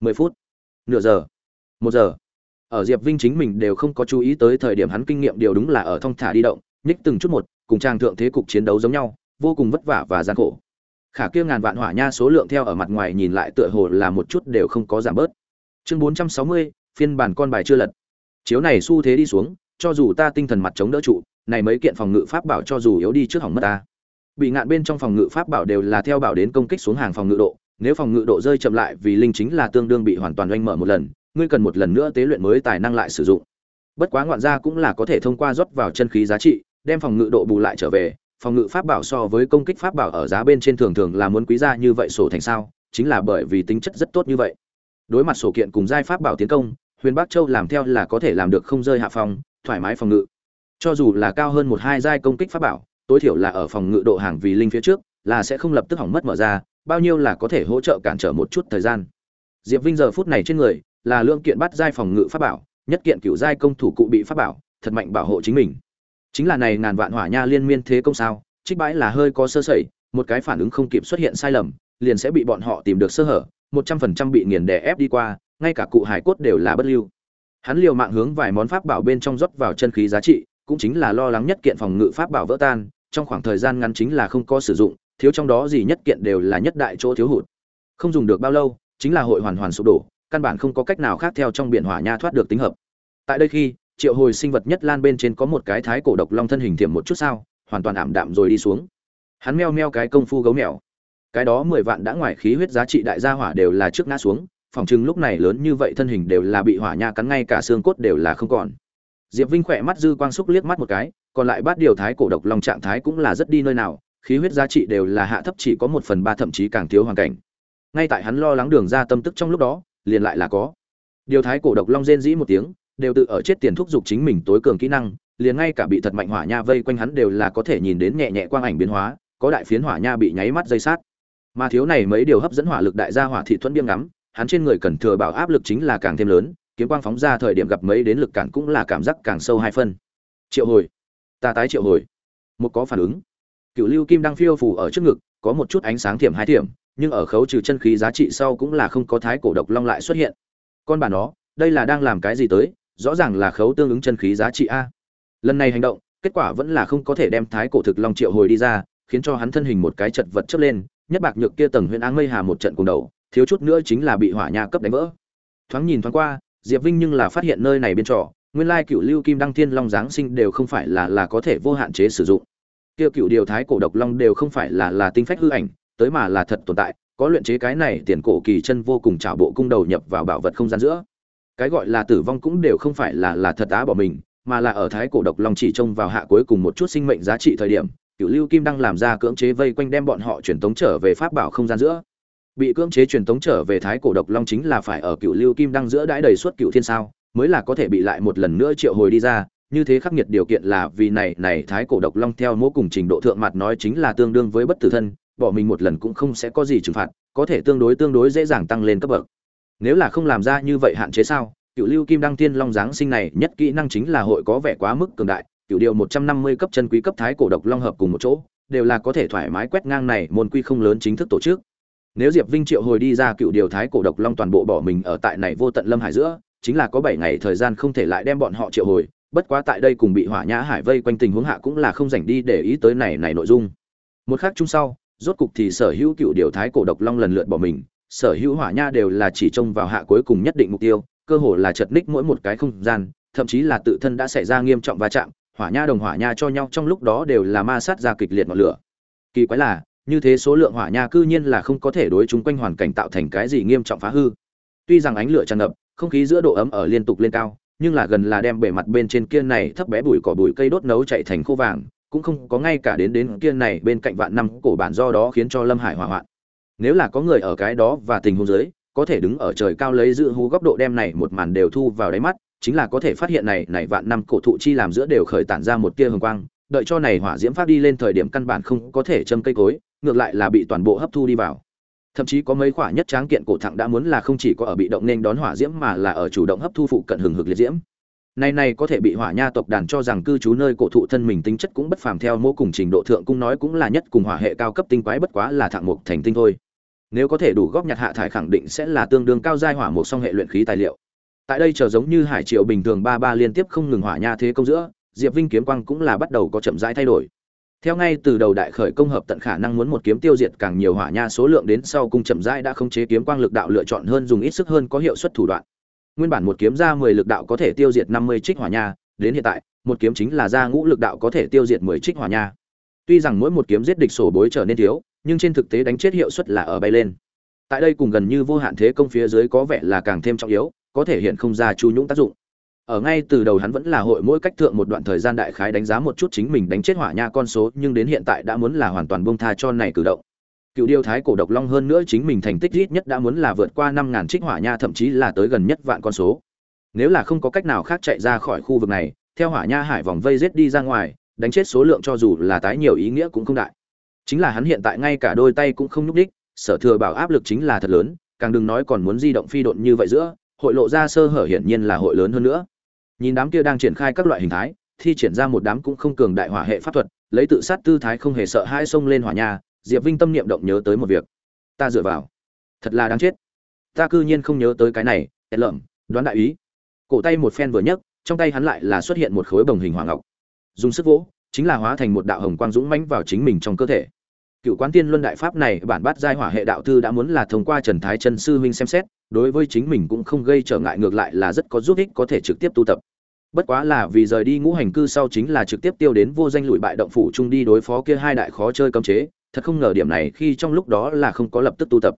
mười phút, nửa giờ, một giờ. Ở diệp vinh chính mình đều không có chú ý tới thời điểm hắn kinh nghiệm điều đúng là ở thong thả đi động, nhích từng chút một, cùng trang thượng thế cục chiến đấu giống nhau, vô cùng vất vả và gian khổ. Khả kia ngàn vạn hỏa nha số lượng theo ở mặt ngoài nhìn lại tựa hồ là một chút đều không có giảm bớt. Chương bốn trăm sáu mươi, phiên bản con bài chưa lật. Chiếu này xu thế đi xuống, cho dù ta tinh thần mặt chống đỡ trụ, này mấy kiện phòng ngự pháp bảo cho dù yếu đi trước hỏng mất ta. Bị ngạn bên trong phòng ngự pháp bảo đều là theo bảo đến công kích xuống hàng phòng ngự độ nếu phòng ngự độ rơi chậm lại vì linh chính là tương đương bị hoàn toàn oanh mở một lần, ngươi cần một lần nữa tế luyện mới tài năng lại sử dụng. Bất quá ngoạn gia cũng là có thể thông qua rót vào chân khí giá trị, đem phòng ngự độ bù lại trở về. Phòng ngự pháp bảo so với công kích pháp bảo ở giá bên trên thường thường là muốn quý ra như vậy sổ thành sao, chính là bởi vì tính chất rất tốt như vậy. Đối mặt sổ kiện cùng giai pháp bảo tiến công, huyền bắc châu làm theo là có thể làm được không rơi hạ phòng, thoải mái phòng ngự. Cho dù là cao hơn một hai giai công kích pháp bảo, tối thiểu là ở phòng ngự độ hàng vì linh phía trước, là sẽ không lập tức hỏng mất mở ra bao nhiêu là có thể hỗ trợ cản trở một chút thời gian. Diệp vinh giờ phút này trên người là lượng kiện bắt giai phòng ngự pháp bảo, nhất kiện cựu giai công thủ cụ bị pháp bảo, thật mạnh bảo hộ chính mình. Chính là này ngàn vạn hỏa nha liên miên thế công sao, trích bãi là hơi có sơ sẩy, một cái phản ứng không kịp xuất hiện sai lầm, liền sẽ bị bọn họ tìm được sơ hở, một trăm phần trăm bị nghiền đè ép đi qua, ngay cả cụ hải cốt đều là bất lưu. Hắn liều mạng hướng vài món pháp bảo bên trong rót vào chân khí giá trị, cũng chính là lo lắng nhất kiện phòng ngự pháp bảo vỡ tan, trong khoảng thời gian ngắn chính là không có sử dụng thiếu trong đó gì nhất kiện đều là nhất đại chỗ thiếu hụt. Không dùng được bao lâu, chính là hội hoàn hoàn sụp đổ, căn bản không có cách nào khác theo trong biển hỏa nha thoát được tính hợp. Tại đây khi, triệu hồi sinh vật nhất lan bên trên có một cái thái cổ độc long thân hình thiểm một chút sao, hoàn toàn ảm đạm rồi đi xuống. Hắn meo meo cái công phu gấu mèo. Cái đó mười vạn đã ngoài khí huyết giá trị đại gia hỏa đều là trước ngã xuống, phòng chừng lúc này lớn như vậy thân hình đều là bị hỏa nha cắn ngay cả xương cốt đều là không còn. Diệp vinh khỏe mắt dư quang xúc liếc mắt một cái, còn lại bát điều thái cổ độc long trạng thái cũng là rất đi nơi nào khí huyết giá trị đều là hạ thấp chỉ có một phần ba, thậm chí càng thiếu hoàn cảnh. Ngay tại hắn lo lắng đường ra tâm tức trong lúc đó, liền lại là có. Điều thái cổ độc long rên dĩ một tiếng, đều tự ở chết tiền thúc giục chính mình tối cường kỹ năng, liền ngay cả bị thật mạnh hỏa nha vây quanh hắn đều là có thể nhìn đến nhẹ nhẹ quang ảnh biến hóa, có đại phiến hỏa nha bị nháy mắt dây sát. Mà thiếu này mấy điều hấp dẫn hỏa lực đại gia hỏa thị thuẫn biêm ngắm, hắn trên người cần thừa bảo áp lực chính là càng thêm lớn, kiếm quang phóng ra thời điểm gặp mấy đến lực cản cũng là cảm giác càng sâu hai phân. Triệu hồi. Ta tái triệu hồi. Một có phản ứng cựu lưu kim đang phiêu phủ ở trước ngực, có một chút ánh sáng thiểm hai thiểm, nhưng ở khấu trừ chân khí giá trị sau cũng là không có thái cổ độc long lại xuất hiện. Con bà nó, đây là đang làm cái gì tới? Rõ ràng là khấu tương ứng chân khí giá trị a. Lần này hành động, kết quả vẫn là không có thể đem thái cổ thực long triệu hồi đi ra, khiến cho hắn thân hình một cái chật vật chớp lên, nhất bạc nhược kia tầng huyện áng mây hà một trận cùng đầu, thiếu chút nữa chính là bị hỏa nha cấp đánh vỡ. Thoáng nhìn thoáng qua, diệp vinh nhưng là phát hiện nơi này bên trọ nguyên lai cựu lưu kim đăng thiên long giáng sinh đều không phải là là có thể vô hạn chế sử dụng kia cựu điều thái cổ độc long đều không phải là là tinh phách hư ảnh, tới mà là thật tồn tại, có luyện chế cái này tiền cổ kỳ chân vô cùng trảo bộ cung đầu nhập vào bảo vật không gian giữa. Cái gọi là tử vong cũng đều không phải là là thật á bỏ mình, mà là ở thái cổ độc long chỉ trông vào hạ cuối cùng một chút sinh mệnh giá trị thời điểm, cựu lưu kim đang làm ra cưỡng chế vây quanh đem bọn họ truyền tống trở về pháp bảo không gian giữa. Bị cưỡng chế truyền tống trở về thái cổ độc long chính là phải ở cựu lưu kim đăng giữa đãi đầy suốt cựu thiên sao, mới là có thể bị lại một lần nữa triệu hồi đi ra như thế khắc nghiệt điều kiện là vì này này thái cổ độc long theo mô cùng trình độ thượng mặt nói chính là tương đương với bất tử thân, bỏ mình một lần cũng không sẽ có gì trừng phạt, có thể tương đối tương đối dễ dàng tăng lên cấp bậc. Nếu là không làm ra như vậy hạn chế sao? Cựu lưu kim đăng tiên long giáng sinh này nhất kỹ năng chính là hội có vẻ quá mức cường đại, cựu điều một trăm năm mươi cấp chân quý cấp thái cổ độc long hợp cùng một chỗ, đều là có thể thoải mái quét ngang này, môn quy không lớn chính thức tổ chức. Nếu diệp vinh triệu hồi đi ra cựu điều thái cổ độc long toàn bộ bỏ mình ở tại này vô tận lâm hải giữa, chính là có bảy ngày thời gian không thể lại đem bọn họ triệu hồi bất quá tại đây cùng bị hỏa nhã hải vây quanh tình huống hạ cũng là không dành đi để ý tới này này nội dung. Một khác chung sau, rốt cục thì sở hữu cựu điều thái cổ độc long lần lượt bỏ mình, sở hữu hỏa nha đều là chỉ trông vào hạ cuối cùng nhất định mục tiêu, cơ hồ là chật ních mỗi một cái không gian, thậm chí là tự thân đã xảy ra nghiêm trọng va chạm, hỏa nha đồng hỏa nha cho nhau trong lúc đó đều là ma sát ra kịch liệt ngọn lửa. Kỳ quái là, như thế số lượng hỏa nha cư nhiên là không có thể đối chúng quanh hoàn cảnh tạo thành cái gì nghiêm trọng phá hư. Tuy rằng ánh lửa tràn ngập, không khí giữa độ ấm ở liên tục lên cao nhưng là gần là đem bề mặt bên trên kia này thấp bé bụi cỏ bụi cây đốt nấu chạy thành khô vàng, cũng không có ngay cả đến đến kia này bên cạnh vạn năm cổ bản do đó khiến cho lâm hải hỏa hoạn. Nếu là có người ở cái đó và tình huống dưới, có thể đứng ở trời cao lấy giữ hú góc độ đem này một màn đều thu vào đáy mắt, chính là có thể phát hiện này này vạn năm cổ thụ chi làm giữa đều khởi tản ra một tia hồng quang, đợi cho này hỏa diễm phát đi lên thời điểm căn bản không có thể châm cây cối, ngược lại là bị toàn bộ hấp thu đi vào thậm chí có mấy khỏa nhất tráng kiện cổ thẳng đã muốn là không chỉ có ở bị động nên đón hỏa diễm mà là ở chủ động hấp thu phụ cận hừng hực liệt diễm. Nay này có thể bị hỏa nha tộc đàn cho rằng cư trú nơi cổ thụ thân mình tính chất cũng bất phàm theo mô cùng trình độ thượng cung nói cũng là nhất cùng hỏa hệ cao cấp tinh quái bất quá là thạng mục thành tinh thôi. Nếu có thể đủ góp nhặt hạ thải khẳng định sẽ là tương đương cao giai hỏa một song hệ luyện khí tài liệu. Tại đây chờ giống như hải triệu bình thường ba ba liên tiếp không ngừng hỏa nha thế công giữa, diệp vinh kiếm quang cũng là bắt đầu có chậm rãi thay đổi theo ngay từ đầu đại khởi công hợp tận khả năng muốn một kiếm tiêu diệt càng nhiều hỏa nha số lượng đến sau cung chậm rãi đã không chế kiếm quang lực đạo lựa chọn hơn dùng ít sức hơn có hiệu suất thủ đoạn. Nguyên bản một kiếm ra mười lực đạo có thể tiêu diệt năm mươi trích hỏa nha, đến hiện tại, một kiếm chính là ra ngũ lực đạo có thể tiêu diệt mười trích hỏa nha. Tuy rằng mỗi một kiếm giết địch sổ bối trở nên thiếu, nhưng trên thực tế đánh chết hiệu suất là ở bay lên. Tại đây cùng gần như vô hạn thế công phía dưới có vẻ là càng thêm trọng yếu, có thể hiện không ra chu nhũng tác dụng ở ngay từ đầu hắn vẫn là hội mỗi cách thượng một đoạn thời gian đại khái đánh giá một chút chính mình đánh chết hỏa nha con số, nhưng đến hiện tại đã muốn là hoàn toàn buông tha cho này cử động. Cựu điêu thái cổ độc long hơn nữa chính mình thành tích ít nhất đã muốn là vượt qua năm ngàn trích hỏa nha, thậm chí là tới gần nhất vạn con số. Nếu là không có cách nào khác chạy ra khỏi khu vực này, theo hỏa nha hải vòng vây giết đi ra ngoài, đánh chết số lượng cho dù là tái nhiều ý nghĩa cũng không đại. Chính là hắn hiện tại ngay cả đôi tay cũng không nhúc đích sở thừa bảo áp lực chính là thật lớn, càng đừng nói còn muốn di động phi độn như vậy giữa, hội lộ ra sơ hở hiển nhiên là hội lớn hơn nữa nhìn đám kia đang triển khai các loại hình thái, thi triển ra một đám cũng không cường đại hỏa hệ pháp thuật, lấy tự sát tư thái không hề sợ hai xông lên hỏa nhà. diệp vinh tâm niệm động nhớ tới một việc. Ta dựa vào. Thật là đáng chết. Ta cư nhiên không nhớ tới cái này ẹt lợm, đoán đại ý. Cổ tay một phen vừa nhấc, trong tay hắn lại là xuất hiện một khối bồng hình hoàng ngọc. Dùng sức vỗ, chính là hóa thành một đạo hồng quang dũng mãnh vào chính mình trong cơ thể. Cựu quán tiên luân đại pháp này bản bát giai hỏa hệ đạo thư đã muốn là thông qua trần thái chân sư huynh xem xét, đối với chính mình cũng không gây trở ngại ngược lại là rất có giúp ích có thể trực tiếp tu tập bất quá là vì rời đi ngũ hành cư sau chính là trực tiếp tiêu đến vô danh lụi bại động phủ chung đi đối phó kia hai đại khó chơi cấm chế, thật không ngờ điểm này khi trong lúc đó là không có lập tức tu tập.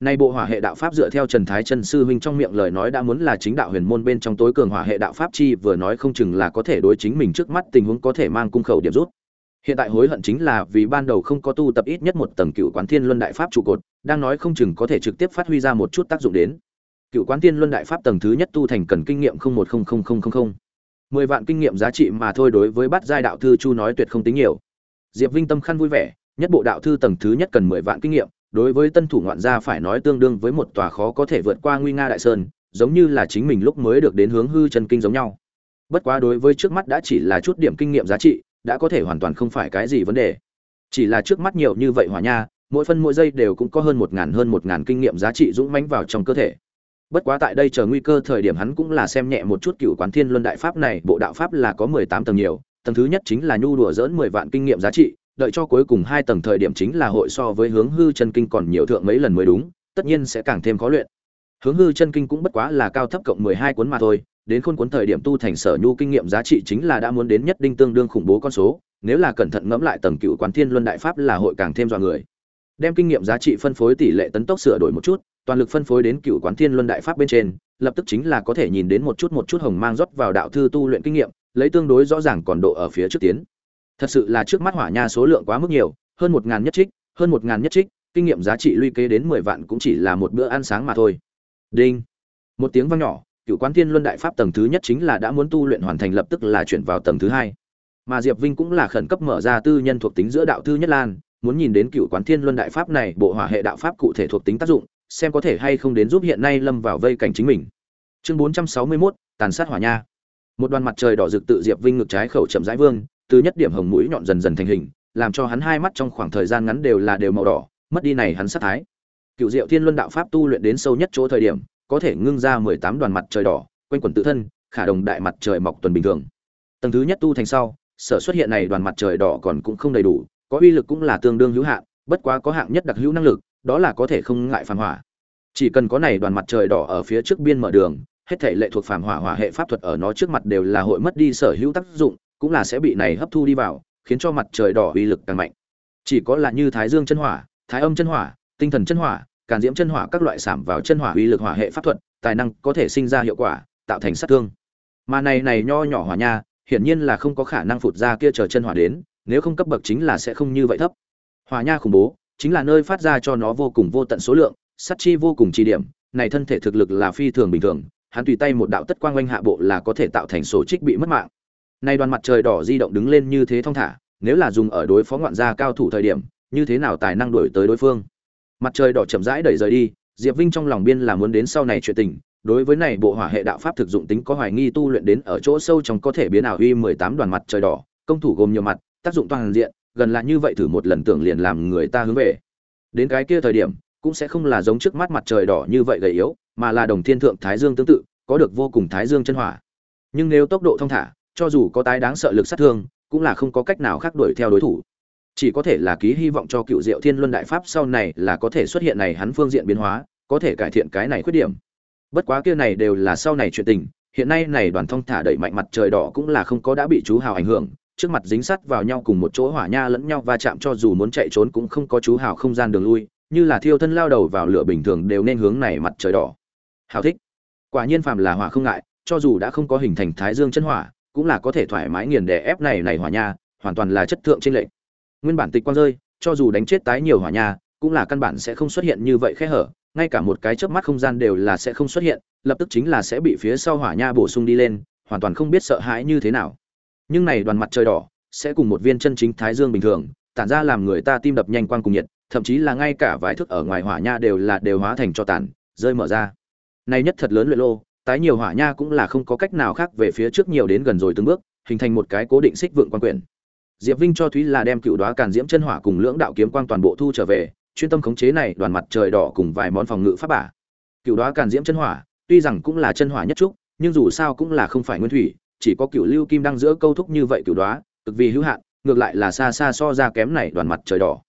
Nay bộ hỏa hệ đạo pháp dựa theo trần thái chân sư huynh trong miệng lời nói đã muốn là chính đạo huyền môn bên trong tối cường hỏa hệ đạo pháp chi, vừa nói không chừng là có thể đối chính mình trước mắt tình huống có thể mang cung khẩu điểm rút. Hiện tại hối hận chính là vì ban đầu không có tu tập ít nhất một tầng cựu quán thiên luân đại pháp trụ cột, đang nói không chừng có thể trực tiếp phát huy ra một chút tác dụng đến. Cựu quán thiên luân đại pháp tầng thứ nhất tu thành cần kinh nghiệm không một mười vạn kinh nghiệm giá trị mà thôi đối với bát giai đạo thư chu nói tuyệt không tính nhiều. Diệp vinh tâm khăn vui vẻ, nhất bộ đạo thư tầng thứ nhất cần mười vạn kinh nghiệm, đối với tân thủ ngoạn gia phải nói tương đương với một tòa khó có thể vượt qua nguy nga đại sơn, giống như là chính mình lúc mới được đến hướng hư chân kinh giống nhau. Bất quá đối với trước mắt đã chỉ là chút điểm kinh nghiệm giá trị, đã có thể hoàn toàn không phải cái gì vấn đề. Chỉ là trước mắt nhiều như vậy hỏa nha, mỗi phân mỗi giây đều cũng có hơn một ngàn hơn một ngàn kinh nghiệm giá trị dũng mãnh vào trong cơ thể bất quá tại đây chờ nguy cơ thời điểm hắn cũng là xem nhẹ một chút cựu quán thiên luân đại pháp này, bộ đạo pháp là có mười tám tầng nhiều, tầng thứ nhất chính là nhu đùa dỡn mười vạn kinh nghiệm giá trị, đợi cho cuối cùng hai tầng thời điểm chính là hội so với hướng hư chân kinh còn nhiều thượng mấy lần mới đúng, tất nhiên sẽ càng thêm khó luyện. Hướng hư chân kinh cũng bất quá là cao thấp cộng mười hai cuốn mà thôi, đến khôn cuốn thời điểm tu thành sở nhu kinh nghiệm giá trị chính là đã muốn đến nhất đinh tương đương khủng bố con số, nếu là cẩn thận ngẫm lại tầng cựu quán thiên luân đại pháp là hội càng thêm dọa người. Đem kinh nghiệm giá trị phân phối tỷ lệ tấn tốc sửa đổi một chút toàn lực phân phối đến cựu quán thiên luân đại pháp bên trên, lập tức chính là có thể nhìn đến một chút một chút hồng mang rót vào đạo thư tu luyện kinh nghiệm, lấy tương đối rõ ràng còn độ ở phía trước tiến. Thật sự là trước mắt hỏa nha số lượng quá mức nhiều, hơn một ngàn nhất trích, hơn một ngàn nhất trích, kinh nghiệm giá trị luy kế đến mười vạn cũng chỉ là một bữa ăn sáng mà thôi. Đinh. Một tiếng vang nhỏ, cựu quán thiên luân đại pháp tầng thứ nhất chính là đã muốn tu luyện hoàn thành lập tức là chuyển vào tầng thứ hai. Mà diệp vinh cũng là khẩn cấp mở ra tư nhân thuộc tính giữa đạo thư nhất lan, muốn nhìn đến cựu quán thiên luân đại pháp này bộ hỏa hệ đạo pháp cụ thể thuộc tính tác dụng xem có thể hay không đến giúp hiện nay lâm vào vây cảnh chính mình. Chương bốn trăm sáu mươi 461, tàn sát hỏa nha. Một đoàn mặt trời đỏ rực tự diệp vinh ngực trái khẩu chậm rãi vương từ nhất điểm hồng mũi nhọn dần dần thành hình làm cho hắn hai mắt trong khoảng thời gian ngắn đều là đều màu đỏ mất đi này hắn sát thái. Cựu diệu thiên luân đạo pháp tu luyện đến sâu nhất chỗ thời điểm có thể ngưng ra mười tám đoàn mặt trời đỏ quanh quẩn tự thân khả đồng đại mặt trời mọc tuần bình thường. Tầng thứ nhất tu thành sau sở xuất hiện này đoàn mặt trời đỏ còn cũng không đầy đủ có uy lực cũng là tương đương hữu hạn bất quá có hạng nhất đặc hữu năng lực đó là có thể không ngại phản hỏa. Chỉ cần có này đoàn mặt trời đỏ ở phía trước biên mở đường, hết thể lệ thuộc phản hỏa hỏa hệ pháp thuật ở nó trước mặt đều là hội mất đi sở hữu tác dụng, cũng là sẽ bị này hấp thu đi vào, khiến cho mặt trời đỏ uy lực càng mạnh. Chỉ có là như thái dương chân hỏa, thái âm chân hỏa, tinh thần chân hỏa, càn diễm chân hỏa các loại sảm vào chân hỏa uy lực hỏa hệ pháp thuật, tài năng có thể sinh ra hiệu quả, tạo thành sát thương. Mà này này nho nhỏ hỏa nha, hiển nhiên là không có khả năng phụt ra kia chờ chân hỏa đến, nếu không cấp bậc chính là sẽ không như vậy thấp. Hỏa nha khủng bố chính là nơi phát ra cho nó vô cùng vô tận số lượng sát chi vô cùng chi điểm này thân thể thực lực là phi thường bình thường hắn tùy tay một đạo tất quang quanh hạ bộ là có thể tạo thành số trích bị mất mạng Nay đoàn mặt trời đỏ di động đứng lên như thế thong thả, nếu là dùng ở đối phó ngoạn gia cao thủ thời điểm, như thế nào tài năng đuổi tới đối phương. Mặt trời đỏ chậm rãi đẩy rời đi, Diệp Vinh trong lòng biên là muốn đến sau này chuyện tình, đối với này bộ hỏa hệ đạo pháp thực dụng tính có hoài nghi tu luyện đến ở chỗ sâu trong có thể biến ảo uy 18 đoàn mặt trời đỏ, công thủ gồm nhiều mặt, tác dụng toàn diện, gần là như vậy thử một lần tưởng liền làm người ta hướng về. Đến cái kia thời điểm, cũng sẽ không là giống trước mắt mặt trời đỏ như vậy gầy yếu mà là đồng thiên thượng thái dương tương tự có được vô cùng thái dương chân hỏa. Nhưng nếu tốc độ thông thả cho dù có tái đáng sợ lực sát thương cũng là không có cách nào khác đuổi theo đối thủ. Chỉ có thể là ký hy vọng cho cựu diệu thiên luân đại pháp sau này là có thể xuất hiện này hắn phương diện biến hóa có thể cải thiện cái này khuyết điểm. Bất quá kia này đều là sau này chuyện tình hiện nay này đoàn thông thả đẩy mạnh mặt trời đỏ cũng là không có đã bị chú hào ảnh hưởng trước mặt dính sắt vào nhau cùng một chỗ hỏa nha lẫn nhau va chạm cho dù muốn chạy trốn cũng không có chú hào không gian đường lui, như là thiêu thân lao đầu vào lửa bình thường đều nên hướng này mặt trời đỏ. Hào thích. Quả nhiên phàm là hỏa không ngại, cho dù đã không có hình thành thái dương chân hỏa, cũng là có thể thoải mái nghiền đè ép này này hỏa nha, hoàn toàn là chất thượng trên lệnh. Nguyên bản tịch quang rơi, cho dù đánh chết tái nhiều hỏa nha, cũng là căn bản sẽ không xuất hiện như vậy khe hở, ngay cả một cái chớp mắt không gian đều là sẽ không xuất hiện, lập tức chính là sẽ bị phía sau hỏa nha bổ sung đi lên, hoàn toàn không biết sợ hãi như thế nào nhưng này đoàn mặt trời đỏ sẽ cùng một viên chân chính thái dương bình thường, tản ra làm người ta tim đập nhanh quang cùng nhiệt, thậm chí là ngay cả vài thước ở ngoài hỏa nha đều là đều hóa thành cho tàn, rơi mở ra. Này nhất thật lớn luyện lô, tái nhiều hỏa nha cũng là không có cách nào khác về phía trước nhiều đến gần rồi từng bước, hình thành một cái cố định xích vượng quan quyển. Diệp vinh cho thúy là đem cựu đoá càn diễm chân hỏa cùng lưỡng đạo kiếm quang toàn bộ thu trở về, chuyên tâm khống chế này đoàn mặt trời đỏ cùng vài món phòng ngự pháp bả cựu đoá càn diễm chân hỏa, tuy rằng cũng là chân hỏa nhất trúc, nhưng dù sao cũng là không phải nguyên thủy chỉ có cựu lưu kim đang giữa câu thúc như vậy cựu đoá, cực vì hữu hạn, ngược lại là xa xa so ra kém này đoàn mặt trời đỏ.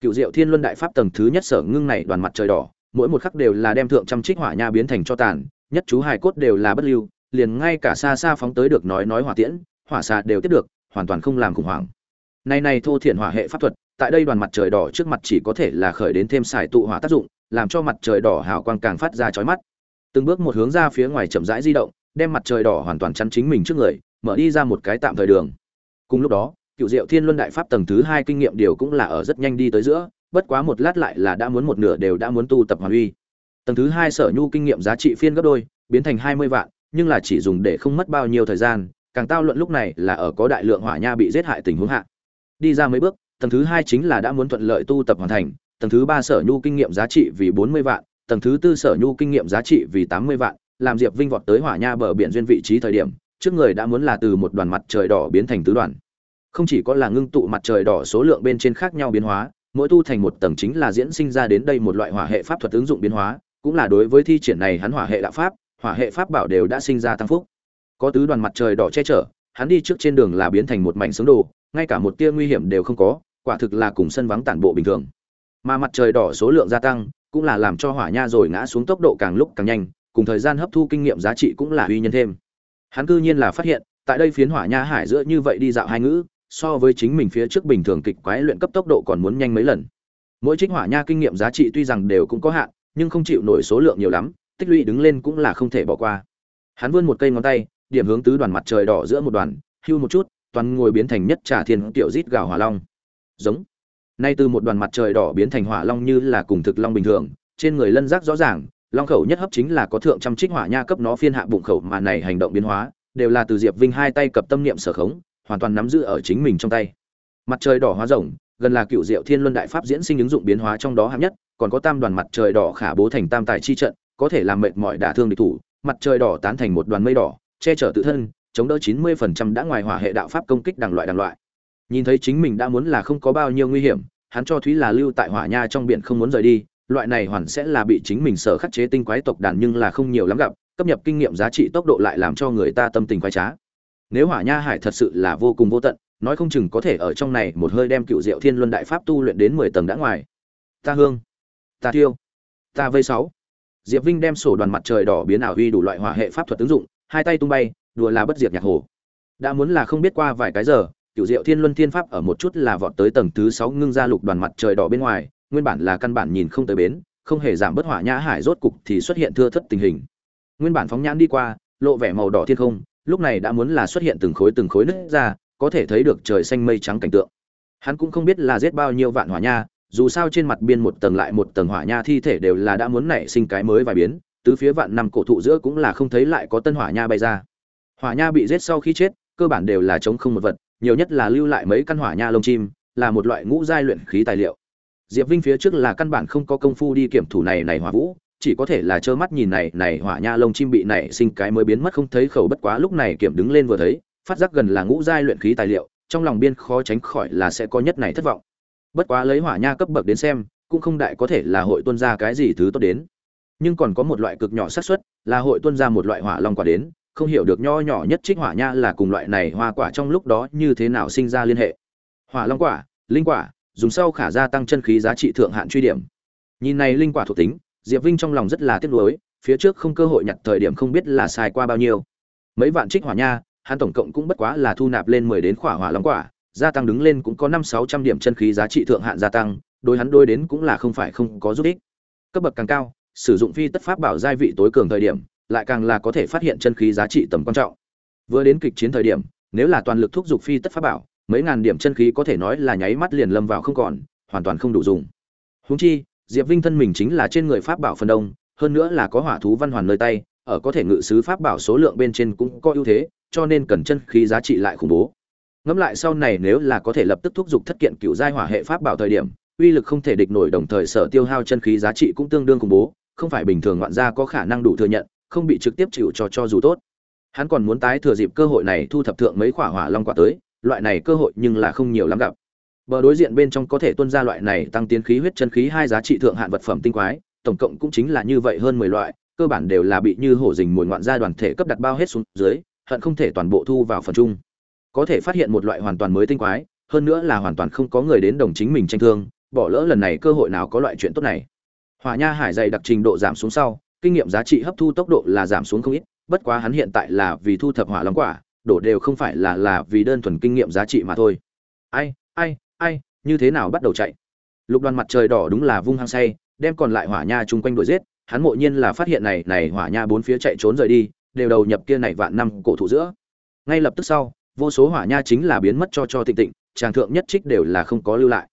Cựu diệu thiên luân đại pháp tầng thứ nhất sở ngưng này đoàn mặt trời đỏ, mỗi một khắc đều là đem thượng trăm trích hỏa nha biến thành cho tàn, nhất chú hài cốt đều là bất lưu, liền ngay cả xa xa phóng tới được nói nói hỏa tiễn, hỏa xà đều tiếp được, hoàn toàn không làm khủng hoảng. Nay này thô thiện hỏa hệ pháp thuật, tại đây đoàn mặt trời đỏ trước mặt chỉ có thể là khởi đến thêm xài tụ hỏa tác dụng, làm cho mặt trời đỏ hào quang càng phát ra chói mắt. Từng bước một hướng ra phía ngoài chậm rãi di động đem mặt trời đỏ hoàn toàn chắn chính mình trước người, mở đi ra một cái tạm thời đường. Cùng lúc đó, cựu diệu thiên luân đại pháp tầng thứ hai kinh nghiệm điều cũng là ở rất nhanh đi tới giữa, bất quá một lát lại là đã muốn một nửa đều đã muốn tu tập hoàn uy. Tầng thứ hai sở nhu kinh nghiệm giá trị phiên gấp đôi, biến thành hai mươi vạn, nhưng là chỉ dùng để không mất bao nhiêu thời gian, càng tao luận lúc này là ở có đại lượng hỏa nha bị giết hại tình huống hạ. Đi ra mấy bước, tầng thứ hai chính là đã muốn thuận lợi tu tập hoàn thành, tầng thứ ba sở nhu kinh nghiệm giá trị vì bốn mươi vạn, tầng thứ tư sở nhu kinh nghiệm giá trị vì tám mươi vạn làm diệp vinh vọt tới hỏa nha bờ biển duyên vị trí thời điểm, trước người đã muốn là từ một đoàn mặt trời đỏ biến thành tứ đoàn. Không chỉ có là ngưng tụ mặt trời đỏ số lượng bên trên khác nhau biến hóa, mỗi tu thành một tầng chính là diễn sinh ra đến đây một loại hỏa hệ pháp thuật ứng dụng biến hóa, cũng là đối với thi triển này hắn hỏa hệ đạo pháp, hỏa hệ pháp bảo đều đã sinh ra tăng phúc. Có tứ đoàn mặt trời đỏ che chở, hắn đi trước trên đường là biến thành một mảnh sướng đồ, ngay cả một tia nguy hiểm đều không có, quả thực là cùng sân vắng tản bộ bình thường. Mà mặt trời đỏ số lượng gia tăng, cũng là làm cho hỏa nha rồi ngã xuống tốc độ càng lúc càng nhanh cùng thời gian hấp thu kinh nghiệm giá trị cũng là uy nhân thêm. Hắn cư nhiên là phát hiện, tại đây phiến hỏa nha hải giữa như vậy đi dạo hai ngữ, so với chính mình phía trước bình thường kịch quái luyện cấp tốc độ còn muốn nhanh mấy lần. Mỗi trích hỏa nha kinh nghiệm giá trị tuy rằng đều cũng có hạn, nhưng không chịu nổi số lượng nhiều lắm, tích lũy đứng lên cũng là không thể bỏ qua. Hắn vươn một cây ngón tay, điểm hướng tứ đoàn mặt trời đỏ giữa một đoàn, hưu một chút, toàn ngồi biến thành nhất trà thiên tiểu rít gào hỏa long. Giống. Nay từ một đoàn mặt trời đỏ biến thành hỏa long như là cùng thực long bình thường, trên người lân giác rõ ràng long khẩu nhất hấp chính là có thượng trăm trích hỏa nha cấp nó phiên hạ bụng khẩu mà này hành động biến hóa, đều là từ diệp vinh hai tay cập tâm niệm sở khống, hoàn toàn nắm giữ ở chính mình trong tay. Mặt trời đỏ hóa rồng, gần là cựu diệu thiên luân đại pháp diễn sinh ứng dụng biến hóa trong đó hạng nhất, còn có tam đoàn mặt trời đỏ khả bố thành tam tài chi trận, có thể làm mệt mỏi đả thương địch thủ, mặt trời đỏ tán thành một đoàn mây đỏ, che chở tự thân, chống đỡ chín mươi phần trăm đã ngoài hỏa hệ đạo pháp công kích đằng loại đằng loại. Nhìn thấy chính mình đã muốn là không có bao nhiêu nguy hiểm, hắn cho thúy là lưu tại hỏa nha trong biển không muốn rời đi loại này hoàn sẽ là bị chính mình sở khắc chế tinh quái tộc đàn nhưng là không nhiều lắm gặp cấp nhập kinh nghiệm giá trị tốc độ lại làm cho người ta tâm tình quái trá. Nếu hỏa nha hải thật sự là vô cùng vô tận nói không chừng có thể ở trong này một hơi đem cựu diệu thiên luân đại pháp tu luyện đến mười tầng đã ngoài. Ta hương ta tiêu, ta vây sáu. Diệp vinh đem sổ đoàn mặt trời đỏ biến ảo huy đủ loại hỏa hệ pháp thuật ứng dụng hai tay tung bay đùa là bất diệt nhạc hồ. Đã muốn là không biết qua vài cái giờ cựu diệu thiên luân thiên pháp ở một chút là vọt tới tầng thứ sáu ngưng ra lục đoàn mặt trời đỏ bên ngoài nguyên bản là căn bản nhìn không tới bến, không hề giảm bất hỏa nhã hải rốt cục thì xuất hiện thưa thất tình hình. Nguyên bản phóng nhãn đi qua, lộ vẻ màu đỏ thiên không, lúc này đã muốn là xuất hiện từng khối từng khối nứt ra, có thể thấy được trời xanh mây trắng cảnh tượng. Hắn cũng không biết là giết bao nhiêu vạn hỏa nha, dù sao trên mặt biên một tầng lại một tầng hỏa nha thi thể đều là đã muốn nảy sinh cái mới vài biến, tứ phía vạn năm cổ thụ giữa cũng là không thấy lại có tân hỏa nha bay ra. Hỏa nha bị giết sau khi chết, cơ bản đều là chống không một vật, nhiều nhất là lưu lại mấy căn hỏa nha lông chim, là một loại ngũ giai luyện khí tài liệu diệp vinh phía trước là căn bản không có công phu đi kiểm thủ này này hỏa vũ, chỉ có thể là trơ mắt nhìn này này hỏa nha lông chim bị nảy sinh cái mới biến mất không thấy khẩu bất quá lúc này kiểm đứng lên vừa thấy, phát giác gần là ngũ giai luyện khí tài liệu, trong lòng biên khó tránh khỏi là sẽ có nhất này thất vọng. Bất quá lấy hỏa nha cấp bậc đến xem, cũng không đại có thể là hội tuân ra cái gì thứ tốt đến. Nhưng còn có một loại cực nhỏ xác suất, là hội tuân ra một loại hỏa long quả đến, không hiểu được nho nhỏ nhất trích hỏa nha là cùng loại này hoa quả trong lúc đó như thế nào sinh ra liên hệ. Hỏa long quả, linh quả dùng sau khả gia tăng chân khí giá trị thượng hạn truy điểm. Nhìn này linh quả thuộc tính, diệp vinh trong lòng rất là tiếc nuối, phía trước không cơ hội nhặt thời điểm không biết là xài qua bao nhiêu. Mấy vạn trích hỏa nha, hắn tổng cộng cũng bất quá là thu nạp lên mười đến khỏa hỏa long quả, gia tăng đứng lên cũng có năm sáu trăm điểm chân khí giá trị thượng hạn gia tăng, Đối hắn đôi đến cũng là không phải không có giúp ích. Cấp bậc càng cao, sử dụng phi tất pháp bảo giai vị tối cường thời điểm, lại càng là có thể phát hiện chân khí giá trị tầm quan trọng. Vừa đến kịch chiến thời điểm, nếu là toàn lực thúc giục phi tất pháp bảo mấy ngàn điểm chân khí có thể nói là nháy mắt liền lâm vào không còn, hoàn toàn không đủ dùng. Húng chi, diệp vinh thân mình chính là trên người pháp bảo phần đông, hơn nữa là có hỏa thú văn hoàn nơi tay, ở có thể ngự sứ pháp bảo số lượng bên trên cũng có ưu thế, cho nên cần chân khí giá trị lại khủng bố. Ngẫm lại sau này nếu là có thể lập tức thúc giục thất kiện cựu giai hỏa hệ pháp bảo thời điểm, uy lực không thể địch nổi đồng thời sở tiêu hao chân khí giá trị cũng tương đương khủng bố, không phải bình thường ngoạn gia có khả năng đủ thừa nhận, không bị trực tiếp chịu cho cho dù tốt. Hắn còn muốn tái thừa dịp cơ hội này thu thập thượng mấy quả hỏa long quả tới loại này cơ hội nhưng là không nhiều lắm gặp. Bờ đối diện bên trong có thể tuân ra loại này tăng tiến khí huyết chân khí hai giá trị thượng hạn vật phẩm tinh quái, tổng cộng cũng chính là như vậy hơn mười loại, cơ bản đều là bị như hổ dình mồi ngoạn gia đoàn thể cấp đặt bao hết xuống dưới, hận không thể toàn bộ thu vào phần chung. Có thể phát hiện một loại hoàn toàn mới tinh quái, hơn nữa là hoàn toàn không có người đến đồng chính mình tranh thương, bỏ lỡ lần này cơ hội nào có loại chuyện tốt này. Hỏa nha hải dày đặc trình độ giảm xuống sau, kinh nghiệm giá trị hấp thu tốc độ là giảm xuống không ít, bất quá hắn hiện tại là vì thu thập hỏa long quả đổ đều không phải là là vì đơn thuần kinh nghiệm giá trị mà thôi. Ai ai ai, như thế nào bắt đầu chạy? Lục đoàn mặt trời đỏ đúng là vung hăng say, đem còn lại hỏa nha chung quanh đuổi giết, hắn mộ nhiên là phát hiện này này hỏa nha bốn phía chạy trốn rời đi, đều đầu nhập kia này vạn năm cổ thụ giữa. Ngay lập tức sau, vô số hỏa nha chính là biến mất cho cho tịnh tịnh tràng thượng nhất trích đều là không có lưu lại.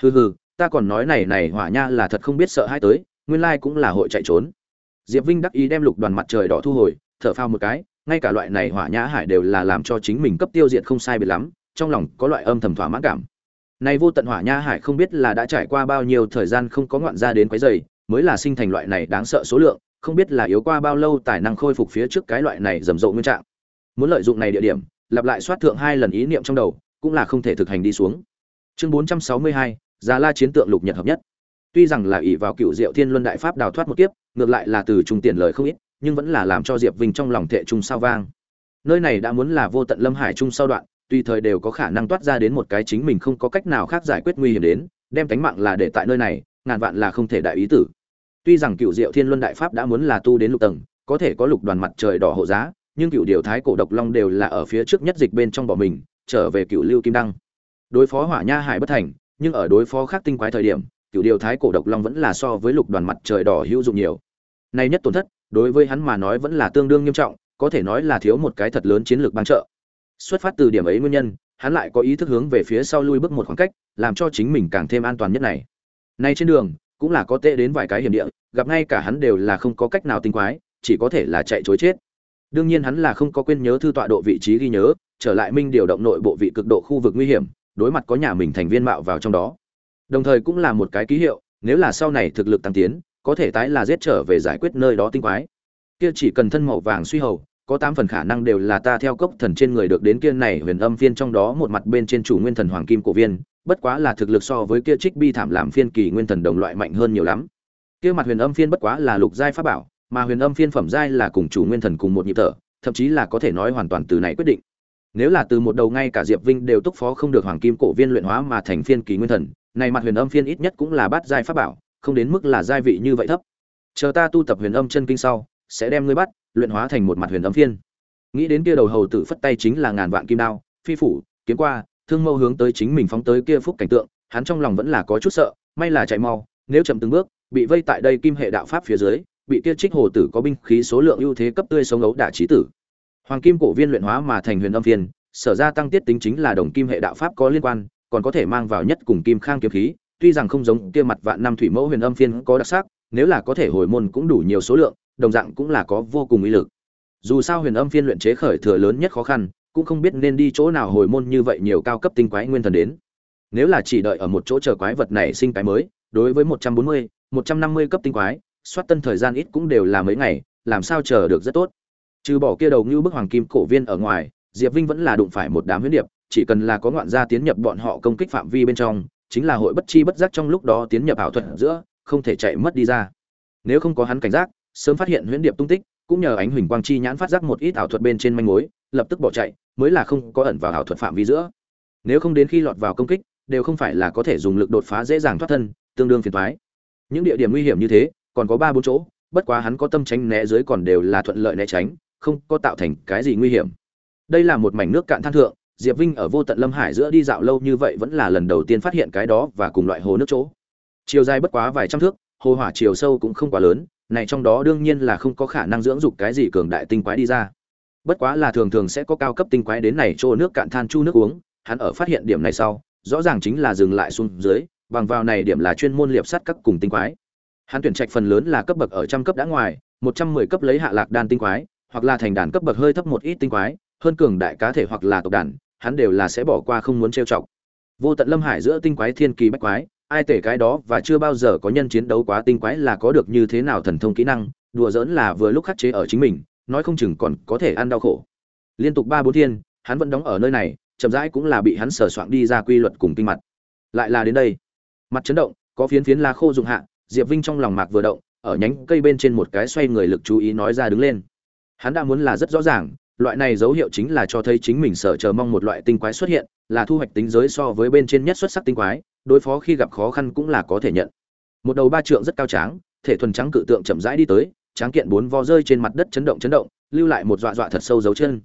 Hừ hừ, ta còn nói này này hỏa nha là thật không biết sợ hai tới, nguyên lai cũng là hội chạy trốn. Diệp vinh đắc ý đem lục đoàn mặt trời đỏ thu hồi, thở phao một cái ngay cả loại này hỏa nhã hải đều là làm cho chính mình cấp tiêu diệt không sai biệt lắm trong lòng có loại âm thầm thỏa mãn cảm nay vô tận hỏa nha hải không biết là đã trải qua bao nhiêu thời gian không có ngoạn ra đến quấy rầy, mới là sinh thành loại này đáng sợ số lượng, không biết là yếu qua bao lâu tài năng khôi phục phía trước cái loại này rầm rộ nguyên trạng. Muốn lợi dụng này địa điểm, lặp lại soát thượng hai lần ý niệm trong đầu, cũng là không thể thực hành đi xuống. Chương 462, Già La chiến tượng lục nhật hợp nhất. Tuy rằng là ỷ vào cựu Diệu Thiên Luân đại pháp đào thoát một kiếp, ngược lại là từ trung tiền lời không ít, nhưng vẫn là làm cho Diệp Vinh trong lòng thệ trung sao vang. Nơi này đã muốn là vô tận lâm hải trung sao đoạn, tùy thời đều có khả năng toát ra đến một cái chính mình không có cách nào khác giải quyết nguy hiểm đến, đem tánh mạng là để tại nơi này, ngàn vạn là không thể đại ý tử. Tuy rằng Cựu Diệu Thiên Luân Đại Pháp đã muốn là tu đến lục tầng, có thể có lục đoàn mặt trời đỏ hộ giá, nhưng Cựu Điều Thái Cổ Độc Long đều là ở phía trước nhất dịch bên trong bỏ mình, trở về Cựu Lưu Kim Đăng. Đối phó Hỏa Nha Hải bất thành, nhưng ở đối phó khác tinh quái thời điểm, Cựu Điều Thái Cổ Độc Long vẫn là so với lục đoàn mặt trời đỏ hữu dụng nhiều. Nay nhất tổn thất, đối với hắn mà nói vẫn là tương đương nghiêm trọng, có thể nói là thiếu một cái thật lớn chiến lược bang trợ. Xuất phát từ điểm ấy nguyên nhân hắn lại có ý thức hướng về phía sau lui bước một khoảng cách làm cho chính mình càng thêm an toàn nhất này. Nay trên đường cũng là có tệ đến vài cái hiểm địa gặp ngay cả hắn đều là không có cách nào tinh quái chỉ có thể là chạy chối chết. Đương nhiên hắn là không có quên nhớ thư tọa độ vị trí ghi nhớ trở lại minh điều động nội bộ vị cực độ khu vực nguy hiểm đối mặt có nhà mình thành viên mạo vào trong đó đồng thời cũng là một cái ký hiệu, nếu là sau này thực lực tăng tiến, có thể tái là giết trở về giải quyết nơi đó tinh quái. Kia chỉ cần thân màu vàng suy hầu, có tám phần khả năng đều là ta theo cốc thần trên người được đến kia này huyền âm phiên trong đó một mặt bên trên chủ nguyên thần hoàng kim cổ viên, bất quá là thực lực so với kia trích bi thảm làm phiên kỳ nguyên thần đồng loại mạnh hơn nhiều lắm. Kia mặt huyền âm phiên bất quá là lục giai pháp bảo, mà huyền âm phiên phẩm giai là cùng chủ nguyên thần cùng một nhịp thở, thậm chí là có thể nói hoàn toàn từ này quyết định. Nếu là từ một đầu ngay cả diệp vinh đều túc phó không được hoàng kim cổ viên luyện hóa mà thành phiên kỳ nguyên thần này mặt huyền âm phiên ít nhất cũng là bát giai pháp bảo, không đến mức là giai vị như vậy thấp. Chờ ta tu tập huyền âm chân kinh sau, sẽ đem ngươi bắt, luyện hóa thành một mặt huyền âm phiên. Nghĩ đến kia đầu hầu tử phất tay chính là ngàn vạn kim đao, phi phủ, kiếm qua, thương mâu hướng tới chính mình phóng tới kia phúc cảnh tượng, hắn trong lòng vẫn là có chút sợ, may là chạy mau, nếu chậm từng bước, bị vây tại đây kim hệ đạo pháp phía dưới, bị kia trích hồ tử có binh khí số lượng ưu thế cấp tươi sống ấu đả trí tử. Hoàng kim cổ viên luyện hóa mà thành huyền âm phiên, sở ra tăng tiết tính chính là đồng kim hệ đạo pháp có liên quan còn có thể mang vào nhất cùng kim khang kiếm khí tuy rằng không giống kia mặt vạn năm thủy mẫu huyền âm phiên có đặc sắc nếu là có thể hồi môn cũng đủ nhiều số lượng đồng dạng cũng là có vô cùng uy lực. Dù sao huyền âm phiên luyện chế khởi thừa lớn nhất khó khăn, cũng không biết nên đi chỗ nào hồi môn như vậy nhiều cao cấp tinh quái nguyên thần đến. Nếu là chỉ đợi ở một chỗ chờ quái vật này sinh cái mới, đối với 140, 150 cấp tinh quái, soát tân thời gian ít cũng đều là mấy ngày, làm sao chờ được rất tốt. Trừ bỏ kia đầu như bức hoàng kim cổ viên ở ngoài, Diệp Vinh vẫn là đụng phải một đám huyết điệp, chỉ cần là có ngoạn gia tiến nhập bọn họ công kích phạm vi bên trong, chính là hội bất chi bất giác trong lúc đó tiến nhập ảo thuật giữa không thể chạy mất đi ra. Nếu không có hắn cảnh giác sớm phát hiện huyễn điệp tung tích cũng nhờ ánh huỳnh quang chi nhãn phát giác một ít ảo thuật bên trên manh mối lập tức bỏ chạy mới là không có ẩn vào ảo thuật phạm vi giữa. Nếu không đến khi lọt vào công kích đều không phải là có thể dùng lực đột phá dễ dàng thoát thân tương đương phiền thoái những địa điểm nguy hiểm như thế còn có ba bốn chỗ bất quá hắn có tâm tránh né dưới còn đều là thuận lợi né tránh không có tạo thành cái gì nguy hiểm. Đây là một mảnh nước cạn than thượng diệp vinh ở vô tận lâm hải giữa đi dạo lâu như vậy vẫn là lần đầu tiên phát hiện cái đó và cùng loại hồ nước chỗ. Chiều dài bất quá vài trăm thước, hồ hỏa chiều sâu cũng không quá lớn, này trong đó đương nhiên là không có khả năng dưỡng dục cái gì cường đại tinh quái đi ra. Bất quá là thường thường sẽ có cao cấp tinh quái đến này chỗ nước cạn than chu nước uống, hắn ở phát hiện điểm này sau, rõ ràng chính là dừng lại xuống dưới, bằng vào này điểm là chuyên môn liệp sắt các cùng tinh quái. Hắn tuyển trạch phần lớn là cấp bậc ở trăm cấp đã ngoài, một trăm mười cấp lấy hạ lạc đan tinh quái, hoặc là thành đàn cấp bậc hơi thấp một ít tinh quái, hơn cường đại cá thể hoặc là tộc đàn hắn đều là sẽ bỏ qua không muốn trêu chọc. Vô tận lâm hải giữa tinh quái thiên kỳ bách quái, ai tể cái đó và chưa bao giờ có nhân chiến đấu quá tinh quái là có được như thế nào thần thông kỹ năng, đùa giỡn là vừa lúc khắc chế ở chính mình, nói không chừng còn có thể ăn đau khổ. Liên tục ba bốn thiên, hắn vẫn đóng ở nơi này, chậm rãi cũng là bị hắn sờ soạn đi ra quy luật cùng kinh mặt lại là đến đây. Mặt chấn động, có phiến phiến lá khô dụng hạ, diệp vinh trong lòng mạc vừa động, ở nhánh cây bên trên một cái xoay người lực chú ý nói ra đứng lên. Hắn đã muốn là rất rõ ràng loại này dấu hiệu chính là cho thấy chính mình sợ chờ mong một loại tinh quái xuất hiện, là thu hoạch tính giới so với bên trên nhất xuất sắc tinh quái, đối phó khi gặp khó khăn cũng là có thể nhận. Một đầu ba trượng rất cao tráng, thể thuần trắng cự tượng chậm rãi đi tới, tráng kiện bốn vo rơi trên mặt đất chấn động chấn động, lưu lại một dọa dọa thật sâu dấu chân.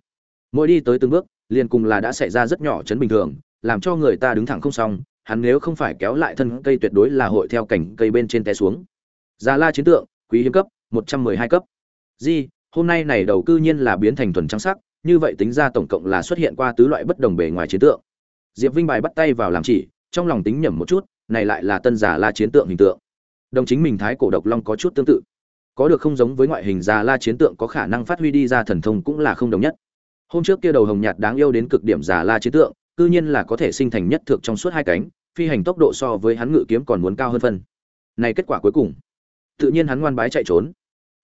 Mỗi đi tới từng bước, liền cùng là đã xảy ra rất nhỏ chấn bình thường, làm cho người ta đứng thẳng không xong, hắn nếu không phải kéo lại thân cây tuyệt đối là hội theo cảnh cây bên trên té xuống. Già la chiến tượng, quý hiếm cấp, một trăm mười hai cấp. Di hôm nay này đầu cư nhiên là biến thành thuần trắng sắc, như vậy tính ra tổng cộng là xuất hiện qua tứ loại bất đồng bề ngoài chiến tượng. Diệp vinh bài bắt tay vào làm chỉ, trong lòng tính nhẩm một chút, này lại là tân giả la chiến tượng hình tượng. Đồng chính mình thái cổ độc long có chút tương tự. Có được không giống với ngoại hình già la chiến tượng có khả năng phát huy đi ra thần thông cũng là không đồng nhất. Hôm trước kia đầu hồng nhạt đáng yêu đến cực điểm già la chiến tượng, cư nhiên là có thể sinh thành nhất thượng trong suốt hai cánh, phi hành tốc độ so với hắn ngự kiếm còn muốn cao hơn phân. Này kết quả cuối cùng. Tự nhiên hắn ngoan bái chạy trốn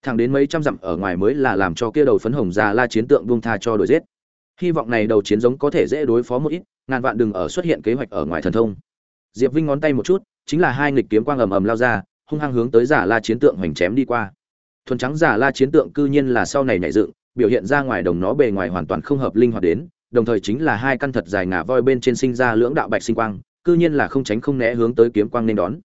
thẳng đến mấy trăm dặm ở ngoài mới là làm cho kia đầu phấn hồng già la chiến tượng buông tha cho đổi giết. Hy vọng này đầu chiến giống có thể dễ đối phó một ít, ngàn vạn đừng ở xuất hiện kế hoạch ở ngoài thần thông. Diệp vinh ngón tay một chút, chính là hai nghịch kiếm quang ầm ầm lao ra, hung hăng hướng tới giả la chiến tượng hoành chém đi qua. Thuần trắng giả la chiến tượng cư nhiên là sau này nhảy dựng, biểu hiện ra ngoài đồng nó bề ngoài hoàn toàn không hợp linh hoạt đến, đồng thời chính là hai căn thật dài ngà voi bên trên sinh ra lưỡng đạo bạch sinh quang, cư nhiên là không tránh không né hướng tới kiếm quang nên đón.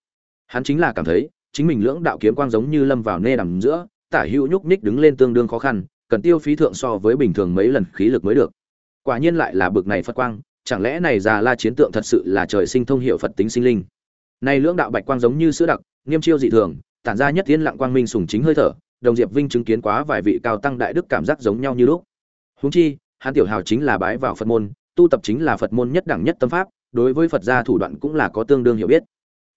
Hắn chính là cảm thấy, chính mình lưỡng đạo kiếm quang giống như lâm vào nê đằng giữa tả hữu nhúc nhích đứng lên tương đương khó khăn, cần tiêu phí thượng so với bình thường mấy lần khí lực mới được. Quả nhiên lại là bực này phật quang, chẳng lẽ này già la chiến tượng thật sự là trời sinh thông hiệu phật tính sinh linh? Này lưỡng đạo bạch quang giống như sữa đặc, nghiêm chiêu dị thường, tản ra nhất thiên lặng quang minh sùng chính hơi thở, đồng diệp vinh chứng kiến quá vài vị cao tăng đại đức cảm giác giống nhau như lúc. Huống chi, hắn tiểu hào chính là bái vào phật môn, tu tập chính là phật môn nhất đẳng nhất tâm pháp, đối với phật gia thủ đoạn cũng là có tương đương hiểu biết.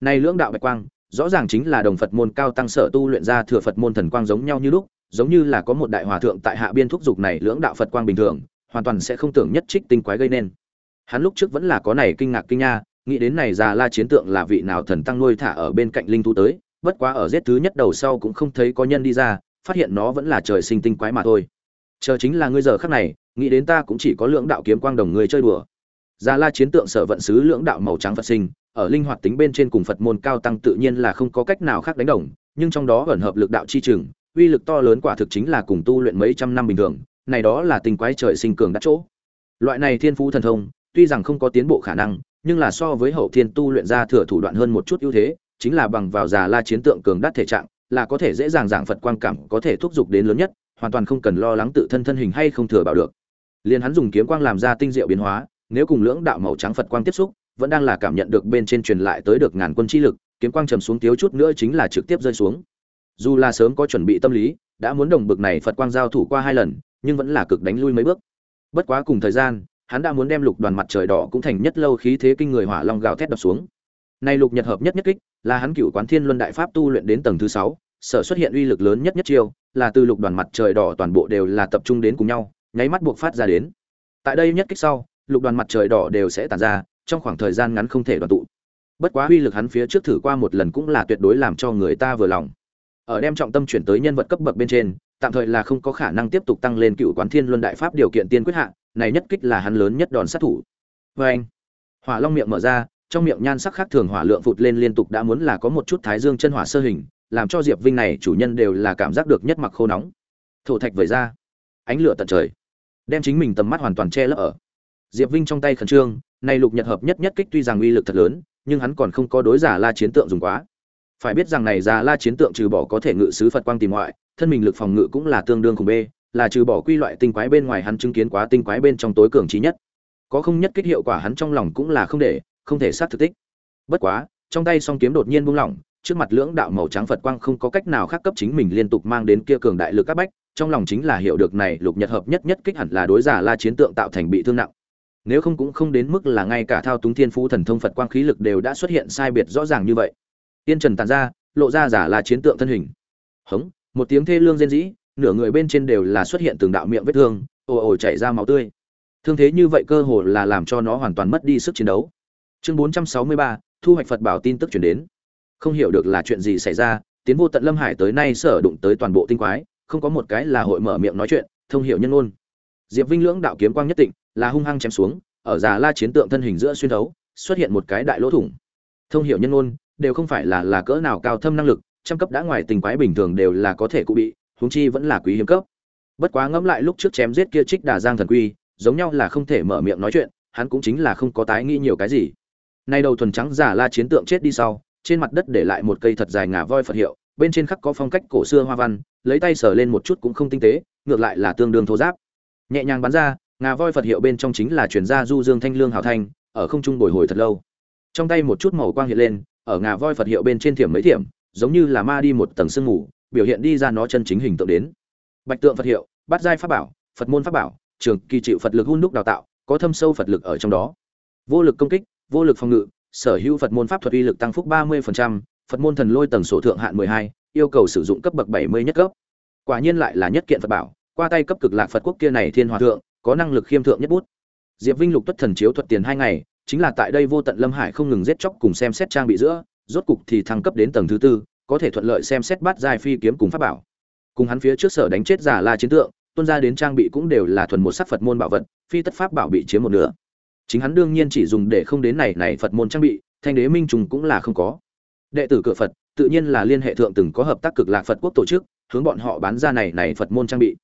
Nay lưỡng đạo bạch quang rõ ràng chính là đồng phật môn cao tăng sở tu luyện ra thừa phật môn thần quang giống nhau như lúc, giống như là có một đại hòa thượng tại hạ biên thúc dục này lưỡng đạo phật quang bình thường, hoàn toàn sẽ không tưởng nhất trích tinh quái gây nên. Hắn lúc trước vẫn là có này kinh ngạc kinh nha, nghĩ đến này già la chiến tượng là vị nào thần tăng nuôi thả ở bên cạnh linh thú tới, bất quá ở giết thứ nhất đầu sau cũng không thấy có nhân đi ra, phát hiện nó vẫn là trời sinh tinh quái mà thôi. Chờ chính là ngươi giờ khắc này, nghĩ đến ta cũng chỉ có lưỡng đạo kiếm quang đồng người chơi đùa. Già la chiến tượng sở vận sứ lưỡng đạo màu trắng phật sinh ở linh hoạt tính bên trên cùng phật môn cao tăng tự nhiên là không có cách nào khác đánh đồng nhưng trong đó ẩn hợp lực đạo chi trường, uy lực to lớn quả thực chính là cùng tu luyện mấy trăm năm bình thường này đó là tình quái trời sinh cường đắt chỗ. Loại này thiên phú thần thông tuy rằng không có tiến bộ khả năng nhưng là so với hậu thiên tu luyện ra thừa thủ đoạn hơn một chút ưu thế chính là bằng vào già la chiến tượng cường đắt thể trạng là có thể dễ dàng giảng phật quang cảm có thể thúc giục đến lớn nhất hoàn toàn không cần lo lắng tự thân thân hình hay không thừa bảo được. Liền hắn dùng kiếm quang làm ra tinh diệu biến hóa nếu cùng lưỡng đạo màu trắng phật quang tiếp xúc vẫn đang là cảm nhận được bên trên truyền lại tới được ngàn quân chi lực, kiếm quang trầm xuống thiếu chút nữa chính là trực tiếp rơi xuống. Dù là sớm có chuẩn bị tâm lý, đã muốn đồng bực này phật quang giao thủ qua hai lần, nhưng vẫn là cực đánh lui mấy bước. Bất quá cùng thời gian, hắn đã muốn đem lục đoàn mặt trời đỏ cũng thành nhất lâu khí thế kinh người hỏa long gào thét đập xuống. Nay lục nhật hợp nhất nhất kích, là hắn cựu quán thiên luân đại pháp tu luyện đến tầng thứ sáu, sở xuất hiện uy lực lớn nhất nhất chiêu, là từ lục đoàn mặt trời đỏ toàn bộ đều là tập trung đến cùng nhau, nháy mắt buộc phát ra đến. Tại đây nhất kích sau, lục đoàn mặt trời đỏ đều sẽ tản ra trong khoảng thời gian ngắn không thể đoàn tụ. Bất quá uy lực hắn phía trước thử qua một lần cũng là tuyệt đối làm cho người ta vừa lòng. Ở đem trọng tâm chuyển tới nhân vật cấp bậc bên trên, tạm thời là không có khả năng tiếp tục tăng lên cựu quán thiên luân đại pháp điều kiện tiên quyết hạ, này nhất kích là hắn lớn nhất đòn sát thủ. Vê anh, hỏa long miệng mở ra, trong miệng nhan sắc khác thường hỏa lượng phụt lên liên tục đã muốn là có một chút thái dương chân hỏa sơ hình, làm cho diệp vinh này chủ nhân đều là cảm giác được nhất mặc khô nóng. Thổ thạch vẩy ra, ánh lửa tận trời, đem chính mình tầm mắt hoàn toàn che lấp ở diệp vinh trong tay khẩn trương này lục nhật hợp nhất nhất kích tuy rằng uy lực thật lớn, nhưng hắn còn không có đối giả la chiến tượng dùng quá. Phải biết rằng này giả la chiến tượng trừ bỏ có thể ngự sứ phật quang tìm ngoại, thân mình lực phòng ngự cũng là tương đương cùng b là trừ bỏ quy loại tinh quái bên ngoài hắn chứng kiến quá tinh quái bên trong tối cường chí nhất. Có không nhất kích hiệu quả hắn trong lòng cũng là không để, không thể sát thực tích. Bất quá, trong tay song kiếm đột nhiên buông lỏng, trước mặt lưỡng đạo màu trắng phật quang không có cách nào khác cấp chính mình liên tục mang đến kia cường đại lực các bách, trong lòng chính là hiểu được này lục nhật hợp nhất nhất kích hẳn là đối giả la chiến tượng tạo thành bị thương nặng nếu không cũng không đến mức là ngay cả thao túng thiên phú thần thông phật quang khí lực đều đã xuất hiện sai biệt rõ ràng như vậy. Tiên trần tàn ra lộ ra giả là chiến tượng thân hình. Hống một tiếng thê lương rên rỉ nửa người bên trên đều là xuất hiện từng đạo miệng vết thương ồ ồ chảy ra máu tươi. Thương thế như vậy cơ hồ là làm cho nó hoàn toàn mất đi sức chiến đấu. Chương 463, thu hoạch phật bảo tin tức chuyển đến. Không hiểu được là chuyện gì xảy ra tiến vô tận lâm hải tới nay sở đụng tới toàn bộ tinh quái không có một cái là hội mở miệng nói chuyện thông hiểu nhân ôn diệp vinh lưỡng đạo kiếm quang nhất định là hung hăng chém xuống, ở già la chiến tượng thân hình giữa xuyên thấu, xuất hiện một cái đại lỗ thủng. Thông hiểu nhân ôn đều không phải là là cỡ nào cao thâm năng lực, trăm cấp đã ngoài tình quái bình thường đều là có thể cụ bị, huống chi vẫn là quý hiếm cấp. Bất quá ngẫm lại lúc trước chém giết kia trích đà giang thần quy, giống nhau là không thể mở miệng nói chuyện, hắn cũng chính là không có tái nghĩ nhiều cái gì. Nay đầu thuần trắng giả la chiến tượng chết đi sau, trên mặt đất để lại một cây thật dài ngà voi phật hiệu, bên trên khắc có phong cách cổ xưa hoa văn, lấy tay sờ lên một chút cũng không tinh tế, ngược lại là tương đương thô giáp. Nhẹ nhàng bắn ra ngà voi phật hiệu bên trong chính là chuyển gia du dương thanh lương hào thanh ở không trung bồi hồi thật lâu. Trong tay một chút màu quang hiện lên ở ngà voi phật hiệu bên trên thiểm mấy thiểm giống như là ma đi một tầng sương mù biểu hiện đi ra nó chân chính hình tượng đến. Bạch tượng phật hiệu bát giai pháp bảo phật môn pháp bảo trường kỳ chịu phật lực hun đúc đào tạo có thâm sâu phật lực ở trong đó. Vô lực công kích vô lực phòng ngự sở hữu phật môn pháp thuật uy lực tăng phúc 30%, phật môn thần lôi tầng sổ thượng hạn 12, yêu cầu sử dụng cấp bậc 70 nhất cấp. Quả nhiên lại là nhất kiện phật bảo qua tay cấp cực lạc phật quốc kia này thiên hòa thượng có năng lực khiêm thượng nhất bút. Diệp vinh lục tuất thần chiếu thuật tiền hai ngày, chính là tại đây vô tận lâm hải không ngừng giết chóc cùng xem xét trang bị giữa, rốt cục thì thăng cấp đến tầng thứ tư, có thể thuận lợi xem xét bắt giai phi kiếm cùng pháp bảo. Cùng hắn phía trước sở đánh chết giả la chiến tượng, tuân ra đến trang bị cũng đều là thuần một sắc phật môn bảo vật, phi tất pháp bảo bị chiếm một nửa. Chính hắn đương nhiên chỉ dùng để không đến này này phật môn trang bị, thanh đế minh trùng cũng là không có. Đệ tử cửa phật, tự nhiên là liên hệ thượng từng có hợp tác cực lạc phật quốc tổ chức, hướng bọn họ bán ra này này phật môn trang bị.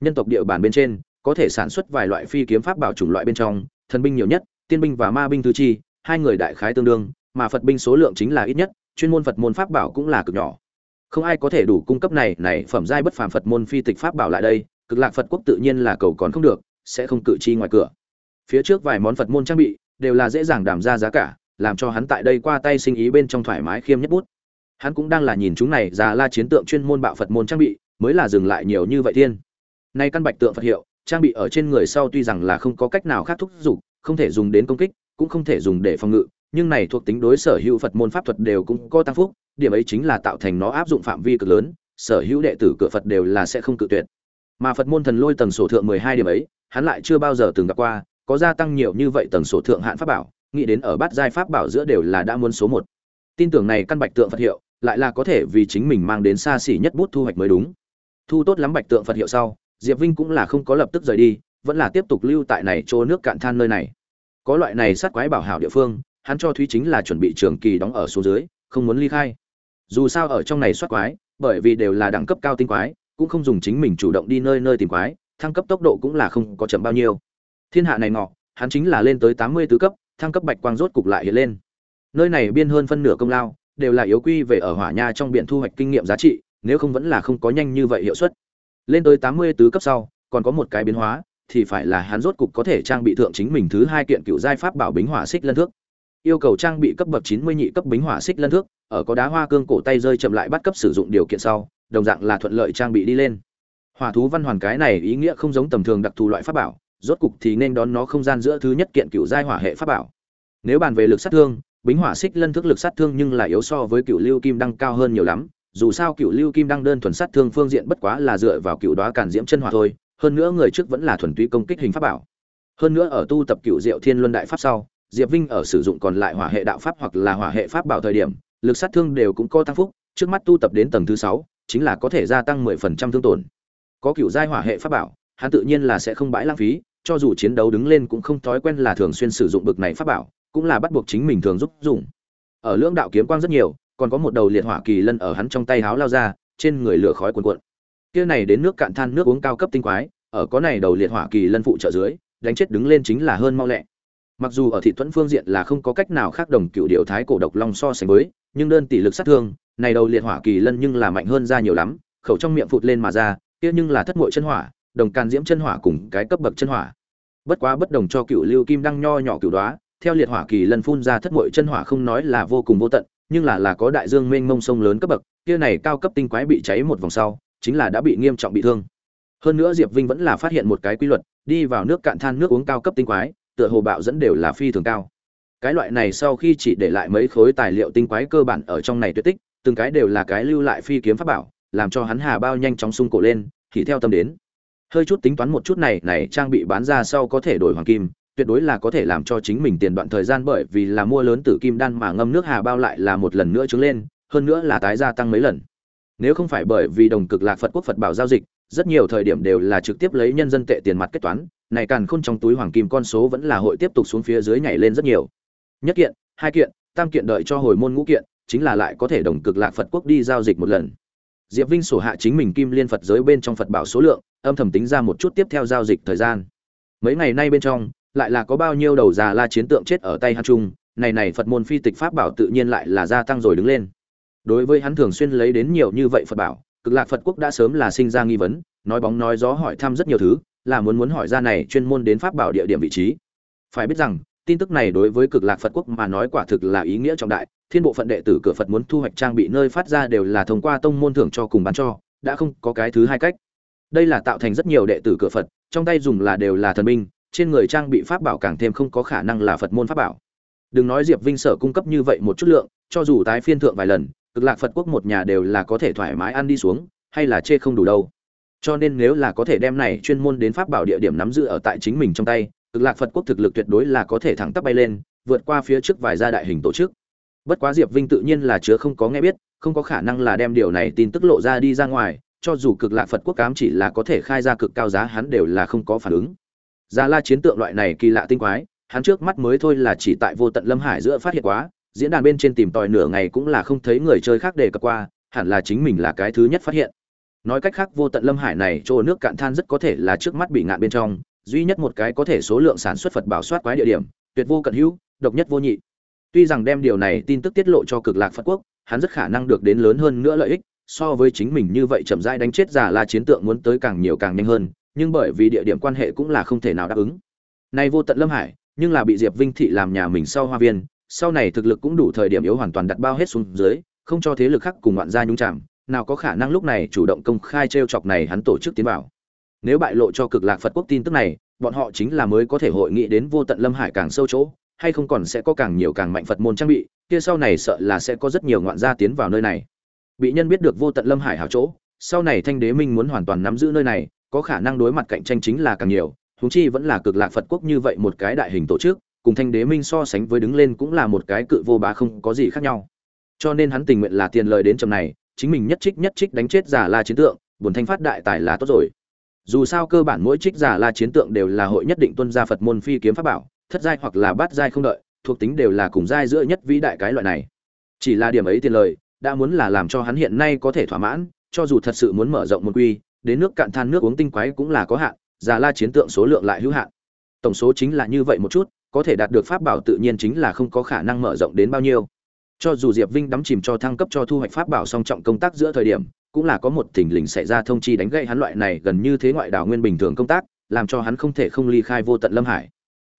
Nhân tộc địa bàn bên trên có thể sản xuất vài loại phi kiếm pháp bảo chủng loại bên trong, thần binh nhiều nhất, tiên binh và ma binh thứ chi, hai người đại khái tương đương, mà phật binh số lượng chính là ít nhất, chuyên môn phật môn pháp bảo cũng là cực nhỏ. Không ai có thể đủ cung cấp này này phẩm giai bất phàm phật môn phi tịch pháp bảo lại đây, cực lạc phật quốc tự nhiên là cầu còn không được, sẽ không cự chi ngoài cửa. Phía trước vài món phật môn trang bị, đều là dễ dàng đảm ra giá cả, làm cho hắn tại đây qua tay sinh ý bên trong thoải mái khiêm nhất bút. Hắn cũng đang là nhìn chúng này già la chiến tượng chuyên môn bạo phật môn trang bị, mới là dừng lại nhiều như vậy thiên. Nay căn bạch tượng phật hiệu trang bị ở trên người sau tuy rằng là không có cách nào khác thúc giục, không thể dùng đến công kích, cũng không thể dùng để phòng ngự, nhưng này thuộc tính đối sở hữu phật môn pháp thuật đều cũng có tăng phúc, điểm ấy chính là tạo thành nó áp dụng phạm vi cực lớn, sở hữu đệ tử cửa phật đều là sẽ không cự tuyệt. Mà phật môn thần lôi tầng sổ thượng mười hai điểm ấy, hắn lại chưa bao giờ từng gặp qua, có gia tăng nhiều như vậy tầng sổ thượng hạn pháp bảo, nghĩ đến ở bát giai pháp bảo giữa đều là đã muốn số một. Tin tưởng này căn bạch tượng phật hiệu, lại là có thể vì chính mình mang đến xa xỉ nhất bút thu hoạch mới đúng. Thu tốt lắm bạch tượng phật hiệu sau diệp vinh cũng là không có lập tức rời đi, vẫn là tiếp tục lưu tại này chỗ nước cạn than nơi này. Có loại này sát quái bảo hảo địa phương, hắn cho thúy chính là chuẩn bị trường kỳ đóng ở số dưới, không muốn ly khai. Dù sao ở trong này soát quái, bởi vì đều là đẳng cấp cao tinh quái, cũng không dùng chính mình chủ động đi nơi nơi tìm quái, thăng cấp tốc độ cũng là không có chậm bao nhiêu. Thiên hạ này ngọ, hắn chính là lên tới tám mươi tứ cấp, thăng cấp bạch quang rốt cục lại hiện lên. Nơi này biên hơn phân nửa công lao, đều là yếu quy về ở hỏa nha trong biển thu hoạch kinh nghiệm giá trị, nếu không vẫn là không có nhanh như vậy hiệu suất lên tới tám mươi tứ cấp sau, còn có một cái biến hóa, thì phải là hắn rốt cục có thể trang bị thượng chính mình thứ hai kiện cựu giai pháp bảo bính hỏa xích lân thước. Yêu cầu trang bị cấp bậc chín mươi nhị cấp bính hỏa xích lân thước, ở có đá hoa cương cổ tay rơi chậm lại bắt cấp sử dụng điều kiện sau, đồng dạng là thuận lợi trang bị đi lên. Hỏa thú văn hoàn cái này ý nghĩa không giống tầm thường đặc thù loại pháp bảo, rốt cục thì nên đón nó không gian giữa thứ nhất kiện cựu giai hỏa hệ pháp bảo. Nếu bàn về lực sát thương, bính hỏa xích lân thước lực sát thương nhưng là yếu so với cựu lưu kim đăng cao hơn nhiều lắm dù sao cựu lưu kim đăng đơn thuần sát thương phương diện bất quá là dựa vào cựu đoá cản diễm chân hỏa thôi, hơn nữa người trước vẫn là thuần túy công kích hình pháp bảo. Hơn nữa ở tu tập cựu diệu thiên luân đại pháp sau, diệp vinh ở sử dụng còn lại hỏa hệ đạo pháp hoặc là hỏa hệ pháp bảo thời điểm, lực sát thương đều cũng có tăng phúc, trước mắt tu tập đến tầng thứ sáu, chính là có thể gia tăng mười phần trăm thương tổn. Có cựu giai hỏa hệ pháp bảo, hắn tự nhiên là sẽ không bãi lãng phí, cho dù chiến đấu đứng lên cũng không thói quen là thường xuyên sử dụng bực này pháp bảo, cũng là bắt buộc chính mình thường giúp dùng. Ở lưỡng đạo kiếm quang rất nhiều còn có một đầu liệt hỏa kỳ lân ở hắn trong tay háo lao ra, trên người lửa khói cuồn cuộn. Kia này đến nước cạn than nước uống cao cấp tinh quái, ở có này đầu liệt hỏa kỳ lân phụ trợ dưới, đánh chết đứng lên chính là hơn mau lẹ. Mặc dù ở thị thuẫn phương diện là không có cách nào khác đồng cựu điệu thái cổ độc long so sánh với, nhưng đơn tỷ lực sát thương, này đầu liệt hỏa kỳ lân nhưng là mạnh hơn ra nhiều lắm, khẩu trong miệng phụt lên mà ra, kia nhưng là thất muội chân hỏa, đồng can diễm chân hỏa cùng cái cấp bậc chân hỏa. Bất quá bất đồng cho cựu lưu kim đăng nho nhỏ cựu đoá theo liệt hỏa kỳ lân phun ra thất muội chân hỏa không nói là vô cùng vô tận nhưng là là có đại dương mênh mông sông lớn cấp bậc, kia này cao cấp tinh quái bị cháy một vòng sau, chính là đã bị nghiêm trọng bị thương. Hơn nữa diệp vinh vẫn là phát hiện một cái quy luật, đi vào nước cạn than nước uống cao cấp tinh quái, tựa hồ bạo dẫn đều là phi thường cao. Cái loại này sau khi chỉ để lại mấy khối tài liệu tinh quái cơ bản ở trong này tuyệt tích, từng cái đều là cái lưu lại phi kiếm pháp bảo, làm cho hắn hà bao nhanh chóng sung cổ lên, thì theo tâm đến. Hơi chút tính toán một chút này này trang bị bán ra sau có thể đổi hoàng kim tuyệt đối là có thể làm cho chính mình tiền đoạn thời gian bởi vì là mua lớn tử kim đan mà ngâm nước hà bao lại là một lần nữa trứng lên, hơn nữa là tái gia tăng mấy lần. Nếu không phải bởi vì đồng cực lạc phật quốc phật bảo giao dịch, rất nhiều thời điểm đều là trực tiếp lấy nhân dân tệ tiền mặt kết toán, này càng khôn trong túi hoàng kim con số vẫn là hội tiếp tục xuống phía dưới nhảy lên rất nhiều. Nhất kiện, hai kiện, tam kiện đợi cho hồi môn ngũ kiện, chính là lại có thể đồng cực lạc phật quốc đi giao dịch một lần. Diệp vinh sổ hạ chính mình kim liên phật giới bên trong phật bảo số lượng, âm thầm tính ra một chút tiếp theo giao dịch thời gian. Mấy ngày nay bên trong lại là có bao nhiêu đầu già la chiến tượng chết ở tay hắn trung này này phật môn phi tịch pháp bảo tự nhiên lại là gia tăng rồi đứng lên. Đối với hắn thường xuyên lấy đến nhiều như vậy phật bảo, cực lạc phật quốc đã sớm là sinh ra nghi vấn, nói bóng nói gió hỏi thăm rất nhiều thứ, là muốn muốn hỏi ra này chuyên môn đến pháp bảo địa điểm vị trí. Phải biết rằng, tin tức này đối với cực lạc phật quốc mà nói quả thực là ý nghĩa trọng đại, thiên bộ phận đệ tử cửa phật muốn thu hoạch trang bị nơi phát ra đều là thông qua tông môn thưởng cho cùng bán cho, đã không có cái thứ hai cách. Đây là tạo thành rất nhiều đệ tử cửa phật, trong tay dùng là đều là thần binh trên người trang bị pháp bảo càng thêm không có khả năng là phật môn pháp bảo. Đừng nói diệp vinh sở cung cấp như vậy một chút lượng, cho dù tái phiên thượng vài lần, cực lạc phật quốc một nhà đều là có thể thoải mái ăn đi xuống, hay là chê không đủ đâu. Cho nên nếu là có thể đem này chuyên môn đến pháp bảo địa điểm nắm giữ ở tại chính mình trong tay, cực lạc phật quốc thực lực tuyệt đối là có thể thẳng tắp bay lên, vượt qua phía trước vài gia đại hình tổ chức. Bất quá diệp vinh tự nhiên là chứa không có nghe biết, không có khả năng là đem điều này tin tức lộ ra đi ra ngoài, cho dù cực lạc phật quốc cám chỉ là có thể khai ra cực cao giá hắn đều là không có phản ứng gia la chiến tượng loại này kỳ lạ tinh quái, hắn trước mắt mới thôi là chỉ tại vô tận lâm hải giữa phát hiện quá, diễn đàn bên trên tìm tòi nửa ngày cũng là không thấy người chơi khác đề cập qua, hẳn là chính mình là cái thứ nhất phát hiện. Nói cách khác, vô tận lâm hải này chỗ nước cạn than rất có thể là trước mắt bị ngạn bên trong, duy nhất một cái có thể số lượng sản xuất phật bảo soát quái địa điểm, tuyệt vô cận hữu, độc nhất vô nhị. Tuy rằng đem điều này tin tức tiết lộ cho cực lạc phật quốc, hắn rất khả năng được đến lớn hơn nữa lợi ích, so với chính mình như vậy chậm rãi đánh chết giả la chiến tượng muốn tới càng nhiều càng nhanh hơn nhưng bởi vì địa điểm quan hệ cũng là không thể nào đáp ứng. Nay vô tận lâm hải, nhưng là bị diệp vinh thị làm nhà mình sau hoa viên, sau này thực lực cũng đủ thời điểm yếu hoàn toàn đặt bao hết xuống dưới, không cho thế lực khác cùng ngoạn gia nhúng chạm nào có khả năng lúc này chủ động công khai trêu chọc này hắn tổ chức tiến vào. Nếu bại lộ cho cực lạc phật quốc tin tức này, bọn họ chính là mới có thể hội nghị đến vô tận lâm hải càng sâu chỗ, hay không còn sẽ có càng nhiều càng mạnh phật môn trang bị, kia sau này sợ là sẽ có rất nhiều ngoạn gia tiến vào nơi này. Bị nhân biết được vô tận lâm hải hảo chỗ, sau này thanh đế minh muốn hoàn toàn nắm giữ nơi này có khả năng đối mặt cạnh tranh chính là càng nhiều, huống chi vẫn là cực lạc phật quốc như vậy một cái đại hình tổ chức, cùng thanh đế minh so sánh với đứng lên cũng là một cái cự vô bá không có gì khác nhau. Cho nên hắn tình nguyện là tiền lời đến chầm này, chính mình nhất trích nhất trích đánh chết giả la chiến tượng, buồn thanh phát đại tài là tốt rồi. Dù sao cơ bản mỗi trích giả la chiến tượng đều là hội nhất định tuân gia phật môn phi kiếm pháp bảo, thất giai hoặc là bát giai không đợi, thuộc tính đều là cùng giai giữa nhất vĩ đại cái loại này. Chỉ là điểm ấy tiền lời, đã muốn là làm cho hắn hiện nay có thể thỏa mãn, cho dù thật sự muốn mở rộng môn quy đến nước cạn than nước uống tinh quái cũng là có hạn giả la chiến tượng số lượng lại hữu hạn. Tổng số chính là như vậy một chút, có thể đạt được pháp bảo tự nhiên chính là không có khả năng mở rộng đến bao nhiêu. Cho dù diệp vinh đắm chìm cho thăng cấp cho thu hoạch pháp bảo song trọng công tác giữa thời điểm, cũng là có một tình lình xảy ra thông chi đánh gậy hắn loại này gần như thế ngoại đảo nguyên bình thường công tác, làm cho hắn không thể không ly khai vô tận lâm hải.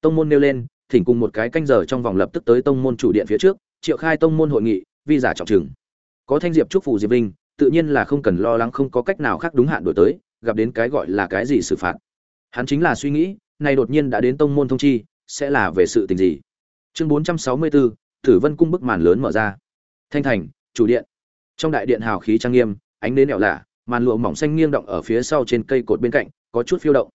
Tông môn nêu lên, thỉnh cùng một cái canh giờ trong vòng lập tức tới tông môn chủ điện phía trước, triệu khai tông môn hội nghị, vi giả trọng trừng. Có thanh diệp chúc phù diệp vinh tự nhiên là không cần lo lắng không có cách nào khác đúng hạn đổi tới gặp đến cái gọi là cái gì xử phạt hắn chính là suy nghĩ này đột nhiên đã đến tông môn thông chi sẽ là về sự tình gì chương bốn trăm sáu mươi bốn Tử Vân cung bức màn lớn mở ra. Thanh thành, chủ điện. Trong đại điện hào khí trang nghiêm, ánh đến nẻo lạ, màn lụa mỏng xanh nghiêng động ở phía sau trên cây cột bên cạnh, có chút phiêu động.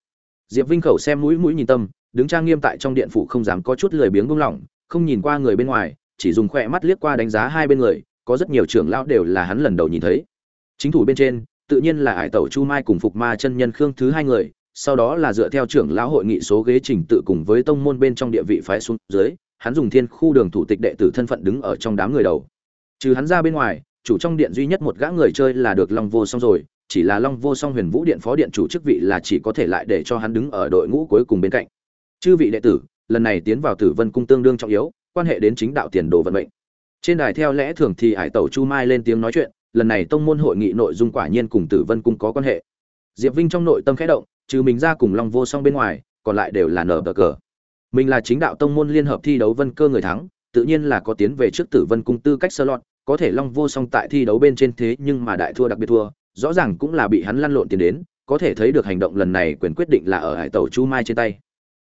Diệp Vinh khẩu xem mũi mũi nhìn tâm, đứng trang nghiêm tại trong điện phủ không dám có chút lười biếng buông lỏng, không nhìn qua người bên ngoài, chỉ dùng khỏe mắt liếc qua đánh giá hai bên người, có rất nhiều trưởng lão đều là hắn lần đầu nhìn thấy. Chính thủ bên trên, tự nhiên là Hải Tẩu Chu Mai cùng Phục Ma chân nhân Khương thứ hai người, sau đó là dựa theo trưởng lão hội nghị số ghế trình tự cùng với tông môn bên trong địa vị phái xuống dưới, hắn dùng thiên khu đường thủ tịch đệ tử thân phận đứng ở trong đám người đầu. Trừ hắn ra bên ngoài chủ trong điện duy nhất một gã người chơi là được long vô song rồi chỉ là long vô song huyền vũ điện phó điện chủ chức vị là chỉ có thể lại để cho hắn đứng ở đội ngũ cuối cùng bên cạnh. Chư vị đệ tử lần này tiến vào tử vân cung tương đương trọng yếu quan hệ đến chính đạo tiền đồ vận mệnh. Trên đài theo lẽ thường thì hải tẩu chu mai lên tiếng nói chuyện lần này tông môn hội nghị nội dung quả nhiên cùng tử vân cung có quan hệ. Diệp vinh trong nội tâm khẽ động, trừ mình ra cùng long vô song bên ngoài, còn lại đều là nở bờ cờ. Mình là chính đạo tông môn liên hợp thi đấu vân cơ người thắng, tự nhiên là có tiến về trước tử vân cung tư cách sơ lọt, có thể long vô song tại thi đấu bên trên thế nhưng mà đại thua đặc biệt thua, rõ ràng cũng là bị hắn lăn lộn tiền đến, có thể thấy được hành động lần này quyền quyết định là ở hải tẩu chu mai trên tay.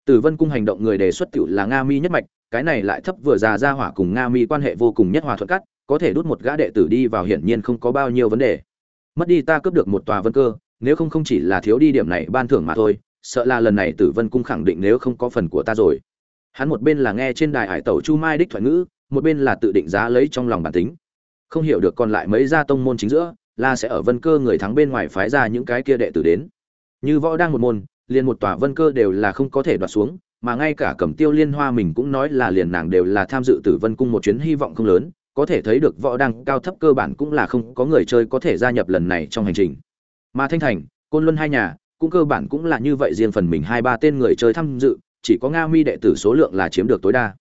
Tử vân cung hành động người đề xuất tiểu là nga mi nhất mạch, cái này lại thấp vừa già ra hỏa cùng nga mi quan hệ vô cùng nhất hòa thuận cắt có thể đút một gã đệ tử đi vào hiển nhiên không có bao nhiêu vấn đề. Mất đi ta cướp được một tòa vân cơ, nếu không không chỉ là thiếu đi điểm này ban thưởng mà thôi, sợ là lần này tử vân cung khẳng định nếu không có phần của ta rồi. Hắn một bên là nghe trên đài hải tẩu chu mai đích thoại ngữ, một bên là tự định giá lấy trong lòng bản tính. Không hiểu được còn lại mấy gia tông môn chính giữa, là sẽ ở vân cơ người thắng bên ngoài phái ra những cái kia đệ tử đến. Như võ đang một môn, liền một tòa vân cơ đều là không có thể đoạt xuống, mà ngay cả cẩm tiêu liên hoa mình cũng nói là liền nàng đều là tham dự tử vân cung một chuyến hy vọng không lớn có thể thấy được võ đăng cao thấp cơ bản cũng là không có người chơi có thể gia nhập lần này trong hành trình. Mà thanh thành, côn luân hai nhà, cũng cơ bản cũng là như vậy riêng phần mình hai ba tên người chơi tham dự, chỉ có nga mi đệ tử số lượng là chiếm được tối đa.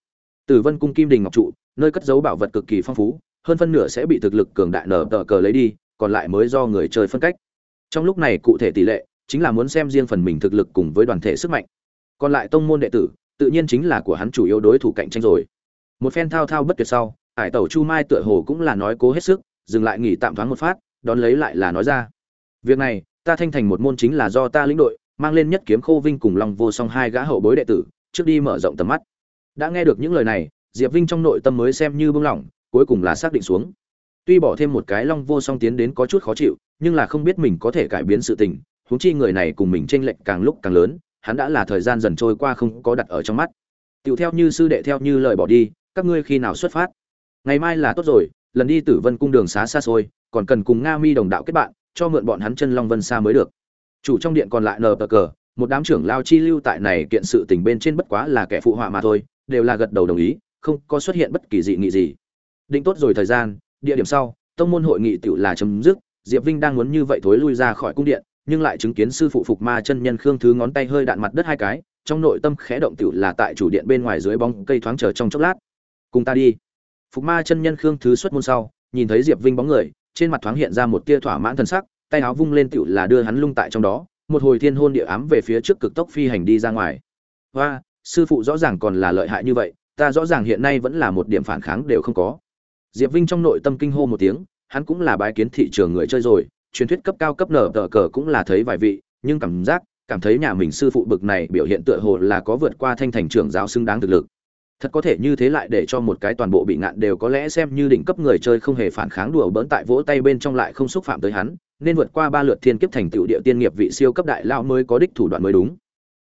Tử vân cung kim đình ngọc trụ, nơi cất giấu bảo vật cực kỳ phong phú, hơn phân nửa sẽ bị thực lực cường đại nở tờ cờ lấy đi, còn lại mới do người chơi phân cách. Trong lúc này cụ thể tỷ lệ, chính là muốn xem riêng phần mình thực lực cùng với đoàn thể sức mạnh. Còn lại tông môn đệ tử, tự nhiên chính là của hắn chủ yếu đối thủ cạnh tranh rồi. Một phen thao thao bất tuyệt sau ải tẩu chu mai tựa hồ cũng là nói cố hết sức, dừng lại nghỉ tạm thoáng một phát, đón lấy lại là nói ra. Việc này, ta thanh thành một môn chính là do ta lĩnh đội, mang lên nhất kiếm khô vinh cùng long vô song hai gã hậu bối đệ tử, trước đi mở rộng tầm mắt. Đã nghe được những lời này, diệp vinh trong nội tâm mới xem như bưng lỏng cuối cùng là xác định xuống. Tuy bỏ thêm một cái long vô song tiến đến có chút khó chịu, nhưng là không biết mình có thể cải biến sự tình, huống chi người này cùng mình tranh lệch càng lúc càng lớn, hắn đã là thời gian dần trôi qua không có đặt ở trong mắt. Tựu theo như sư đệ theo như lời bỏ đi, các ngươi khi nào xuất phát? Ngày mai là tốt rồi, lần đi tử vân cung đường xá xa xôi, còn cần cùng nga mi đồng đạo kết bạn, cho mượn bọn hắn chân long vân xa mới được. Chủ trong điện còn lại nờ bờ cờ, một đám trưởng lao chi lưu tại này kiện sự tình bên trên bất quá là kẻ phụ họa mà thôi, đều là gật đầu đồng ý, không có xuất hiện bất kỳ dị nghị gì. Định tốt rồi thời gian, địa điểm sau, tông môn hội nghị tựu là chấm dứt, diệp vinh đang muốn như vậy thối lui ra khỏi cung điện, nhưng lại chứng kiến sư phụ phục ma chân nhân khương thứ ngón tay hơi đạn mặt đất hai cái, trong nội tâm khẽ động tựu là tại chủ điện bên ngoài dưới bóng cây thoáng chờ trong chốc lát. Cùng ta đi phục ma chân nhân khương thứ xuất môn sau, nhìn thấy diệp vinh bóng người, trên mặt thoáng hiện ra một tia thỏa mãn thần sắc, tay áo vung lên tựu là đưa hắn lung tại trong đó, một hồi thiên hôn địa ám về phía trước cực tốc phi hành đi ra ngoài. Hoa, sư phụ rõ ràng còn là lợi hại như vậy, ta rõ ràng hiện nay vẫn là một điểm phản kháng đều không có. Diệp vinh trong nội tâm kinh hô một tiếng, hắn cũng là bái kiến thị trường người chơi rồi, truyền thuyết cấp cao cấp nở tở cờ cũng là thấy vài vị, nhưng cảm giác, cảm thấy nhà mình sư phụ bực này biểu hiện tựa hồ là có vượt qua thanh thành trưởng giáo xứng đáng thực lực thật có thể như thế lại để cho một cái toàn bộ bị ngạn đều có lẽ xem như đỉnh cấp người chơi không hề phản kháng đùa bỡn tại vỗ tay bên trong lại không xúc phạm tới hắn, nên vượt qua ba lượt thiên kiếp thành tựu địa tiên nghiệp vị siêu cấp đại lao mới có đích thủ đoạn mới đúng.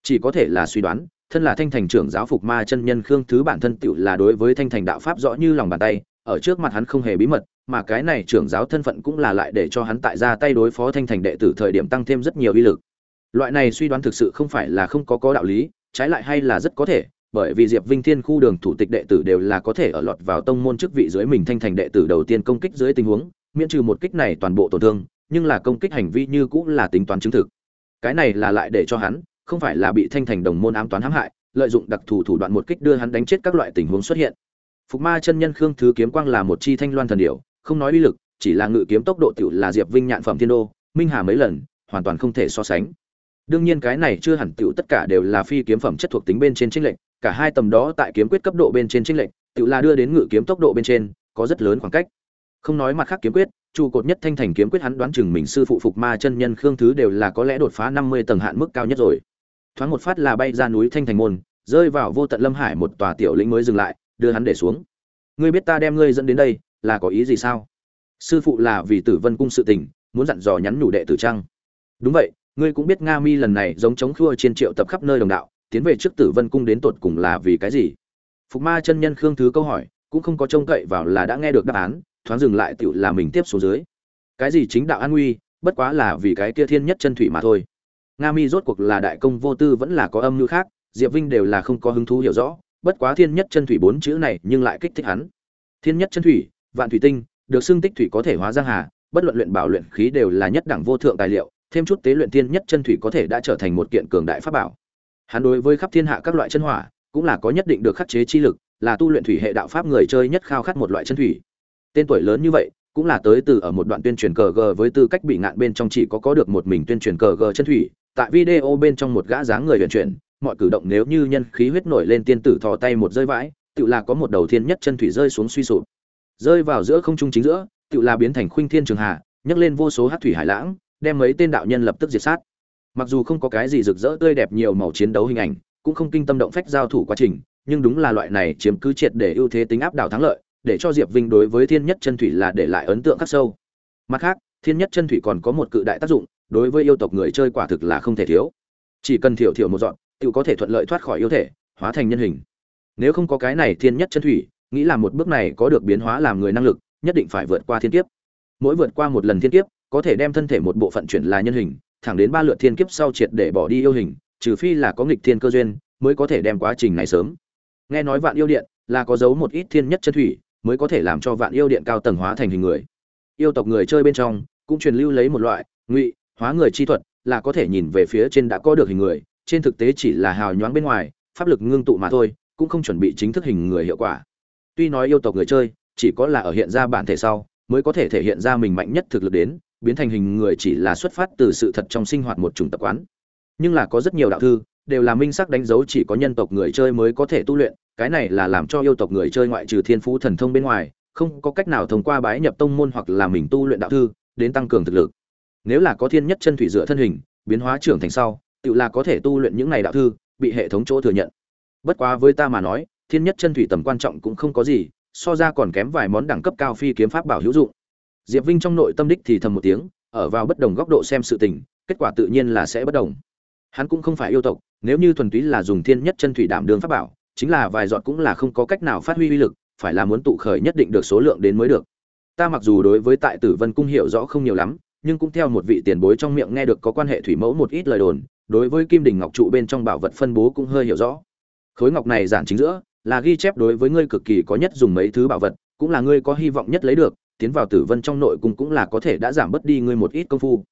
Chỉ có thể là suy đoán, thân là thanh thành trưởng giáo phục ma chân nhân khương thứ bản thân tựu là đối với thanh thành đạo pháp rõ như lòng bàn tay, ở trước mặt hắn không hề bí mật, mà cái này trưởng giáo thân phận cũng là lại để cho hắn tại ra tay đối phó thanh thành đệ tử thời điểm tăng thêm rất nhiều uy lực. Loại này suy đoán thực sự không phải là không có có đạo lý, trái lại hay là rất có thể bởi vì diệp vinh thiên khu đường thủ tịch đệ tử đều là có thể ở lọt vào tông môn chức vị dưới mình thanh thành đệ tử đầu tiên công kích dưới tình huống, miễn trừ một kích này toàn bộ tổn thương, nhưng là công kích hành vi như cũng là tính toán chứng thực. Cái này là lại để cho hắn, không phải là bị thanh thành đồng môn ám toán hãm hại, lợi dụng đặc thù thủ đoạn một kích đưa hắn đánh chết các loại tình huống xuất hiện. Phục ma chân nhân khương thứ kiếm quang là một chi thanh loan thần điểu, không nói uy lực, chỉ là ngự kiếm tốc độ tiểu là diệp vinh nhạn phẩm thiên đô, minh hà mấy lần, hoàn toàn không thể so sánh. Đương nhiên cái này chưa hẳn tiểu tất cả đều là phi kiếm phẩm chất thuộc tính bên trên trinh lệnh cả hai tầm đó tại kiếm quyết cấp độ bên trên trinh lệnh tự là đưa đến ngự kiếm tốc độ bên trên, có rất lớn khoảng cách. Không nói mặt khác kiếm quyết, trụ cột nhất thanh thành kiếm quyết hắn đoán chừng mình sư phụ phục ma chân nhân khương thứ đều là có lẽ đột phá năm mươi tầng hạn mức cao nhất rồi. Thoáng một phát là bay ra núi thanh thành môn, rơi vào vô tận lâm hải một tòa tiểu lĩnh mới dừng lại, đưa hắn để xuống. Ngươi biết ta đem ngươi dẫn đến đây, là có ý gì sao? Sư phụ là vì tử vân cung sự tình, muốn dặn dò nhắn nhủ đệ tử trang đúng vậy, ngươi cũng biết nga mi lần này giống chống khua trên triệu tập khắp nơi đồng đạo tiến về trước tử vân cung đến tột cùng là vì cái gì? Phục ma chân nhân khương thứ câu hỏi, cũng không có trông cậy vào là đã nghe được đáp án, thoáng dừng lại tựu là mình tiếp xuống dưới. Cái gì chính đạo an nguy, bất quá là vì cái kia thiên nhất chân thủy mà thôi. Nga mi rốt cuộc là đại công vô tư vẫn là có âm như khác, diệp vinh đều là không có hứng thú hiểu rõ, bất quá thiên nhất chân thủy bốn chữ này nhưng lại kích thích hắn. Thiên nhất chân thủy, vạn thủy tinh, được xưng tích thủy có thể hóa giang hà, bất luận luyện bảo luyện khí đều là nhất đẳng vô thượng tài liệu, thêm chút tế luyện thiên nhất chân thủy có thể đã trở thành một kiện cường đại pháp bảo hắn đối với khắp thiên hạ các loại chân hỏa, cũng là có nhất định được khắc chế chi lực, là tu luyện thủy hệ đạo pháp người chơi nhất khao khát một loại chân thủy. Tên tuổi lớn như vậy, cũng là tới từ ở một đoạn tuyên truyền cờ g với tư cách bị ngạn bên trong chỉ có có được một mình tuyên truyền cờ g chân thủy, tại video bên trong một gã dáng người vận chuyển, mọi cử động nếu như nhân khí huyết nổi lên tiên tử thò tay một rơi vãi tự là có một đầu thiên nhất chân thủy rơi xuống suy sụp. Rơi vào giữa không trung chính giữa tự là biến thành khuynh thiên trường hà nhấc lên vô số hát thủy hải lãng, đem mấy tên đạo nhân lập tức diệt sát mặc dù không có cái gì rực rỡ tươi đẹp nhiều màu chiến đấu hình ảnh, cũng không kinh tâm động phách giao thủ quá trình, nhưng đúng là loại này chiếm cứ triệt để ưu thế tính áp đảo thắng lợi, để cho diệp vinh đối với thiên nhất chân thủy là để lại ấn tượng khắc sâu. Mặt khác, thiên nhất chân thủy còn có một cự đại tác dụng, đối với yêu tộc người chơi quả thực là không thể thiếu. Chỉ cần thiểu thiểu một dọn tự có thể thuận lợi thoát khỏi yêu thể, hóa thành nhân hình. Nếu không có cái này thiên nhất chân thủy, nghĩ là một bước này có được biến hóa làm người năng lực, nhất định phải vượt qua thiên kiếp. Mỗi vượt qua một lần thiên kiếp, có thể đem thân thể một bộ phận chuyển là nhân hình thẳng đến ba lượt thiên kiếp sau triệt để bỏ đi yêu hình, trừ phi là có nghịch thiên cơ duyên mới có thể đem quá trình này sớm. Nghe nói vạn yêu điện là có giấu một ít thiên nhất chân thủy mới có thể làm cho vạn yêu điện cao tầng hóa thành hình người. Yêu tộc người chơi bên trong cũng truyền lưu lấy một loại ngụy, hóa người chi thuật là có thể nhìn về phía trên đã có được hình người, trên thực tế chỉ là hào nhoáng bên ngoài, pháp lực ngưng tụ mà thôi, cũng không chuẩn bị chính thức hình người hiệu quả. Tuy nói yêu tộc người chơi chỉ có là ở hiện ra bản thể sau mới có thể thể hiện ra mình mạnh nhất thực lực đến biến thành hình người chỉ là xuất phát từ sự thật trong sinh hoạt một chủng tập quán. Nhưng là có rất nhiều đạo thư, đều là minh sắc đánh dấu chỉ có nhân tộc người chơi mới có thể tu luyện, cái này là làm cho yêu tộc người chơi ngoại trừ thiên phú thần thông bên ngoài, không có cách nào thông qua bái nhập tông môn hoặc là mình tu luyện đạo thư, đến tăng cường thực lực. Nếu là có thiên nhất chân thủy dựa thân hình, biến hóa trưởng thành sau, tự là có thể tu luyện những này đạo thư, bị hệ thống chỗ thừa nhận. Bất quá với ta mà nói, thiên nhất chân thủy tầm quan trọng cũng không có gì, so ra còn kém vài món đẳng cấp cao phi kiếm pháp bảo hữu dụng diệp vinh trong nội tâm đích thì thầm một tiếng, ở vào bất đồng góc độ xem sự tình, kết quả tự nhiên là sẽ bất đồng. Hắn cũng không phải yêu tộc, nếu như thuần túy là dùng thiên nhất chân thủy đảm đường pháp bảo, chính là vài giọt cũng là không có cách nào phát huy uy lực, phải là muốn tụ khởi nhất định được số lượng đến mới được. Ta mặc dù đối với tại tử vân cung hiểu rõ không nhiều lắm, nhưng cũng theo một vị tiền bối trong miệng nghe được có quan hệ thủy mẫu một ít lời đồn, đối với kim đình ngọc trụ bên trong bảo vật phân bố cũng hơi hiểu rõ. Khối ngọc này giản chính giữa, là ghi chép đối với ngươi cực kỳ có nhất dùng mấy thứ bảo vật, cũng là ngươi có hy vọng nhất lấy được tiến vào tử vân trong nội cung cũng là có thể đã giảm bớt đi ngươi một ít công phu.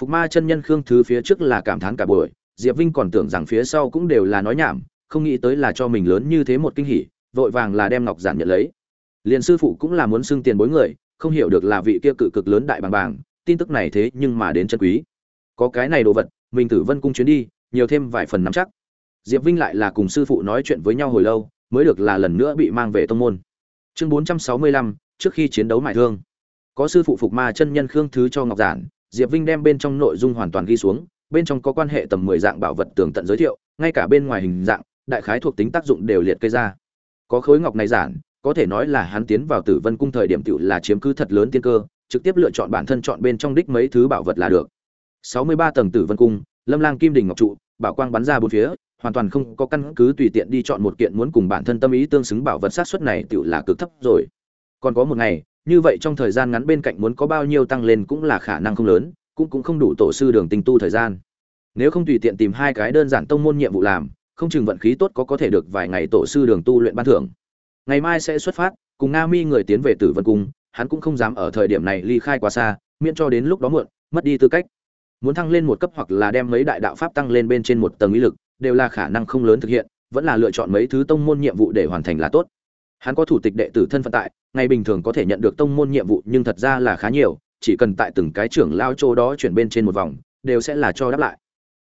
Phục ma chân nhân khương thứ phía trước là cảm thán cả buổi, diệp vinh còn tưởng rằng phía sau cũng đều là nói nhảm, không nghĩ tới là cho mình lớn như thế một kinh hỉ, vội vàng là đem ngọc giản nhận lấy. Liền sư phụ cũng là muốn xưng tiền bối người, không hiểu được là vị kia cự cực lớn đại bằng bàng, tin tức này thế nhưng mà đến chân quý. Có cái này đồ vật, mình tử vân cung chuyến đi, nhiều thêm vài phần nắm chắc. Diệp vinh lại là cùng sư phụ nói chuyện với nhau hồi lâu, mới được là lần nữa bị mang về tông môn. Chương bốn trăm sáu mươi lăm trước khi chiến đấu mại thương. Có sư phụ phục ma chân nhân khương thứ cho ngọc giản, diệp vinh đem bên trong nội dung hoàn toàn ghi xuống, bên trong có quan hệ tầm mười dạng bảo vật tường tận giới thiệu, ngay cả bên ngoài hình dạng, đại khái thuộc tính tác dụng đều liệt kê ra. Có khối ngọc này giản, có thể nói là hắn tiến vào tử vân cung thời điểm tựu là chiếm cứ thật lớn tiên cơ, trực tiếp lựa chọn bản thân chọn bên trong đích mấy thứ bảo vật là được. Sáu mươi ba tầng tử vân cung, lâm lang kim đình ngọc trụ, bảo quang bắn ra bốn phía, hoàn toàn không có căn cứ tùy tiện đi chọn một kiện muốn cùng bản thân tâm ý tương xứng bảo vật sát suất này tựu là cực thấp rồi còn có một ngày, như vậy trong thời gian ngắn bên cạnh muốn có bao nhiêu tăng lên cũng là khả năng không lớn, cũng cũng không đủ tổ sư đường tinh tu thời gian. Nếu không tùy tiện tìm hai cái đơn giản tông môn nhiệm vụ làm, không chừng vận khí tốt có có thể được vài ngày tổ sư đường tu luyện ban thưởng. Ngày mai sẽ xuất phát, cùng nga mi người tiến về tử vân cung, hắn cũng không dám ở thời điểm này ly khai quá xa, miễn cho đến lúc đó muộn, mất đi tư cách. Muốn thăng lên một cấp hoặc là đem mấy đại đạo pháp tăng lên bên trên một tầng ý lực, đều là khả năng không lớn thực hiện, vẫn là lựa chọn mấy thứ tông môn nhiệm vụ để hoàn thành là tốt hắn có thủ tịch đệ tử thân phận tại ngày bình thường có thể nhận được tông môn nhiệm vụ nhưng thật ra là khá nhiều, chỉ cần tại từng cái trưởng lao chỗ đó chuyển bên trên một vòng, đều sẽ là cho đáp lại.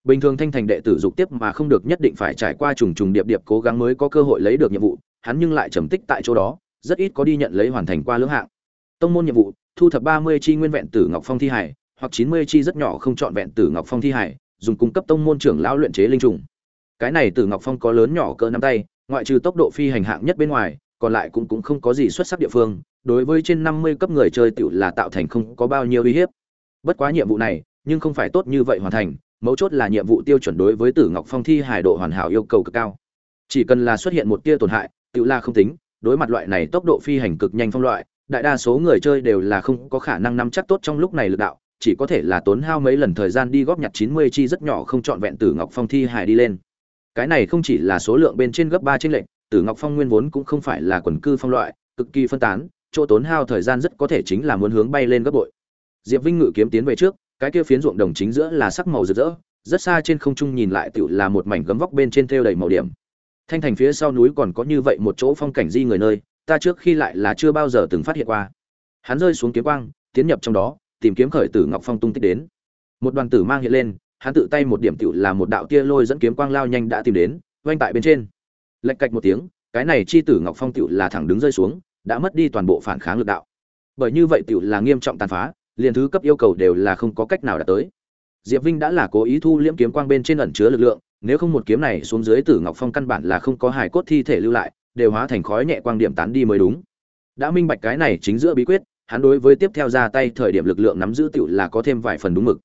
Bình thường thanh thành đệ tử dục tiếp mà không được nhất định phải trải qua trùng trùng điệp điệp cố gắng mới có cơ hội lấy được nhiệm vụ, hắn nhưng lại trầm tích tại chỗ đó, rất ít có đi nhận lấy hoàn thành qua lưỡng hạng. Tông môn nhiệm vụ, thu thập ba mươi chi nguyên vẹn tử ngọc phong thi hải hoặc chín mươi chi rất nhỏ không chọn vẹn tử ngọc phong thi hải dùng cung cấp tông môn trưởng lão luyện chế linh trùng. Cái này tử ngọc phong có lớn nhỏ cỡ nắm tay, ngoại trừ tốc độ phi hành hạng nhất bên ngoài còn lại cũng cũng không có gì xuất sắc địa phương, đối với trên năm mươi cấp người chơi tiểu là tạo thành không có bao nhiêu uy hiếp. Bất quá nhiệm vụ này, nhưng không phải tốt như vậy hoàn thành, mấu chốt là nhiệm vụ tiêu chuẩn đối với tử ngọc phong thi hài độ hoàn hảo yêu cầu cực cao. Chỉ cần là xuất hiện một tia tổn hại, tiểu la không tính, đối mặt loại này tốc độ phi hành cực nhanh phong loại, đại đa số người chơi đều là không có khả năng nắm chắc tốt trong lúc này lực đạo, chỉ có thể là tốn hao mấy lần thời gian đi góp nhặt chín mươi chi rất nhỏ không trọn vẹn tử ngọc phong thi hài đi lên. Cái này không chỉ là số lượng bên trên gấp ba trên lệnh Tử Ngọc Phong nguyên vốn cũng không phải là quần cư phong loại, cực kỳ phân tán, chỗ tốn hao thời gian rất có thể chính là muốn hướng bay lên gấp bội. Diệp Vinh ngự kiếm tiến về trước, cái kia phiến ruộng đồng chính giữa là sắc màu rực rỡ, rất xa trên không trung nhìn lại tựu là một mảnh gấm vóc bên trên thêu đầy màu điểm. Thanh thành phía sau núi còn có như vậy một chỗ phong cảnh di người nơi, ta trước khi lại là chưa bao giờ từng phát hiện qua. Hắn rơi xuống kiếm quang, tiến nhập trong đó, tìm kiếm khởi tử Ngọc Phong tung tích đến. Một đoàn tử mang hiện lên, hắn tự tay một điểm tựu là một đạo tia lôi dẫn kiếm quang lao nhanh đã tìm đến, vang tại bên trên. Lệch cạch một tiếng, cái này chi tử Ngọc Phong tựu là thẳng đứng rơi xuống, đã mất đi toàn bộ phản kháng lực đạo. Bởi như vậy tựu là nghiêm trọng tàn phá, liền thứ cấp yêu cầu đều là không có cách nào đạt tới. Diệp Vinh đã là cố ý thu liễm kiếm quang bên trên ẩn chứa lực lượng, nếu không một kiếm này xuống dưới Tử Ngọc Phong căn bản là không có hài cốt thi thể lưu lại, đều hóa thành khói nhẹ quang điểm tán đi mới đúng. Đã minh bạch cái này chính giữa bí quyết, hắn đối với tiếp theo ra tay thời điểm lực lượng nắm giữ tựu là có thêm vài phần đúng mực.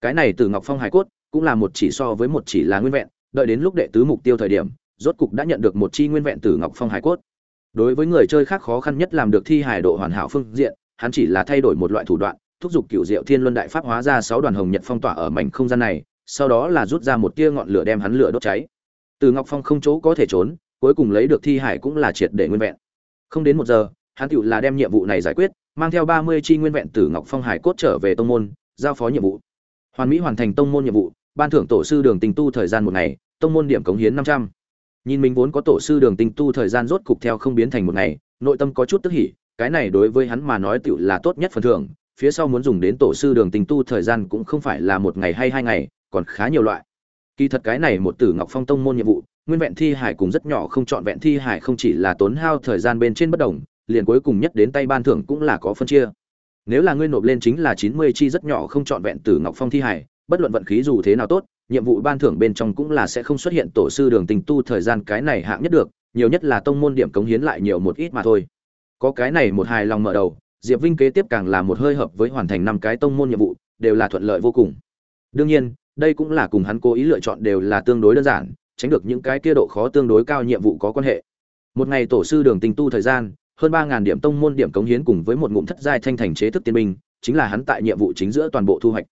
Cái này Tử Ngọc Phong hải cốt, cũng là một chỉ so với một chỉ là nguyên vẹn, đợi đến lúc đệ tứ mục tiêu thời điểm, rốt cục đã nhận được một chi nguyên vẹn Tử Ngọc Phong Hải cốt. Đối với người chơi khác khó khăn nhất làm được thi hài độ hoàn hảo phương diện, hắn chỉ là thay đổi một loại thủ đoạn, thúc giục cựu diệu thiên luân đại pháp hóa ra sáu đoàn hồng nhật phong tỏa ở mảnh không gian này sau đó là rút ra một tia ngọn lửa đem hắn lửa đốt cháy. Từ ngọc phong không chỗ có thể trốn cuối cùng lấy được thi hải cũng là triệt để nguyên vẹn. Không đến một giờ hắn tựu là đem nhiệm vụ này giải quyết mang theo ba mươi chi nguyên vẹn từ ngọc phong hải cốt trở về tông môn giao phó nhiệm vụ. Hoàn mỹ hoàn thành tông môn nhiệm vụ ban thưởng tổ sư đường tình tu thời gian một ngày tông môn điểm cống hiến năm trăm nhìn mình vốn có tổ sư đường tinh tu thời gian rốt cục theo không biến thành một ngày, nội tâm có chút tức hỉ, cái này đối với hắn mà nói tựu là tốt nhất phần thưởng, phía sau muốn dùng đến tổ sư đường tinh tu thời gian cũng không phải là một ngày hay hai ngày, còn khá nhiều loại. Kỳ thật cái này một tử ngọc phong tông môn nhiệm vụ, nguyên vẹn thi hải cùng rất nhỏ không chọn vẹn thi hải không chỉ là tốn hao thời gian bên trên bất đồng, liền cuối cùng nhất đến tay ban thưởng cũng là có phân chia. Nếu là ngươi nộp lên chính là chín mươi chi rất nhỏ không chọn vẹn tử ngọc phong thi hải, bất luận vận khí dù thế nào tốt nhiệm vụ ban thưởng bên trong cũng là sẽ không xuất hiện tổ sư đường tình tu thời gian cái này hạng nhất được nhiều nhất là tông môn điểm cống hiến lại nhiều một ít mà thôi có cái này một hài lòng mở đầu Diệp Vinh kế tiếp càng là một hơi hợp với hoàn thành năm cái tông môn nhiệm vụ, đều là thuận lợi vô cùng. Đương nhiên, đây cũng là cùng hắn cố ý lựa chọn đều là tương đối đơn giản, tránh được những cái kia độ khó tương đối cao nhiệm vụ có quan hệ. Một ngày tổ sư đường tình tu thời gian, hơn 3000 điểm tông môn điểm cống hiến cùng với một ngụm thất giai thanh thành chế thức tiên binh, chính là hắn tại nhiệm vụ chính giữa toàn bộ thu hoạch.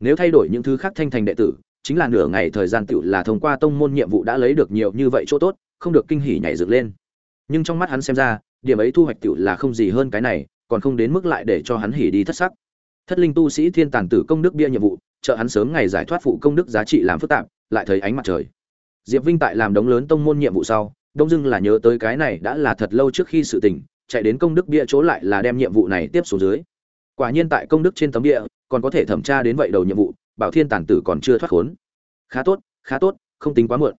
Nếu thay đổi những thứ khác thanh thành đệ tử, chính là nửa ngày thời gian tiểu là thông qua tông môn nhiệm vụ đã lấy được nhiều như vậy chỗ tốt, không được kinh hỉ nhảy dựng lên. Nhưng trong mắt hắn xem ra, điểm ấy thu hoạch tiểu là không gì hơn cái này, còn không đến mức lại để cho hắn hỉ đi thất sắc. Thất linh tu sĩ thiên tàn tử công đức bia nhiệm vụ trợ hắn sớm ngày giải thoát phụ công đức giá trị làm phức tạp lại thấy ánh mặt trời. Diệp vinh tại làm đống lớn tông môn nhiệm vụ sau đông dưng là nhớ tới cái này đã là thật lâu trước khi sự tình chạy đến công đức bia chỗ lại là đem nhiệm vụ này tiếp xuống dưới. Quả nhiên tại công đức trên tấm địa còn có thể thẩm tra đến vậy đầu nhiệm vụ bảo thiên tàn tử còn chưa thoát khốn. Khá tốt khá tốt, không tính quá muộn.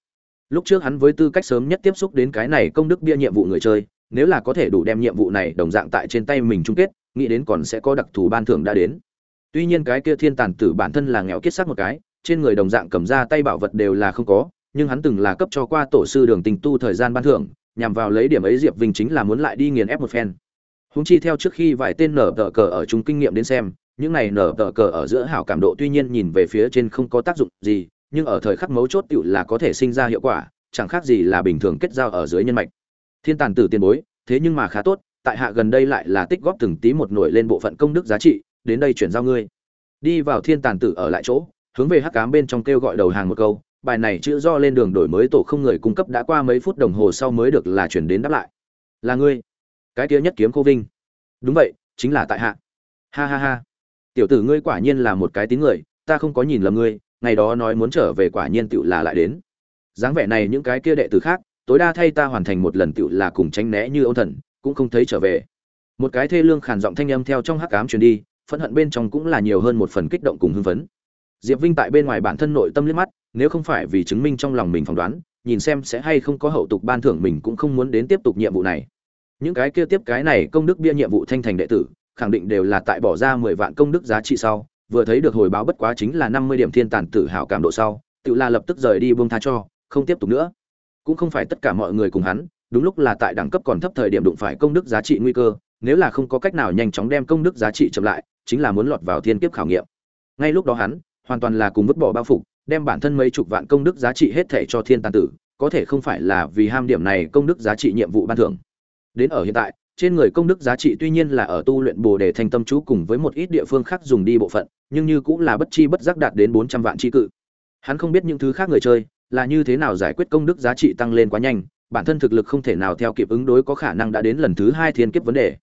Lúc trước hắn với tư cách sớm nhất tiếp xúc đến cái này công đức bia nhiệm vụ người chơi, nếu là có thể đủ đem nhiệm vụ này đồng dạng tại trên tay mình chung kết, nghĩ đến còn sẽ có đặc thù ban thưởng đã đến. Tuy nhiên cái kia thiên tàn tử bản thân là nghèo kết sắc một cái, trên người đồng dạng cầm ra tay bảo vật đều là không có, nhưng hắn từng là cấp cho qua tổ sư đường tình tu thời gian ban thưởng, nhằm vào lấy điểm ấy diệp vinh chính là muốn lại đi nghiền ép một phen. Húng chi theo trước khi vài tên nở tờ cờ ở chúng kinh nghiệm đến xem những này nở tờ cờ ở giữa hảo cảm độ tuy nhiên nhìn về phía trên không có tác dụng gì, nhưng ở thời khắc mấu chốt tựu là có thể sinh ra hiệu quả, chẳng khác gì là bình thường kết giao ở dưới nhân mạch. Thiên tàn tử tiền bối, thế nhưng mà khá tốt, tại hạ gần đây lại là tích góp từng tí một nổi lên bộ phận công đức giá trị, đến đây chuyển giao ngươi. Đi vào thiên tàn tử ở lại chỗ, hướng về hắc cám bên trong kêu gọi đầu hàng một câu, bài này chữ do lên đường đổi mới tổ không người cung cấp đã qua mấy phút đồng hồ sau mới được là chuyển đến đáp lại. Là ngươi. Cái kia nhất kiếm cô vinh. Đúng vậy, chính là tại hạ. Ha ha ha tiểu tử ngươi quả nhiên là một cái tín người, ta không có nhìn lầm ngươi, ngày đó nói muốn trở về quả nhiên tựu là lại đến. Dáng vẻ này những cái kia đệ tử khác, tối đa thay ta hoàn thành một lần tựu là cùng tránh né như ôn thần, cũng không thấy trở về. Một cái thê lương khàn giọng thanh âm theo trong hắc ám truyền đi, phẫn hận bên trong cũng là nhiều hơn một phần kích động cùng hưng phấn. Diệp vinh tại bên ngoài bản thân nội tâm liếc mắt, nếu không phải vì chứng minh trong lòng mình phỏng đoán, nhìn xem sẽ hay không có hậu tục ban thưởng mình cũng không muốn đến tiếp tục nhiệm vụ này. Những cái kia tiếp cái này công đức bia nhiệm vụ thanh thành đệ tử khẳng định đều là tại bỏ ra mười vạn công đức giá trị sau, vừa thấy được hồi báo bất quá chính là năm mươi điểm thiên tàn tử hào cảm độ sau tự là lập tức rời đi buông tha cho, không tiếp tục nữa. Cũng không phải tất cả mọi người cùng hắn, đúng lúc là tại đẳng cấp còn thấp thời điểm đụng phải công đức giá trị nguy cơ, nếu là không có cách nào nhanh chóng đem công đức giá trị chậm lại, chính là muốn lọt vào thiên kiếp khảo nghiệm. Ngay lúc đó hắn, hoàn toàn là cùng vứt bỏ bao phục, đem bản thân mấy chục vạn công đức giá trị hết thể cho thiên tàn tử, có thể không phải là vì ham điểm này công đức giá trị nhiệm vụ ban thưởng. Đến ở hiện tại trên người công đức giá trị tuy nhiên là ở tu luyện bồ đề thanh tâm chú cùng với một ít địa phương khác dùng đi bộ phận, nhưng như cũng là bất chi bất giác đạt đến bốn trăm vạn chi cự. Hắn không biết những thứ khác người chơi là như thế nào giải quyết công đức giá trị tăng lên quá nhanh, bản thân thực lực không thể nào theo kịp ứng đối có khả năng đã đến lần thứ hai thiên kiếp vấn đề.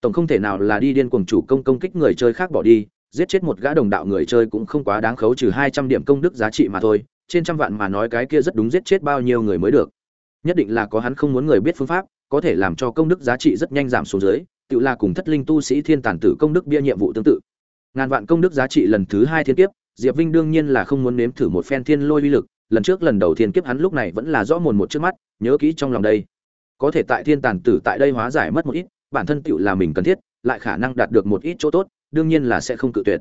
Tổng không thể nào là đi điên cuồng chủ công công kích người chơi khác bỏ đi, giết chết một gã đồng đạo người chơi cũng không quá đáng khấu trừ hai trăm điểm công đức giá trị mà thôi, trên trăm vạn mà nói cái kia rất đúng giết chết bao nhiêu người mới được. Nhất định là có hắn không muốn người biết phương pháp có thể làm cho công đức giá trị rất nhanh giảm xuống dưới, tự là cùng thất linh tu sĩ thiên tản tử công đức bia nhiệm vụ tương tự. Ngàn vạn công đức giá trị lần thứ hai thiên kiếp, diệp vinh đương nhiên là không muốn nếm thử một phen thiên lôi uy lực, lần trước lần đầu thiên kiếp hắn lúc này vẫn là rõ mồn một trước mắt, nhớ kỹ trong lòng đây. Có thể tại thiên tản tử tại đây hóa giải mất một ít, bản thân tựu là mình cần thiết, lại khả năng đạt được một ít chỗ tốt, đương nhiên là sẽ không cự tuyệt.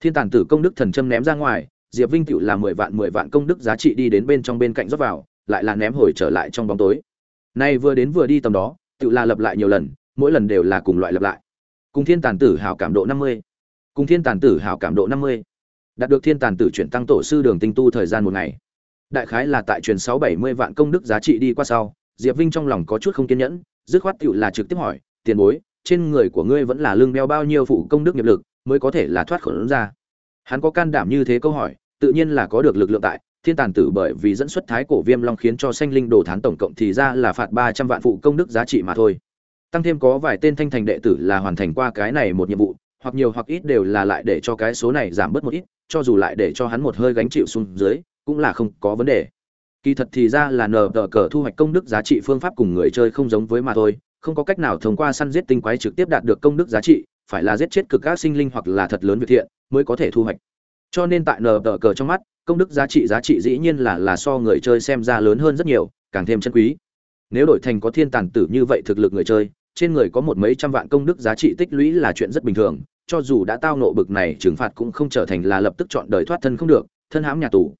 Thiên tản tử công đức thần châm ném ra ngoài, diệp vinh tựu là mười vạn mười vạn công đức giá trị đi đến bên trong bên cạnh rót vào, lại là ném hồi trở lại trong bóng tối nay vừa đến vừa đi tầm đó, tự là lập lại nhiều lần, mỗi lần đều là cùng loại lập lại. Cùng thiên Tàn tử hảo cảm độ năm mươi. Cùng thiên Tàn tử hảo cảm độ năm mươi. Đạt được thiên Tàn tử chuyển tăng tổ sư đường tinh tu thời gian một ngày. Đại khái là tại truyền sáu bảy mươi vạn công đức giá trị đi qua sau, diệp vinh trong lòng có chút không kiên nhẫn, dứt khoát tựu là trực tiếp hỏi, tiền bối, trên người của ngươi vẫn là lương đeo bao nhiêu phụ công đức nghiệp lực, mới có thể là thoát khổ ra? Hắn có can đảm như thế câu hỏi, tự nhiên là có được lực lượng tại thiên tàn tử bởi vì dẫn xuất thái cổ viêm long khiến cho sanh linh đồ thán tổng cộng thì ra là phạt ba trăm vạn phụ công đức giá trị mà thôi. Tăng thêm có vài tên thanh thành đệ tử là hoàn thành qua cái này một nhiệm vụ, hoặc nhiều hoặc ít đều là lại để cho cái số này giảm bớt một ít, cho dù lại để cho hắn một hơi gánh chịu xuống dưới, cũng là không có vấn đề. Kỳ thật thì ra là nờ tờ cờ thu hoạch công đức giá trị phương pháp cùng người chơi không giống với mà thôi, không có cách nào thông qua săn giết tinh quái trực tiếp đạt được công đức giá trị, phải là giết chết cực các sinh linh hoặc là thật lớn việc thiện mới có thể thu hoạch. Cho nên tại nờ tờ cờ trong mắt công đức giá trị giá trị dĩ nhiên là là so người chơi xem ra lớn hơn rất nhiều, càng thêm chân quý. Nếu đổi thành có thiên tàn tử như vậy thực lực người chơi, trên người có một mấy trăm vạn công đức giá trị tích lũy là chuyện rất bình thường, cho dù đã tao nộ bực này trừng phạt cũng không trở thành là lập tức chọn đời thoát thân không được, thân hãm nhà tù.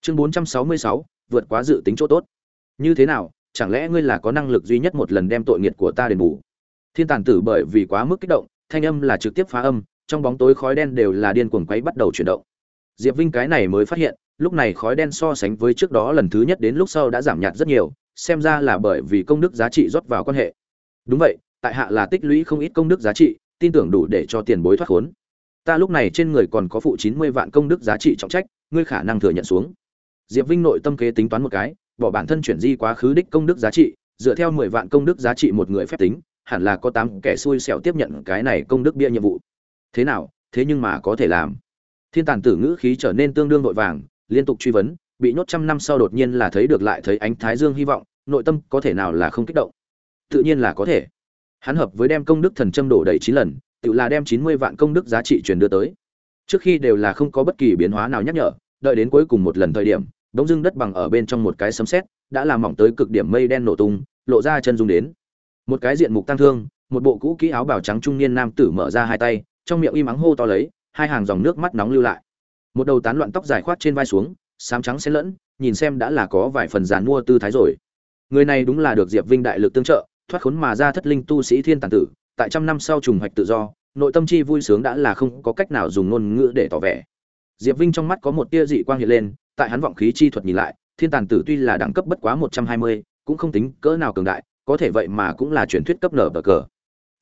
Chương bốn trăm sáu mươi sáu, vượt quá dự tính chỗ tốt. Như thế nào, chẳng lẽ ngươi là có năng lực duy nhất một lần đem tội nghiệt của ta đền bù? Thiên tàn tử bởi vì quá mức kích động, thanh âm là trực tiếp phá âm, trong bóng tối khói đen đều là điên cuồng quấy bắt đầu chuyển động diệp vinh cái này mới phát hiện, lúc này khói đen so sánh với trước đó lần thứ nhất đến lúc sau đã giảm nhạt rất nhiều, xem ra là bởi vì công đức giá trị rót vào quan hệ. Đúng vậy, tại hạ là tích lũy không ít công đức giá trị, tin tưởng đủ để cho tiền bối thoát khốn. Ta lúc này trên người còn có phụ chín mươi vạn công đức giá trị trọng trách, ngươi khả năng thừa nhận xuống. Diệp vinh nội tâm kế tính toán một cái, bỏ bản thân chuyển di quá khứ đích công đức giá trị, dựa theo mười vạn công đức giá trị một người phép tính, hẳn là có tám kẻ xui xẻo tiếp nhận cái này công đức bia nhiệm vụ. Thế nào, thế nhưng mà có thể làm thiên tàn tử ngữ khí trở nên tương đương vội vàng, liên tục truy vấn, bị nhốt trăm năm sau đột nhiên là thấy được lại thấy ánh thái dương hy vọng, nội tâm có thể nào là không kích động? Tự nhiên là có thể. Hắn hợp với đem công đức thần châm đổ đầy chín lần, tự là đem chín mươi vạn công đức giá trị truyền đưa tới. Trước khi đều là không có bất kỳ biến hóa nào nhắc nhở, đợi đến cuối cùng một lần thời điểm đống dưng đất bằng ở bên trong một cái sấm sét, đã làm mỏng tới cực điểm mây đen nổ tung, lộ ra chân dung đến. Một cái diện mục tăng thương, một bộ cũ kỹ áo bào trắng trung niên nam tử mở ra hai tay, trong miệng im ắng hô to lấy hai hàng dòng nước mắt nóng lưu lại. Một đầu tán loạn tóc dài khoát trên vai xuống, sám trắng xen lẫn, nhìn xem đã là có vài phần giàn mua tư thái rồi. Người này đúng là được diệp vinh đại lực tương trợ, thoát khốn mà ra thất linh tu sĩ thiên tàn tử, tại trăm năm sau trùng hoạch tự do, nội tâm chi vui sướng đã là không có cách nào dùng ngôn ngữ để tỏ vẻ. Diệp vinh trong mắt có một tia dị quang hiện lên, tại hắn vọng khí chi thuật nhìn lại, thiên tàn tử tuy là đẳng cấp bất quá một trăm hai mươi, cũng không tính cỡ nào cường đại, có thể vậy mà cũng là truyền thuyết cấp nở bờ cờ.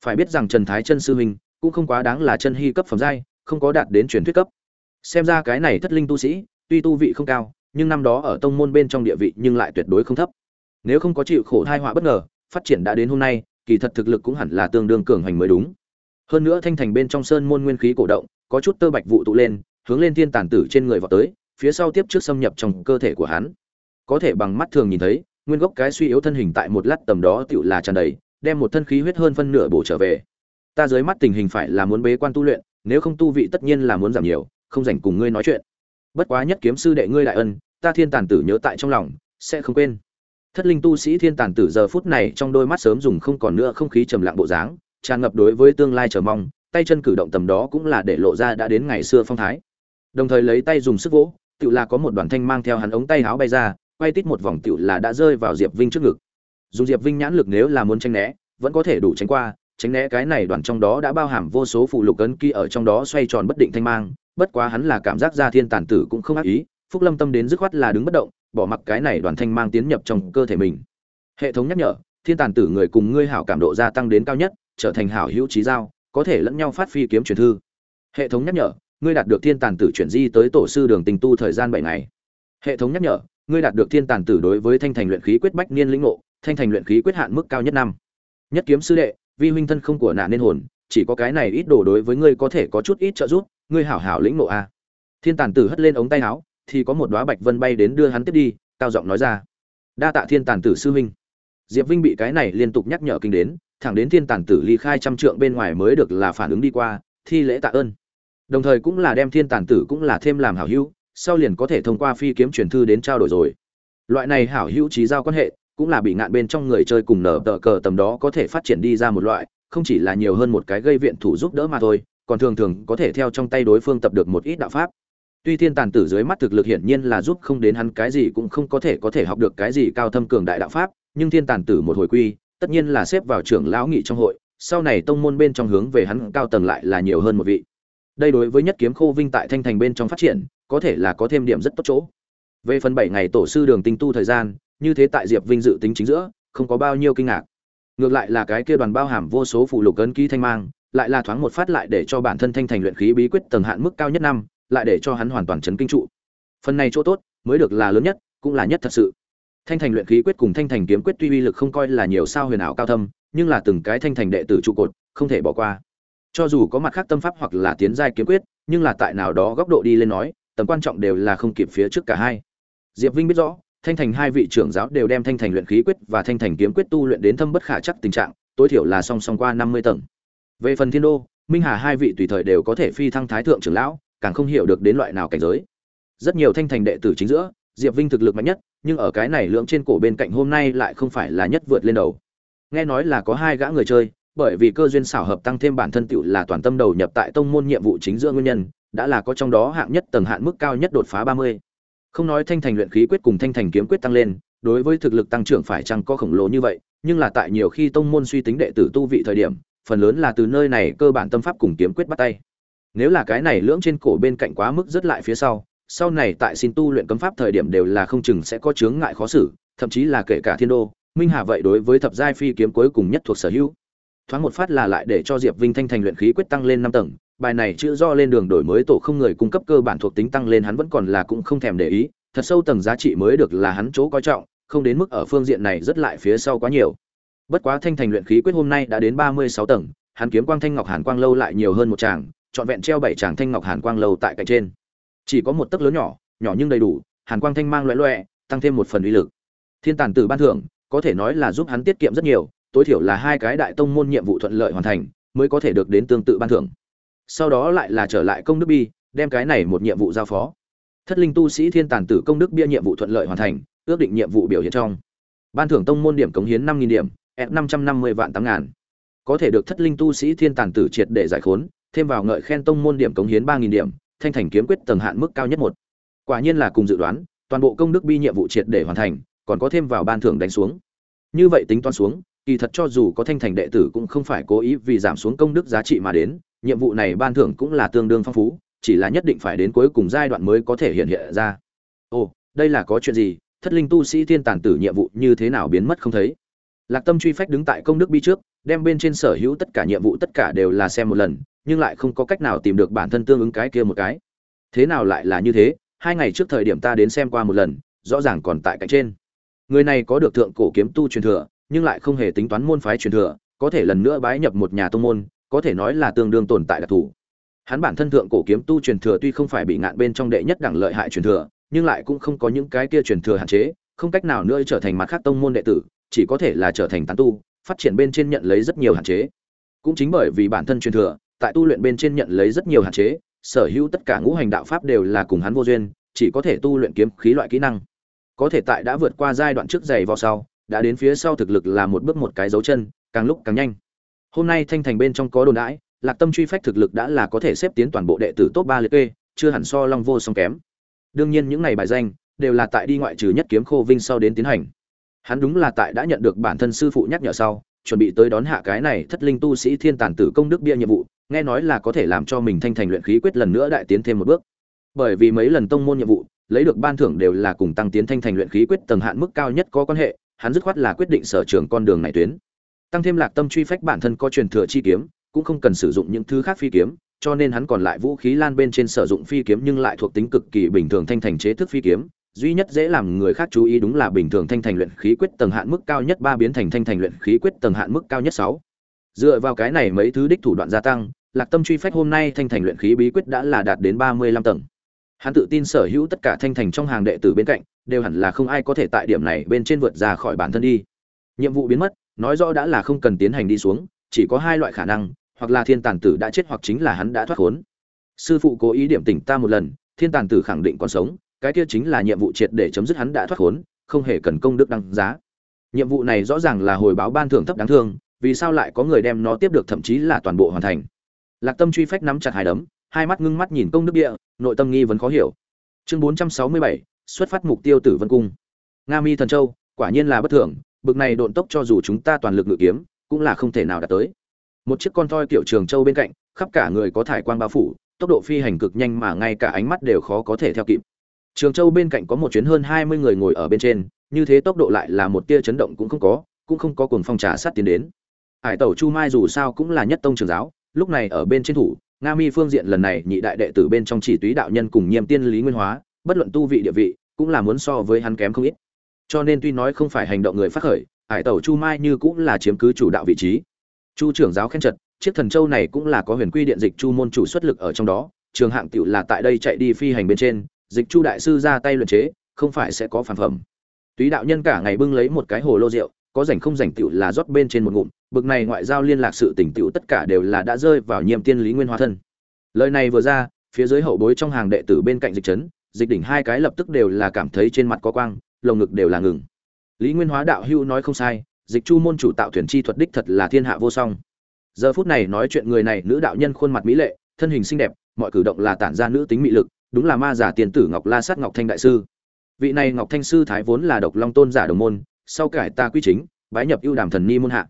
Phải biết rằng trần thái chân sư huynh cũng không quá đáng là chân hy cấp phẩm giai không có đạt đến truyền thuyết cấp. Xem ra cái này thất linh tu sĩ, tuy tu vị không cao, nhưng năm đó ở tông môn bên trong địa vị nhưng lại tuyệt đối không thấp. Nếu không có chịu khổ thai họa bất ngờ, phát triển đã đến hôm nay, kỳ thật thực lực cũng hẳn là tương đương cường hành mới đúng. Hơn nữa thanh thành bên trong sơn môn nguyên khí cổ động, có chút tơ bạch vụ tụ lên, hướng lên thiên tàn tử trên người vào tới, phía sau tiếp trước xâm nhập trong cơ thể của hắn. Có thể bằng mắt thường nhìn thấy, nguyên gốc cái suy yếu thân hình tại một lát tầm đó tựu là tràn đầy, đem một thân khí huyết hơn phân nửa bổ trở về. Ta dưới mắt tình hình phải là muốn bế quan tu luyện nếu không tu vị tất nhiên là muốn giảm nhiều, không dành cùng ngươi nói chuyện. Bất quá nhất kiếm sư đệ ngươi đại ân, ta thiên tàn tử nhớ tại trong lòng, sẽ không quên. Thất linh tu sĩ thiên tàn tử giờ phút này trong đôi mắt sớm dùng không còn nữa không khí trầm lặng bộ dáng, tràn ngập đối với tương lai chờ mong, tay chân cử động tầm đó cũng là để lộ ra đã đến ngày xưa phong thái. Đồng thời lấy tay dùng sức vỗ tự là có một đoàn thanh mang theo hắn ống tay áo bay ra, quay tít một vòng tự là đã rơi vào diệp vinh trước ngực. Dùng diệp vinh nhãn lực nếu là muốn tranh né, vẫn có thể đủ tránh qua tránh né cái này đoàn trong đó đã bao hàm vô số phụ lục ấn ký ở trong đó xoay tròn bất định thanh mang, bất quá hắn là cảm giác ra thiên tản tử cũng không ác ý, phúc lâm tâm đến dứt khoát là đứng bất động, bỏ mặc cái này đoàn thanh mang tiến nhập trong cơ thể mình. Hệ thống nhắc nhở, thiên tản tử người cùng ngươi hảo cảm độ gia tăng đến cao nhất, trở thành hảo hữu trí giao, có thể lẫn nhau phát phi kiếm truyền thư. Hệ thống nhắc nhở, ngươi đạt được thiên tàn tử chuyển di tới tổ sư đường tình tu thời gian bảy ngày. Hệ thống nhắc nhở, ngươi đạt được thiên tàn tử đối với thanh thành luyện khí quyết bách niên lĩnh ngộ, thanh thành luyện khí quyết hạn mức cao nhất năm. Nhất kiếm sư đệ vi huynh thân không của nạn nên hồn, chỉ có cái này ít đồ đối với ngươi có thể có chút ít trợ giúp, ngươi hảo hảo lĩnh nộ a. Thiên tàn tử hất lên ống tay áo, thì có một đóa bạch vân bay đến đưa hắn tiếp đi, cao giọng nói ra. Đa tạ thiên tàn tử sư huynh. Diệp vinh bị cái này liên tục nhắc nhở kinh đến, thẳng đến thiên tàn tử ly khai trăm trượng bên ngoài mới được là phản ứng đi qua, thi lễ tạ ơn. Đồng thời cũng là đem thiên tàn tử cũng là thêm làm hảo hữu, sau liền có thể thông qua phi kiếm truyền thư đến trao đổi rồi. Loại này hảo hữu trí giao quan hệ cũng là bị ngạn bên trong người chơi cùng nở tờ cờ tầm đó có thể phát triển đi ra một loại, không chỉ là nhiều hơn một cái gây viện thủ giúp đỡ mà thôi, còn thường thường có thể theo trong tay đối phương tập được một ít đạo pháp. Tuy thiên tàn tử dưới mắt thực lực hiển nhiên là giúp không đến hắn cái gì cũng không có thể có thể học được cái gì cao thâm cường đại đạo pháp, nhưng thiên tàn tử một hồi quy, tất nhiên là xếp vào trưởng lão nghị trong hội, sau này tông môn bên trong hướng về hắn cao tầng lại là nhiều hơn một vị. Đây đối với nhất kiếm khô vinh tại thanh thành bên trong phát triển, có thể là có thêm điểm rất tốt chỗ. Về phần bảy ngày tổ sư đường tinh tu thời gian như thế tại diệp vinh dự tính chính giữa, không có bao nhiêu kinh ngạc. Ngược lại là cái kia đoàn bao hàm vô số phụ lục ấn ký thanh mang, lại là thoáng một phát lại để cho bản thân thanh thành luyện khí bí quyết tầng hạn mức cao nhất năm, lại để cho hắn hoàn toàn chấn kinh trụ. Phần này chỗ tốt, mới được là lớn nhất, cũng là nhất thật sự. Thanh thành luyện khí quyết cùng thanh thành kiếm quyết tuy uy lực không coi là nhiều sao huyền ảo cao thâm, nhưng là từng cái thanh thành đệ tử trụ cột, không thể bỏ qua. Cho dù có mặt khác tâm pháp hoặc là tiến giai kiếm quyết, nhưng là tại nào đó góc độ đi lên nói, tầm quan trọng đều là không kịp phía trước cả hai. Diệp vinh biết rõ thanh thành hai vị trưởng giáo đều đem thanh thành luyện khí quyết và thanh thành kiếm quyết tu luyện đến thâm bất khả chắc tình trạng, tối thiểu là song song qua năm mươi tầng. Về phần thiên đô, minh hà hai vị tùy thời đều có thể phi thăng thái thượng trưởng lão, càng không hiểu được đến loại nào cảnh giới. Rất nhiều thanh thành đệ tử chính giữa, diệp vinh thực lực mạnh nhất, nhưng ở cái này lưỡng trên cổ bên cạnh hôm nay lại không phải là nhất vượt lên đầu. Nghe nói là có hai gã người chơi, bởi vì cơ duyên xảo hợp tăng thêm bản thân tựu là toàn tâm đầu nhập tại tông môn nhiệm vụ chính giữa nguyên nhân, đã là có trong đó hạng nhất tầng hạn mức cao nhất đột phá ba mươi không nói thanh thành luyện khí quyết cùng thanh thành kiếm quyết tăng lên, đối với thực lực tăng trưởng phải chăng có khổng lồ như vậy, nhưng là tại nhiều khi tông môn suy tính đệ tử tu vị thời điểm, phần lớn là từ nơi này cơ bản tâm pháp cùng kiếm quyết bắt tay. Nếu là cái này lưỡng trên cổ bên cạnh quá mức rất lại phía sau sau này tại xin tu luyện cấm pháp thời điểm đều là không chừng sẽ có chướng ngại khó xử, thậm chí là kể cả thiên đô, minh hà vậy đối với thập giai phi kiếm cuối cùng nhất thuộc sở hữu. Thoáng một phát là lại để cho diệp vinh thanh thành luyện khí quyết tăng lên năm tầng bài này chữ do lên đường đổi mới tổ không người cung cấp cơ bản thuộc tính tăng lên hắn vẫn còn là cũng không thèm để ý, thật sâu tầng giá trị mới được là hắn chỗ coi trọng, không đến mức ở phương diện này rất lại phía sau quá nhiều. Bất quá thanh thành luyện khí quyết hôm nay đã đến ba mươi sáu tầng, hắn kiếm quang thanh ngọc hàn quang lâu lại nhiều hơn một tràng, trọn vẹn treo bảy tràng thanh ngọc hàn quang lâu tại cạnh trên. Chỉ có một tấc lớn nhỏ nhỏ nhưng đầy đủ, hàn quang thanh mang loẹ loẹ, tăng thêm một phần uy lực. Thiên tàn tử ban thưởng, có thể nói là giúp hắn tiết kiệm rất nhiều, tối thiểu là hai cái đại tông môn nhiệm vụ thuận lợi hoàn thành, mới có thể được đến tương tự ban thưởng sau đó lại là trở lại công đức bi, đem cái này một nhiệm vụ giao phó. Thất linh tu sĩ thiên tàn tử công đức bia nhiệm vụ thuận lợi hoàn thành, ước định nhiệm vụ biểu hiện trong. Ban thưởng tông môn điểm cống hiến năm nghìn điểm f năm trăm năm mươi vạn tám ngàn. Có thể được thất linh tu sĩ thiên tàn tử triệt để giải khốn, thêm vào ngợi khen tông môn điểm cống hiến ba nghìn điểm, thanh thành kiếm quyết tầng hạn mức cao nhất một. Quả nhiên là cùng dự đoán, toàn bộ công đức bi nhiệm vụ triệt để hoàn thành, còn có thêm vào ban thưởng đánh xuống. Như vậy tính toán xuống, kỳ thật cho dù có thanh thành đệ tử cũng không phải cố ý vì giảm xuống công đức giá trị mà đến nhiệm vụ này ban thưởng cũng là tương đương phong phú, chỉ là nhất định phải đến cuối cùng giai đoạn mới có thể hiện hiện ra. Ồ, đây là có chuyện gì? Thất linh tu sĩ thiên tàn tử nhiệm vụ như thế nào biến mất không thấy? Lạc tâm truy phách đứng tại công đức bi trước, đem bên trên sở hữu tất cả nhiệm vụ tất cả đều là xem một lần, nhưng lại không có cách nào tìm được bản thân tương ứng cái kia một cái. Thế nào lại là như thế? Hai ngày trước thời điểm ta đến xem qua một lần, rõ ràng còn tại cạnh trên. Người này có được thượng cổ kiếm tu truyền thừa, nhưng lại không hề tính toán môn phái truyền thừa, có thể lần nữa bái nhập một nhà tông môn có thể nói là tương đương tồn tại đặc thù. Hắn bản thân thượng cổ kiếm tu truyền thừa tuy không phải bị ngạn bên trong đệ nhất đẳng lợi hại truyền thừa, nhưng lại cũng không có những cái kia truyền thừa hạn chế, không cách nào nữa trở thành mặt khác tông môn đệ tử, chỉ có thể là trở thành tán tu, phát triển bên trên nhận lấy rất nhiều hạn chế. Cũng chính bởi vì bản thân truyền thừa, tại tu luyện bên trên nhận lấy rất nhiều hạn chế, sở hữu tất cả ngũ hành đạo pháp đều là cùng hắn vô duyên, chỉ có thể tu luyện kiếm khí loại kỹ năng. Có thể tại đã vượt qua giai đoạn trước giày vào sau, đã đến phía sau thực lực là một bước một cái dấu chân, càng lúc càng nhanh hôm nay thanh thành bên trong có đồn đãi, lạc tâm truy phách thực lực đã là có thể xếp tiến toàn bộ đệ tử top ba liệt kê, chưa hẳn so long vô song kém. Đương nhiên những này bài danh, đều là tại đi ngoại trừ nhất kiếm khô vinh sau đến tiến hành. Hắn đúng là tại đã nhận được bản thân sư phụ nhắc nhở sau, chuẩn bị tới đón hạ cái này thất linh tu sĩ thiên tàn tử công đức bia nhiệm vụ, nghe nói là có thể làm cho mình thanh thành luyện khí quyết lần nữa đại tiến thêm một bước. Bởi vì mấy lần tông môn nhiệm vụ, lấy được ban thưởng đều là cùng tăng tiến thanh thành luyện khí quyết tầng hạn mức cao nhất có quan hệ, hắn dứt khoát là quyết định sở trường con đường này tuyến tăng thêm lạc tâm truy phách bản thân có truyền thừa chi kiếm, cũng không cần sử dụng những thứ khác phi kiếm, cho nên hắn còn lại vũ khí lan bên trên sử dụng phi kiếm nhưng lại thuộc tính cực kỳ bình thường thanh thành chế thức phi kiếm. Duy nhất dễ làm người khác chú ý đúng là bình thường thanh thành luyện khí quyết tầng hạn mức cao nhất ba biến thành thanh thành luyện khí quyết tầng hạn mức cao nhất sáu. Dựa vào cái này mấy thứ đích thủ đoạn gia tăng, lạc tâm truy phách hôm nay thanh thành luyện khí bí quyết đã là đạt đến ba mươi lăm tầng. Hắn tự tin sở hữu tất cả thanh thành trong hàng đệ tử bên cạnh, đều hẳn là không ai có thể tại điểm này bên trên vượt ra khỏi bản thân đi. Nhiệm vụ biến mất nói rõ đã là không cần tiến hành đi xuống, chỉ có hai loại khả năng, hoặc là thiên tàn tử đã chết hoặc chính là hắn đã thoát khốn. Sư phụ cố ý điểm tỉnh ta một lần, thiên tàn tử khẳng định còn sống, cái kia chính là nhiệm vụ triệt để chấm dứt hắn đã thoát khốn, không hề cần công đức đăng giá. Nhiệm vụ này rõ ràng là hồi báo ban thưởng thấp đáng thương, vì sao lại có người đem nó tiếp được thậm chí là toàn bộ hoàn thành? Lạc tâm truy phách nắm chặt hai đấm, hai mắt ngưng mắt nhìn công đức địa, nội tâm nghi vẫn khó hiểu. Chương bốn trăm sáu mươi bảy, xuất phát mục tiêu tử vân cung. Nga mi thần châu, quả nhiên là bất thường bực này độn tốc cho dù chúng ta toàn lực ngự kiếm, cũng là không thể nào đạt tới. Một chiếc con thoi kiểu trường châu bên cạnh, khắp cả người có thải quang bao phủ, tốc độ phi hành cực nhanh mà ngay cả ánh mắt đều khó có thể theo kịp. Trường châu bên cạnh có một chuyến hơn hai mươi người ngồi ở bên trên, như thế tốc độ lại là một tia chấn động cũng không có, cũng không có cuồng phong trà sát tiến đến. Hải tẩu chu mai dù sao cũng là nhất tông trường giáo, lúc này ở bên trên thủ, nga mi phương diện lần này nhị đại đệ tử bên trong chỉ túy đạo nhân cùng nhiệm tiên lý nguyên hóa, bất luận tu vị địa vị, cũng là muốn so với hắn kém không ít cho nên tuy nói không phải hành động người phát khởi hải tẩu chu mai như cũng là chiếm cứ chủ đạo vị trí. Chu trưởng giáo khen chật, chiếc thần châu này cũng là có huyền quy điện dịch chu môn chủ xuất lực ở trong đó trường hạng tiểu là tại đây chạy đi phi hành bên trên dịch chu đại sư ra tay luyện chế không phải sẽ có phản phẩm. Túy đạo nhân cả ngày bưng lấy một cái hồ lô rượu có rảnh không rảnh tiểu là rót bên trên một ngụm bực này ngoại giao liên lạc sự tình tiểu tất cả đều là đã rơi vào nhiệm tiên lý nguyên hóa thân. Lời này vừa ra phía dưới hậu bối trong hàng đệ tử bên cạnh dịch trấn dịch đỉnh hai cái lập tức đều là cảm thấy trên mặt có quang lồng ngực đều là ngừng. Lý nguyên hóa đạo hưu nói không sai, dịch chu môn chủ tạo thuyền chi thuật đích thật là thiên hạ vô song. Giờ phút này nói chuyện người này, nữ đạo nhân khuôn mặt mỹ lệ, thân hình xinh đẹp, mọi cử động là tản ra nữ tính mị lực, đúng là ma giả tiền tử ngọc la sát ngọc thanh đại sư. Vị này ngọc thanh sư thái vốn là độc long tôn giả đồng môn, sau cải ta quy chính, bái nhập ưu đàm thần ni môn hạ.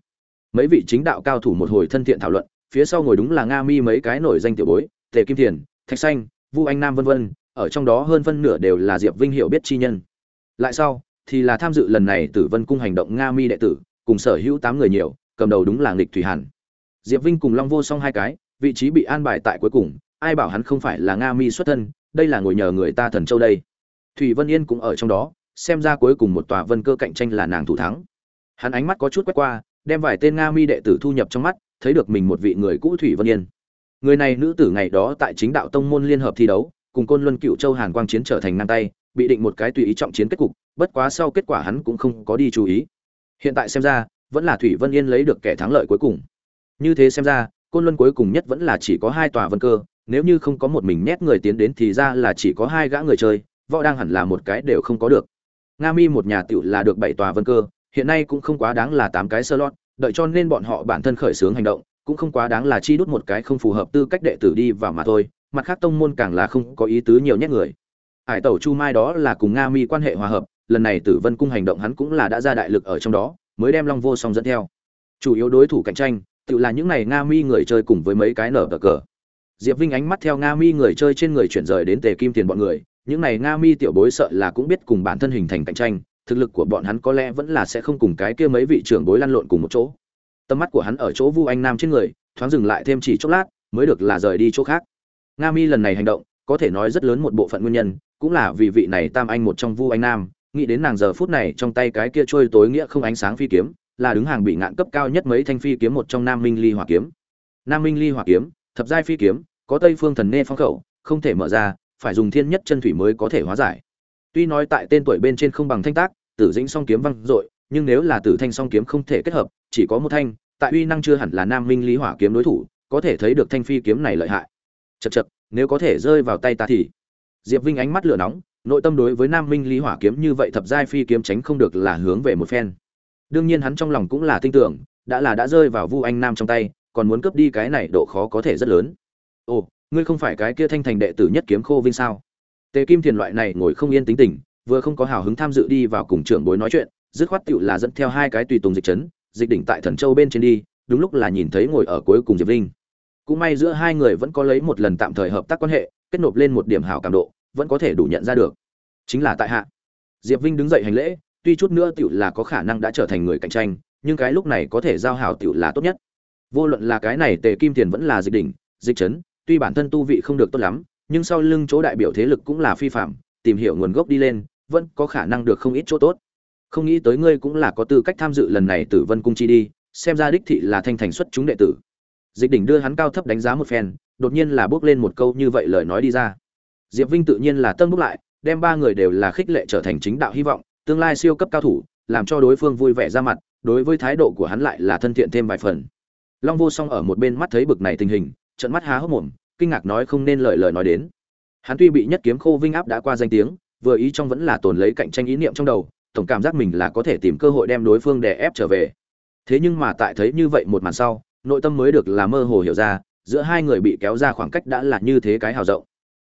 Mấy vị chính đạo cao thủ một hồi thân thiện thảo luận, phía sau ngồi đúng là nga mi mấy cái nổi danh tiểu bối, tề kim thiền, thạch xanh, vu anh nam vân vân, ở trong đó hơn phân nửa đều là diệp vinh hiểu biết chi nhân lại sau, thì là tham dự lần này tử vân cung hành động nga mi đệ tử, cùng sở hữu tám người nhiều, cầm đầu đúng là nghịch thủy hàn. Diệp vinh cùng long vô song hai cái, vị trí bị an bài tại cuối cùng, ai bảo hắn không phải là nga mi xuất thân, đây là ngồi nhờ người ta thần châu đây. Thủy vân yên cũng ở trong đó, xem ra cuối cùng một tòa vân cơ cạnh tranh là nàng thủ thắng. Hắn ánh mắt có chút quét qua, đem vài tên nga mi đệ tử thu nhập trong mắt, thấy được mình một vị người cũ thủy vân yên. Người này nữ tử ngày đó tại chính đạo tông môn liên hợp thi đấu, cùng côn luân cựu châu hàn quang chiến trở thành ngang tay bị định một cái tùy ý trọng chiến kết cục, bất quá sau kết quả hắn cũng không có đi chú ý. Hiện tại xem ra, vẫn là thủy vân yên lấy được kẻ thắng lợi cuối cùng. Như thế xem ra, côn luân cuối cùng nhất vẫn là chỉ có hai tòa vân cơ, nếu như không có một mình nét người tiến đến thì ra là chỉ có hai gã người chơi, võ đang hẳn là một cái đều không có được. Nga mi một nhà tiểu là được bảy tòa vân cơ, hiện nay cũng không quá đáng là tám cái sơ lót, đợi cho nên bọn họ bản thân khởi xướng hành động, cũng không quá đáng là chi đút một cái không phù hợp tư cách đệ tử đi vào mà thôi, mặt khác tông môn càng là không có ý tứ nhiều nhét người hải tẩu chu mai đó là cùng nga mi quan hệ hòa hợp, lần này tử vân cung hành động hắn cũng là đã ra đại lực ở trong đó, mới đem long vô song dẫn theo. Chủ yếu đối thủ cạnh tranh, tự là những này nga mi người chơi cùng với mấy cái nở cờ cờ. Diệp vinh ánh mắt theo nga mi người chơi trên người chuyển rời đến tề kim tiền bọn người, những này nga mi tiểu bối sợ là cũng biết cùng bản thân hình thành cạnh tranh, thực lực của bọn hắn có lẽ vẫn là sẽ không cùng cái kia mấy vị trưởng bối lăn lộn cùng một chỗ. Tầm mắt của hắn ở chỗ vu anh nam trên người, thoáng dừng lại thêm chỉ chốc lát, mới được là rời đi chỗ khác. Nga mi lần này hành động có thể nói rất lớn một bộ phận nguyên nhân, cũng là vì vị này tam anh một trong vu anh nam, nghĩ đến nàng giờ phút này trong tay cái kia trôi tối nghĩa không ánh sáng phi kiếm, là đứng hàng bị ngạn cấp cao nhất mấy thanh phi kiếm một trong nam minh ly hỏa kiếm. Nam minh ly hỏa kiếm, thập giai phi kiếm, có tây phương thần nê phong khẩu, không thể mở ra, phải dùng thiên nhất chân thủy mới có thể hóa giải. Tuy nói tại tên tuổi bên trên không bằng thanh tác, tử dĩnh song kiếm văng dội, nhưng nếu là tử thanh song kiếm không thể kết hợp, chỉ có một thanh, tại uy năng chưa hẳn là nam minh lý hỏa kiếm đối thủ, có thể thấy được thanh phi kiếm này lợi hại. Chật chật nếu có thể rơi vào tay ta thì. Diệp vinh ánh mắt lửa nóng, nội tâm đối với nam minh lý hỏa kiếm như vậy thập giai phi kiếm tránh không được là hướng về một phen. Đương nhiên hắn trong lòng cũng là tin tưởng, đã là đã rơi vào vu anh nam trong tay, còn muốn cướp đi cái này độ khó có thể rất lớn. Ồ, ngươi không phải cái kia thanh thành đệ tử nhất kiếm khô vinh sao? Tề kim thiền loại này ngồi không yên tính tình, vừa không có hào hứng tham dự đi vào cùng trưởng bối nói chuyện, dứt khoát tựu là dẫn theo hai cái tùy tùng dịch trấn dịch đỉnh tại thần châu bên trên đi, đúng lúc là nhìn thấy ngồi ở cuối cùng diệp linh cũng may giữa hai người vẫn có lấy một lần tạm thời hợp tác quan hệ, kết nộp lên một điểm hảo cảm độ, vẫn có thể đủ nhận ra được. Chính là tại hạ. Diệp vinh đứng dậy hành lễ, tuy chút nữa tiểu là có khả năng đã trở thành người cạnh tranh, nhưng cái lúc này có thể giao hảo tiểu là tốt nhất. Vô luận là cái này tề kim tiền vẫn là dịch đỉnh, dịch trấn tuy bản thân tu vị không được tốt lắm, nhưng sau lưng chỗ đại biểu thế lực cũng là phi phạm, tìm hiểu nguồn gốc đi lên, vẫn có khả năng được không ít chỗ tốt. Không nghĩ tới ngươi cũng là có tư cách tham dự lần này tử vân cung chi đi, xem ra đích thị là thanh thành xuất chúng đệ tử dịch đỉnh đưa hắn cao thấp đánh giá một phen, đột nhiên là bước lên một câu như vậy lời nói đi ra. Diệp vinh tự nhiên là tân bước lại, đem ba người đều là khích lệ trở thành chính đạo hy vọng, tương lai siêu cấp cao thủ, làm cho đối phương vui vẻ ra mặt, đối với thái độ của hắn lại là thân thiện thêm vài phần. Long vô song ở một bên mắt thấy bực này tình hình trận mắt há hốc mồm, kinh ngạc nói không nên lời lời nói đến. Hắn tuy bị nhất kiếm khô vinh áp đã qua danh tiếng, vừa ý trong vẫn là tồn lấy cạnh tranh ý niệm trong đầu, tổng cảm giác mình là có thể tìm cơ hội đem đối phương đè ép trở về. Thế nhưng mà tại thấy như vậy một màn sau nội tâm mới được là mơ hồ hiểu ra, giữa hai người bị kéo ra khoảng cách đã là như thế cái hào rộng.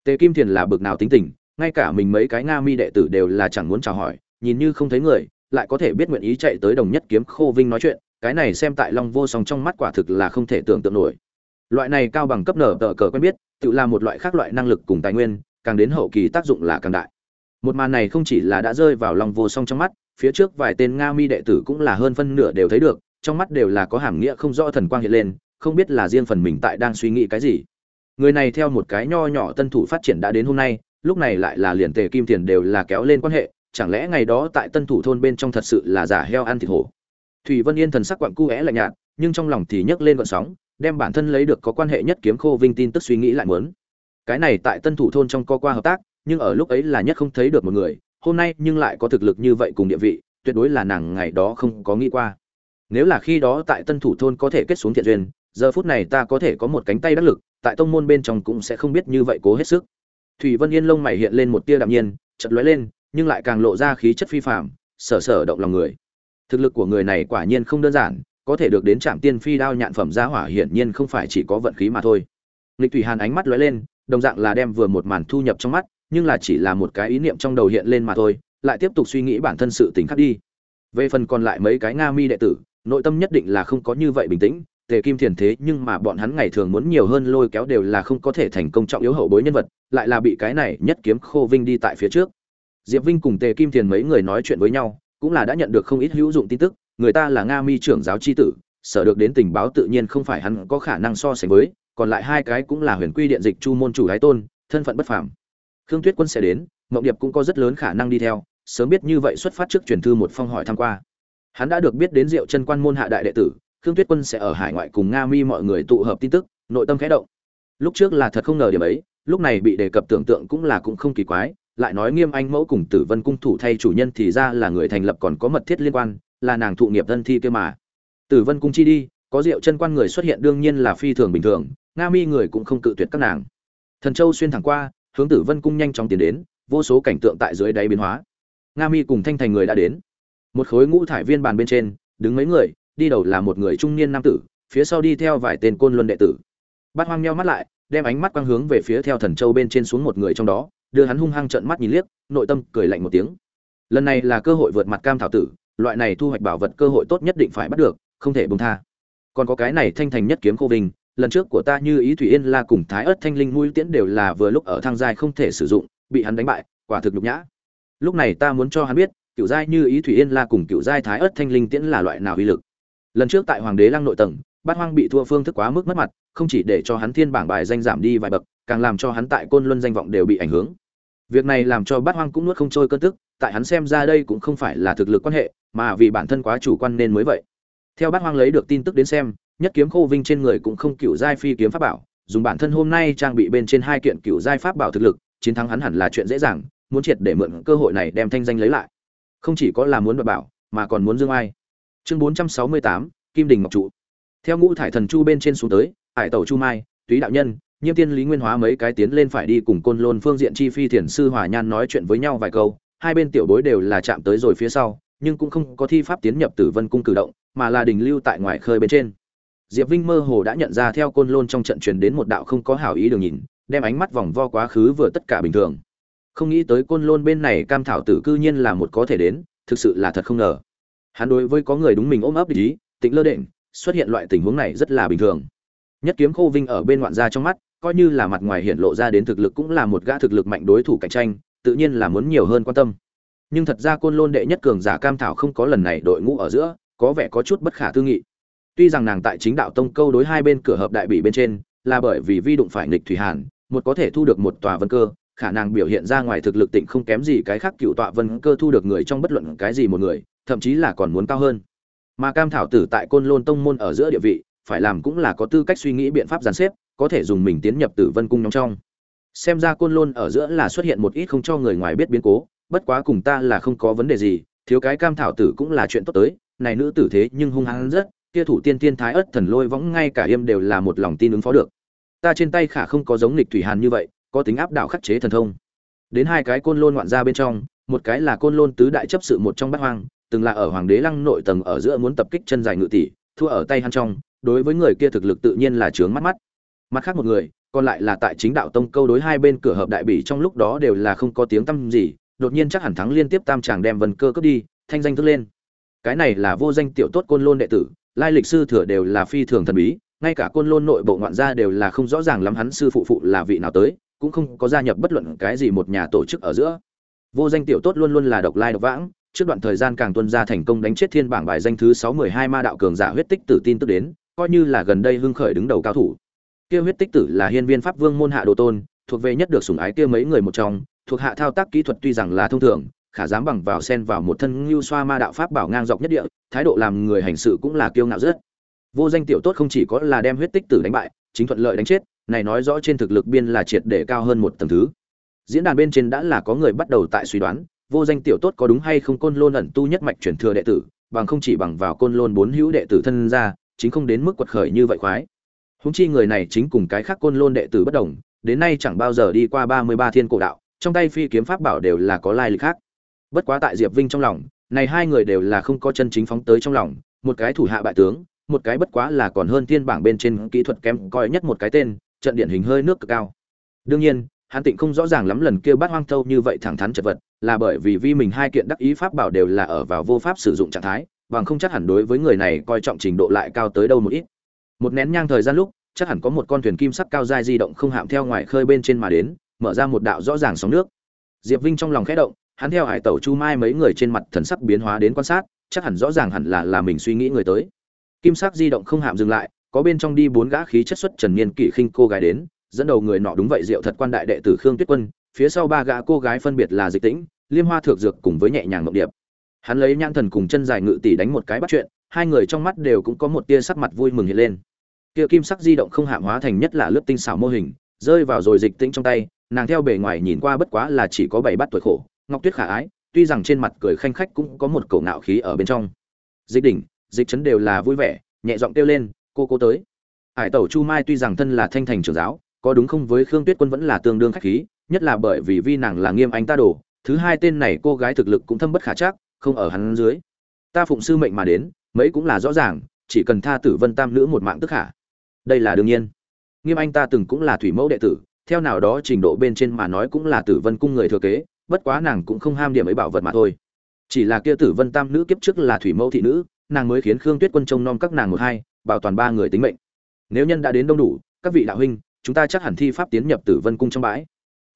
Tề kim thiền là bực nào tính tình, ngay cả mình mấy cái nga mi đệ tử đều là chẳng muốn chào hỏi, nhìn như không thấy người, lại có thể biết nguyện ý chạy tới đồng nhất kiếm khô vinh nói chuyện, cái này xem tại long vô song trong mắt quả thực là không thể tưởng tượng nổi. Loại này cao bằng cấp nở tờ cờ quen biết, tự là một loại khác loại năng lực cùng tài nguyên, càng đến hậu kỳ tác dụng là càng đại. Một màn này không chỉ là đã rơi vào long vô song trong mắt, phía trước vài tên nga mi đệ tử cũng là hơn phân nửa đều thấy được trong mắt đều là có hàm nghĩa không rõ thần quang hiện lên, không biết là riêng phần mình tại đang suy nghĩ cái gì. Người này theo một cái nho nhỏ tân thủ phát triển đã đến hôm nay, lúc này lại là liền tề kim tiền đều là kéo lên quan hệ, chẳng lẽ ngày đó tại tân thủ thôn bên trong thật sự là giả heo ăn thịt hổ. Thủy vân yên thần sắc quặn cu é lạnh nhạt, nhưng trong lòng thì nhấc lên vận sóng, đem bản thân lấy được có quan hệ nhất kiếm khô vinh tin tức suy nghĩ lại muốn. Cái này tại tân thủ thôn trong co qua hợp tác, nhưng ở lúc ấy là nhất không thấy được một người, hôm nay nhưng lại có thực lực như vậy cùng địa vị, tuyệt đối là nàng ngày đó không có nghĩ qua nếu là khi đó tại tân thủ thôn có thể kết xuống thiện duyên, giờ phút này ta có thể có một cánh tay đắc lực, tại tông môn bên trong cũng sẽ không biết như vậy cố hết sức. Thủy vân yên lông mày hiện lên một tia đạm nhiên chật lóe lên, nhưng lại càng lộ ra khí chất phi phạm sở sở động lòng người. Thực lực của người này quả nhiên không đơn giản, có thể được đến trạm tiên phi đao nhạn phẩm gia hỏa hiển nhiên không phải chỉ có vận khí mà thôi. Lịch thủy hàn ánh mắt lóe lên, đồng dạng là đem vừa một màn thu nhập trong mắt, nhưng là chỉ là một cái ý niệm trong đầu hiện lên mà thôi, lại tiếp tục suy nghĩ bản thân sự tình khác đi. Về phần còn lại mấy cái nga mi đệ tử nội tâm nhất định là không có như vậy bình tĩnh, tề kim thiền thế nhưng mà bọn hắn ngày thường muốn nhiều hơn lôi kéo đều là không có thể thành công trọng yếu hậu bối nhân vật, lại là bị cái này nhất kiếm khô vinh đi tại phía trước. Diệp vinh cùng tề kim thiền mấy người nói chuyện với nhau, cũng là đã nhận được không ít hữu dụng tin tức, người ta là nga mi trưởng giáo c h i tử, sở được đến tình báo tự nhiên không phải hắn có khả năng so sánh với, còn lại hai cái cũng là huyền quy điện dịch chu môn chủ Thái tôn, thân phận bất phàm. Khương tuyết quân sẽ đến, mộng điệp cũng có rất lớn khả năng đi theo, sớm biết như vậy xuất phát trước truyền thư một phong hỏi tham q u a hắn đã được biết đến diệu chân quan môn hạ đại đệ tử, khương tuyết quân sẽ ở hải ngoại cùng nga mi mọi người tụ hợp tin tức, nội tâm khẽ động. Lúc trước là thật không ngờ điểm ấy, lúc này bị đề cập tưởng tượng cũng là cũng không kỳ quái, lại nói nghiêm anh mẫu cùng tử vân cung thủ thay chủ nhân thì ra là người thành lập còn có mật thiết liên quan, là nàng thụ nghiệp thân thi kia mà. Tử vân cung chi đi, có diệu chân quan người xuất hiện đương nhiên là phi thường bình thường, nga mi người cũng không cự tuyệt các nàng. Thần châu xuyên thẳng qua, hướng tử vân cung nhanh chóng tiến đến, vô số cảnh tượng tại dưới đáy biến hóa. Nga mi cùng thanh thành người đã đến một khối ngũ thải viên bàn bên trên, đứng mấy người, đi đầu là một người trung niên nam tử, phía sau đi theo vài tên côn luân đệ tử. Bát hoang nheo mắt lại, đem ánh mắt quang hướng về phía theo thần châu bên trên xuống một người trong đó, đưa hắn hung hăng trợn mắt nhìn liếc, nội tâm cười lạnh một tiếng. Lần này là cơ hội vượt mặt cam thảo tử, loại này thu hoạch bảo vật cơ hội tốt nhất định phải bắt được, không thể bông tha. Còn có cái này thanh thành nhất kiếm khô vinh, lần trước của ta như ý thủy yên la cùng thái ớt thanh linh mũi tiễn đều là vừa lúc ở thang giai không thể sử dụng, bị hắn đánh bại, quả thực nhục nhã. Lúc này ta muốn cho hắn biết cựu giai như ý thủy yên la cùng cựu giai thái ớt thanh linh tiễn là loại nào uy lực? Lần trước tại hoàng đế lăng nội tầng, bát hoang bị thua phương thức quá mức mất mặt, không chỉ để cho hắn thiên bảng bài danh giảm đi vài bậc, càng làm cho hắn tại côn luân danh vọng đều bị ảnh hưởng. Việc này làm cho bát hoang cũng nuốt không trôi cơn tức, tại hắn xem ra đây cũng không phải là thực lực quan hệ, mà vì bản thân quá chủ quan nên mới vậy. Theo bát hoang lấy được tin tức đến xem, nhất kiếm khô vinh trên người cũng không cựu giai phi kiếm pháp bảo, dùng bản thân hôm nay trang bị bên trên hai kiện cựu giai pháp bảo thực lực, chiến thắng hắn hẳn là chuyện dễ dàng, muốn triệt để mượn cơ hội này đem thanh danh lấy lại không chỉ có là muốn đoạt bảo, mà còn muốn dương ai. Chương bốn trăm sáu mươi tám, kim đình ngọc trụ. Theo ngũ thải thần chu bên trên xuống tới, hải tẩu chu mai, túy đạo nhân, nhiêm tiên lý nguyên hóa mấy cái tiến lên phải đi cùng côn lôn phương diện chi phi thiền sư hòa nhan nói chuyện với nhau vài câu, hai bên tiểu bối đều là chạm tới rồi phía sau, nhưng cũng không có thi pháp tiến nhập tử vân cung cử động, mà là đình lưu tại ngoài khơi bên trên. Diệp vinh mơ hồ đã nhận ra theo côn lôn trong trận truyền đến một đạo không có hảo ý đường nhìn, đem ánh mắt vòng vo quá khứ vừa tất cả bình thường không nghĩ tới côn lôn bên này cam thảo tử cư nhiên là một có thể đến, thực sự là thật không ngờ. Hắn đối với có người đúng mình ôm ấp ý, tịnh lơ định xuất hiện loại tình huống này rất là bình thường. Nhất kiếm khô vinh ở bên ngoạn gia trong mắt, coi như là mặt ngoài hiện lộ ra đến thực lực cũng là một gã thực lực mạnh đối thủ cạnh tranh, tự nhiên là muốn nhiều hơn quan tâm. Nhưng thật ra côn lôn đệ nhất cường giả cam thảo không có lần này đội ngũ ở giữa, có vẻ có chút bất khả tư nghị. Tuy rằng nàng tại chính đạo tông câu đối hai bên cửa hợp đại bị bên trên, là bởi vì vi đụng phải nghịch thủy hàn, một có thể thu được một tòa vân cơ khả năng biểu hiện ra ngoài thực lực tịnh không kém gì cái khác cựu tọa vân cơ thu được người trong bất luận cái gì một người, thậm chí là còn muốn cao hơn. Mà cam thảo tử tại côn lôn tông môn ở giữa địa vị, phải làm cũng là có tư cách suy nghĩ biện pháp giàn xếp, có thể dùng mình tiến nhập tử vân cung nhóm trong. Xem ra côn lôn ở giữa là xuất hiện một ít không cho người ngoài biết biến cố, bất quá cùng ta là không có vấn đề gì, thiếu cái cam thảo tử cũng là chuyện tốt tới, này nữ tử thế nhưng hung hăng rất, kia thủ tiên tiên thái ất thần lôi võng ngay cả yêm đều là một lòng tin ứng phó được. Ta trên tay khả không có giống lịch thủy hàn như vậy có tính áp đảo khắc chế thần thông. Đến hai cái côn lôn ngoạn ra bên trong, một cái là côn lôn tứ đại chấp sự một trong bát hoang, từng là ở hoàng đế lăng nội tầng ở giữa muốn tập kích chân dài ngự tỷ, thua ở tay hắn trong, đối với người kia thực lực tự nhiên là trướng mắt mắt. Mặt khác một người, còn lại là tại chính đạo tông câu đối hai bên cửa hợp đại bỉ trong lúc đó đều là không có tiếng tăm gì, đột nhiên chắc hẳn thắng liên tiếp tam chàng đem vần cơ cướp đi, thanh danh thức lên. Cái này là vô danh tiểu tốt côn lôn đệ tử, lai lịch sư thừa đều là phi thường thần bí, ngay cả côn lôn nội bộ ngoạn gia đều là không rõ ràng lắm hắn sư phụ phụ là vị nào tới cũng không có gia nhập bất luận cái gì một nhà tổ chức ở giữa. Vô danh tiểu tốt luôn luôn là độc lai độc vãng, trước đoạn thời gian càng tuân ra thành công đánh chết thiên bảng bài danh thứ sáu mười hai ma đạo cường giả huyết tích tử tin tức đến, coi như là gần đây hưng khởi đứng đầu cao thủ. Kia huyết tích tử là hiên viên pháp vương môn hạ đồ tôn, thuộc về nhất được sủng ái kia mấy người một trong, thuộc hạ thao tác kỹ thuật tuy rằng là thông thường, khả dám bằng vào sen vào một thân lưu xoa ma đạo pháp bảo ngang dọc nhất địa, thái độ làm người hành sự cũng là kiêu ngạo rất. Vô danh tiểu tốt không chỉ có là đem huyết tích tử đánh bại, chính thuận lợi đánh chết này nói rõ trên thực lực biên là triệt để cao hơn một tầng thứ. Diễn đàn bên trên đã là có người bắt đầu tại suy đoán, vô danh tiểu tốt có đúng hay không côn lôn ẩn tu nhất mạch truyền thừa đệ tử, bằng không chỉ bằng vào côn lôn bốn hữu đệ tử thân ra, chính không đến mức quật khởi như vậy khoái. Húng chi người này chính cùng cái khác côn lôn đệ tử bất đồng, đến nay chẳng bao giờ đi qua ba mươi ba thiên cổ đạo, trong tay phi kiếm pháp bảo đều là có lai lịch khác. Bất quá tại diệp vinh trong lòng, này hai người đều là không có chân chính phóng tới trong lòng, một cái thủ hạ bại tướng, một cái bất quá là còn hơn thiên bảng bên trên kỹ thuật kém, coi nhất một cái tên trận điển hình hơi nước cực cao. Đương nhiên, hắn tịnh không rõ ràng lắm lần kia bắt hoang thâu như vậy thẳng thắn chật vật, là bởi vì vi mình hai kiện đắc ý pháp bảo đều là ở vào vô pháp sử dụng trạng thái, bằng không chắc hẳn đối với người này coi trọng trình độ lại cao tới đâu một ít. Một nén nhang thời gian lúc, chắc hẳn có một con thuyền kim sắc cao dai di động không hạm theo ngoài khơi bên trên mà đến, mở ra một đạo rõ ràng sóng nước. Diệp vinh trong lòng khẽ động, hắn theo hải tẩu chu mai mấy người trên mặt thần sắc biến hóa đến quan sát, chắc hẳn rõ ràng hẳn là là mình suy nghĩ người tới. Kim sắc di động không hạm dừng lại có bên trong đi bốn gã khí chất xuất trần niên kỷ khinh cô gái đến, dẫn đầu người nọ đúng vậy diệu thật quan đại đệ tử khương tuyết quân, phía sau ba gã cô gái phân biệt là dịch tĩnh, liêm hoa thượng dược cùng với nhẹ nhàng ngọc điệp. Hắn lấy nhãn thần cùng chân dài ngự tỷ đánh một cái bắt chuyện, hai người trong mắt đều cũng có một tia sắc mặt vui mừng hiện lên. Kia kim sắc di động không hạng hóa thành nhất là lớp tinh xảo mô hình, rơi vào rồi dịch tĩnh trong tay, nàng theo bề ngoài nhìn qua bất quá là chỉ có bảy bát tuổi khổ, ngọc tuyết khả ái, tuy rằng trên mặt cười khanh khách cũng có một cổ ngạo khí ở bên trong. Dịch đỉnh, dịch chấn đều là vui vẻ, nhẹ giọng kêu lên cô cô tới. Hải tẩu chu mai tuy rằng thân là thanh thành trưởng giáo, có đúng không với khương tuyết quân vẫn là tương đương khách khí, nhất là bởi vì vi nàng là nghiêm anh ta đổ thứ hai tên này cô gái thực lực cũng thâm bất khả chắc, không ở hắn dưới. Ta phụng sư mệnh mà đến, mấy cũng là rõ ràng, chỉ cần tha tử vân tam nữ một mạng tức khả. Đây là đương nhiên. Nghiêm anh ta từng cũng là thủy mẫu đệ tử, theo nào đó trình độ bên trên mà nói cũng là tử vân cung người thừa kế, bất quá nàng cũng không ham điểm ấy bảo vật mà thôi. Chỉ là kia tử vân tam nữ kiếp trước là thủy mẫu thị nữ nàng mới khiến khương tuyết quân trông nom các nàng một hai, bảo toàn ba người tính mệnh. Nếu nhân đã đến đông đủ, các vị đạo huynh, chúng ta chắc hẳn thi pháp tiến nhập tử vân cung trong bãi.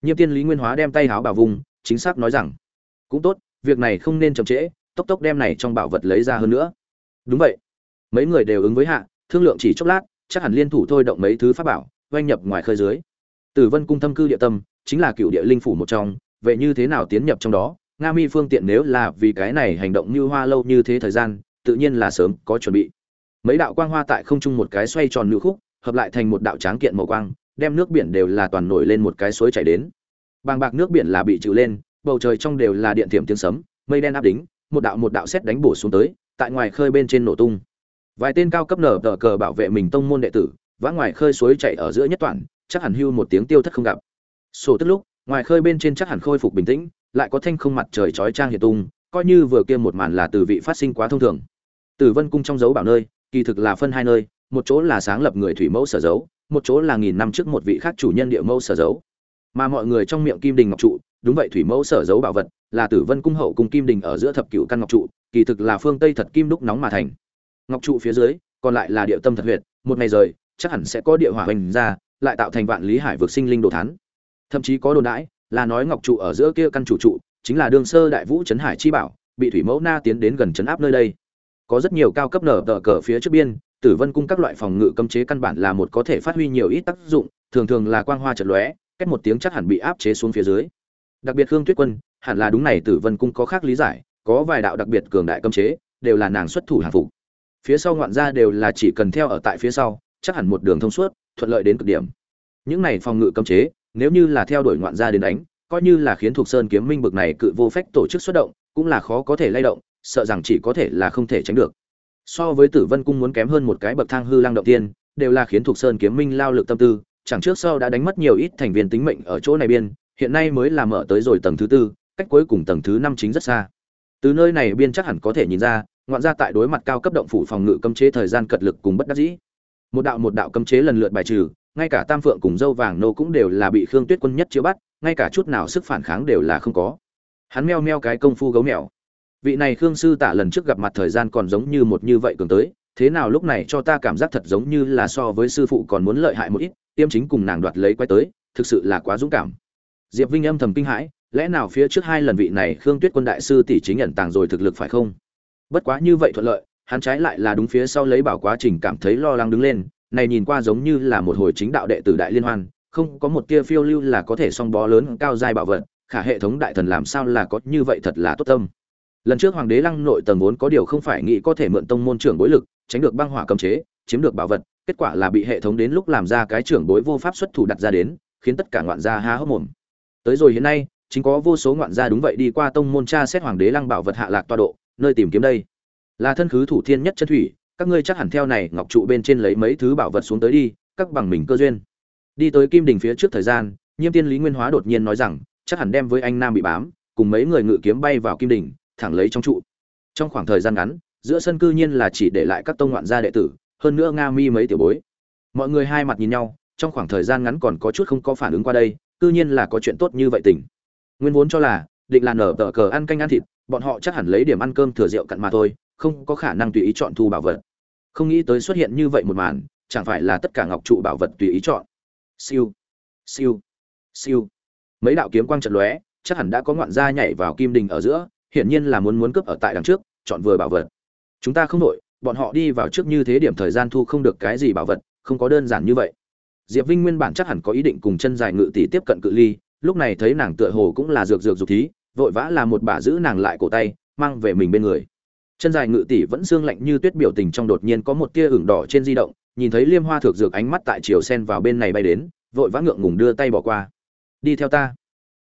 Nhiêm tiên lý nguyên hóa đem tay háo bảo vùng, chính xác nói rằng, cũng tốt, việc này không nên chậm trễ, tốc tốc đem này trong bảo vật lấy ra hơn nữa. Đúng vậy. Mấy người đều ứng với hạ, thương lượng chỉ chốc lát, chắc hẳn liên thủ thôi động mấy thứ pháp bảo, oanh nhập ngoài khơi dưới. Tử vân cung thâm cư địa tâm, chính là cựu địa linh phủ một trong, vậy như thế nào tiến nhập trong đó? Nga mi phương tiện nếu là vì cái này hành động như hoa lâu như thế thời gian tự nhiên là sớm, có chuẩn bị. Mấy đạo quang hoa tại không trung một cái xoay tròn nữ khúc, hợp lại thành một đạo tráng kiện màu quang, đem nước biển đều là toàn nổi lên một cái suối chảy đến. Bàng bạc nước biển là bị trừ lên, bầu trời trong đều là điện thiểm tiếng sấm, mây đen áp đính, một đạo một đạo xét đánh bổ xuống tới, tại ngoài khơi bên trên nổ tung. Vài tên cao cấp nở tờ cờ bảo vệ mình tông môn đệ tử, vã ngoài khơi suối chảy ở giữa nhất toàn, chắc hẳn hưu một tiếng tiêu thất không gặp. Sổ tức lúc, ngoài khơi bên trên chắc hẳn khôi phục bình tĩnh, lại có thanh không mặt trời chói trang hiện tung coi như vừa kia một màn là từ vị phát sinh quá thông thường. Tử vân cung trong dấu bảo nơi, kỳ thực là phân hai nơi, một chỗ là sáng lập người thủy mẫu sở dấu, một chỗ là nghìn năm trước một vị khác chủ nhân địa mẫu sở dấu. Mà mọi người trong miệng kim đình ngọc trụ, đúng vậy thủy mẫu sở dấu bảo vật, là tử vân cung hậu cung kim đình ở giữa thập cửu căn ngọc trụ, kỳ thực là phương tây thật kim đúc nóng mà thành. Ngọc trụ phía dưới, còn lại là địa tâm thật huyệt, một ngày rời, chắc hẳn sẽ có địa hỏa hoành ra, lại tạo thành vạn lý hải vực sinh linh đồ thán. Thậm chí có đồn đãi là nói ngọc trụ ở giữa kia căn chủ trụ chính là đương sơ đại vũ trấn hải chi bảo, bị thủy mẫu na tiến đến gần trấn áp nơi đây. Có rất nhiều cao cấp nở tờ cờ phía trước biên, tử vân cung các loại phòng ngự cấm chế căn bản là một có thể phát huy nhiều ít tác dụng, thường thường là quang hoa trật lóe, cách một tiếng chắc hẳn bị áp chế xuống phía dưới. Đặc biệt hương tuyết quân, hẳn là đúng này tử vân cung có khác lý giải, có vài đạo đặc biệt cường đại cấm chế, đều là nàng xuất thủ hàng phục. Phía sau ngoạn gia đều là chỉ cần theo ở tại phía sau, chắc hẳn một đường thông suốt, thuận lợi đến cực điểm. Những này phòng ngự cấm chế, nếu như là theo đuổi ngoạn gia đến đánh coi như là khiến thuộc sơn kiếm minh bực này cự vô phách tổ chức xuất động, cũng là khó có thể lay động, sợ rằng chỉ có thể là không thể tránh được. So với tử vân cung muốn kém hơn một cái bậc thang hư lang động tiên, đều là khiến thuộc sơn kiếm minh lao lực tâm tư, chẳng trước sau đã đánh mất nhiều ít thành viên tính mệnh ở chỗ này biên, hiện nay mới là mở tới rồi tầng thứ tư, cách cuối cùng tầng thứ năm chính rất xa. Từ nơi này biên chắc hẳn có thể nhìn ra, ngoạn ra tại đối mặt cao cấp động phủ phòng ngự cấm chế thời gian cật lực cùng bất đắc dĩ. Một đạo một đạo cấm chế lần lượt bài trừ, ngay cả tam phượng cùng dâu vàng nô cũng đều là bị khương tuyết quân nhất chữa bắt ngay cả chút nào sức phản kháng đều là không có. Hắn meo meo cái công phu gấu mèo. Vị này khương sư tả lần trước gặp mặt thời gian còn giống như một như vậy cường tới, thế nào lúc này cho ta cảm giác thật giống như là so với sư phụ còn muốn lợi hại một ít, tiêm chính cùng nàng đoạt lấy quay tới, thực sự là quá dũng cảm. Diệp vinh âm thầm kinh hãi, lẽ nào phía trước hai lần vị này khương tuyết quân đại sư tỷ chính nhận tàng rồi thực lực phải không? Bất quá như vậy thuận lợi, hắn trái lại là đúng phía sau lấy bảo quá trình cảm thấy lo lắng đứng lên, này nhìn qua giống như là một hồi chính đạo đệ tử đại liên hoan không có một tia phiêu lưu là có thể song bó lớn cao giai bảo vật, khả hệ thống đại thần làm sao là có như vậy thật là tốt tâm. Lần trước hoàng đế lăng nội tầng vốn có điều không phải nghĩ có thể mượn tông môn trưởng bối lực, tránh được băng hỏa cấm chế, chiếm được bảo vật, kết quả là bị hệ thống đến lúc làm ra cái trưởng bối vô pháp xuất thủ đặt ra đến, khiến tất cả ngoạn gia há hốc mồm. Tới rồi hiện nay, chính có vô số ngoạn gia đúng vậy đi qua tông môn tra xét hoàng đế lăng bảo vật hạ lạc toa độ, nơi tìm kiếm đây. Là thân khứ thủ thiên nhất chân thủy, các ngươi chắc hẳn theo này ngọc trụ bên trên lấy mấy thứ bảo vật xuống tới đi, các bằng mình cơ duyên đi tới kim đình phía trước thời gian, nhiêm tiên lý nguyên hóa đột nhiên nói rằng, chắc hẳn đem với anh nam bị bám, cùng mấy người ngự kiếm bay vào kim đình, thẳng lấy trong trụ. Trong khoảng thời gian ngắn, giữa sân cư nhiên là chỉ để lại các tông ngoạn gia đệ tử, hơn nữa nga mi mấy tiểu bối. Mọi người hai mặt nhìn nhau, trong khoảng thời gian ngắn còn có chút không có phản ứng qua đây, cư nhiên là có chuyện tốt như vậy tỉnh. nguyên vốn cho là, định là nở tờ cờ ăn canh ăn thịt, bọn họ chắc hẳn lấy điểm ăn cơm thừa rượu cặn mà thôi, không có khả năng tùy ý chọn thu bảo vật. Không nghĩ tới xuất hiện như vậy một màn, chẳng phải là tất cả ngọc trụ bảo vật tùy ý chọn siêu. Siêu. Siêu. Mấy đạo kiếm quang trận lóe, chắc hẳn đã có ngoạn gia nhảy vào kim đình ở giữa, hiển nhiên là muốn muốn cướp ở tại đằng trước, chọn vừa bảo vật. Chúng ta không đội bọn họ đi vào trước như thế điểm thời gian thu không được cái gì bảo vật, không có đơn giản như vậy. Diệp vinh nguyên bản chắc hẳn có ý định cùng chân dài ngự tỷ tiếp cận cự ly, lúc này thấy nàng tựa hồ cũng là dược dược dục thí, vội vã là một bà giữ nàng lại cổ tay, mang về mình bên người. Chân dài ngự tỷ vẫn xương lạnh như tuyết biểu tình trong đột nhiên có một tia ửng đỏ trên di động nhìn thấy liêm hoa thược dược ánh mắt tại chiều sen vào bên này bay đến, vội vã ngượng ngùng đưa tay bỏ qua. Đi theo ta.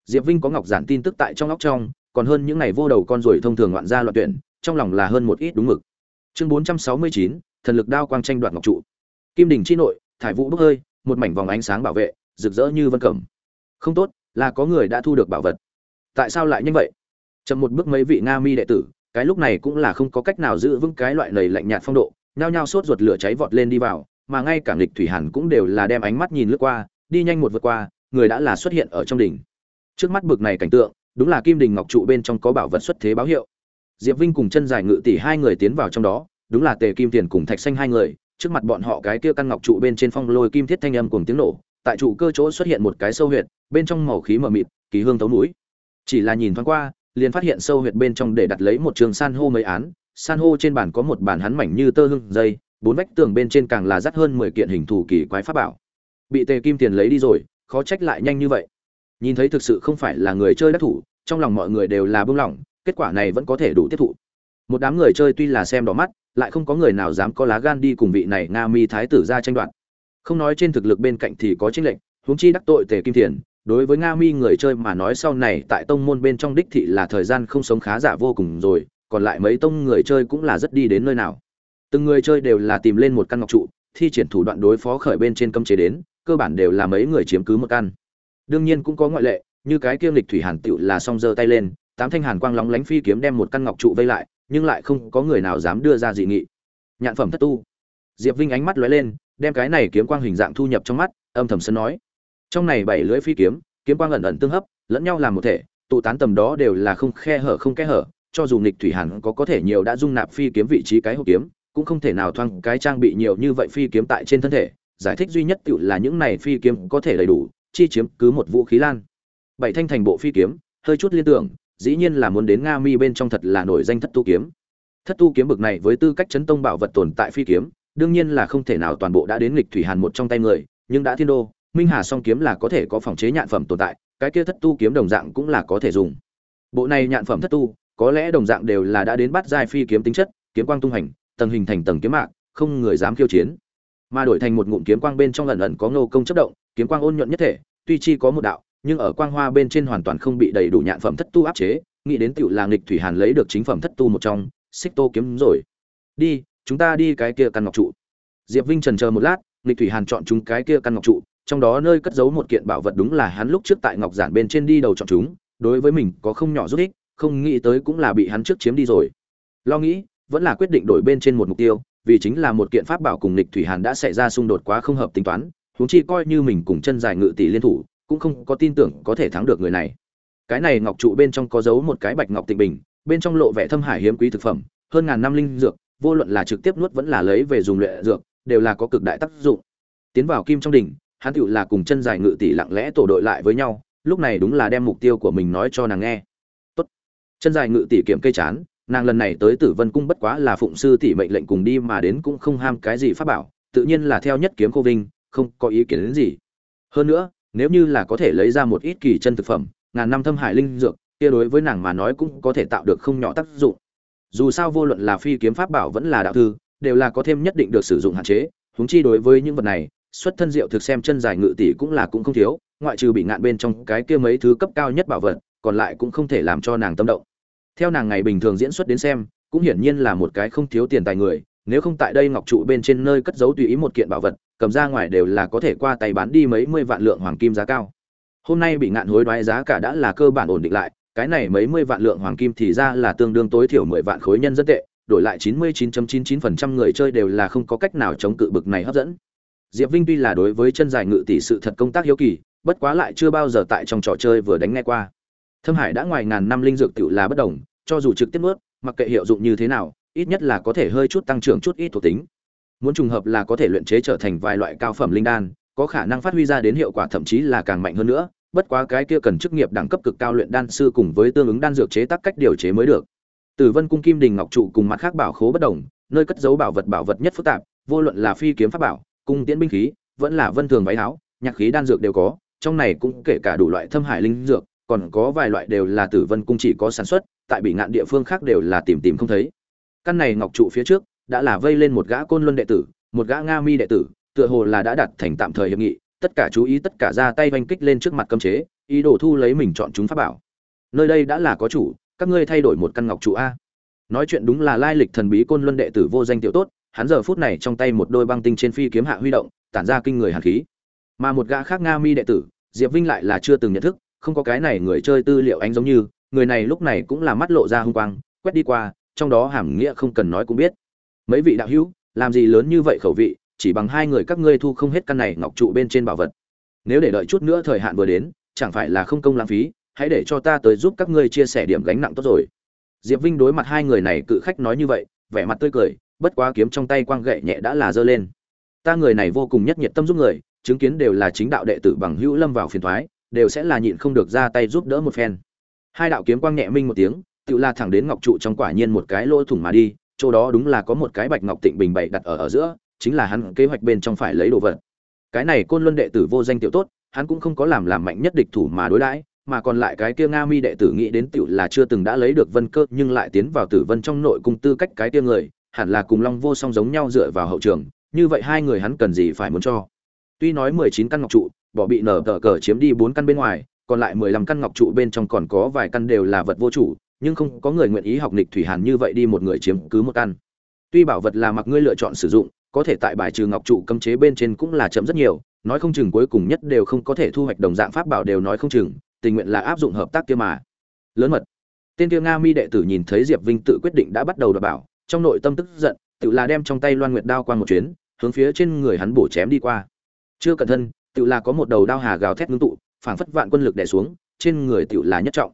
Diệp vinh có ngọc giản tin tức tại trong óc trong, còn hơn những ngày vô đầu con ruồi thông thường loạn ra loạn tuyển, trong lòng là hơn một ít đúng mực. Chương bốn trăm sáu mươi chín, thần lực đao quang tranh đoạt ngọc trụ. Kim đỉnh chi nội, thải vũ bốc hơi, một mảnh vòng ánh sáng bảo vệ, rực rỡ như vân cẩm. Không tốt, là có người đã thu được bảo vật. Tại sao lại như vậy? Chậm một bước mấy vị nga mi đệ tử, cái lúc này cũng là không có cách nào giữ vững cái loại lầy lạnh nhạt phong độ nhao nhao sốt ruột lửa cháy vọt lên đi vào, mà ngay cả Lịch thủy hàn cũng đều là đem ánh mắt nhìn lướt qua, đi nhanh một vượt qua, người đã là xuất hiện ở trong đỉnh. Trước mắt bực này cảnh tượng, đúng là kim đình ngọc trụ bên trong có bảo vật xuất thế báo hiệu. Diệp vinh cùng chân dài ngự tỷ hai người tiến vào trong đó, đúng là tề kim tiền cùng thạch xanh hai người, trước mặt bọn họ cái kia căn ngọc trụ bên trên phong lôi kim thiết thanh âm cùng tiếng nổ, tại trụ cơ chỗ xuất hiện một cái sâu huyệt, bên trong màu khí mờ mịt, kỳ hương thấu mũi chỉ là nhìn thoáng qua, liền phát hiện sâu huyệt bên trong để đặt lấy một trường san hô mấy án san hô trên bàn có một bàn hắn mảnh như tơ hưng dây, bốn vách tường bên trên càng là dắt hơn mười kiện hình thù kỳ quái pháp bảo. Bị tề kim tiền lấy đi rồi, khó trách lại nhanh như vậy. Nhìn thấy thực sự không phải là người chơi đắc thủ, trong lòng mọi người đều là bưng lỏng kết quả này vẫn có thể đủ tiếp thụ. Một đám người chơi tuy là xem đỏ mắt, lại không có người nào dám có lá gan đi cùng vị này nga mi thái tử ra tranh đoạt. Không nói trên thực lực bên cạnh thì có tranh lệnh huống chi đắc tội tề kim tiền, đối với nga mi người chơi mà nói sau này tại tông môn bên trong đích thị là thời gian không sống khá giả vô cùng rồi còn lại mấy tông người chơi cũng là rất đi đến nơi nào. Từng người chơi đều là tìm lên một căn ngọc trụ, thi triển thủ đoạn đối phó khởi bên trên cấm chế đến, cơ bản đều là mấy người chiếm cứ một căn. Đương nhiên cũng có ngoại lệ, như cái kiêm lịch thủy hàn tựu là song giơ tay lên, tám thanh hàn quang lóng lánh phi kiếm đem một căn ngọc trụ vây lại, nhưng lại không có người nào dám đưa ra dị nghị. Nhạn phẩm thất tu. Diệp vinh ánh mắt lóe lên, đem cái này kiếm quang hình dạng thu nhập trong mắt, âm thầm sân nói. Trong này bảy lưỡi phi kiếm kiếm quang ẩn ẩn tương hấp, lẫn nhau làm một thể, tụ tán tầm đó đều là không khe hở không kẽ hở cho dù nghịch thủy hàn có có thể nhiều đã dung nạp phi kiếm vị trí cái hộp kiếm, cũng không thể nào thoang cái trang bị nhiều như vậy phi kiếm tại trên thân thể. Giải thích duy nhất tự là những này phi kiếm có thể đầy đủ, chi chiếm cứ một vũ khí lan. Bảy thanh thành bộ phi kiếm, hơi chút liên tưởng, dĩ nhiên là muốn đến nga mi bên trong thật là nổi danh thất tu kiếm. Thất tu kiếm bực này với tư cách chấn tông bảo vật tồn tại phi kiếm, đương nhiên là không thể nào toàn bộ đã đến lịch thủy hàn một trong tay người, nhưng đã thiên đô, minh hà song kiếm là có thể có phòng chế nhạn phẩm tồn tại, cái kia thất tu kiếm đồng dạng cũng là có thể dùng. Bộ này nhạn phẩm thất tu có lẽ đồng dạng đều là đã đến bắt giai phi kiếm tính chất, kiếm quang tung hành, tầng hình thành tầng kiếm mạng không người dám khiêu chiến. Mà đổi thành một ngụm kiếm quang bên trong lần ẩn có nô công chấp động, kiếm quang ôn nhuận nhất thể, tuy chi có một đạo, nhưng ở quang hoa bên trên hoàn toàn không bị đầy đủ nhạn phẩm thất tu áp chế, nghĩ đến tiểu làng nghịch thủy hàn lấy được chính phẩm thất tu một trong, xích tô kiếm rồi. Đi, chúng ta đi cái kia căn ngọc trụ. Diệp vinh trần chờ một lát, nghịch thủy hàn chọn chúng cái kia căn ngọc trụ, trong đó nơi cất giấu một kiện bảo vật đúng là hắn lúc trước tại ngọc giản bên trên đi đầu chọn chúng, đối với mình có không nhỏ giúp ích không nghĩ tới cũng là bị hắn trước chiếm đi rồi. Lo nghĩ, vẫn là quyết định đổi bên trên một mục tiêu, vì chính là một kiện pháp bảo cùng lịch thủy hàn đã xảy ra xung đột quá không hợp tính toán, huống chi coi như mình cùng chân dài ngự tỷ liên thủ, cũng không có tin tưởng có thể thắng được người này. Cái này ngọc trụ bên trong có giấu một cái bạch ngọc tịnh bình, bên trong lộ vẻ thâm hải hiếm quý thực phẩm, hơn ngàn năm linh dược, vô luận là trực tiếp nuốt vẫn là lấy về dùng luyện dược, đều là có cực đại tác dụng. Tiến vào kim trong đỉnh, hắn tựu là cùng chân dài ngự tỷ lặng lẽ tổ đội lại với nhau, lúc này đúng là đem mục tiêu của mình nói cho nàng nghe chân dài ngự tỷ kiểm cây chán, nàng lần này tới tử vân cung bất quá là phụng sư tỷ mệnh lệnh cùng đi mà đến cũng không ham cái gì pháp bảo, tự nhiên là theo nhất kiếm cô vinh, không có ý kiến đến gì. Hơn nữa, nếu như là có thể lấy ra một ít kỳ chân thực phẩm, ngàn năm thâm hải linh dược, kia đối với nàng mà nói cũng có thể tạo được không nhỏ tác dụng. Dù sao vô luận là phi kiếm pháp bảo vẫn là đạo thư, đều là có thêm nhất định được sử dụng hạn chế, huống chi đối với những vật này, xuất thân diệu thực xem chân dài ngự tỷ cũng là cũng không thiếu, ngoại trừ bị ngạn bên trong cái kia mấy thứ cấp cao nhất bảo vật còn lại cũng không thể làm cho nàng tâm động. Theo nàng ngày bình thường diễn xuất đến xem, cũng hiển nhiên là một cái không thiếu tiền tài người, nếu không tại đây ngọc trụ bên trên nơi cất giấu tùy ý một kiện bảo vật, cầm ra ngoài đều là có thể qua tay bán đi mấy mươi vạn lượng hoàng kim giá cao. Hôm nay bị ngạn hối đoái giá cả đã là cơ bản ổn định lại, cái này mấy mươi vạn lượng hoàng kim thì ra là tương đương tối thiểu mười vạn khối nhân dân tệ, đổi lại chín mươi chín chín chín phần trăm người chơi đều là không có cách nào chống cự bực này hấp dẫn. Diệp vinh tuy là đối với chân dài ngự tỷ sự thật công tác hiếu kỳ, bất quá lại chưa bao giờ tại trong trò chơi vừa đánh nghe qua thâm hải đã ngoài ngàn năm linh dược tự là bất đồng, cho dù trực tiếp nuốt, mặc kệ hiệu dụng như thế nào, ít nhất là có thể hơi chút tăng trưởng chút ít thuộc tính. Muốn trùng hợp là có thể luyện chế trở thành vài loại cao phẩm linh đan, có khả năng phát huy ra đến hiệu quả thậm chí là càng mạnh hơn nữa, bất quá cái kia cần chức nghiệp đẳng cấp cực cao luyện đan sư cùng với tương ứng đan dược chế tác cách điều chế mới được. Tử vân cung kim đình ngọc trụ cùng mặt khác bảo khố bất đồng, nơi cất giấu bảo vật bảo vật nhất phức tạp, vô luận là phi kiếm pháp bảo, cung tiễn binh khí, vẫn là vân thường váy áo, nhạc khí đan dược đều có, trong này cũng kể cả đủ loại thâm hải linh dược còn có vài loại đều là tử vân cung chỉ có sản xuất, tại bị ngạn địa phương khác đều là tìm tìm không thấy. Căn này ngọc trụ phía trước, đã là vây lên một gã côn luân đệ tử, một gã nga mi đệ tử, tựa hồ là đã đặt thành tạm thời hiệp nghị, tất cả chú ý tất cả ra tay oanh kích lên trước mặt cấm chế, ý đồ thu lấy mình chọn chúng pháp bảo. Nơi đây đã là có chủ, các ngươi thay đổi một căn ngọc trụ a. Nói chuyện đúng là lai lịch thần bí côn luân đệ tử vô danh tiểu tốt, hắn giờ phút này trong tay một đôi băng tinh trên phi kiếm hạ huy động, tản ra kinh người hàn khí. Mà một gã khác nga mi đệ tử, diệp vinh lại là chưa từng nhận thức không có cái này người chơi tư liệu anh giống như, người này lúc này cũng là mắt lộ ra hung quang, quét đi qua, trong đó hàm nghĩa không cần nói cũng biết. Mấy vị đạo hữu, làm gì lớn như vậy khẩu vị, chỉ bằng hai người các ngươi thu không hết căn này ngọc trụ bên trên bảo vật. Nếu để đợi chút nữa thời hạn vừa đến, chẳng phải là không công lãng phí, hãy để cho ta tới giúp các ngươi chia sẻ điểm gánh nặng tốt rồi. Diệp vinh đối mặt hai người này cự khách nói như vậy, vẻ mặt tươi cười, bất quá kiếm trong tay quang gậy nhẹ đã là giơ lên. Ta người này vô cùng nhất nhiệt tâm giúp người, chứng kiến đều là chính đạo đệ tử bằng hữu lâm vào phiền thoái đều sẽ là nhịn không được ra tay giúp đỡ một phen. Hai đạo kiếm quang nhẹ minh một tiếng, tự la thẳng đến ngọc trụ trong quả nhiên một cái lỗ thủng mà đi, chỗ đó đúng là có một cái bạch ngọc tịnh bình bày đặt ở ở giữa, chính là hắn kế hoạch bên trong phải lấy đồ vật. Cái này côn luân đệ tử vô danh tiểu tốt, hắn cũng không có làm làm mạnh nhất địch thủ mà đối đãi, mà còn lại cái kia nga mi đệ tử nghĩ đến tiểu là chưa từng đã lấy được vân cơ, nhưng lại tiến vào tử vân trong nội cung tư cách cái kia người, hẳn là cùng long vô song giống nhau dựa vào hậu trường, như vậy hai người hắn cần gì phải muốn cho. Tuy nói mười chín căn ngọc trụ bỏ bị nở tờ cờ chiếm đi bốn căn bên ngoài, còn lại mười lăm căn ngọc trụ bên trong còn có vài căn đều là vật vô chủ, nhưng không có người nguyện ý học nịch thủy hàn như vậy đi một người chiếm cứ một căn. Tuy bảo vật là mặc ngươi lựa chọn sử dụng, có thể tại bài trừ ngọc trụ cấm chế bên trên cũng là chậm rất nhiều, nói không chừng cuối cùng nhất đều không có thể thu hoạch đồng dạng pháp bảo đều nói không chừng, tình nguyện là áp dụng hợp tác kia mà. Lớn mật. Tên kia nga mi đệ tử nhìn thấy diệp vinh tự quyết định đã bắt đầu đọc bảo, trong nội tâm tức giận, tự là đem trong tay loan nguyệt đao qua một chuyến, hướng phía trên người hắn bổ chém đi qua. Chưa cẩn thân tự là có một đầu đao hà gào thét ngưng tụ, phảng phất vạn quân lực đè xuống, trên người tự là nhất trọng.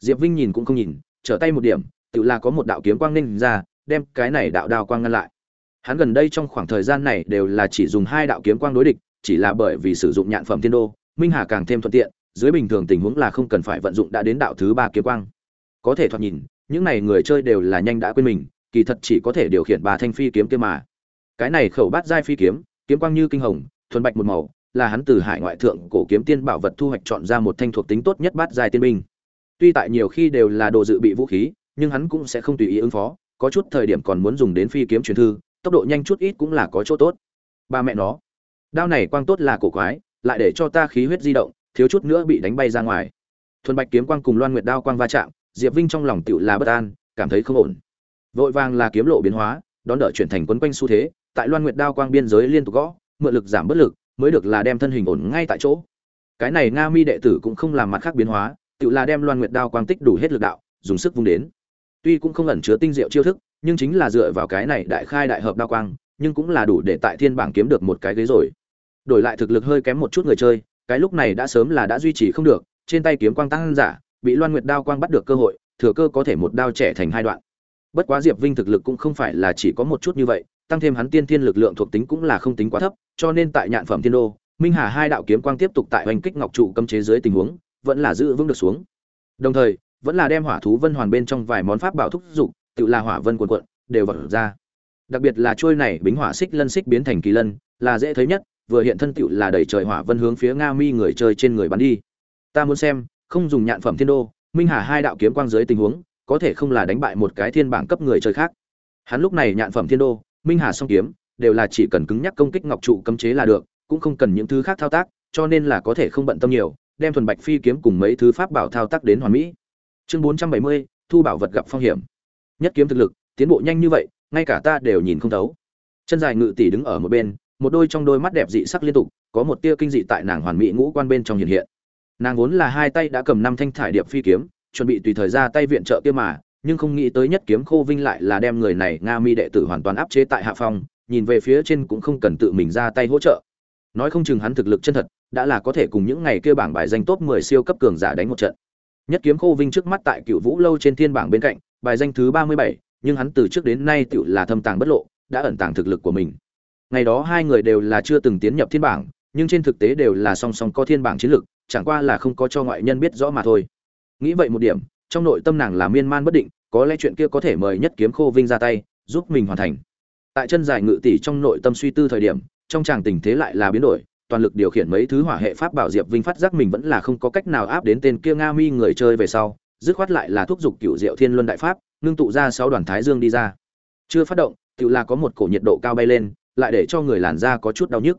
Diệp vinh nhìn cũng không nhìn, trở tay một điểm tự là có một đạo kiếm quang ninh ra, đem cái này đạo đao quang ngăn lại. Hắn gần đây trong khoảng thời gian này đều là chỉ dùng hai đạo kiếm quang đối địch, chỉ là bởi vì sử dụng nhạn phẩm thiên đô, minh hà càng thêm thuận tiện, dưới bình thường tình huống là không cần phải vận dụng đã đến đạo thứ ba kiếm quang. Có thể thoạt nhìn, những này người chơi đều là nhanh đã quên mình, kỳ thật chỉ có thể điều khiển ba thanh phi kiếm kia mà. Cái này khẩu bát giai phi kiếm kiếm quang như kinh hồng, thuần bạch một màu là hắn từ hải ngoại thượng cổ kiếm tiên bảo vật thu hoạch chọn ra một thanh thuộc tính tốt nhất bát giai tiên binh. Tuy tại nhiều khi đều là đồ dự bị vũ khí, nhưng hắn cũng sẽ không tùy ý ứng phó, có chút thời điểm còn muốn dùng đến phi kiếm truyền thư, tốc độ nhanh chút ít cũng là có chỗ tốt. Ba mẹ nó, đao này quang tốt là cổ quái, lại để cho ta khí huyết di động, thiếu chút nữa bị đánh bay ra ngoài. Thuần Bạch kiếm quang cùng Loan Nguyệt đao quang va chạm, Diệp Vinh trong lòng tựu là bất an, cảm thấy không ổn. Vội vàng là kiếm lộ biến hóa, đón đỡ chuyển thành quấn quanh xu thế, tại Loan Nguyệt đao quang biên giới liên tục gõ, mượn lực giảm bất lực, mới được là đem thân hình ổn ngay tại chỗ. Cái này Nga Mi đệ tử cũng không làm mặt khác biến hóa, tự là đem Loan Nguyệt đao quang tích đủ hết lực đạo, dùng sức vung đến. Tuy cũng không ẩn chứa tinh diệu chiêu thức, nhưng chính là dựa vào cái này đại khai đại hợp đao quang, nhưng cũng là đủ để tại thiên bảng kiếm được một cái ghế rồi. Đổi lại thực lực hơi kém một chút người chơi, cái lúc này đã sớm là đã duy trì không được, trên tay kiếm quang tăng giả, bị Loan Nguyệt đao quang bắt được cơ hội, thừa cơ có thể một đao trẻ thành hai đoạn. Bất quá Diệp Vinh thực lực cũng không phải là chỉ có một chút như vậy, tăng thêm hắn tiên thiên lực lượng thuộc tính cũng là không tính quá thấp, cho nên tại nhạn phẩm thiên đô, Minh Hà hai đạo kiếm quang tiếp tục tại hoành kích ngọc trụ cấm chế dưới tình huống, vẫn là giữ vững được xuống. Đồng thời, vẫn là đem hỏa thú vân hoàn bên trong vài món pháp bảo thúc dục, tự là hỏa vân cuộn cuộn, đều vận ra. Đặc biệt là chuôi này bính hỏa xích lân xích biến thành kỳ lân, là dễ thấy nhất, vừa hiện thân tựu là đẩy trời hỏa vân hướng phía Nga Mi người chơi trên người bắn đi. Ta muốn xem, không dùng nhạn phẩm thiên đô, Minh Hà hai đạo kiếm quang dưới tình huống, có thể không là đánh bại một cái thiên bảng cấp người chơi khác. Hắn lúc này nhạn phẩm thiên đô, Minh Hà song kiếm, đều là chỉ cần cứng nhắc công kích ngọc trụ cấm chế là được, cũng không cần những thứ khác thao tác, cho nên là có thể không bận tâm nhiều, đem thuần bạch phi kiếm cùng mấy thứ pháp bảo thao tác đến hoàn mỹ. Chương 470, thu bảo vật gặp phong hiểm. Nhất kiếm thực lực, tiến bộ nhanh như vậy, ngay cả ta đều nhìn không thấu. Chân dài ngự tỷ đứng ở một bên, một đôi trong đôi mắt đẹp dị sắc liên tục, có một tia kinh dị tại nàng hoàn mỹ ngũ quan bên trong hiện hiện. Nàng vốn là hai tay đã cầm năm thanh thải điệp phi kiếm, chuẩn bị tùy thời ra tay viện trợ kia mà, nhưng không nghĩ tới nhất kiếm khô vinh lại là đem người này Nga Mi đệ tử hoàn toàn áp chế tại hạ phong, nhìn về phía trên cũng không cần tự mình ra tay hỗ trợ. Nói không chừng hắn thực lực chân thật, đã là có thể cùng những ngày kia bảng bài danh top 10 siêu cấp cường giả đánh một trận. Nhất kiếm khô vinh trước mắt tại Cựu Vũ lâu trên thiên bảng bên cạnh, bài danh thứ 37, nhưng hắn từ trước đến nay tựu là thâm tàng bất lộ, đã ẩn tàng thực lực của mình. Ngày đó hai người đều là chưa từng tiến nhập thiên bảng, nhưng trên thực tế đều là song song có thiên bảng chiến lực, chẳng qua là không có cho ngoại nhân biết rõ mà thôi. Nghĩ vậy một điểm, trong nội tâm nàng là miên man bất định, có lẽ chuyện kia có thể mời nhất kiếm khô vinh ra tay, giúp mình hoàn thành. Tại chân dài ngự tỷ trong nội tâm suy tư thời điểm, trong chàng tình thế lại là biến đổi, toàn lực điều khiển mấy thứ hỏa hệ pháp bảo diệp vinh phát giác mình vẫn là không có cách nào áp đến tên kia nga mi người chơi về sau dứt khoát lại là thúc giục cựu diệu thiên luân đại pháp ngưng tụ ra sáu đoàn thái dương đi ra chưa phát động tự là có một cổ nhiệt độ cao bay lên lại để cho người làn da có chút đau nhức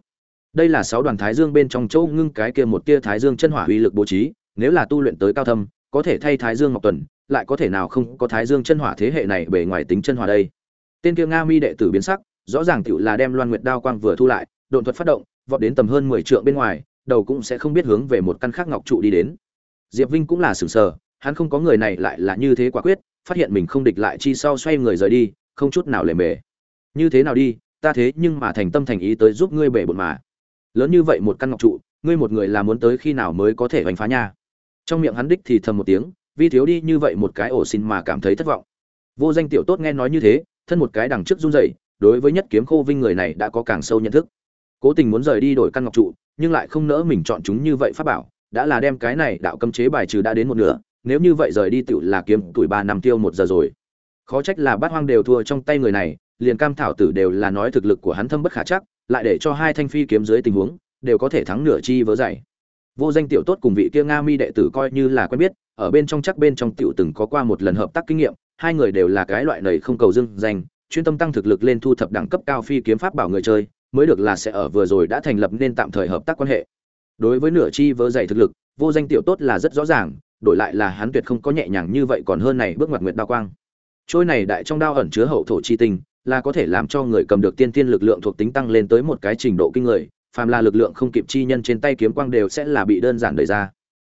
đây là sáu đoàn thái dương bên trong chỗ ngưng cái kia một tia thái dương chân hỏa uy lực bố trí nếu là tu luyện tới cao thâm, có thể thay thái dương ngọc tuần, lại có thể nào không có thái dương chân hỏa thế hệ này bề ngoài tính chân hỏa đây? Tên kia nga mi đệ tử biến sắc, rõ ràng tựu là đem loan nguyệt đao quang vừa thu lại, độn thuật phát động, vọt đến tầm hơn mười trượng bên ngoài, đầu cũng sẽ không biết hướng về một căn khác ngọc trụ đi đến. Diệp vinh cũng là sừng sờ, hắn không có người này lại là như thế quả quyết, phát hiện mình không địch lại chi sau xoay người rời đi, không chút nào lề mề. Như thế nào đi, ta thế nhưng mà thành tâm thành ý tới giúp ngươi bể bột mà. Lớn như vậy một căn ngọc trụ, ngươi một người là muốn tới khi nào mới có thể hoành phá nha? Trong miệng hắn đích thì thầm một tiếng, vi thiếu đi, như vậy một cái ổ xin mà cảm thấy thất vọng. Vô danh tiểu tốt nghe nói như thế, thân một cái đằng trước run rẩy, đối với nhất kiếm khô vinh người này đã có càng sâu nhận thức. Cố tình muốn rời đi đổi căn ngọc trụ, nhưng lại không nỡ mình chọn chúng như vậy pháp bảo, đã là đem cái này đạo cấm chế bài trừ đã đến một nửa, nếu như vậy rời đi tựu là kiếm tuổi ba năm tiêu một giờ rồi. Khó trách là bát hoang đều thua trong tay người này, liền cam thảo tử đều là nói thực lực của hắn thâm bất khả chắc, lại để cho hai thanh phi kiếm dưới tình huống, đều có thể thắng nửa chi vớ dày vô danh tiểu tốt cùng vị kia nga mi đệ tử coi như là quen biết, ở bên trong chắc bên trong tiểu từng có qua một lần hợp tác kinh nghiệm, hai người đều là cái loại này không cầu dưng danh, chuyên tâm tăng thực lực lên thu thập đẳng cấp cao phi kiếm pháp bảo người chơi, mới được là sẽ ở vừa rồi đã thành lập nên tạm thời hợp tác quan hệ. Đối với nửa chi vỡ dày thực lực, vô danh tiểu tốt là rất rõ ràng, đổi lại là hắn tuyệt không có nhẹ nhàng như vậy còn hơn này bước ngoặt nguyệt đao quang. Trôi này đại trong đao ẩn chứa hậu thổ chi tinh, là có thể làm cho người cầm được tiên tiên lực lượng thuộc tính tăng lên tới một cái trình độ kinh người phàm là lực lượng không kịp chi nhân trên tay kiếm quang đều sẽ là bị đơn giản đẩy ra.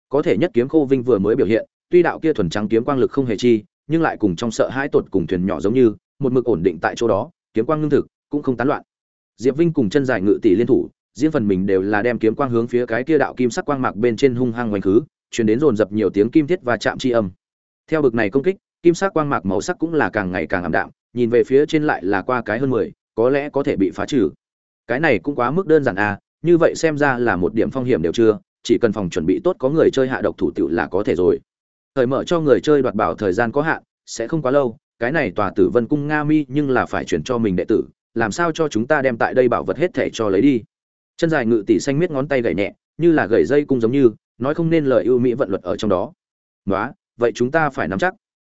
Có thể nhất kiếm khô vinh vừa mới biểu hiện, tuy đạo kia thuần trắng kiếm quang lực không hề chi, nhưng lại cùng trong sợ hãi tột cùng thuyền nhỏ giống như, một mực ổn định tại chỗ đó, kiếm quang ngưng thực, cũng không tán loạn. Diệp vinh cùng chân dài ngự tỷ liên thủ, riêng phần mình đều là đem kiếm quang hướng phía cái kia đạo kim sắc quang mạc bên trên hung hăng hoành khứ, truyền đến dồn dập nhiều tiếng kim thiết và chạm chi âm. Theo bực này công kích, kim sắc quang mạc màu sắc cũng là càng ngày càng ảm đạm, nhìn về phía trên lại là qua cái hơn mười, có lẽ có thể bị phá trừ cái này cũng quá mức đơn giản à như vậy xem ra là một điểm phong hiểm đều chưa, chỉ cần phòng chuẩn bị tốt có người chơi hạ độc thủ tiệu là có thể rồi. Thời mở cho người chơi đoạt bảo thời gian có hạn, sẽ không quá lâu, cái này tòa tử vân cung nga mi nhưng là phải chuyển cho mình đệ tử, làm sao cho chúng ta đem tại đây bảo vật hết thể cho lấy đi. Chân dài ngự tỷ xanh miết ngón tay gậy nhẹ, như là gậy dây cung giống như, nói không nên lời ưu mỹ vận luật ở trong đó. Nói vậy chúng ta phải nắm chắc.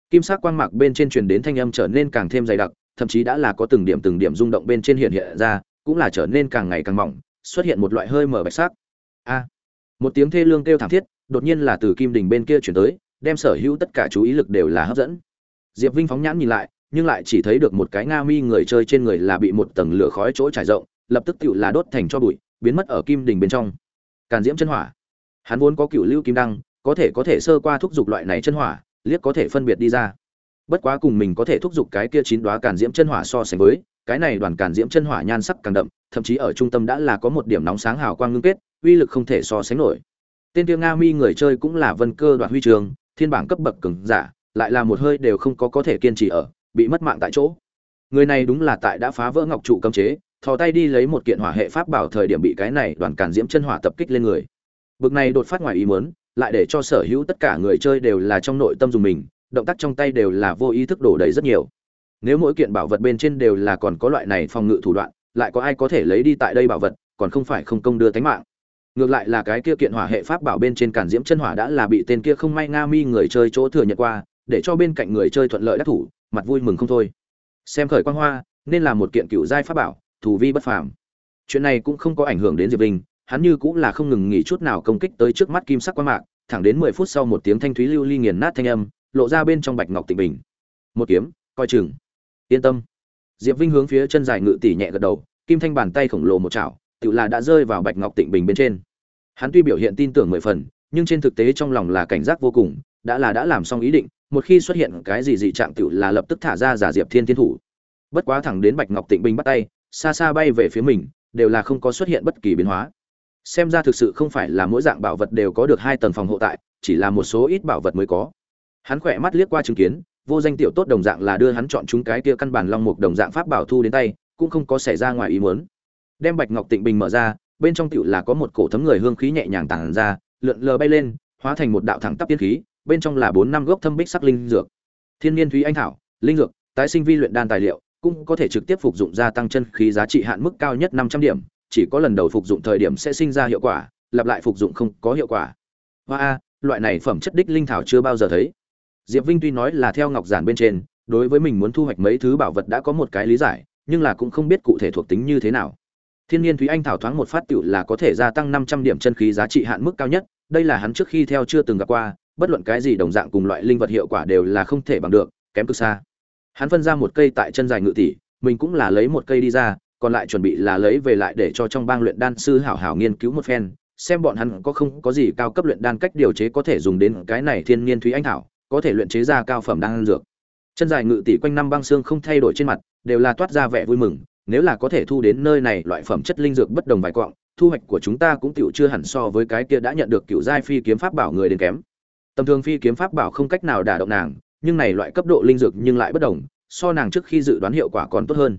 Kim sắc quang mạc bên trên truyền đến thanh âm trở nên càng thêm dày đặc, thậm chí đã là có từng điểm từng điểm rung động bên trên hiện hiện ra cũng là trở nên càng ngày càng mỏng, xuất hiện một loại hơi mở bạch sắc. A, một tiếng thê lương kêu thảm thiết, đột nhiên là từ kim đình bên kia chuyển tới, đem sở hữu tất cả chú ý lực đều là hấp dẫn. Diệp vinh phóng nhãn nhìn lại, nhưng lại chỉ thấy được một cái nga mi người chơi trên người là bị một tầng lửa khói chỗ trải rộng, lập tức tựu là đốt thành cho bụi, biến mất ở kim đình bên trong. Càn diễm chân hỏa. Hắn vốn có cựu lưu kim đăng, có thể có thể sơ qua thúc giục loại này chân hỏa, liếc có thể phân biệt đi ra. Bất quá cùng mình có thể thúc giục cái kia chín đoá càn diễm chân hỏa so sánh với cái này đoàn càn diễm chân hỏa nhan sắc càng đậm, thậm chí ở trung tâm đã là có một điểm nóng sáng hào quang ngưng kết, uy lực không thể so sánh nổi. Tên tiêu nga mi người chơi cũng là vân cơ đoạt huy trường, thiên bảng cấp bậc cường giả, lại là một hơi đều không có có thể kiên trì ở, bị mất mạng tại chỗ. Người này đúng là tại đã phá vỡ ngọc trụ cấm chế, thò tay đi lấy một kiện hỏa hệ pháp bảo thời điểm bị cái này đoàn càn diễm chân hỏa tập kích lên người. Bực này đột phát ngoài ý muốn, lại để cho sở hữu tất cả người chơi đều là trong nội tâm dùng mình, động tác trong tay đều là vô ý thức đổ đầy rất nhiều nếu mỗi kiện bảo vật bên trên đều là còn có loại này phòng ngự thủ đoạn, lại có ai có thể lấy đi tại đây bảo vật, còn không phải không công đưa tánh mạng. Ngược lại là cái kia kiện hỏa hệ pháp bảo bên trên cản diễm chân hỏa đã là bị tên kia không may nga mi người chơi chỗ thừa nhận qua, để cho bên cạnh người chơi thuận lợi đắc thủ, mặt vui mừng không thôi. Xem khởi quang hoa, nên là một kiện cựu giai pháp bảo thủ vi bất phàm. Chuyện này cũng không có ảnh hưởng đến diệp vinh, hắn như cũng là không ngừng nghỉ chút nào công kích tới trước mắt kim sắc quan mạc, thẳng đến mười phút sau một tiếng thanh thúy lưu ly nghiền nát thanh âm, lộ ra bên trong bạch ngọc tịnh bình. Một kiếm, coi chừng yên tâm. Diệp vinh hướng phía chân dài ngự tỉ nhẹ gật đầu, kim thanh bàn tay khổng lồ một chảo tự là đã rơi vào bạch ngọc tịnh bình bên trên. Hắn tuy biểu hiện tin tưởng mười phần, nhưng trên thực tế trong lòng là cảnh giác vô cùng, đã là đã làm xong ý định, một khi xuất hiện cái gì dị trạng tự là lập tức thả ra giả diệp thiên thiên thủ. Bất quá thẳng đến bạch ngọc tịnh bình bắt tay, xa xa bay về phía mình, đều là không có xuất hiện bất kỳ biến hóa. Xem ra thực sự không phải là mỗi dạng bảo vật đều có được hai tầng phòng hộ tại, chỉ là một số ít bảo vật mới có. Hắn khỏe mắt liếc qua chứng kiến vô danh tiểu tốt đồng dạng là đưa hắn chọn chúng cái kia căn bản long mục đồng dạng pháp bảo thu đến tay, cũng không có xảy ra ngoài ý muốn. Đem bạch ngọc tịnh bình mở ra, bên trong tiểu là có một cổ thấm người hương khí nhẹ nhàng tản ra, lượn lờ bay lên, hóa thành một đạo thẳng tắp tiên khí, bên trong là bốn năm gốc thâm bích sắc linh dược. Thiên nhiên thúy anh thảo, linh dược, tái sinh vi luyện đan tài liệu, cũng có thể trực tiếp phục dụng gia tăng chân khí giá trị hạn mức cao nhất năm trăm điểm, chỉ có lần đầu phục dụng thời điểm sẽ sinh ra hiệu quả, lặp lại phục dụng không có hiệu quả. Hoa a loại này phẩm chất đích linh thảo chưa bao giờ thấy diệp vinh tuy nói là theo ngọc giản bên trên, đối với mình muốn thu hoạch mấy thứ bảo vật đã có một cái lý giải, nhưng là cũng không biết cụ thể thuộc tính như thế nào. Thiên nhiên thúy anh thảo thoáng một phát tựu là có thể gia tăng năm trăm điểm chân khí giá trị hạn mức cao nhất, đây là hắn trước khi theo chưa từng gặp qua, bất luận cái gì đồng dạng cùng loại linh vật hiệu quả đều là không thể bằng được, kém cực xa. Hắn phân ra một cây tại chân dài ngự tỷ, mình cũng là lấy một cây đi ra, còn lại chuẩn bị là lấy về lại để cho trong bang luyện đan sư hảo hảo nghiên cứu một phen, xem bọn hắn có không có gì cao cấp luyện đan cách điều chế có thể dùng đến cái này thiên nhiên thúy anh thảo có thể luyện chế ra cao phẩm đan dược. Chân dài ngự tỷ quanh năm băng xương không thay đổi trên mặt đều là toát ra vẻ vui mừng nếu là có thể thu đến nơi này loại phẩm chất linh dược bất đồng vài quặng, thu hoạch của chúng ta cũng tiểu chưa hẳn so với cái kia đã nhận được cựu giai phi kiếm pháp bảo người đến kém. Tầm thường phi kiếm pháp bảo không cách nào đả động nàng nhưng này loại cấp độ linh dược nhưng lại bất đồng so nàng trước khi dự đoán hiệu quả còn tốt hơn.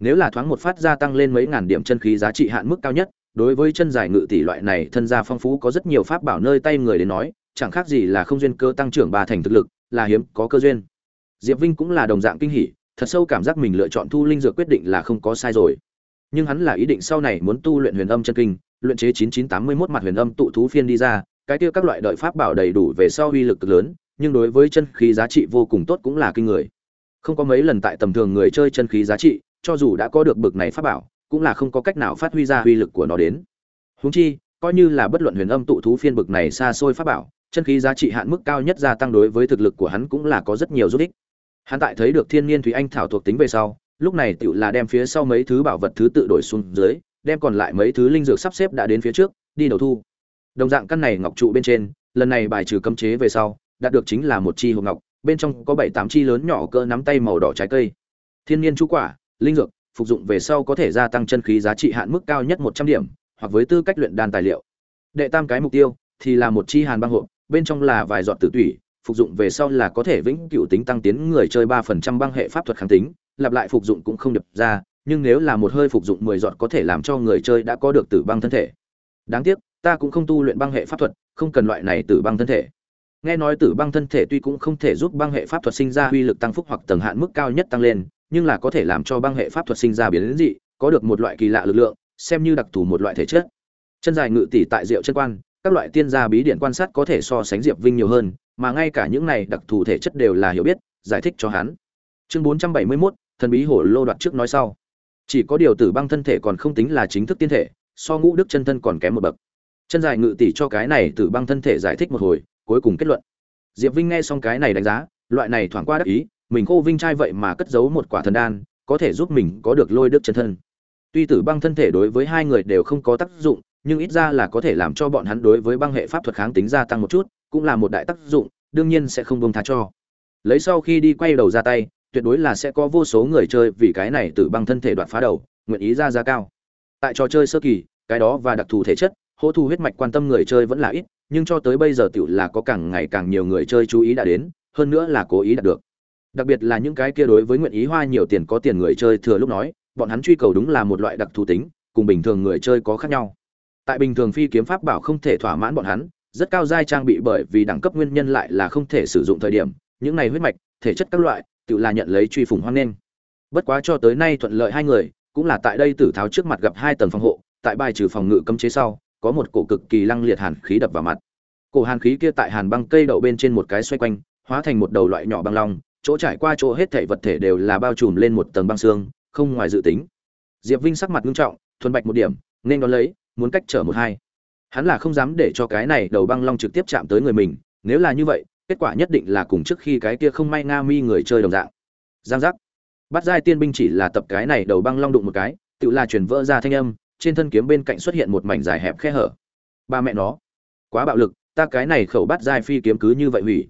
Nếu là thoáng một phát gia tăng lên mấy ngàn điểm chân khí giá trị hạn mức cao nhất đối với chân dài ngự tỷ loại này thân gia phong phú có rất nhiều pháp bảo nơi tay người đến nói chẳng khác gì là không duyên cơ tăng trưởng ba thành thực lực, là hiếm, có cơ duyên. Diệp vinh cũng là đồng dạng kinh hỉ, thật sâu cảm giác mình lựa chọn thu linh dược quyết định là không có sai rồi. Nhưng hắn là ý định sau này muốn tu luyện huyền âm chân kinh, luyện chế 9981 mặt huyền âm tụ thú phiên đi ra, cái kia các loại đợi pháp bảo đầy đủ về sau uy lực cực lớn, nhưng đối với chân khí giá trị vô cùng tốt cũng là kinh người. Không có mấy lần tại tầm thường người chơi chân khí giá trị, cho dù đã có được bực này pháp bảo, cũng là không có cách nào phát huy ra uy lực của nó đến. Huống chi, coi như là bất luận huyền âm tụ thú phiên bực này xa xôi pháp bảo chân khí giá trị hạn mức cao nhất gia tăng đối với thực lực của hắn cũng là có rất nhiều giúp ích. Hắn tại thấy được thiên nhiên thủy anh thảo thuộc tính về sau, lúc này tựu là đem phía sau mấy thứ bảo vật thứ tự đổi xuống dưới, đem còn lại mấy thứ linh dược sắp xếp đã đến phía trước, đi đầu thu. Đồng dạng căn này ngọc trụ bên trên, lần này bài trừ cấm chế về sau, đạt được chính là một chi hộp ngọc, bên trong có bảy tám chi lớn nhỏ cỡ nắm tay màu đỏ trái cây. Thiên nhiên chú quả, linh dược, phục dụng về sau có thể gia tăng chân khí giá trị hạn mức cao nhất một trăm điểm, hoặc với tư cách luyện đan tài liệu. Đệ tam cái mục tiêu thì là một chi hàn băng hộp bên trong là vài giọt tử tủy, phục dụng về sau là có thể vĩnh cửu tính tăng tiến người chơi ba phần trăm băng hệ pháp thuật kháng tính, lặp lại phục dụng cũng không được ra, nhưng nếu là một hơi phục dụng mười giọt có thể làm cho người chơi đã có được tử băng thân thể. Đáng tiếc, ta cũng không tu luyện băng hệ pháp thuật, không cần loại này tử băng thân thể. Nghe nói tử băng thân thể tuy cũng không thể giúp băng hệ pháp thuật sinh ra uy lực tăng phúc hoặc tầng hạn mức cao nhất tăng lên, nhưng là có thể làm cho băng hệ pháp thuật sinh ra biến dị, có được một loại kỳ lạ lực lượng, xem như đặc thù một loại thể chất. Chân dài ngự tỷ tại diệu chân quan các loại tiên gia bí điện quan sát có thể so sánh diệp vinh nhiều hơn mà ngay cả những này đặc thù thể chất đều là hiểu biết giải thích cho hắn. Chương bốn trăm bảy mươi 471, thần bí hổ lô đoạt trước nói sau. Chỉ có điều tử băng thân thể còn không tính là chính thức tiên thể so ngũ đức chân thân còn kém một bậc. Chân dài ngự tỷ cho cái này tử băng thân thể giải thích một hồi cuối cùng kết luận. Diệp vinh nghe xong cái này đánh giá loại này thoảng qua đắc ý mình khô vinh trai vậy mà cất giấu một quả thần đan có thể giúp mình có được lôi đức chân thân. Tuy tử băng thân thể đối với hai người đều không có tác dụng nhưng ít ra là có thể làm cho bọn hắn đối với băng hệ pháp thuật kháng tính gia tăng một chút, cũng là một đại tác dụng, đương nhiên sẽ không bông tha cho. Lấy sau khi đi quay đầu ra tay, tuyệt đối là sẽ có vô số người chơi vì cái này từ băng thân thể đoạt phá đầu, nguyện ý ra giá cao. Tại trò chơi sơ kỳ, cái đó và đặc thù thể chất, hỗ thu huyết mạch quan tâm người chơi vẫn là ít, nhưng cho tới bây giờ tiểu là có càng ngày càng nhiều người chơi chú ý đã đến, hơn nữa là cố ý đạt được. Đặc biệt là những cái kia đối với nguyện ý hoa nhiều tiền có tiền người chơi thừa lúc nói, bọn hắn truy cầu đúng là một loại đặc thù tính, cùng bình thường người chơi có khác nhau tại bình thường phi kiếm pháp bảo không thể thỏa mãn bọn hắn, rất cao giai trang bị bởi vì đẳng cấp nguyên nhân lại là không thể sử dụng thời điểm, những này huyết mạch, thể chất các loại, tự là nhận lấy truy phủng hoang nên. bất quá cho tới nay thuận lợi hai người, cũng là tại đây tử tháo trước mặt gặp hai tầng phòng hộ, tại bài trừ phòng ngự cấm chế sau, có một cổ cực kỳ lăng liệt hàn khí đập vào mặt cổ hàn khí kia tại hàn băng cây đậu bên trên một cái xoay quanh, hóa thành một đầu loại nhỏ băng long, chỗ trải qua chỗ hết thảy vật thể đều là bao trùm lên một tầng băng xương, không ngoài dự tính diệp vinh sắc mặt nghiêm trọng, thuần bạch một điểm, nên đón lấy muốn cách trở một hai. Hắn là không dám để cho cái này đầu băng long trực tiếp chạm tới người mình, nếu là như vậy, kết quả nhất định là cùng trước khi cái kia không may nga mi người chơi đồng dạng. Giang giác. Bắt giai tiên binh chỉ là tập cái này đầu băng long đụng một cái, tự là chuyển vỡ ra thanh âm, trên thân kiếm bên cạnh xuất hiện một mảnh dài hẹp khe hở. Ba mẹ nó. Quá bạo lực, ta cái này khẩu bắt giai phi kiếm cứ như vậy hủy.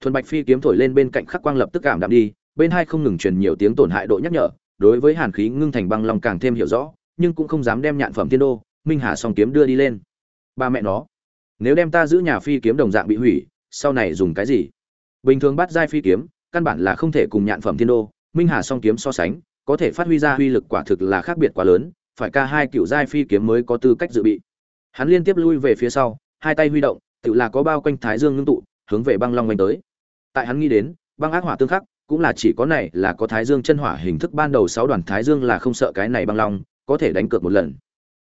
Thuần bạch phi kiếm thổi lên bên cạnh khắc quang lập tức cảm đạm đi, bên hai không ngừng truyền nhiều tiếng tổn hại độ nhắc nhở, đối với hàn khí ngưng thành băng long càng thêm hiểu rõ, nhưng cũng không dám đem nhạn phẩm tiên đô minh hà song kiếm đưa đi lên. Ba mẹ nó, nếu đem ta giữ nhà phi kiếm đồng dạng bị hủy, sau này dùng cái gì? Bình thường bắt giai phi kiếm, căn bản là không thể cùng nhạn phẩm thiên đô, minh hà song kiếm so sánh, có thể phát huy ra uy lực quả thực là khác biệt quá lớn, phải ca hai cựu giai phi kiếm mới có tư cách dự bị. Hắn liên tiếp lui về phía sau, hai tay huy động, tự là có bao quanh thái dương ngưng tụ, hướng về băng long oanh tới. Tại hắn nghĩ đến, băng ác hỏa tương khắc, cũng là chỉ có này là có thái dương chân hỏa hình thức ban đầu sáu đoàn thái dương là không sợ cái này băng long, có thể đánh cược một lần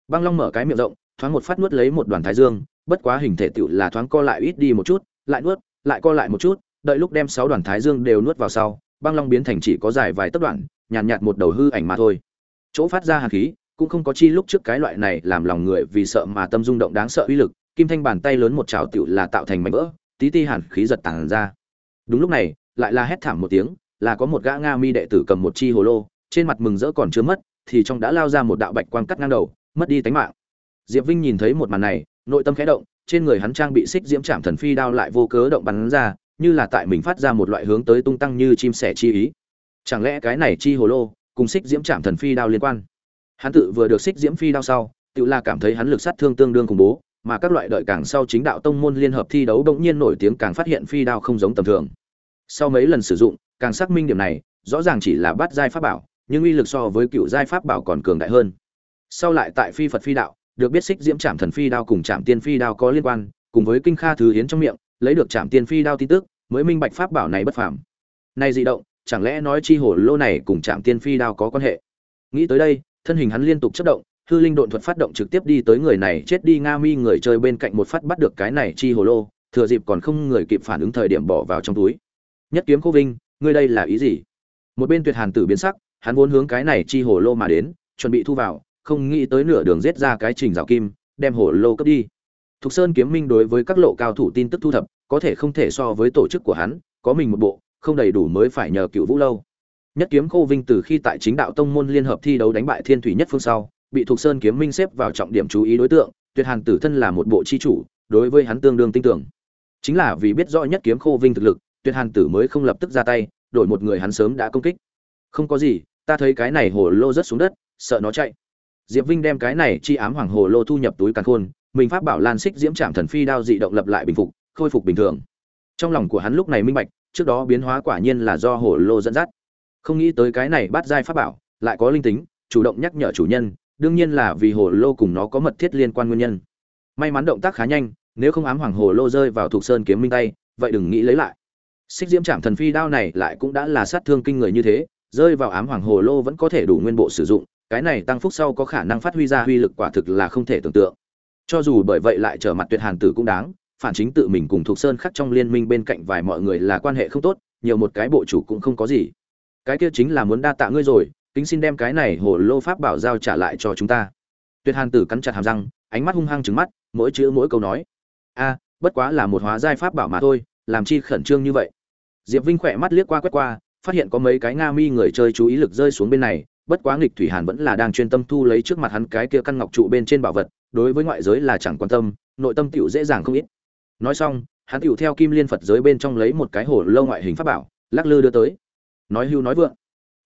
băng long mở cái miệng rộng thoáng một phát nuốt lấy một đoàn thái dương bất quá hình thể tiểu là thoáng co lại ít đi một chút lại nuốt lại co lại một chút đợi lúc đem sáu đoàn thái dương đều nuốt vào sau băng long biến thành chỉ có dài vài tấc đoạn nhàn nhạt, nhạt một đầu hư ảnh mà thôi. Chỗ phát ra hàn khí cũng không có chi lúc trước cái loại này làm lòng người vì sợ mà tâm rung động đáng sợ uy lực kim thanh bàn tay lớn một chảo tiểu là tạo thành mảnh vỡ tí ti hàn khí giật tàng ra. Đúng lúc này lại là hét thảm một tiếng là có một gã nga mi đệ tử cầm một chi hồ lô trên mặt mừng rỡ còn chưa mất thì trong đã lao ra một đạo bạch quang cắt ngang đầu mất đi tánh mạng. Diệp vinh nhìn thấy một màn này, nội tâm khẽ động, trên người hắn trang bị xích diễm trảm thần phi đao lại vô cớ động bắn ra, như là tại mình phát ra một loại hướng tới tung tăng như chim sẻ chi ý. Chẳng lẽ cái này chi hồ lô cùng xích diễm trảm thần phi đao liên quan? Hắn tự vừa được xích diễm phi đao sau, tự là cảm thấy hắn lực sát thương tương đương khủng bố, mà các loại đợi càng sau chính đạo tông môn liên hợp thi đấu bỗng nhiên nổi tiếng càng phát hiện phi đao không giống tầm thường. Sau mấy lần sử dụng, càng xác minh điểm này, rõ ràng chỉ là bát giai pháp bảo, nhưng uy lực so với cựu giai pháp bảo còn cường đại hơn sau lại tại phi phật phi đạo, được biết xích diễm trạm thần phi đao cùng trạm tiên phi đao có liên quan, cùng với kinh kha thứ yến trong miệng, lấy được trạm tiên phi đao tin tức, mới minh bạch pháp bảo này bất phàm. Nay dị động, chẳng lẽ nói chi hồ lô này cùng trạm tiên phi đao có quan hệ? Nghĩ tới đây, thân hình hắn liên tục chất động, hư linh độn thuật phát động trực tiếp đi tới người này, chết đi nga mi người chơi bên cạnh một phát bắt được cái này chi hồ lô, thừa dịp còn không người kịp phản ứng thời điểm bỏ vào trong túi. Nhất kiếm cô vinh, ngươi đây là ý gì? Một bên tuyệt hàn tử biến sắc, hắn vốn hướng cái này chi hồ lô mà đến, chuẩn bị thu vào không nghĩ tới nửa đường giết ra cái trình rào kim, đem hồ lô cấp đi. Thục sơn kiếm minh đối với các lộ cao thủ tin tức thu thập, có thể không thể so với tổ chức của hắn, có mình một bộ, không đầy đủ mới phải nhờ cựu vũ lâu. Nhất kiếm khô vinh từ khi tại chính đạo tông môn liên hợp thi đấu đánh bại thiên thủy nhất phương sau, bị thục sơn kiếm minh xếp vào trọng điểm chú ý đối tượng, tuyệt hàn tử thân là một bộ chi chủ, đối với hắn tương đương tin tưởng. Chính là vì biết rõ nhất kiếm khô vinh thực lực, tuyệt hàn tử mới không lập tức ra tay, đổi một người hắn sớm đã công kích. Không có gì, ta thấy cái này hồ lô rất xuống đất, sợ nó chạy diệp vinh đem cái này chi ám hoàng hồ lô thu nhập túi càn khôn, mình pháp bảo lan xích diễm Trảm thần phi đao dị động lập lại bình phục, khôi phục bình thường. Trong lòng của hắn lúc này minh bạch, trước đó biến hóa quả nhiên là do hồ lô dẫn dắt. Không nghĩ tới cái này bắt giai pháp bảo, lại có linh tính, chủ động nhắc nhở chủ nhân, đương nhiên là vì hồ lô cùng nó có mật thiết liên quan nguyên nhân. May mắn động tác khá nhanh, nếu không ám hoàng hồ lô rơi vào thuộc sơn kiếm minh tay, vậy đừng nghĩ lấy lại. Xích diễm Trảm thần phi đao này lại cũng đã là sát thương kinh người như thế, rơi vào ám hoàng hồ lô vẫn có thể đủ nguyên bộ sử dụng cái này tăng phúc sau có khả năng phát huy ra uy lực quả thực là không thể tưởng tượng. Cho dù bởi vậy lại trở mặt tuyệt hàn tử cũng đáng, phản chính tự mình cùng thuộc sơn khắc trong liên minh bên cạnh vài mọi người là quan hệ không tốt, nhiều một cái bộ chủ cũng không có gì. Cái kia chính là muốn đa tạ ngươi rồi, kính xin đem cái này hồ lô pháp bảo giao trả lại cho chúng ta. Tuyệt hàn tử cắn chặt hàm răng, ánh mắt hung hăng trứng mắt, mỗi chữ mỗi câu nói. A, bất quá là một hóa giai pháp bảo mà thôi, làm chi khẩn trương như vậy? Diệp vinh khỏe mắt liếc qua quét qua, phát hiện có mấy cái nga mi người chơi chú ý lực rơi xuống bên này bất quá nghịch thủy hàn vẫn là đang chuyên tâm thu lấy trước mặt hắn cái kia căn ngọc trụ bên trên bảo vật, đối với ngoại giới là chẳng quan tâm, nội tâm tiểu dễ dàng không ít. Nói xong, hắn tiểu theo kim liên phật giới bên trong lấy một cái hồ lâu ngoại hình pháp bảo, lắc lư đưa tới. Nói hưu nói vượng,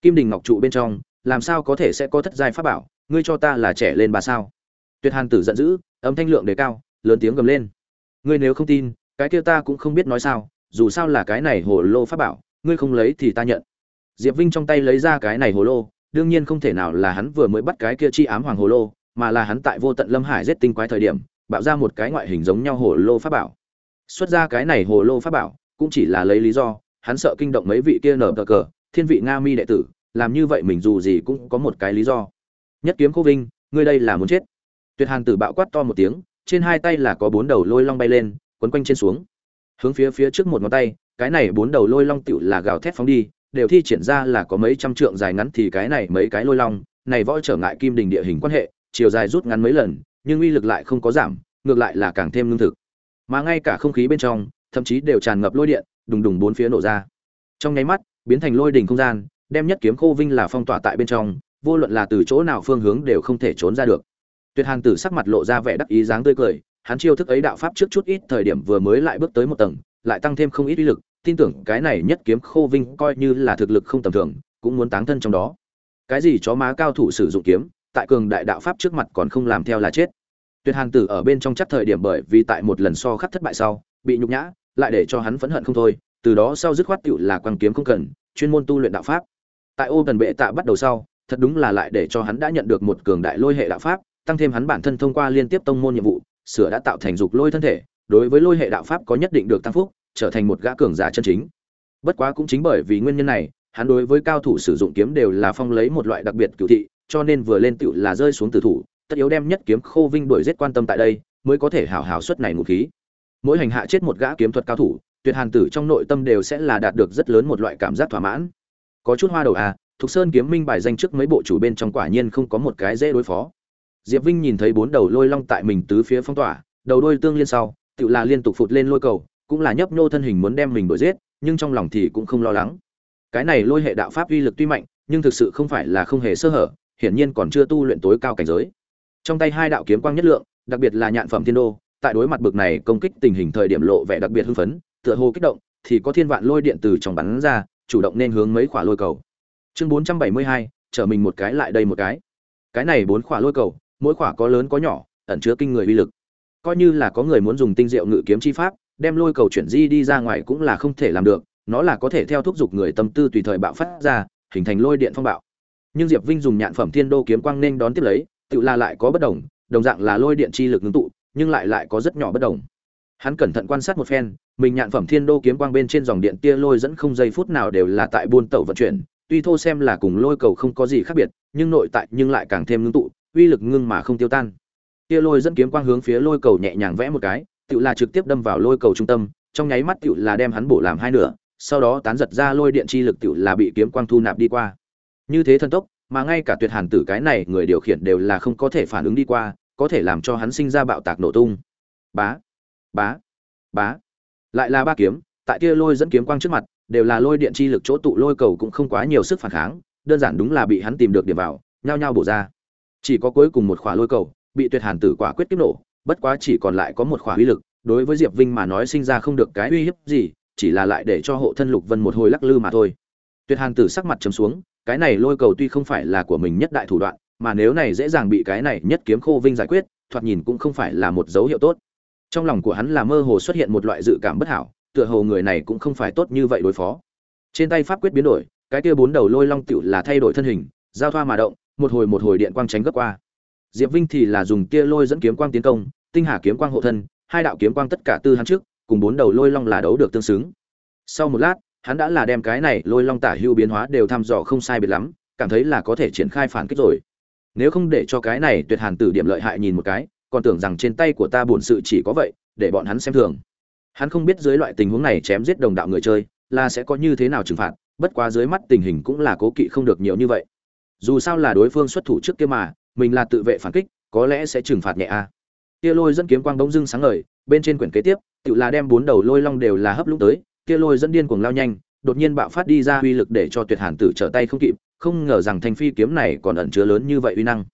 kim đình ngọc trụ bên trong, làm sao có thể sẽ có thất giai pháp bảo, ngươi cho ta là trẻ lên ba sao? Tuyệt hàn tử giận dữ, âm thanh lượng đề cao, lớn tiếng gầm lên. Ngươi nếu không tin, cái kia ta cũng không biết nói sao, dù sao là cái này hồ lô pháp bảo, ngươi không lấy thì ta nhận. Diệp vinh trong tay lấy ra cái này hồ lô đương nhiên không thể nào là hắn vừa mới bắt cái kia chi ám hoàng hồ lô, mà là hắn tại vô tận lâm hải giết tinh quái thời điểm, bạo ra một cái ngoại hình giống nhau hồ lô pháp bảo. Xuất ra cái này hồ lô pháp bảo, cũng chỉ là lấy lý do, hắn sợ kinh động mấy vị kia nở cờ cờ, thiên vị nga mi đệ tử, làm như vậy mình dù gì cũng có một cái lý do. Nhất kiếm cố vinh, ngươi đây là muốn chết. Tuyệt hàn tử bạo quát to một tiếng, trên hai tay là có bốn đầu lôi long bay lên, quấn quanh trên xuống. Hướng phía phía trước một ngón tay, cái này bốn đầu lôi long tựu là gào thét phóng đi đều thi triển ra là có mấy trăm trượng dài ngắn thì cái này mấy cái lôi long, này võ trở ngại kim đình địa hình quan hệ, chiều dài rút ngắn mấy lần, nhưng uy lực lại không có giảm, ngược lại là càng thêm lương thực. Mà ngay cả không khí bên trong, thậm chí đều tràn ngập lôi điện, đùng đùng bốn phía nổ ra. Trong nháy mắt, biến thành lôi đỉnh không gian, đem nhất kiếm khô vinh là phong tỏa tại bên trong, vô luận là từ chỗ nào phương hướng đều không thể trốn ra được. Tuyệt hàn tử sắc mặt lộ ra vẻ đắc ý dáng tươi cười, hắn chiêu thức ấy đạo pháp trước chút ít thời điểm vừa mới lại bước tới một tầng, lại tăng thêm không ít uy lực tin tưởng cái này nhất kiếm khô vinh coi như là thực lực không tầm thường, cũng muốn táng thân trong đó. Cái gì chó má cao thủ sử dụng kiếm, tại cường đại đạo pháp trước mặt còn không làm theo là chết. Tuyệt hàn tử ở bên trong chắc thời điểm bởi vì tại một lần so khắc thất bại sau, bị nhục nhã, lại để cho hắn phẫn hận không thôi, từ đó sau dứt khoát tựu là quan kiếm không cần, chuyên môn tu luyện đạo pháp. Tại ô cần bệ tạ bắt đầu sau, thật đúng là lại để cho hắn đã nhận được một cường đại lôi hệ đạo pháp, tăng thêm hắn bản thân thông qua liên tiếp tông môn nhiệm vụ, sửa đã tạo thành dục lôi thân thể, đối với lôi hệ đạo pháp có nhất định được tăng phúc trở thành một gã cường giả chân chính. Bất quá cũng chính bởi vì nguyên nhân này, hắn đối với cao thủ sử dụng kiếm đều là phong lấy một loại đặc biệt cửu thị, cho nên vừa lên tựu là rơi xuống tử thủ, tất yếu đem nhất kiếm khô vinh đuổi giết quan tâm tại đây, mới có thể hảo hảo xuất này ngũ khí. Mỗi hành hạ chết một gã kiếm thuật cao thủ, tuyệt hàn tử trong nội tâm đều sẽ là đạt được rất lớn một loại cảm giác thỏa mãn. Có chút hoa đầu à thục sơn kiếm minh bài danh trước mấy bộ chủ bên trong quả nhiên không có một cái dễ đối phó. Diệp vinh nhìn thấy bốn đầu lôi long tại mình tứ phía phong tỏa, đầu đôi tương liên sau tựu là liên tục phụt lên lôi cầu cũng là nhấp nhô thân hình muốn đem mình đuổi giết, nhưng trong lòng thì cũng không lo lắng. Cái này lôi hệ đạo pháp uy lực tuy mạnh, nhưng thực sự không phải là không hề sơ hở, hiển nhiên còn chưa tu luyện tối cao cảnh giới. Trong tay hai đạo kiếm quang nhất lượng, đặc biệt là nhạn phẩm thiên đô, tại đối mặt bực này công kích tình hình thời điểm lộ vẻ đặc biệt hưng phấn, tựa hồ kích động, thì có thiên vạn lôi điện từ trong bắn ra, chủ động nên hướng mấy quả lôi cầu. Chương bốn trăm bảy mươi hai trở mình một cái lại đây một cái. Cái này bốn quả lôi cầu, mỗi quả có lớn có nhỏ, ẩn chứa kinh người uy lực. Coi như là có người muốn dùng tinh diệu ngự kiếm chi pháp đem lôi cầu chuyển di đi ra ngoài cũng là không thể làm được, nó là có thể theo thúc giục người tâm tư tùy thời bạo phát ra, hình thành lôi điện phong bạo. Nhưng diệp vinh dùng nhạn phẩm thiên đô kiếm quang nên đón tiếp lấy, tự là lại có bất đồng đồng dạng là lôi điện chi lực ngưng tụ, nhưng lại lại có rất nhỏ bất đồng. Hắn cẩn thận quan sát một phen, mình nhạn phẩm thiên đô kiếm quang bên trên dòng điện tia lôi dẫn không giây phút nào đều là tại buôn tẩu vận chuyển, tuy thô xem là cùng lôi cầu không có gì khác biệt, nhưng nội tại nhưng lại càng thêm ngưng tụ, uy lực ngưng mà không tiêu tan. Tia lôi dẫn kiếm quang hướng phía lôi cầu nhẹ nhàng vẽ một cái tự là trực tiếp đâm vào lôi cầu trung tâm, trong nháy mắt tự là đem hắn bổ làm hai nửa, sau đó tán giật ra lôi điện chi lực tự là bị kiếm quang thu nạp đi qua. Như thế thần tốc, mà ngay cả tuyệt hàn tử cái này người điều khiển đều là không có thể phản ứng đi qua, có thể làm cho hắn sinh ra bạo tạc nổ tung. Bá bá bá. Lại là ba kiếm, tại kia lôi dẫn kiếm quang trước mặt, đều là lôi điện chi lực chỗ tụ lôi cầu cũng không quá nhiều sức phản kháng, đơn giản đúng là bị hắn tìm được điểm vào, nhao nhao bổ ra. Chỉ có cuối cùng một khỏa lôi cầu, bị tuyệt hàn tử quả quyết tiếp nổ bất quá chỉ còn lại có một khỏa uy lực, đối với diệp vinh mà nói sinh ra không được cái uy hiếp gì, chỉ là lại để cho hộ thân lục vân một hồi lắc lư mà thôi. Tuyệt hàn tử sắc mặt trầm xuống, cái này lôi cầu tuy không phải là của mình nhất đại thủ đoạn, mà nếu này dễ dàng bị cái này nhất kiếm khô vinh giải quyết, thoạt nhìn cũng không phải là một dấu hiệu tốt. Trong lòng của hắn là mơ hồ xuất hiện một loại dự cảm bất hảo, tựa hồ người này cũng không phải tốt như vậy đối phó. Trên tay pháp quyết biến đổi, cái kia bốn đầu lôi long Tiểu là thay đổi thân hình, giao thoa mà động, một hồi một hồi điện quang tránh gấp qua diệp vinh thì là dùng tia lôi dẫn kiếm quang tiến công, tinh hà kiếm quang hộ thân, hai đạo kiếm quang tất cả tư hắn trước, cùng bốn đầu lôi long là đấu được tương xứng. Sau một lát, hắn đã là đem cái này lôi long tả hưu biến hóa đều thăm dò không sai biệt lắm, cảm thấy là có thể triển khai phản kích rồi. Nếu không để cho cái này tuyệt hàn tử điểm lợi hại nhìn một cái, còn tưởng rằng trên tay của ta bổn sự chỉ có vậy, để bọn hắn xem thường. Hắn không biết dưới loại tình huống này chém giết đồng đạo người chơi, là sẽ có như thế nào trừng phạt, bất quá dưới mắt tình hình cũng là cố kỵ không được nhiều như vậy. Dù sao là đối phương xuất thủ trước kia mà mình là tự vệ phản kích, có lẽ sẽ trừng phạt nhẹ a. Kia lôi dẫn kiếm quang bỗng dưng sáng ngời, bên trên quyển kế tiếp tự là đem bốn đầu lôi long đều là hấp lũng tới, kia lôi dẫn điên cuồng lao nhanh, đột nhiên bạo phát đi ra uy lực để cho tuyệt hàn tử trở tay không kịp, không ngờ rằng thanh phi kiếm này còn ẩn chứa lớn như vậy uy năng.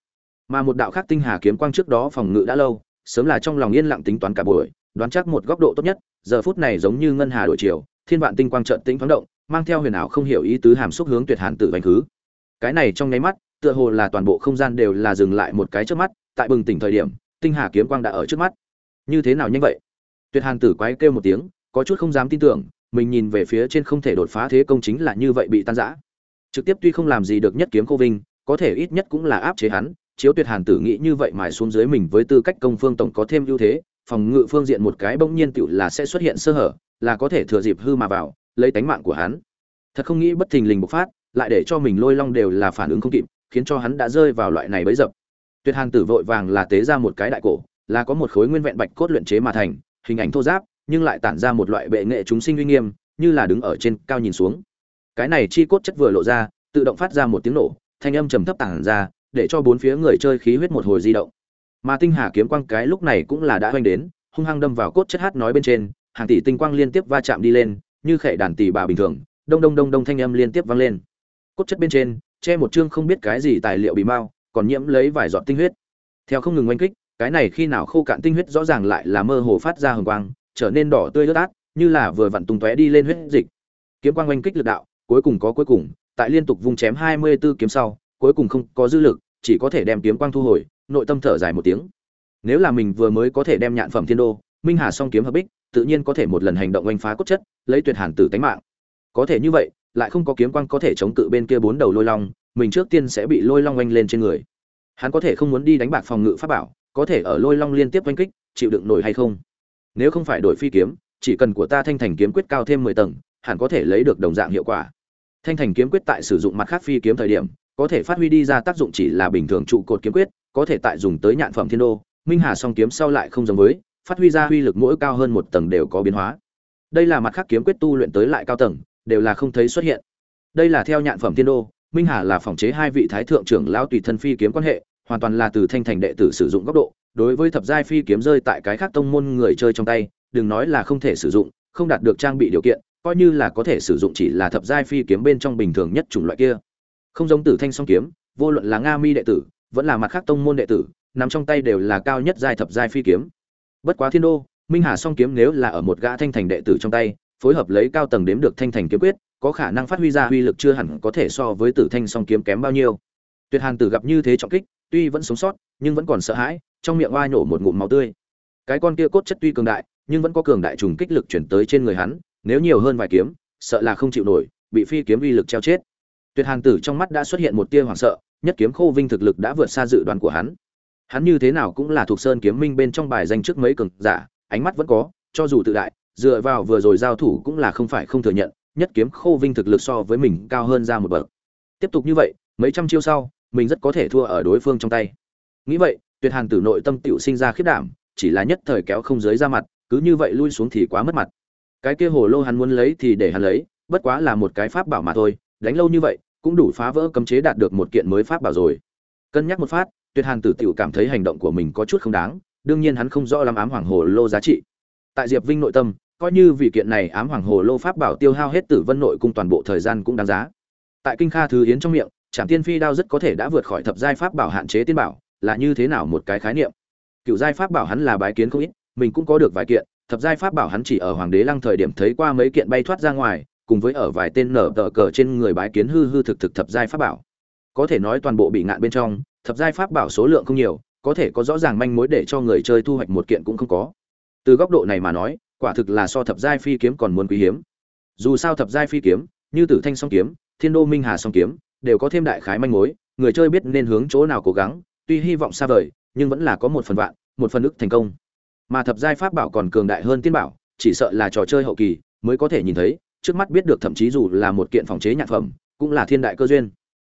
Mà một đạo khác tinh hà kiếm quang trước đó phòng ngự đã lâu, sớm là trong lòng yên lặng tính toán cả buổi, đoán chắc một góc độ tốt nhất, giờ phút này giống như ngân hà đổi chiều, thiên vạn tinh quang trợn tĩnh thoáng động, mang theo huyền ảo không hiểu ý tứ hàm xúc hướng tuyệt hàn tử vành khứ. Cái này trong nháy mắt tựa hồ là toàn bộ không gian đều là dừng lại một cái trước mắt, tại bừng tỉnh thời điểm, tinh hà kiếm quang đã ở trước mắt. Như thế nào nhanh vậy? Tuyệt hàn tử quái kêu một tiếng, có chút không dám tin tưởng, mình nhìn về phía trên không thể đột phá thế công chính là như vậy bị tan rã. Trực tiếp tuy không làm gì được nhất kiếm cô vinh, có thể ít nhất cũng là áp chế hắn, chiếu tuyệt hàn tử nghĩ như vậy mài xuống dưới mình với tư cách công phương tổng có thêm ưu thế, phòng ngự phương diện một cái bỗng nhiên tựu là sẽ xuất hiện sơ hở, là có thể thừa dịp hư mà vào, lấy tánh mạng của hắn. Thật không nghĩ bất thình lình bộc phát, lại để cho mình lôi long đều là phản ứng không kịp khiến cho hắn đã rơi vào loại này bấy dập. Tuyệt hàn tử vội vàng là tế ra một cái đại cổ, là có một khối nguyên vẹn bạch cốt luyện chế mà thành, hình ảnh thô giáp, nhưng lại tản ra một loại bệ nghệ chúng sinh uy nghiêm, như là đứng ở trên cao nhìn xuống. Cái này chi cốt chất vừa lộ ra, tự động phát ra một tiếng nổ, thanh âm trầm thấp tản ra, để cho bốn phía người chơi khí huyết một hồi di động. Mà tinh hà kiếm quang cái lúc này cũng là đã hoành đến, hung hăng đâm vào cốt chất hát nói bên trên, hàng tỷ tinh quang liên tiếp va chạm đi lên, như khệ đàn tỷ bà bình thường, đông đông đông đông thanh âm liên tiếp vang lên. Cốt chất bên trên che một chương không biết cái gì tài liệu bị mau, còn nhiễm lấy vài giọt tinh huyết. Theo không ngừng oanh kích, cái này khi nào khô cạn tinh huyết rõ ràng lại là mơ hồ phát ra hồng quang, trở nên đỏ tươi ướt át, như là vừa vặn tung tóe đi lên huyết dịch. Kiếm quang oanh kích lực đạo, cuối cùng có cuối cùng, tại liên tục vung chém hai mươi 24 kiếm sau, cuối cùng không có dư lực, chỉ có thể đem kiếm quang thu hồi, nội tâm thở dài một tiếng. Nếu là mình vừa mới có thể đem nhạn phẩm thiên đô, minh hà song kiếm hợp bích, tự nhiên có thể một lần hành động oanh phá cốt chất, lấy tuyệt hàn tử tánh mạng. Có thể như vậy lại không có kiếm quang có thể chống cự bên kia bốn đầu lôi long, mình trước tiên sẽ bị lôi long oanh lên trên người. Hắn có thể không muốn đi đánh bạc phòng ngự pháp bảo, có thể ở lôi long liên tiếp oanh kích, chịu đựng nổi hay không? Nếu không phải đổi phi kiếm, chỉ cần của ta thanh thành kiếm quyết cao thêm mười tầng, hẳn có thể lấy được đồng dạng hiệu quả. Thanh thành kiếm quyết tại sử dụng mặt khác phi kiếm thời điểm, có thể phát huy đi ra tác dụng chỉ là bình thường trụ cột kiếm quyết, có thể tại dùng tới nhạn phẩm thiên đô. Minh hà song kiếm sau lại không giống với, phát huy ra uy lực mỗi cao hơn một tầng đều có biến hóa. Đây là mặt khác kiếm quyết tu luyện tới lại cao tầng đều là không thấy xuất hiện. Đây là theo nhạn phẩm thiên đô, minh hà là phòng chế hai vị thái thượng trưởng lão tùy thân phi kiếm quan hệ, hoàn toàn là từ thanh thành đệ tử sử dụng góc độ, đối với thập giai phi kiếm rơi tại cái khác tông môn người chơi trong tay, đừng nói là không thể sử dụng, không đạt được trang bị điều kiện, coi như là có thể sử dụng chỉ là thập giai phi kiếm bên trong bình thường nhất chủng loại kia. Không giống tử thanh song kiếm, vô luận là nga mi đệ tử, vẫn là mặt khác tông môn đệ tử nằm trong tay đều là cao nhất giai thập giai phi kiếm. Bất quá thiên đô, minh hà song kiếm nếu là ở một gã thanh thành đệ tử trong tay phối hợp lấy cao tầng đếm được thanh thành kiếm quyết, có khả năng phát huy ra uy lực chưa hẳn có thể so với tử thanh song kiếm kém bao nhiêu. Tuyệt hàn tử gặp như thế trọng kích, tuy vẫn sống sót, nhưng vẫn còn sợ hãi, trong miệng oa nổ một ngụm máu tươi. Cái con kia cốt chất tuy cường đại, nhưng vẫn có cường đại trùng kích lực chuyển tới trên người hắn, nếu nhiều hơn vài kiếm, sợ là không chịu nổi, bị phi kiếm uy lực treo chết. Tuyệt hàn tử trong mắt đã xuất hiện một tia hoảng sợ, nhất kiếm khô vinh thực lực đã vượt xa dự đoán của hắn. Hắn như thế nào cũng là thuộc sơn kiếm minh bên trong bài danh trước mấy cường giả, ánh mắt vẫn có, cho dù tự đại dựa vào vừa rồi giao thủ cũng là không phải không thừa nhận, nhất kiếm khô vinh thực lực so với mình cao hơn ra một bậc. Tiếp tục như vậy, mấy trăm chiêu sau, mình rất có thể thua ở đối phương trong tay. Nghĩ vậy, tuyệt hàn tử nội tâm tiểu sinh ra khiết đảm, chỉ là nhất thời kéo không dưới ra mặt, cứ như vậy lui xuống thì quá mất mặt. Cái kia hồ lô hắn muốn lấy thì để hắn lấy, bất quá là một cái pháp bảo mà thôi, đánh lâu như vậy, cũng đủ phá vỡ cấm chế đạt được một kiện mới pháp bảo rồi. Cân nhắc một phát, tuyệt hàn tử tiểu cảm thấy hành động của mình có chút không đáng, đương nhiên hắn không rõ lắm ám hoàng hồ lô giá trị tại diệp vinh nội tâm, coi như vì kiện này ám hoàng hồ lô pháp bảo tiêu hao hết tử vân nội cung toàn bộ thời gian cũng đáng giá. Tại kinh kha thứ yến trong miệng trạm tiên phi đao rất có thể đã vượt khỏi thập giai pháp bảo hạn chế tiên bảo, là như thế nào một cái khái niệm? Cựu giai pháp bảo hắn là bái kiến không ít, mình cũng có được vài kiện, thập giai pháp bảo hắn chỉ ở hoàng đế lăng thời điểm thấy qua mấy kiện bay thoát ra ngoài, cùng với ở vài tên nở tờ cờ trên người bái kiến hư hư thực thực thập giai pháp bảo. Có thể nói toàn bộ bị ngạn bên trong, thập giai pháp bảo số lượng không nhiều, có thể có rõ ràng manh mối để cho người chơi thu hoạch một kiện cũng không có từ góc độ này mà nói, quả thực là so thập giai phi kiếm còn muốn quý hiếm. Dù sao thập giai phi kiếm, như tử thanh song kiếm, thiên đô minh hà song kiếm, đều có thêm đại khái manh mối, người chơi biết nên hướng chỗ nào cố gắng, tuy hy vọng xa vời, nhưng vẫn là có một phần vạn, một phần ức thành công. Mà thập giai pháp bảo còn cường đại hơn tiên bảo, chỉ sợ là trò chơi hậu kỳ, mới có thể nhìn thấy, trước mắt biết được thậm chí dù là một kiện phòng chế nhạc phẩm, cũng là thiên đại cơ duyên.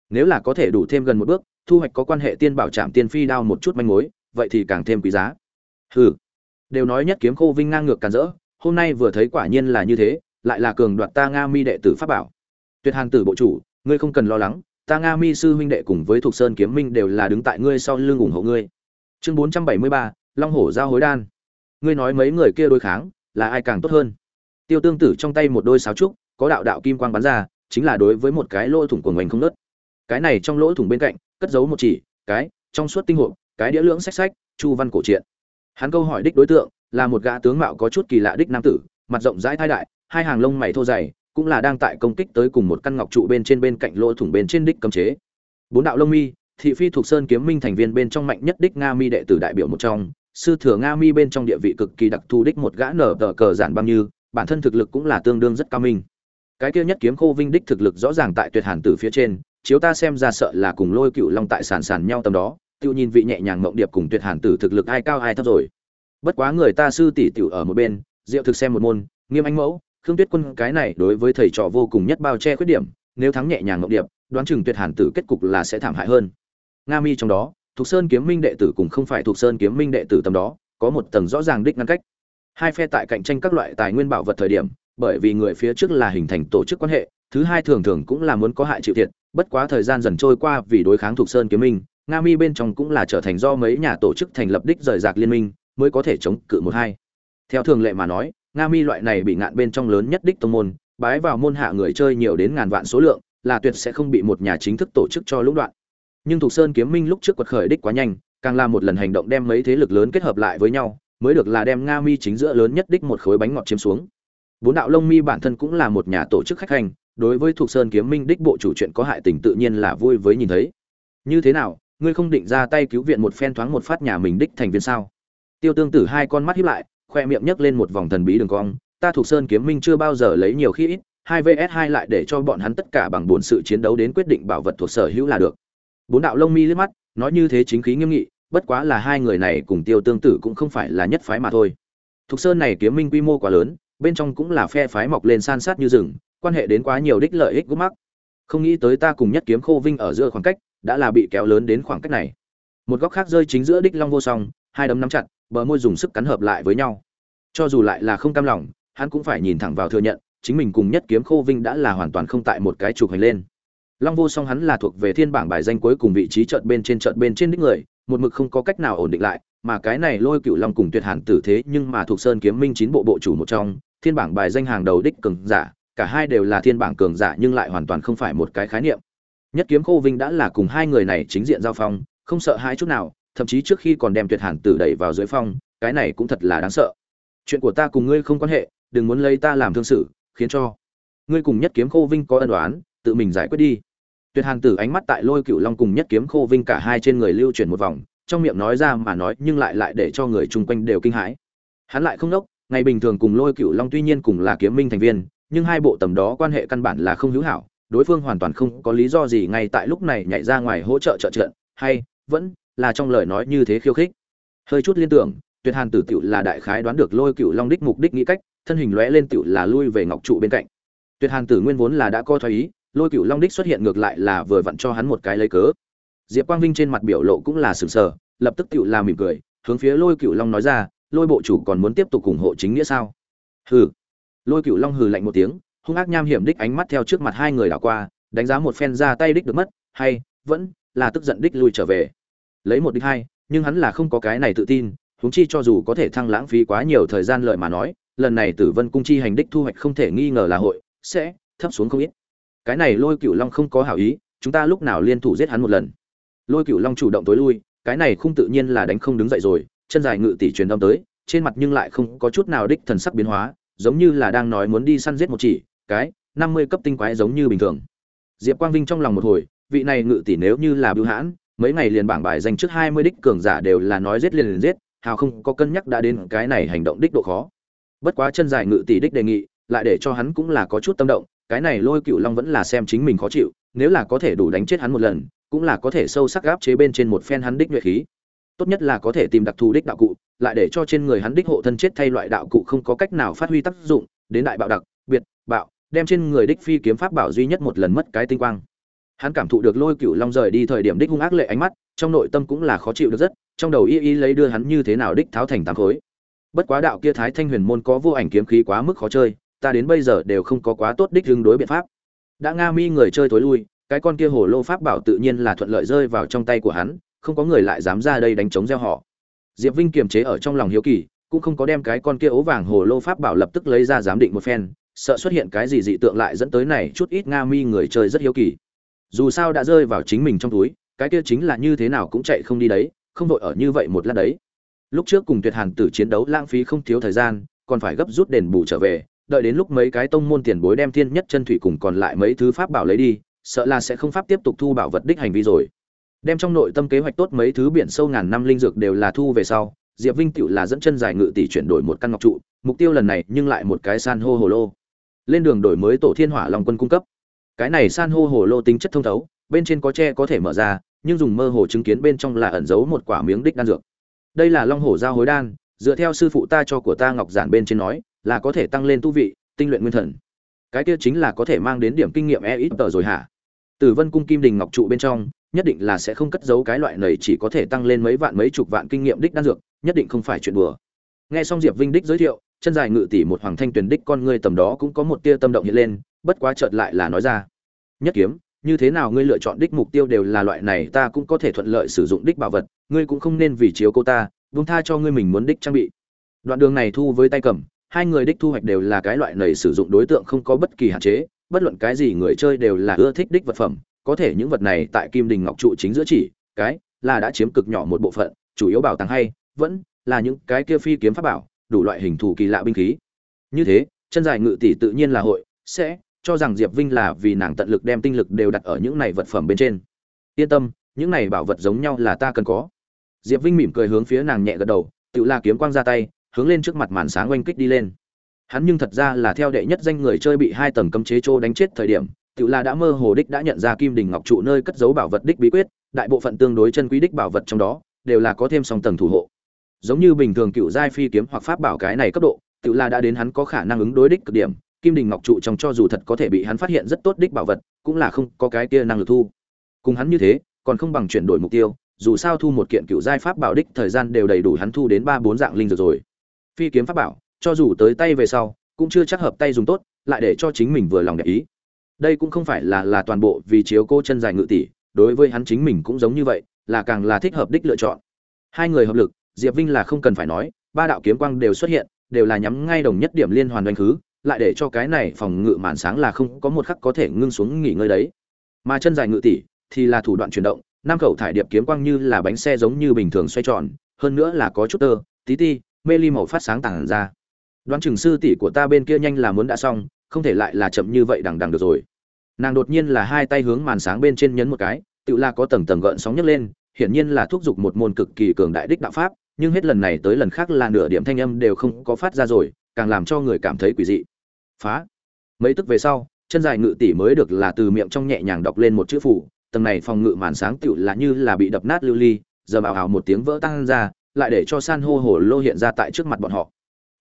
Nếu là có thể đủ thêm gần một bước, thu hoạch có quan hệ tiên bảo trạm tiên phi đao một chút manh mối, vậy thì càng thêm quý giá. Hừ đều nói nhất kiếm khô vinh ngang ngược càn rỡ, hôm nay vừa thấy quả nhiên là như thế, lại là cường đoạt ta nga mi đệ tử pháp bảo. Tuyệt hàn tử bộ chủ, ngươi không cần lo lắng, ta nga mi sư huynh đệ cùng với thục sơn kiếm minh đều là đứng tại ngươi sau lưng ủng hộ ngươi. Chương bốn trăm bảy mươi ba, long hổ giao hối đan. Ngươi nói mấy người kia đối kháng, là ai càng tốt hơn? Tiêu tương tử trong tay một đôi sáo trúc, có đạo đạo kim quang bắn ra, chính là đối với một cái lỗ thủng của ngành không nớt. Cái này trong lỗ thủng bên cạnh, cất giấu một chỉ, cái, trong suốt tinh hộp, cái đĩa lưỡng sách sách chu văn cổ truyện hắn câu hỏi đích đối tượng là một gã tướng mạo có chút kỳ lạ đích nam tử, mặt rộng rãi thai đại, hai hàng lông mày thô dày, cũng là đang tại công kích tới cùng một căn ngọc trụ bên trên bên cạnh lỗ thủng bên trên đích cấm chế. Bốn đạo lông mi, thị phi thuộc sơn kiếm minh thành viên bên trong mạnh nhất đích nga mi đệ tử đại biểu một trong, sư thừa nga mi bên trong địa vị cực kỳ đặc thù đích một gã nở tờ cờ giản băng như, bản thân thực lực cũng là tương đương rất cao minh. Cái kia nhất kiếm khô vinh đích thực lực rõ ràng tại tuyệt hàn tử phía trên, chiếu ta xem ra sợ là cùng lôi cựu long tại sàn sàn nhau tầm đó tiêu nhìn vị nhẹ nhàng mộng điệp cùng tuyệt hàn tử thực lực ai cao ai thấp rồi. Bất quá người ta sư tỷ tiểu ở một bên diệu thực xem một môn, nghiêm anh mẫu, khương tuyết quân cái này đối với thầy trò vô cùng nhất bao che khuyết điểm, nếu thắng nhẹ nhàng mộng điệp, đoán chừng tuyệt hàn tử kết cục là sẽ thảm hại hơn. Nga mi trong đó thuộc sơn kiếm minh đệ tử cùng không phải thuộc sơn kiếm minh đệ tử tầm đó, có một tầng rõ ràng đích ngăn cách. Hai phe tại cạnh tranh các loại tài nguyên bảo vật thời điểm, bởi vì người phía trước là hình thành tổ chức quan hệ, thứ hai thường thường cũng là muốn có hại chịu thiệt, bất quá thời gian dần trôi qua vì đối kháng thuộc sơn kiếm minh nga mi bên trong cũng là trở thành do mấy nhà tổ chức thành lập đích rời rạc liên minh, mới có thể chống cự một hai. Theo thường lệ mà nói, nga mi loại này bị ngạn bên trong lớn nhất đích tông môn, bái vào môn hạ người chơi nhiều đến ngàn vạn số lượng, là tuyệt sẽ không bị một nhà chính thức tổ chức cho lũng đoạn. Nhưng Thục sơn kiếm minh lúc trước quật khởi đích quá nhanh, càng là một lần hành động đem mấy thế lực lớn kết hợp lại với nhau, mới được là đem nga mi chính giữa lớn nhất đích một khối bánh ngọt chiếm xuống. Bốn đạo lông mi bản thân cũng là một nhà tổ chức khách hành, đối với Thục sơn kiếm minh đích bộ chủ chuyện có hại tình tự nhiên là vui với nhìn thấy. Như thế nào ngươi không định ra tay cứu viện một phen thoáng một phát nhà mình đích thành viên sao? Tiêu tương tử hai con mắt hiếp lại, khoe miệng nhấc lên một vòng thần bí đường cong. Ta thuộc sơn kiếm minh chưa bao giờ lấy nhiều khi ít, hai vs hai lại để cho bọn hắn tất cả bằng buồn sự chiến đấu đến quyết định bảo vật thuộc sở hữu là được. Bốn đạo lông mi liếc mắt, nói như thế chính khí nghiêm nghị, bất quá là hai người này cùng tiêu tương tử cũng không phải là nhất phái mà thôi. Thục sơn này kiếm minh quy mô quá lớn, bên trong cũng là phe phái mọc lên san sát như rừng, quan hệ đến quá nhiều đích lợi ích gút mắc. Không nghĩ tới ta cùng nhất kiếm khô vinh ở giữa khoảng cách đã là bị kéo lớn đến khoảng cách này. Một góc khác rơi chính giữa đích long vô song, hai đấm nắm chặt, bờ môi dùng sức cắn hợp lại với nhau. Cho dù lại là không cam lòng, hắn cũng phải nhìn thẳng vào thừa nhận, chính mình cùng nhất kiếm khô vinh đã là hoàn toàn không tại một cái chụp hành lên. Long vô song hắn là thuộc về thiên bảng bài danh cuối cùng vị trí trận bên trên trận bên trên đích người, một mực không có cách nào ổn định lại, mà cái này lôi cựu long cùng tuyệt hàn tử thế nhưng mà thuộc sơn kiếm minh chín bộ bộ chủ một trong, thiên bảng bài danh hàng đầu đích cường giả, cả hai đều là thiên bảng cường giả nhưng lại hoàn toàn không phải một cái khái niệm nhất kiếm khô vinh đã là cùng hai người này chính diện giao phong, không sợ hãi chút nào, thậm chí trước khi còn đem tuyệt hàn tử đẩy vào dưới phong, cái này cũng thật là đáng sợ. Chuyện của ta cùng ngươi không quan hệ, đừng muốn lấy ta làm thương sự, khiến cho ngươi cùng nhất kiếm khô vinh có ân đoán tự mình giải quyết đi. Tuyệt hàn tử ánh mắt tại lôi cựu long cùng nhất kiếm khô vinh cả hai trên người lưu chuyển một vòng, trong miệng nói ra mà nói, nhưng lại lại để cho người chung quanh đều kinh hãi. Hắn lại không đốc, ngày bình thường cùng lôi cựu long tuy nhiên cùng là kiếm minh thành viên, nhưng hai bộ tầm đó quan hệ căn bản là không hữu hảo đối phương hoàn toàn không có lý do gì ngay tại lúc này nhảy ra ngoài hỗ trợ trợ trận, hay vẫn là trong lời nói như thế khiêu khích. Hơi chút liên tưởng, tuyệt hàn tử tiểu là đại khái đoán được lôi cựu long đích mục đích nghĩ cách, thân hình lóe lên tiểu là lui về ngọc trụ bên cạnh. Tuyệt hàn tử nguyên vốn là đã coi thoái ý, lôi cựu long đích xuất hiện ngược lại là vừa vặn cho hắn một cái lấy cớ. Diệp quang vinh trên mặt biểu lộ cũng là sừng sờ, lập tức tiểu là mỉm cười, hướng phía lôi cựu long nói ra, lôi bộ chủ còn muốn tiếp tục ủng hộ chính nghĩa sao? Hừ. Lôi cựu long hừ lạnh một tiếng hung ác nham hiểm đích ánh mắt theo trước mặt hai người đảo qua, đánh giá một phen ra tay đích được mất, hay, vẫn, là tức giận đích lui trở về. Lấy một đích hai, nhưng hắn là không có cái này tự tin, huống chi cho dù có thể thăng lãng phí quá nhiều thời gian lợi mà nói, lần này tử vân cung chi hành đích thu hoạch không thể nghi ngờ là hội, sẽ, thấp xuống không ít. Cái này lôi cựu long không có hảo ý, chúng ta lúc nào liên thủ giết hắn một lần. Lôi cựu long chủ động tối lui, cái này không tự nhiên là đánh không đứng dậy rồi, chân dài ngự tỷ truyền đâm tới, trên mặt nhưng lại không có chút nào đích thần sắc biến hóa, giống như là đang nói muốn đi săn giết một chỉ cái, năm mươi cấp tinh quái giống như bình thường. Diệp quang vinh trong lòng một hồi, vị này ngự tỷ nếu như là bưu hãn, mấy ngày liền bảng bài danh trước hai mươi đích cường giả đều là nói giết liền liền giết, hào không có cân nhắc đã đến cái này hành động đích độ khó. Bất quá chân dài ngự tỷ đích đề nghị, lại để cho hắn cũng là có chút tâm động, cái này lôi cựu long vẫn là xem chính mình khó chịu, nếu là có thể đủ đánh chết hắn một lần, cũng là có thể sâu sắc gáp chế bên trên một phen hắn đích nhuệ khí. Tốt nhất là có thể tìm đặc thù đích đạo cụ, lại để cho trên người hắn đích hộ thân chết thay loại đạo cụ không có cách nào phát huy tác dụng, đến đại bạo đặc, biệt, bạo đem trên người đích phi kiếm pháp bảo duy nhất một lần mất cái tinh quang. Hắn cảm thụ được lôi cựu long rời đi thời điểm đích hung ác lệ ánh mắt, trong nội tâm cũng là khó chịu được rất, trong đầu y y lấy đưa hắn như thế nào đích tháo thành tám khối. Bất quá đạo kia thái thanh huyền môn có vô ảnh kiếm khí quá mức khó chơi, ta đến bây giờ đều không có quá tốt đích hứng đối biện pháp. Đã nga mi người chơi tối lui, cái con kia hồ lô pháp bảo tự nhiên là thuận lợi rơi vào trong tay của hắn, không có người lại dám ra đây đánh chống gieo họ. Diệp vinh kiềm chế ở trong lòng hiếu kỳ, cũng không có đem cái con kia ố vàng hồ lô pháp bảo lập tức lấy ra giám định một phen sợ xuất hiện cái gì dị tượng lại dẫn tới này chút ít nga mi người chơi rất hiếu kỳ. Dù sao đã rơi vào chính mình trong túi, cái kia chính là như thế nào cũng chạy không đi đấy, không vội ở như vậy một lát đấy. Lúc trước cùng tuyệt hàn tử chiến đấu lãng phí không thiếu thời gian, còn phải gấp rút đền bù trở về, đợi đến lúc mấy cái tông môn tiền bối đem thiên nhất chân thủy cùng còn lại mấy thứ pháp bảo lấy đi, sợ là sẽ không pháp tiếp tục thu bảo vật đích hành vi rồi. Đem trong nội tâm kế hoạch tốt mấy thứ biển sâu ngàn năm linh dược đều là thu về sau, diệp vinh tựu là dẫn chân dài ngự tỷ chuyển đổi một căn ngọc trụ, mục tiêu lần này nhưng lại một cái san hô hồ lô lên đường đổi mới tổ thiên hỏa long quân cung cấp. Cái này san hô hồ lô tính chất thông thấu, bên trên có tre có thể mở ra, nhưng dùng mơ hồ chứng kiến bên trong là ẩn giấu một quả miếng đích đan dược. Đây là long hồ giao hối đan, dựa theo sư phụ ta cho của ta ngọc giản bên trên nói, là có thể tăng lên tu vị, tinh luyện nguyên thần. Cái kia chính là có thể mang đến điểm kinh nghiệm e ít tờ rồi hả? Từ vân cung kim đình ngọc trụ bên trong, nhất định là sẽ không cất giấu cái loại này chỉ có thể tăng lên mấy vạn mấy chục vạn kinh nghiệm đích đan dược, nhất định không phải chuyện đùa. Nghe xong diệp vinh đích giới thiệu chân dài ngự tỷ một hoàng thanh tuyển đích con ngươi tầm đó cũng có một tia tâm động hiện lên, bất quá chợt lại là nói ra. Nhất kiếm, như thế nào ngươi lựa chọn đích mục tiêu đều là loại này, ta cũng có thể thuận lợi sử dụng đích bảo vật, ngươi cũng không nên vì chiếu cô ta vung tha cho ngươi mình muốn đích trang bị. Đoạn đường này thu với tay cầm, hai người đích thu hoạch đều là cái loại này sử dụng đối tượng không có bất kỳ hạn chế, bất luận cái gì người chơi đều là ưa thích đích vật phẩm, có thể những vật này tại kim đình ngọc trụ chính giữa chỉ, cái là đã chiếm cực nhỏ một bộ phận, chủ yếu bảo tàng hay, vẫn là những cái kia phi kiếm pháp bảo đủ loại hình thù kỳ lạ binh khí. Như thế, chân dài ngự tỷ tự nhiên là hội, sẽ cho rằng diệp vinh là vì nàng tận lực đem tinh lực đều đặt ở những này vật phẩm bên trên. Yên tâm, những này bảo vật giống nhau là ta cần có. Diệp vinh mỉm cười hướng phía nàng nhẹ gật đầu tự la kiếm quang ra tay, hướng lên trước mặt màn sáng oanh kích đi lên. Hắn nhưng thật ra là theo đệ nhất danh người chơi bị hai tầng cấm chế trô đánh chết thời điểm tự la đã mơ hồ đích đã nhận ra kim đình ngọc trụ nơi cất giấu bảo vật đích bí quyết, đại bộ phận tương đối chân quý đích bảo vật trong đó, đều là có thêm song tầng thủ hộ giống như bình thường cựu giai phi kiếm hoặc pháp bảo cái này cấp độ, tự la đã đến hắn có khả năng ứng đối đích cực điểm, kim đình ngọc trụ trong cho dù thật có thể bị hắn phát hiện rất tốt đích bảo vật, cũng là không có cái kia năng lực thu. Cùng hắn như thế, còn không bằng chuyển đổi mục tiêu, dù sao thu một kiện cựu giai pháp bảo đích thời gian đều đầy đủ hắn thu đến ba bốn dạng linh dược rồi. Phi kiếm pháp bảo, cho dù tới tay về sau, cũng chưa chắc hợp tay dùng tốt, lại để cho chính mình vừa lòng để ý. Đây cũng không phải là là toàn bộ vì chiếu cô chân dài ngự tỷ, đối với hắn chính mình cũng giống như vậy, là càng là thích hợp đích lựa chọn. Hai người hợp lực diệp vinh là không cần phải nói, ba đạo kiếm quang đều xuất hiện, đều là nhắm ngay đồng nhất điểm liên hoàn đánh khứ, lại để cho cái này phòng ngự màn sáng là không có một khắc có thể ngưng xuống nghỉ ngơi đấy. Mà chân dài ngự tỷ thì là thủ đoạn chuyển động, năm khẩu thải điệp kiếm quang như là bánh xe giống như bình thường xoay tròn, hơn nữa là có chút tơ, tí ti, mê ly màu phát sáng tàng ra. Đoán chừng sư tỷ của ta bên kia nhanh là muốn đã xong, không thể lại là chậm như vậy đằng đằng được rồi. Nàng đột nhiên là hai tay hướng màn sáng bên trên nhấn một cái, tự là có tầng tầng gợn sóng nhấc lên, hiển nhiên là thúc giục một môn cực kỳ cường đại đích đạo pháp nhưng hết lần này tới lần khác là nửa điểm thanh âm đều không có phát ra rồi, càng làm cho người cảm thấy quỷ dị. Phá. Mấy tức về sau, chân dài ngự tỷ mới được là từ miệng trong nhẹ nhàng đọc lên một chữ phủ tầng này phòng ngự màn sáng tựu là như là bị đập nát lưu ly, giờ ảo ảo một tiếng vỡ tăng ra, lại để cho san hô hồ lô hiện ra tại trước mặt bọn họ.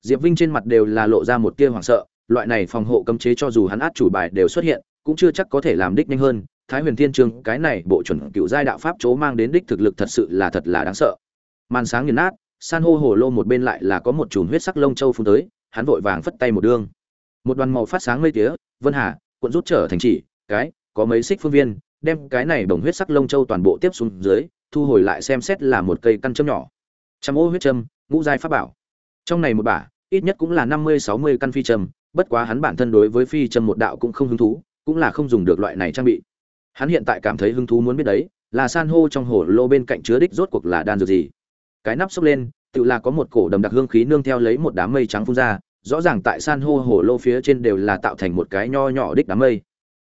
Diệp vinh trên mặt đều là lộ ra một tia hoảng sợ, loại này phòng hộ cấm chế cho dù hắn át chủ bài đều xuất hiện, cũng chưa chắc có thể làm đích nhanh hơn, thái huyền thiên trường, cái này bộ chuẩn cựu giai đạo pháp chỗ mang đến đích thực lực thật sự là thật là đáng sợ màn sáng nghiền nát, san hô hồ lô một bên lại là có một chùm huyết sắc lông châu phun tới, hắn vội vàng phất tay một đương một đoàn màu phát sáng mây tía, vân hà, cuộn rút trở thành chỉ, cái, có mấy xích phương viên, đem cái này bồng huyết sắc lông châu toàn bộ tiếp xuống dưới, thu hồi lại xem xét là một cây căn châm nhỏ. Trăm ô huyết châm, ngũ giai pháp bảo. Trong này một bả, ít nhất cũng là năm mươi, sáu mươi căn phi châm, bất quá hắn bản thân đối với phi châm một đạo cũng không hứng thú, cũng là không dùng được loại này trang bị. Hắn hiện tại cảm thấy hứng thú muốn biết đấy, là san hô trong hồ lô bên cạnh chứa đích rốt cuộc là đan dược gì cái nắp xốc lên, tự là có một cổ đầm đặc hương khí nương theo lấy một đám mây trắng phun ra, rõ ràng tại san hô hồ lô phía trên đều là tạo thành một cái nho nhỏ đích đám mây.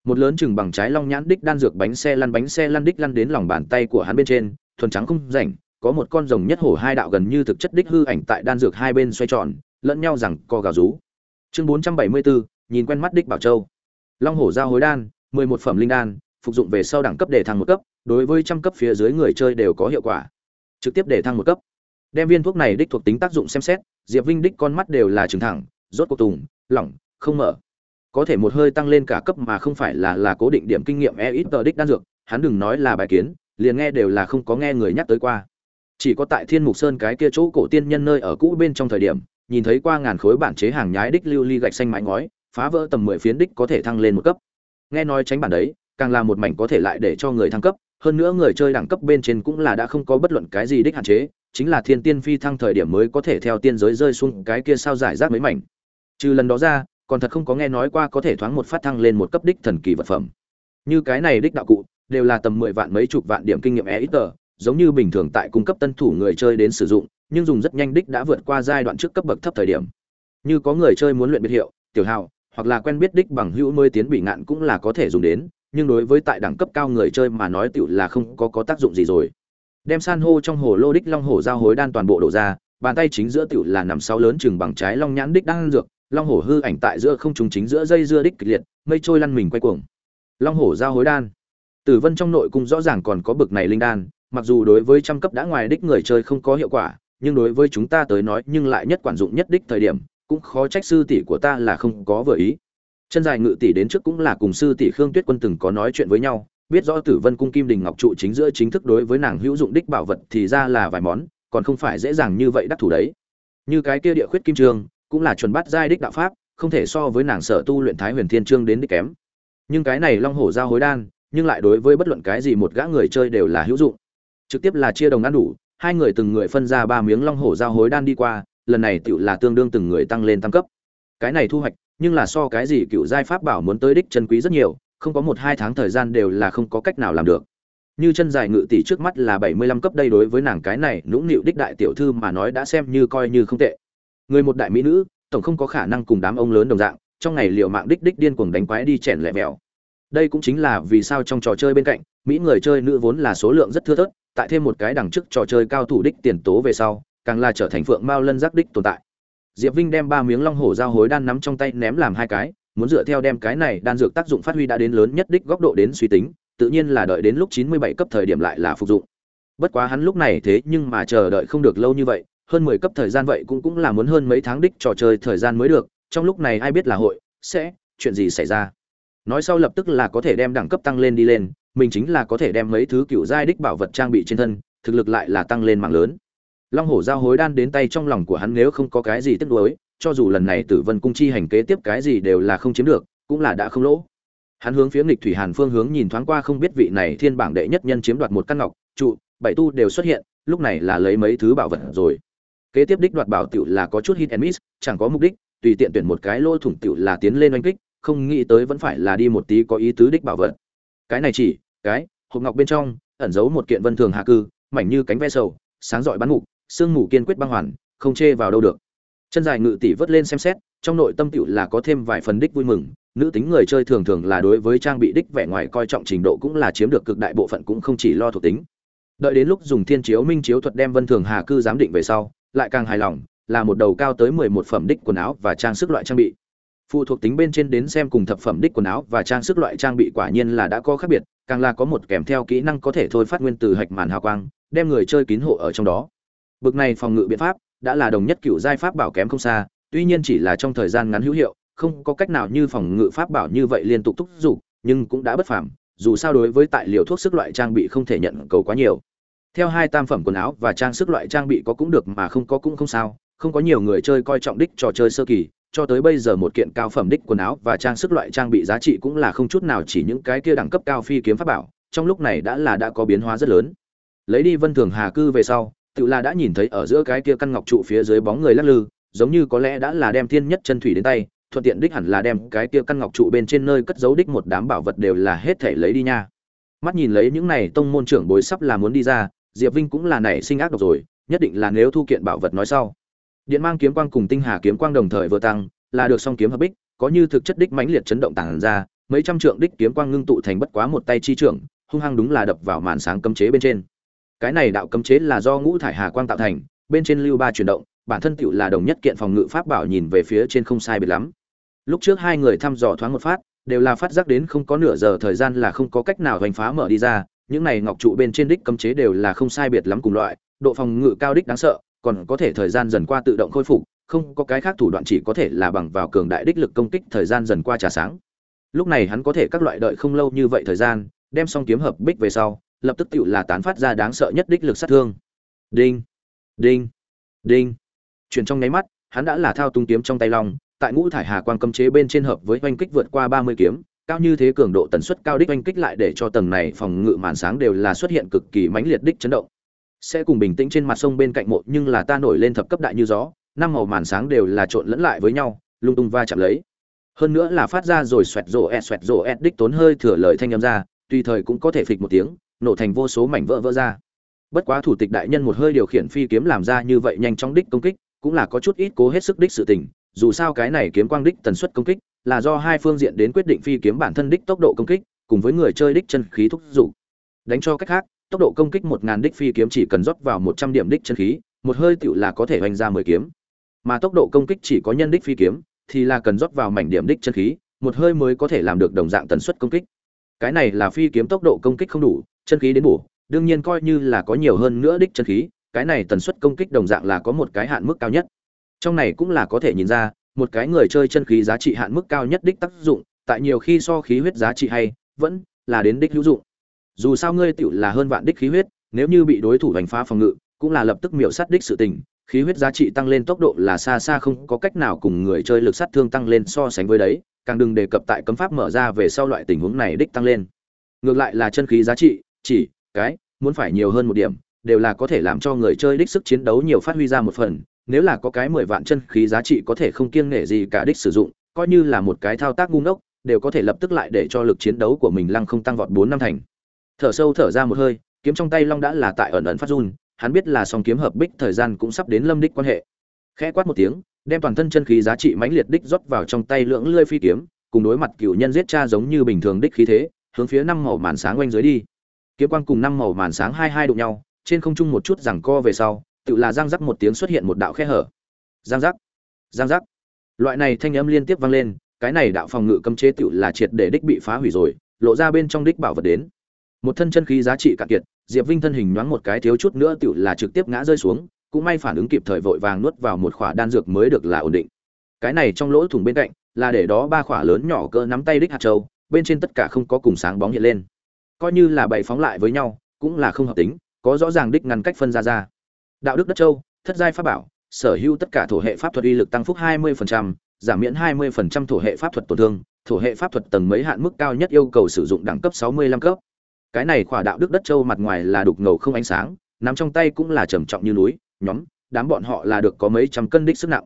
Một lớn chừng bằng trái long nhãn đích đan dược bánh xe lăn bánh xe lăn đích lăn đến lòng bàn tay của hắn bên trên, thuần trắng không rảnh, có một con rồng nhất hổ hai đạo gần như thực chất đích hư ảnh tại đan dược hai bên xoay tròn, lẫn nhau rằng co gào rú. Chương bốn trăm bảy mươi bốn nhìn quen mắt đích bảo châu. Long hổ giao hối đan, mười một phẩm linh đan, phục dụng về sau đẳng cấp để thăng một cấp, đối với trăm cấp phía dưới người chơi đều có hiệu quả trực tiếp để thăng một cấp. Đem viên thuốc này đích thuộc tính tác dụng xem xét, diệp vinh đích con mắt đều là trừng thẳng, rốt cuộc tùng, lỏng, không mở. Có thể một hơi tăng lên cả cấp mà không phải là là cố định điểm kinh nghiệm e ít tờ đích đan dược, hắn đừng nói là bài kiến, liền nghe đều là không có nghe người nhắc tới qua. Chỉ có tại thiên mục sơn cái kia chỗ cổ tiên nhân nơi ở cũ bên trong thời điểm, nhìn thấy qua ngàn khối bản chế hàng nhái đích lưu ly gạch xanh mãi ngói, phá vỡ tầm mười phiến đích có thể thăng lên một cấp. Nghe nói tránh bản đấy, càng là một mảnh có thể lại để cho người thăng cấp hơn nữa người chơi đẳng cấp bên trên cũng là đã không có bất luận cái gì đích hạn chế, chính là thiên tiên phi thăng thời điểm mới có thể theo tiên giới rơi xuống cái kia sao giải rác mấy mảnh. Trừ lần đó ra, còn thật không có nghe nói qua có thể thoáng một phát thăng lên một cấp đích thần kỳ vật phẩm. Như cái này đích đạo cụ, đều là tầm mười vạn mấy chục vạn điểm kinh nghiệm e ít tờ, giống như bình thường tại cung cấp tân thủ người chơi đến sử dụng, nhưng dùng rất nhanh đích đã vượt qua giai đoạn trước cấp bậc thấp thời điểm. Như có người chơi muốn luyện biệt hiệu, tiểu hào, hoặc là quen biết đích bằng hữu mới tiến bị ngạn cũng là có thể dùng đến nhưng đối với tại đẳng cấp cao người chơi mà nói tiểu là không có có tác dụng gì rồi. Đem san hô trong hồ lô đích long hổ giao hối đan toàn bộ đổ ra, bàn tay chính giữa tiểu là nằm sáu lớn chừng bằng trái long nhãn đích đang dược, long hổ hư ảnh tại giữa không trùng chính giữa dây dưa đích kịch liệt, mây trôi lăn mình quay cuồng. Long hổ giao hối đan. Tử vân trong nội cung rõ ràng còn có bực này linh đan, mặc dù đối với trăm cấp đã ngoài đích người chơi không có hiệu quả, nhưng đối với chúng ta tới nói nhưng lại nhất quản dụng nhất đích thời điểm, cũng khó trách sư tỷ của ta là không có vừa ý chân dài ngự tỷ đến trước cũng là cùng sư tỷ khương tuyết quân từng có nói chuyện với nhau, biết rõ tử vân cung kim đình ngọc trụ chính giữa chính thức đối với nàng hữu dụng đích bảo vật thì ra là vài món, còn không phải dễ dàng như vậy đắc thủ đấy. Như cái kia địa khuyết kim trương cũng là chuẩn bắt giai đích đạo pháp, không thể so với nàng sở tu luyện thái huyền thiên trương đến đích kém. Nhưng cái này long hổ giao hối đan, nhưng lại đối với bất luận cái gì một gã người chơi đều là hữu dụng. Trực tiếp là chia đồng ăn đủ, hai người từng người phân ra ba miếng long hổ giao hối đan đi qua, lần này tựu là tương đương từng người tăng lên tăng cấp. Cái này thu hoạch nhưng là so cái gì cựu giai pháp bảo muốn tới đích chân quý rất nhiều, không có một hai tháng thời gian đều là không có cách nào làm được. Như chân dài ngự tỷ trước mắt là bảy mươi lăm cấp đây đối với nàng cái này nũng nịu đích đại tiểu thư mà nói đã xem như coi như không tệ. Người một đại mỹ nữ, tổng không có khả năng cùng đám ông lớn đồng dạng, trong ngày liệu mạng đích đích điên cuồng đánh quái đi chèn lẹ mèo đây cũng chính là vì sao trong trò chơi bên cạnh, mỹ người chơi nữ vốn là số lượng rất thưa thớt, tại thêm một cái đằng trước trò chơi cao thủ đích tiền tố về sau, càng là trở thành phượng mao lân giác đích tồn tại diệp vinh đem ba miếng long hổ giao hối đan nắm trong tay ném làm hai cái, muốn dựa theo đem cái này đan dược tác dụng phát huy đã đến lớn nhất đích góc độ đến suy tính, tự nhiên là đợi đến lúc chín mươi bảy cấp thời điểm lại là phục dụng. Bất quá hắn lúc này thế nhưng mà chờ đợi không được lâu như vậy, hơn mười cấp thời gian vậy cũng cũng là muốn hơn mấy tháng đích trò chơi thời gian mới được, trong lúc này ai biết là hội, sẽ, chuyện gì xảy ra. Nói sau lập tức là có thể đem đẳng cấp tăng lên đi lên, mình chính là có thể đem mấy thứ cựu giai đích bảo vật trang bị trên thân, thực lực lại là tăng lên mạng lớn long hổ giao hối đan đến tay trong lòng của hắn nếu không có cái gì tiếc nuối, cho dù lần này tử vân cung chi hành kế tiếp cái gì đều là không chiếm được, cũng là đã không lỗ. Hắn hướng phía nghịch thủy hàn phương hướng nhìn thoáng qua không biết vị này thiên bảng đệ nhất nhân chiếm đoạt một căn ngọc, trụ, bảy tu đều xuất hiện, lúc này là lấy mấy thứ bảo vật rồi. Kế tiếp đích đoạt bảo tiểu là có chút hit and miss, chẳng có mục đích, tùy tiện tuyển một cái lỗ thủng tiểu là tiến lên oanh kích, không nghĩ tới vẫn phải là đi một tí có ý tứ đích bảo vật. Cái này chỉ, cái, hộp ngọc bên trong, ẩn giấu một kiện vân thường hạ cư, mảnh như cánh ve sầu, sáng rọi bắn ngục sương mù kiên quyết băng hoàn, không chê vào đâu được. Chân dài ngự tỷ vớt lên xem xét, trong nội tâm tựu là có thêm vài phần đích vui mừng, nữ tính người chơi thường thường là đối với trang bị đích vẻ ngoài coi trọng trình độ cũng là chiếm được cực đại bộ phận cũng không chỉ lo thuộc tính. Đợi đến lúc dùng thiên chiếu minh chiếu thuật đem vân thường hà cư giám định về sau, lại càng hài lòng, là một đầu cao tới mười một phẩm đích quần áo và trang sức loại trang bị. Phụ thuộc tính bên trên đến xem cùng thập phẩm đích quần áo và trang sức loại trang bị quả nhiên là đã có khác biệt, càng là có một kèm theo kỹ năng có thể thôi phát nguyên từ hạch màn hào quang, đem người chơi kín hộ ở trong đó bực này phòng ngự biện pháp đã là đồng nhất cựu giai pháp bảo kém không xa, tuy nhiên chỉ là trong thời gian ngắn hữu hiệu, không có cách nào như phòng ngự pháp bảo như vậy liên tục thúc giục, nhưng cũng đã bất phàm, dù sao đối với tại liều thuốc sức loại trang bị không thể nhận cầu quá nhiều. Theo hai tam phẩm quần áo và trang sức loại trang bị có cũng được mà không có cũng không sao, không có nhiều người chơi coi trọng đích trò chơi sơ kỳ, cho tới bây giờ một kiện cao phẩm đích quần áo và trang sức loại trang bị giá trị cũng là không chút nào chỉ những cái kia đẳng cấp cao phi kiếm pháp bảo, trong lúc này đã là đã có biến hóa rất lớn. Lấy đi vân thường hà cư về sau tự là đã nhìn thấy ở giữa cái kia căn ngọc trụ phía dưới bóng người lắc lư, giống như có lẽ đã là đem thiên nhất chân thủy đến tay, thuận tiện đích hẳn là đem cái kia căn ngọc trụ bên trên nơi cất giấu đích một đám bảo vật đều là hết thể lấy đi nha. Mắt nhìn lấy những này tông môn trưởng bối sắp là muốn đi ra, diệp vinh cũng là nảy sinh ác độc rồi, nhất định là nếu thu kiện bảo vật nói sau. Điện mang kiếm quang cùng tinh hà kiếm quang đồng thời vừa tăng, là được song kiếm hợp bích, có như thực chất đích mãnh liệt chấn động tản ra, mấy trăm trượng đích kiếm quang ngưng tụ thành bất quá một tay chi trưởng, hung hăng đúng là đập vào màn sáng cấm chế bên trên cái này đạo cấm chế là do ngũ thải hà quang tạo thành, bên trên lưu ba chuyển động, bản thân tựu là đồng nhất kiện phòng ngự pháp bảo nhìn về phía trên không sai biệt lắm. Lúc trước hai người thăm dò thoáng một phát, đều là phát giác đến không có nửa giờ thời gian là không có cách nào hoành phá mở đi ra, những này ngọc trụ bên trên đích cấm chế đều là không sai biệt lắm cùng loại, độ phòng ngự cao đích đáng sợ, còn có thể thời gian dần qua tự động khôi phục, không có cái khác thủ đoạn chỉ có thể là bằng vào cường đại đích lực công kích thời gian dần qua trà sáng. Lúc này hắn có thể các loại đợi không lâu như vậy thời gian, đem xong kiếm hợp bích về sau lập tức tựu là tán phát ra đáng sợ nhất đích lực sát thương. Đinh đinh đinh. Chuyển trong nháy mắt, hắn đã là thao tung kiếm trong tay long, tại ngũ thải hà quang cấm chế bên trên hợp với oanh kích vượt qua ba mươi kiếm, cao như thế cường độ tần suất cao đích oanh kích lại để cho tầng này phòng ngự màn sáng đều là xuất hiện cực kỳ mãnh liệt đích chấn động. Sẽ cùng bình tĩnh trên mặt sông bên cạnh mộ nhưng là ta nổi lên thập cấp đại như gió, năm màu màn sáng đều là trộn lẫn lại với nhau, lung tung va chạm lấy. Hơn nữa là phát ra rồi xoẹt rổ ẹt xoẹt rổ ẹt đích tốn hơi thừa lời thanh âm ra, tùy thời cũng có thể phịch một tiếng nổ thành vô số mảnh vỡ vỡ ra. Bất quá thủ tịch đại nhân một hơi điều khiển phi kiếm làm ra như vậy nhanh chóng đích công kích, cũng là có chút ít cố hết sức đích sự tình, dù sao cái này kiếm quang đích tần suất công kích, là do hai phương diện đến quyết định phi kiếm bản thân đích tốc độ công kích, cùng với người chơi đích chân khí thúc giục. Đánh cho cách khác, tốc độ công kích một ngàn đích phi kiếm chỉ cần rót vào một trăm điểm đích chân khí, một hơi tựu là có thể hoành ra mười kiếm. Mà tốc độ công kích chỉ có nhân đích phi kiếm, thì là cần rót vào mảnh điểm đích chân khí, một hơi mới có thể làm được đồng dạng tần suất công kích cái này là phi kiếm tốc độ công kích không đủ, chân khí đến bổ, đương nhiên coi như là có nhiều hơn nữa đích chân khí, cái này tần suất công kích đồng dạng là có một cái hạn mức cao nhất. Trong này cũng là có thể nhìn ra, một cái người chơi chân khí giá trị hạn mức cao nhất đích tác dụng, tại nhiều khi so khí huyết giá trị hay, vẫn là đến đích hữu dụng. Dù sao ngươi tựu là hơn vạn đích khí huyết, nếu như bị đối thủ đánh phá phòng ngự, cũng là lập tức miểu sát đích sự tình, khí huyết giá trị tăng lên tốc độ là xa xa không có cách nào cùng người chơi lực sát thương tăng lên so sánh với đấy càng đừng đề cập tại cấm pháp mở ra về sau loại tình huống này đích tăng lên. Ngược lại là chân khí giá trị, chỉ, cái, muốn phải nhiều hơn một điểm, đều là có thể làm cho người chơi đích sức chiến đấu nhiều phát huy ra một phần, nếu là có cái mười vạn chân khí giá trị có thể không kiêng nể gì cả đích sử dụng, coi như là một cái thao tác ngu ngốc, đều có thể lập tức lại để cho lực chiến đấu của mình lăng không tăng vọt bốn năm thành. Thở sâu thở ra một hơi, kiếm trong tay long đã là tại ẩn ẩn phát run, hắn biết là song kiếm hợp bích thời gian cũng sắp đến lâm đích quan hệ. Khẽ quát một tiếng đem toàn thân chân khí giá trị mãnh liệt đích rót vào trong tay lưỡng lươi phi kiếm, cùng đối mặt cựu nhân giết cha giống như bình thường đích khí thế, hướng phía năm màu màn sáng quanh dưới đi. Kiếm quang cùng năm màu màn sáng hai hai đụng nhau, trên không trung một chút rằng co về sau, tự là giang rắc một tiếng xuất hiện một đạo khe hở. Giang rắc giang rắc loại này thanh âm liên tiếp vang lên, cái này đạo phòng ngự cấm chế tự là triệt để đích bị phá hủy rồi, lộ ra bên trong đích bảo vật đến. Một thân chân khí giá trị cạn kiệt, diệp vinh thân hình nhoáng một cái thiếu chút nữa tự là trực tiếp ngã rơi xuống cũng may phản ứng kịp thời vội vàng nuốt vào một khỏa đan dược mới được là ổn định. Cái này trong lỗ thủng bên cạnh là để đó ba khỏa lớn nhỏ cỡ nắm tay đích hạt châu bên trên tất cả không có cùng sáng bóng hiện lên. Coi như là bảy phóng lại với nhau cũng là không hợp tính có rõ ràng đích ngăn cách phân ra ra. Đạo đức đất châu thất giai pháp bảo sở hữu tất cả thổ hệ pháp thuật uy lực tăng phúc 20%, giảm miễn 20% thổ hệ pháp thuật tổn thương thổ hệ pháp thuật tầng mấy hạn mức cao nhất yêu cầu sử dụng đẳng cấp 65 cấp. Cái này khỏa đạo đức đất châu mặt ngoài là đục ngầu không ánh sáng nằm trong tay cũng là trầm trọng như núi nhóm, đám bọn họ là được có mấy trăm cân đích sức nặng.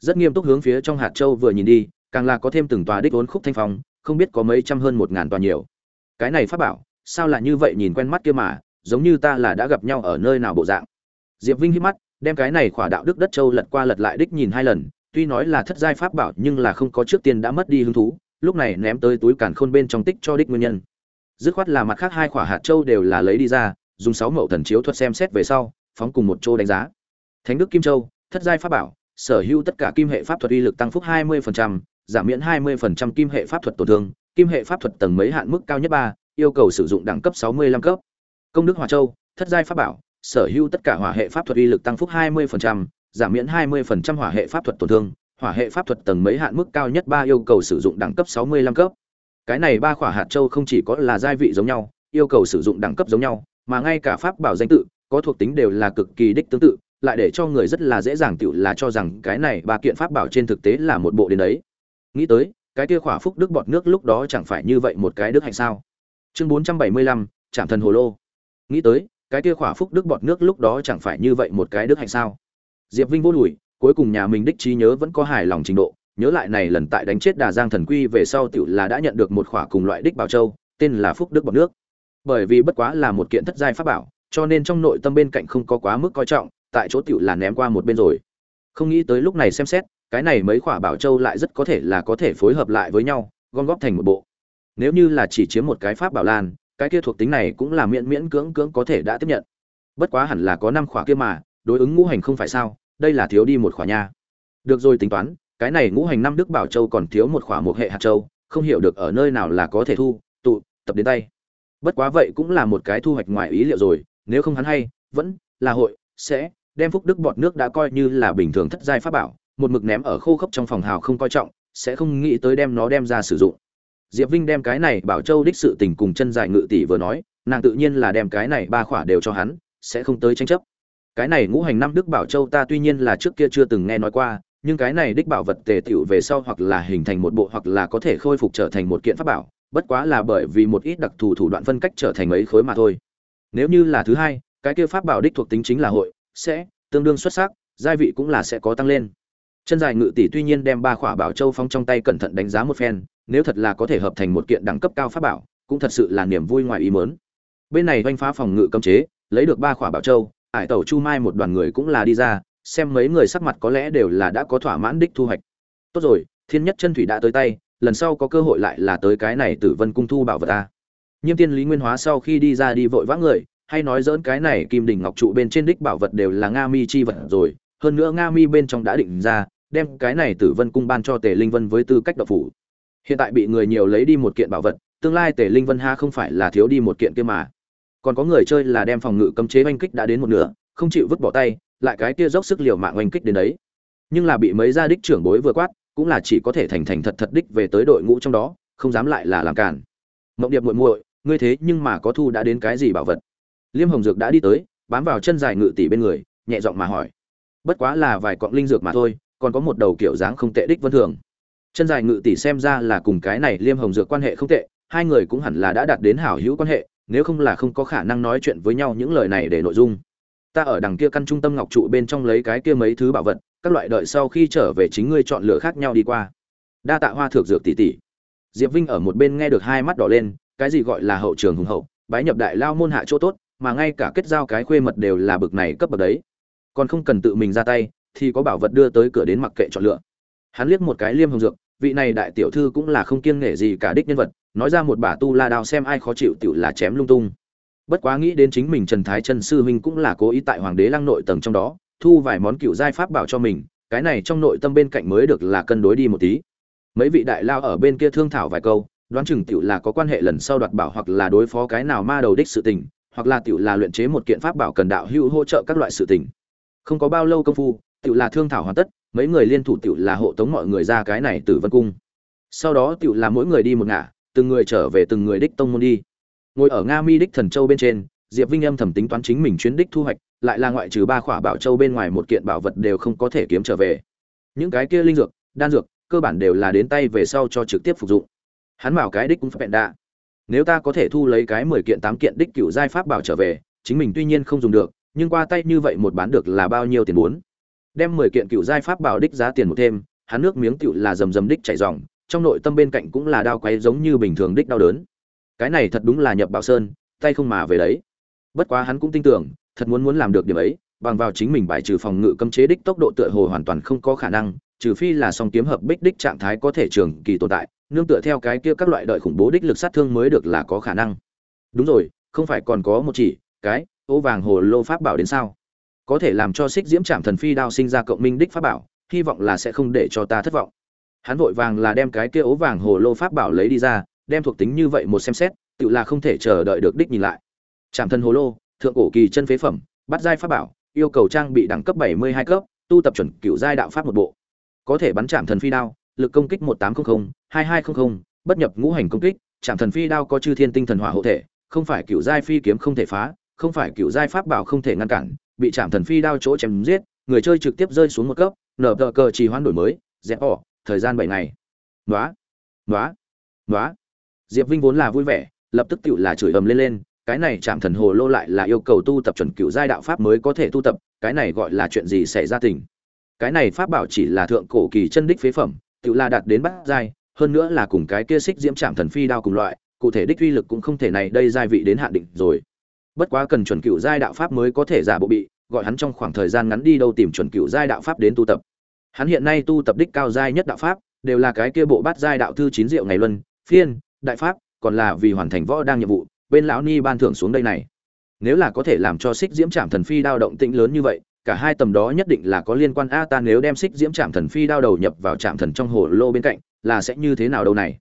Rất nghiêm túc hướng phía trong hạt châu vừa nhìn đi, càng là có thêm từng tòa đích vốn khúc thanh phong, không biết có mấy trăm hơn một ngàn tòa nhiều. Cái này pháp bảo, sao lại như vậy nhìn quen mắt kia mà, giống như ta là đã gặp nhau ở nơi nào bộ dạng. Diệp vinh hít mắt, đem cái này khỏa đạo đức đất châu lật qua lật lại đích nhìn hai lần, tuy nói là thất giai pháp bảo nhưng là không có trước tiên đã mất đi hứng thú, lúc này ném tới túi càn khôn bên trong tích cho đích nguyên nhân. Dứt khoát là mặt khác hai khỏa hạt châu đều là lấy đi ra, dùng sáu mẫu thần chiếu thuật xem xét về sau phóng cùng một chỗ đánh giá. Thánh đức kim châu thất giai pháp bảo sở hữu tất cả kim hệ pháp thuật uy lực tăng phúc 20%, giảm miễn 20% kim hệ pháp thuật tổn thương kim hệ pháp thuật tầng mấy hạn mức cao nhất ba yêu cầu sử dụng đẳng cấp 65 cấp. Công đức hỏa châu thất giai pháp bảo sở hữu tất cả hỏa hệ pháp thuật uy lực tăng phúc 20%, giảm miễn 20% hỏa hệ pháp thuật tổn thương hỏa hệ pháp thuật tầng mấy hạn mức cao nhất ba yêu cầu sử dụng đẳng cấp 65 cấp. Cái này ba khỏa hạt châu không chỉ có là giai vị giống nhau yêu cầu sử dụng đẳng cấp giống nhau mà ngay cả pháp bảo danh tự có thuộc tính đều là cực kỳ đích tương tự lại để cho người rất là dễ dàng tựu là cho rằng cái này ba kiện pháp bảo trên thực tế là một bộ đến đấy. Nghĩ tới cái kia khỏa phúc đức bọt nước lúc đó chẳng phải như vậy một cái đức hạnh sao? Chương bốn trăm bảy mươi lăm trạm thần hồ lô. Nghĩ tới cái kia khỏa phúc đức bọt nước lúc đó chẳng phải như vậy một cái đức hạnh sao? Diệp vinh vô lùi, cuối cùng nhà mình đích trí nhớ vẫn có hài lòng trình độ nhớ lại này lần tại đánh chết đà giang thần quy về sau tựu là đã nhận được một khỏa cùng loại đích bảo châu tên là phúc đức bọt nước. Bởi vì bất quá là một kiện thất giai pháp bảo cho nên trong nội tâm bên cạnh không có quá mức coi trọng, tại chỗ tiểu là ném qua một bên rồi. Không nghĩ tới lúc này xem xét, cái này mấy khỏa bảo châu lại rất có thể là có thể phối hợp lại với nhau, gom góp thành một bộ. Nếu như là chỉ chiếm một cái pháp bảo lan, cái kia thuộc tính này cũng là miễn miễn cưỡng cưỡng có thể đã tiếp nhận. Bất quá hẳn là có năm khỏa kia mà, đối ứng ngũ hành không phải sao, đây là thiếu đi một khỏa nha. Được rồi tính toán, cái này ngũ hành năm đức bảo châu còn thiếu một khỏa một hệ hạt châu, không hiểu được ở nơi nào là có thể thu, tụ, tập đến tay. Bất quá vậy cũng là một cái thu hoạch ngoài ý liệu rồi nếu không hắn hay, vẫn là hội, sẽ đem phúc đức bọt nước đã coi như là bình thường thất giai pháp bảo, một mực ném ở khô khốc trong phòng hào không coi trọng, sẽ không nghĩ tới đem nó đem ra sử dụng. Diệp vinh đem cái này bảo châu đích sự tình cùng chân dài ngự tỷ vừa nói, nàng tự nhiên là đem cái này ba khỏa đều cho hắn, sẽ không tới tranh chấp. Cái này ngũ hành năm đức bảo châu ta tuy nhiên là trước kia chưa từng nghe nói qua, nhưng cái này đích bảo vật tề tiểu về sau hoặc là hình thành một bộ hoặc là có thể khôi phục trở thành một kiện pháp bảo, bất quá là bởi vì một ít đặc thù thủ đoạn phân cách trở thành mấy khối mà thôi nếu như là thứ hai, cái kia pháp bảo đích thuộc tính chính là hội, sẽ tương đương xuất sắc gia vị cũng là sẽ có tăng lên. Chân dài ngự tỷ tuy nhiên đem ba khỏa bảo châu phong trong tay cẩn thận đánh giá một phen, nếu thật là có thể hợp thành một kiện đẳng cấp cao pháp bảo, cũng thật sự là niềm vui ngoài ý mớn bên này oanh phá phòng ngự cấm chế, lấy được ba khỏa bảo châu ải tẩu chu mai một đoàn người cũng là đi ra, xem mấy người sắc mặt có lẽ đều là đã có thỏa mãn đích thu hoạch. Tốt rồi, thiên nhất chân thủy đã tới tay, lần sau có cơ hội lại là tới cái này tử vân cung thu bảo vật ta nhiêm tiên lý nguyên hóa sau khi đi ra đi vội vã người, hay nói dỡn cái này kim đỉnh ngọc trụ bên trên đích bảo vật đều là nga mi chi vật rồi, hơn nữa nga mi bên trong đã định ra, đem cái này tử vân cung ban cho tề linh vân với tư cách đạo phủ. Hiện tại bị người nhiều lấy đi một kiện bảo vật, tương lai tề linh vân ha không phải là thiếu đi một kiện kia mà. Còn có người chơi là đem phòng ngự cấm chế oanh kích đã đến một nửa, không chịu vứt bỏ tay, lại cái kia dốc sức liều mạng oanh kích đến đấy. Nhưng là bị mấy gia đích trưởng bối vừa quát, cũng là chỉ có thể thành thành thật thật đích về tới đội ngũ trong đó, không dám lại là làm cản mộng điệp muội muội ngươi thế nhưng mà có thu đã đến cái gì bảo vật? Liêm hồng dược đã đi tới, bám vào chân dài ngự tỷ bên người, nhẹ giọng mà hỏi. Bất quá là vài cọng linh dược mà thôi, còn có một đầu kiểu dáng không tệ đích vân thường. Chân dài ngự tỷ xem ra là cùng cái này liêm hồng dược quan hệ không tệ, hai người cũng hẳn là đã đạt đến hảo hữu quan hệ, nếu không là không có khả năng nói chuyện với nhau những lời này để nội dung. Ta ở đằng kia căn trung tâm ngọc trụ bên trong lấy cái kia mấy thứ bảo vật, các loại đợi sau khi trở về chính ngươi chọn lựa khác nhau đi qua. Đa tạ hoa thược dược tỷ tỷ. Diệp vinh ở một bên nghe được hai mắt đỏ lên cái gì gọi là hậu trường hùng hậu, bái nhập đại lao môn hạ chỗ tốt, mà ngay cả kết giao cái khuê mật đều là bực này cấp bậc đấy. Còn không cần tự mình ra tay, thì có bảo vật đưa tới cửa đến mặc kệ chọn lựa. Hắn liếc một cái liêm hồng dược, vị này đại tiểu thư cũng là không kiêng nể gì cả đích nhân vật, nói ra một bả tu la đao xem ai khó chịu tiểu là chém lung tung. Bất quá nghĩ đến chính mình trần thái trần sư huynh cũng là cố ý tại hoàng đế lăng nội tầng trong đó, thu vài món cựu giai pháp bảo cho mình, cái này trong nội tâm bên cạnh mới được là cân đối đi một tí. Mấy vị đại lao ở bên kia thương thảo vài câu đoán chừng tiểu là có quan hệ lần sau đoạt bảo hoặc là đối phó cái nào ma đầu đích sự tình, hoặc là tiểu là luyện chế một kiện pháp bảo cần đạo hữu hỗ trợ các loại sự tình. Không có bao lâu công phu, tiểu là thương thảo hoàn tất, mấy người liên thủ tiểu là hộ tống mọi người ra cái này tử vân cung. Sau đó tiểu là mỗi người đi một ngả, từng người trở về từng người đích tông môn đi. Ngồi ở nga mi đích thần châu bên trên, diệp vinh âm thầm tính toán chính mình chuyến đích thu hoạch, lại là ngoại trừ ba khỏa bảo châu bên ngoài một kiện bảo vật đều không có thể kiếm trở về. Những cái kia linh dược, đan dược, cơ bản đều là đến tay về sau cho trực tiếp phục dụng hắn bảo cái đích cũng phải đạ. Nếu ta có thể thu lấy cái mười kiện tám kiện đích cựu giai pháp bảo trở về, chính mình tuy nhiên không dùng được, nhưng qua tay như vậy một bán được là bao nhiêu tiền muốn? Đem mười kiện cựu giai pháp bảo đích giá tiền một thêm, hắn nước miếng cựu là rầm rầm đích chảy ròng, trong nội tâm bên cạnh cũng là đau quấy giống như bình thường đích đau đớn. Cái này thật đúng là nhập bảo sơn, tay không mà về đấy. Bất quá hắn cũng tin tưởng, thật muốn muốn làm được điểm ấy, bằng vào chính mình bài trừ phòng ngự cấm chế đích tốc độ tựa hồ hoàn toàn không có khả năng trừ phi là song kiếm hợp bích đích trạng thái có thể trường kỳ tồn tại, nương tựa theo cái kia các loại đợi khủng bố đích lực sát thương mới được là có khả năng. Đúng rồi, không phải còn có một chỉ, cái, ô vàng hồ lô pháp bảo đến sao? Có thể làm cho xích diễm trạm thần phi đao sinh ra cộng minh đích pháp bảo, hy vọng là sẽ không để cho ta thất vọng. Hắn vội vàng là đem cái kia ố vàng hồ lô pháp bảo lấy đi ra, đem thuộc tính như vậy một xem xét, tự là không thể chờ đợi được đích nhìn lại. Trạm thần hồ lô, thượng cổ kỳ chân phế phẩm, bắt giai pháp bảo, yêu cầu trang bị đẳng cấp 72 cấp, tu tập chuẩn cựu giai đạo pháp một bộ có thể bắn chạm thần phi đao lực công kích 1800, 2200, bất nhập ngũ hành công kích chạm thần phi đao có chư thiên tinh thần hỏa hộ thể không phải cựu giai phi kiếm không thể phá không phải cựu giai pháp bảo không thể ngăn cản bị chạm thần phi đao chỗ chém giết người chơi trực tiếp rơi xuống một cấp nở tờ cờ trì hoãn đổi mới dẹp bỏ thời gian bảy ngày. Nói nói nói diệp vinh vốn là vui vẻ lập tức tự là chửi ầm lên lên cái này chạm thần hồ lô lại là yêu cầu tu tập chuẩn cựu giai đạo pháp mới có thể tu tập cái này gọi là chuyện gì xảy ra tình cái này pháp bảo chỉ là thượng cổ kỳ chân đích phế phẩm, tự là đạt đến bát giai, hơn nữa là cùng cái kia xích diễm chạm thần phi đao cùng loại, cụ thể đích uy lực cũng không thể này đây giai vị đến hạn định rồi. Bất quá cần chuẩn cựu giai đạo pháp mới có thể giả bộ bị, gọi hắn trong khoảng thời gian ngắn đi đâu tìm chuẩn cựu giai đạo pháp đến tu tập. Hắn hiện nay tu tập đích cao giai nhất đạo pháp, đều là cái kia bộ bát giai đạo thư chín diệu ngày luân, phiên, đại pháp, còn là vì hoàn thành võ đang nhiệm vụ, bên lão ni ban thưởng xuống đây này. Nếu là có thể làm cho xích diễm trạm thần phi đao động tĩnh lớn như vậy cả hai tầm đó nhất định là có liên quan. A, ta nếu đem xích diễm trạm thần phi đao đầu nhập vào trạm thần trong hồ lô bên cạnh, là sẽ như thế nào đâu này?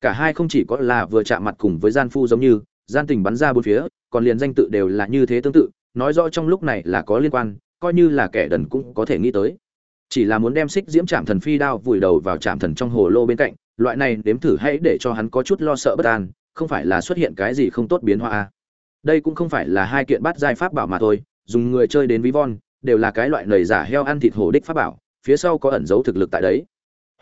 Cả hai không chỉ có là vừa chạm mặt cùng với gian phu giống như, gian tình bắn ra bốn phía, còn liền danh tự đều là như thế tương tự, nói rõ trong lúc này là có liên quan, coi như là kẻ đần cũng có thể nghĩ tới. Chỉ là muốn đem xích diễm trạm thần phi đao vùi đầu vào trạm thần trong hồ lô bên cạnh, loại này nếm thử hãy để cho hắn có chút lo sợ bất an, không phải là xuất hiện cái gì không tốt biến hóa đây cũng không phải là hai kiện bắt giai pháp bảo mà thôi, dùng người chơi đến ví von đều là cái loại nầy giả heo ăn thịt hổ đích pháp bảo, phía sau có ẩn giấu thực lực tại đấy.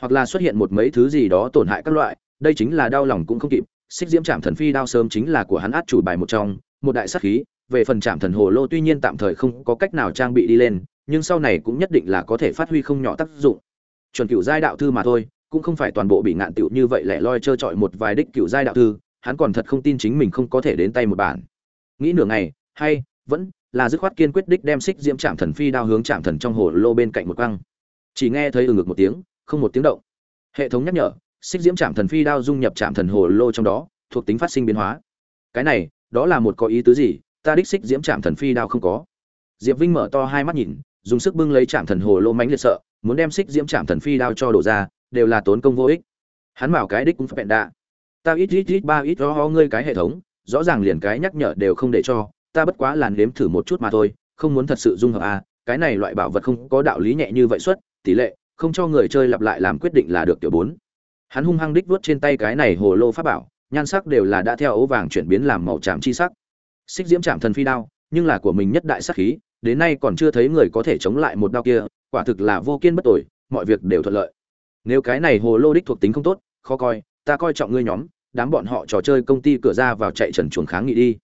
Hoặc là xuất hiện một mấy thứ gì đó tổn hại các loại, đây chính là đau lòng cũng không kịp. Xích diễm trạm thần phi đao sớm chính là của hắn át chủ bài một trong, một đại sát khí. Về phần trạm thần hồ lô tuy nhiên tạm thời không có cách nào trang bị đi lên, nhưng sau này cũng nhất định là có thể phát huy không nhỏ tác dụng. Chuẩn cựu giai đạo thư mà thôi, cũng không phải toàn bộ bị ngạn tiểu như vậy lẻ loi trơ trọi một vài đích cựu giai đạo thư, hắn còn thật không tin chính mình không có thể đến tay một bản. Nghĩ nửa ngày, hay, vẫn là dứt khoát kiên quyết đích đem xích diễm trạm thần phi đao hướng trạm thần trong hồ lô bên cạnh một quăng. Chỉ nghe thấy ừ ngực một tiếng, không một tiếng động. Hệ thống nhắc nhở, xích diễm trạm thần phi đao dung nhập trạm thần hồ lô trong đó, thuộc tính phát sinh biến hóa. Cái này, đó là một có ý tứ gì? Ta đích xích diễm trạm thần phi đao không có. Diệp vinh mở to hai mắt nhìn, dùng sức bưng lấy trạm thần hồ lô mánh liệt sợ, muốn đem xích diễm trạm thần phi đao cho đổ ra, đều là tốn công vô ích. Hắn bảo cái đích cũng phải đạ. Ta ít ít ít ba ít ho ho ngươi cái hệ thống, rõ ràng liền cái nhắc nhở đều không để cho ta bất quá làn nếm thử một chút mà thôi, không muốn thật sự dung hợp à cái này loại bảo vật không có đạo lý nhẹ như vậy xuất tỷ lệ, không cho người chơi lặp lại làm quyết định là được tiểu bốn. Hắn hung hăng đích vuốt trên tay cái này hồ lô pháp bảo, nhan sắc đều là đã theo ấu vàng chuyển biến làm màu tràm chi sắc. Xích diễm trạm thần phi đao, nhưng là của mình nhất đại sắc khí, đến nay còn chưa thấy người có thể chống lại một đao kia, quả thực là vô kiên bất tội mọi việc đều thuận lợi. Nếu cái này hồ lô đích thuộc tính không tốt, khó coi, ta coi trọng ngươi nhóm, đám bọn họ trò chơi công ty cửa ra vào chạy trần chuồng kháng nghị đi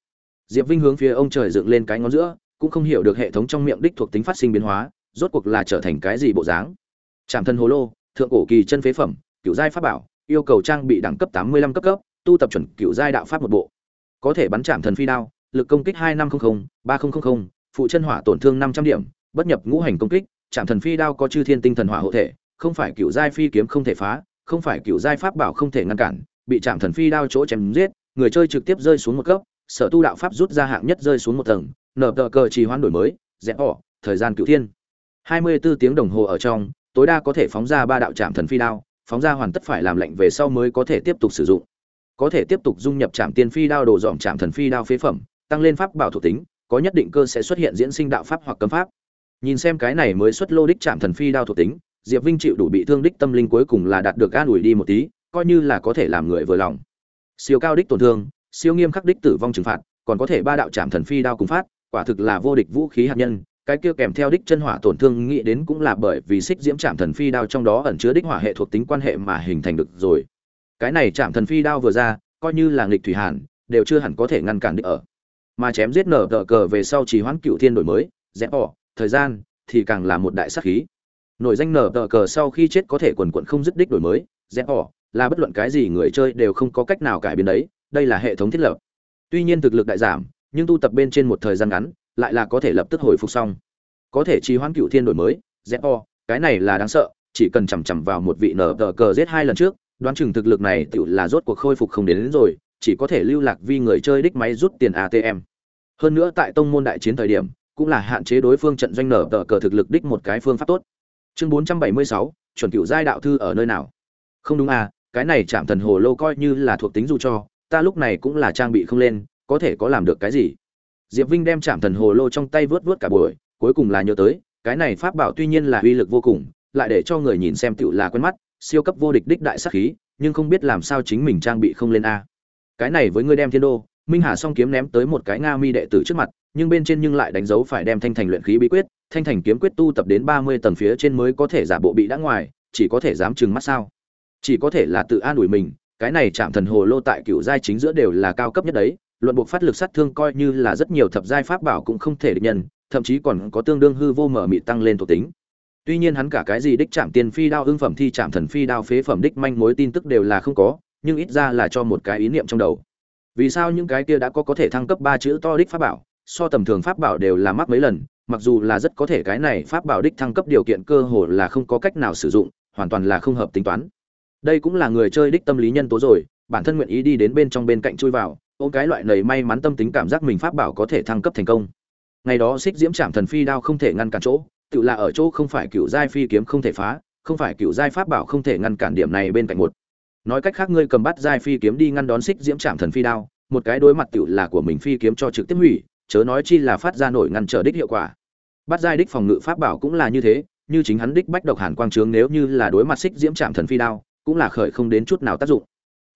diệp vinh hướng phía ông trời dựng lên cái ngón giữa, cũng không hiểu được hệ thống trong miệng đích thuộc tính phát sinh biến hóa, rốt cuộc là trở thành cái gì bộ dáng. Trạm thân hồ lô, thượng cổ kỳ chân phế phẩm cựu giai pháp bảo, yêu cầu trang bị đẳng cấp tám mươi lăm cấp cấp, tu tập chuẩn cựu giai đạo pháp một bộ. Có thể bắn trảm thần phi đao, lực công kích hai năm trăm linh ba nghìn phụ chân hỏa tổn thương năm trăm điểm, bất nhập ngũ hành công kích, trảm thần phi đao có chư thiên tinh thần hỏa hộ thể, không phải cựu giai phi kiếm không thể phá, không phải cựu giai pháp bảo không thể ngăn cản, bị trảm thần phi đao chỗ chém giết, người chơi trực tiếp rơi xuống một cấp sở tu đạo pháp rút ra hạng nhất rơi xuống một tầng, nở tờ cờ trì hoãn đổi mới, rẽ ỏ thời gian cựu thiên. Hai mươi 24 tiếng đồng hồ ở trong, tối đa có thể phóng ra ba đạo chạm thần phi đao, phóng ra hoàn tất phải làm lệnh về sau mới có thể tiếp tục sử dụng. Có thể tiếp tục dung nhập chạm tiên phi đao đồ dòm chạm thần phi đao phế phẩm, tăng lên pháp bảo thuộc tính, có nhất định cơ sẽ xuất hiện diễn sinh đạo pháp hoặc cấm pháp. Nhìn xem cái này mới xuất lô đích chạm thần phi đao thuộc tính, diệp vinh chịu đủ bị thương đích tâm linh cuối cùng là đạt được an ủi đi một tí, coi như là có thể làm người vừa lòng. Siêu cao đích tổn thương siêu nghiêm khắc đích tử vong trừng phạt, còn có thể ba đạo chạm thần phi đao cùng phát, quả thực là vô địch vũ khí hạt nhân, cái kia kèm theo đích chân hỏa tổn thương nghĩ đến cũng là bởi vì xích diễm chạm thần phi đao trong đó ẩn chứa đích hỏa hệ thuộc tính quan hệ mà hình thành được rồi. Cái này chạm thần phi đao vừa ra, coi như là nghịch thủy hàn, đều chưa hẳn có thể ngăn cản địch ở. Mà chém giết nở tờ cờ về sau chỉ hoãn cựu thiên đổi mới rẽ bỏ, thời gian, thì càng là một đại sắc khí. Nội danh nở tờ cờ sau khi chết có thể quần quận không dứt đích đổi mới rẽ bỏ, là bất luận cái gì người chơi đều không có cách nào cải biến đấy đây là hệ thống thiết lập. Tuy nhiên thực lực đại giảm nhưng tu tập bên trên một thời gian ngắn lại là có thể lập tức hồi phục xong. Có thể trì hoãn cựu thiên đổi mới zpo cái này là đáng sợ chỉ cần chằm chằm vào một vị nở tờ cờ giết hai lần trước đoán chừng thực lực này tự là rốt cuộc khôi phục không đến, đến rồi chỉ có thể lưu lạc vì người chơi đích máy rút tiền atm hơn nữa tại tông môn đại chiến thời điểm cũng là hạn chế đối phương trận doanh nở tờ cờ thực lực đích một cái phương pháp tốt. Chương bốn trăm bảy mươi sáu chuẩn cựu giai đạo thư ở nơi nào? Không đúng à cái này chạm thần hồ lô coi như là thuộc tính dù cho ta lúc này cũng là trang bị không lên, có thể có làm được cái gì? Diệp vinh đem chạm thần hồ lô trong tay vớt vớt cả buổi, cuối cùng là nhớ tới, cái này pháp bảo tuy nhiên là uy lực vô cùng, lại để cho người nhìn xem tựu là quen mắt, siêu cấp vô địch đích đại sắc khí, nhưng không biết làm sao chính mình trang bị không lên a. Cái này với ngươi đem thiên đô, minh hà song kiếm ném tới một cái nga mi đệ tử trước mặt, nhưng bên trên nhưng lại đánh dấu phải đem thanh thành luyện khí bí quyết, thanh thành kiếm quyết tu tập đến ba mươi tầng phía trên mới có thể giả bộ bị đã ngoài, chỉ có thể dám chừng mắt sao? Chỉ có thể là tự an ủi mình cái này chạm thần hồ lô tại cựu giai chính giữa đều là cao cấp nhất đấy, luận buộc phát lực sát thương coi như là rất nhiều thập giai pháp bảo cũng không thể địch nhân, thậm chí còn có tương đương hư vô mở mị tăng lên thuộc tính. Tuy nhiên hắn cả cái gì đích chạm tiền phi đao, ưng phẩm thi chạm thần phi đao, phế phẩm đích manh mối tin tức đều là không có, nhưng ít ra là cho một cái ý niệm trong đầu. Vì sao những cái kia đã có có thể thăng cấp ba chữ to đích pháp bảo, so tầm thường pháp bảo đều là mắc mấy lần, mặc dù là rất có thể cái này pháp bảo đích thăng cấp điều kiện cơ hồ là không có cách nào sử dụng, hoàn toàn là không hợp tính toán đây cũng là người chơi đích tâm lý nhân tố rồi, bản thân nguyện ý đi đến bên trong bên cạnh chui vào, ôm cái loại này may mắn tâm tính cảm giác mình pháp bảo có thể thăng cấp thành công. Ngày đó xích diễm trảm thần phi đao không thể ngăn cản chỗ, tự là ở chỗ không phải cựu giai phi kiếm không thể phá, không phải cựu giai pháp bảo không thể ngăn cản điểm này bên cạnh một. Nói cách khác ngươi cầm bắt giai phi kiếm đi ngăn đón xích diễm trảm thần phi đao, một cái đối mặt tự là của mình phi kiếm cho trực tiếp hủy, chớ nói chi là phát ra nổi ngăn trở đích hiệu quả. Bắt giai đích phòng ngự pháp bảo cũng là như thế, như chính hắn đích bách độc hàn quang trướng nếu như là đối mặt xích diễm trạm thần phi đao cũng là khởi không đến chút nào tác dụng.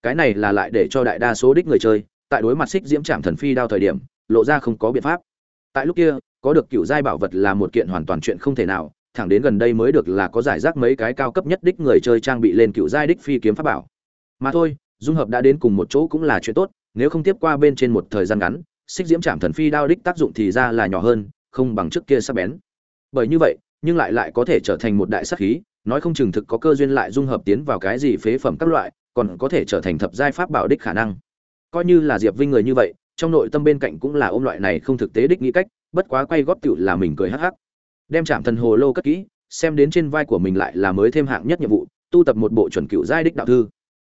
Cái này là lại để cho đại đa số đích người chơi, tại đối mặt xích diễm trạm thần phi đao thời điểm, lộ ra không có biện pháp. Tại lúc kia, có được cựu giai bảo vật là một kiện hoàn toàn chuyện không thể nào, thẳng đến gần đây mới được là có giải rác mấy cái cao cấp nhất đích người chơi trang bị lên cựu giai đích phi kiếm pháp bảo. Mà thôi, dung hợp đã đến cùng một chỗ cũng là chuyện tốt, nếu không tiếp qua bên trên một thời gian ngắn, xích diễm trạm thần phi đao đích tác dụng thì ra là nhỏ hơn, không bằng trước kia sắc bén. Bởi như vậy, nhưng lại lại có thể trở thành một đại sắc khí nói không chừng thực có cơ duyên lại dung hợp tiến vào cái gì phế phẩm các loại, còn có thể trở thành thập giai pháp bảo đích khả năng. Coi như là diệp vinh người như vậy, trong nội tâm bên cạnh cũng là ôm loại này không thực tế đích nghĩ cách, bất quá quay góp tựu là mình cười hắc hắc. Đem chạm thần hồ lô cất kỹ, xem đến trên vai của mình lại là mới thêm hạng nhất nhiệm vụ, tu tập một bộ chuẩn cựu giai đích đạo thư.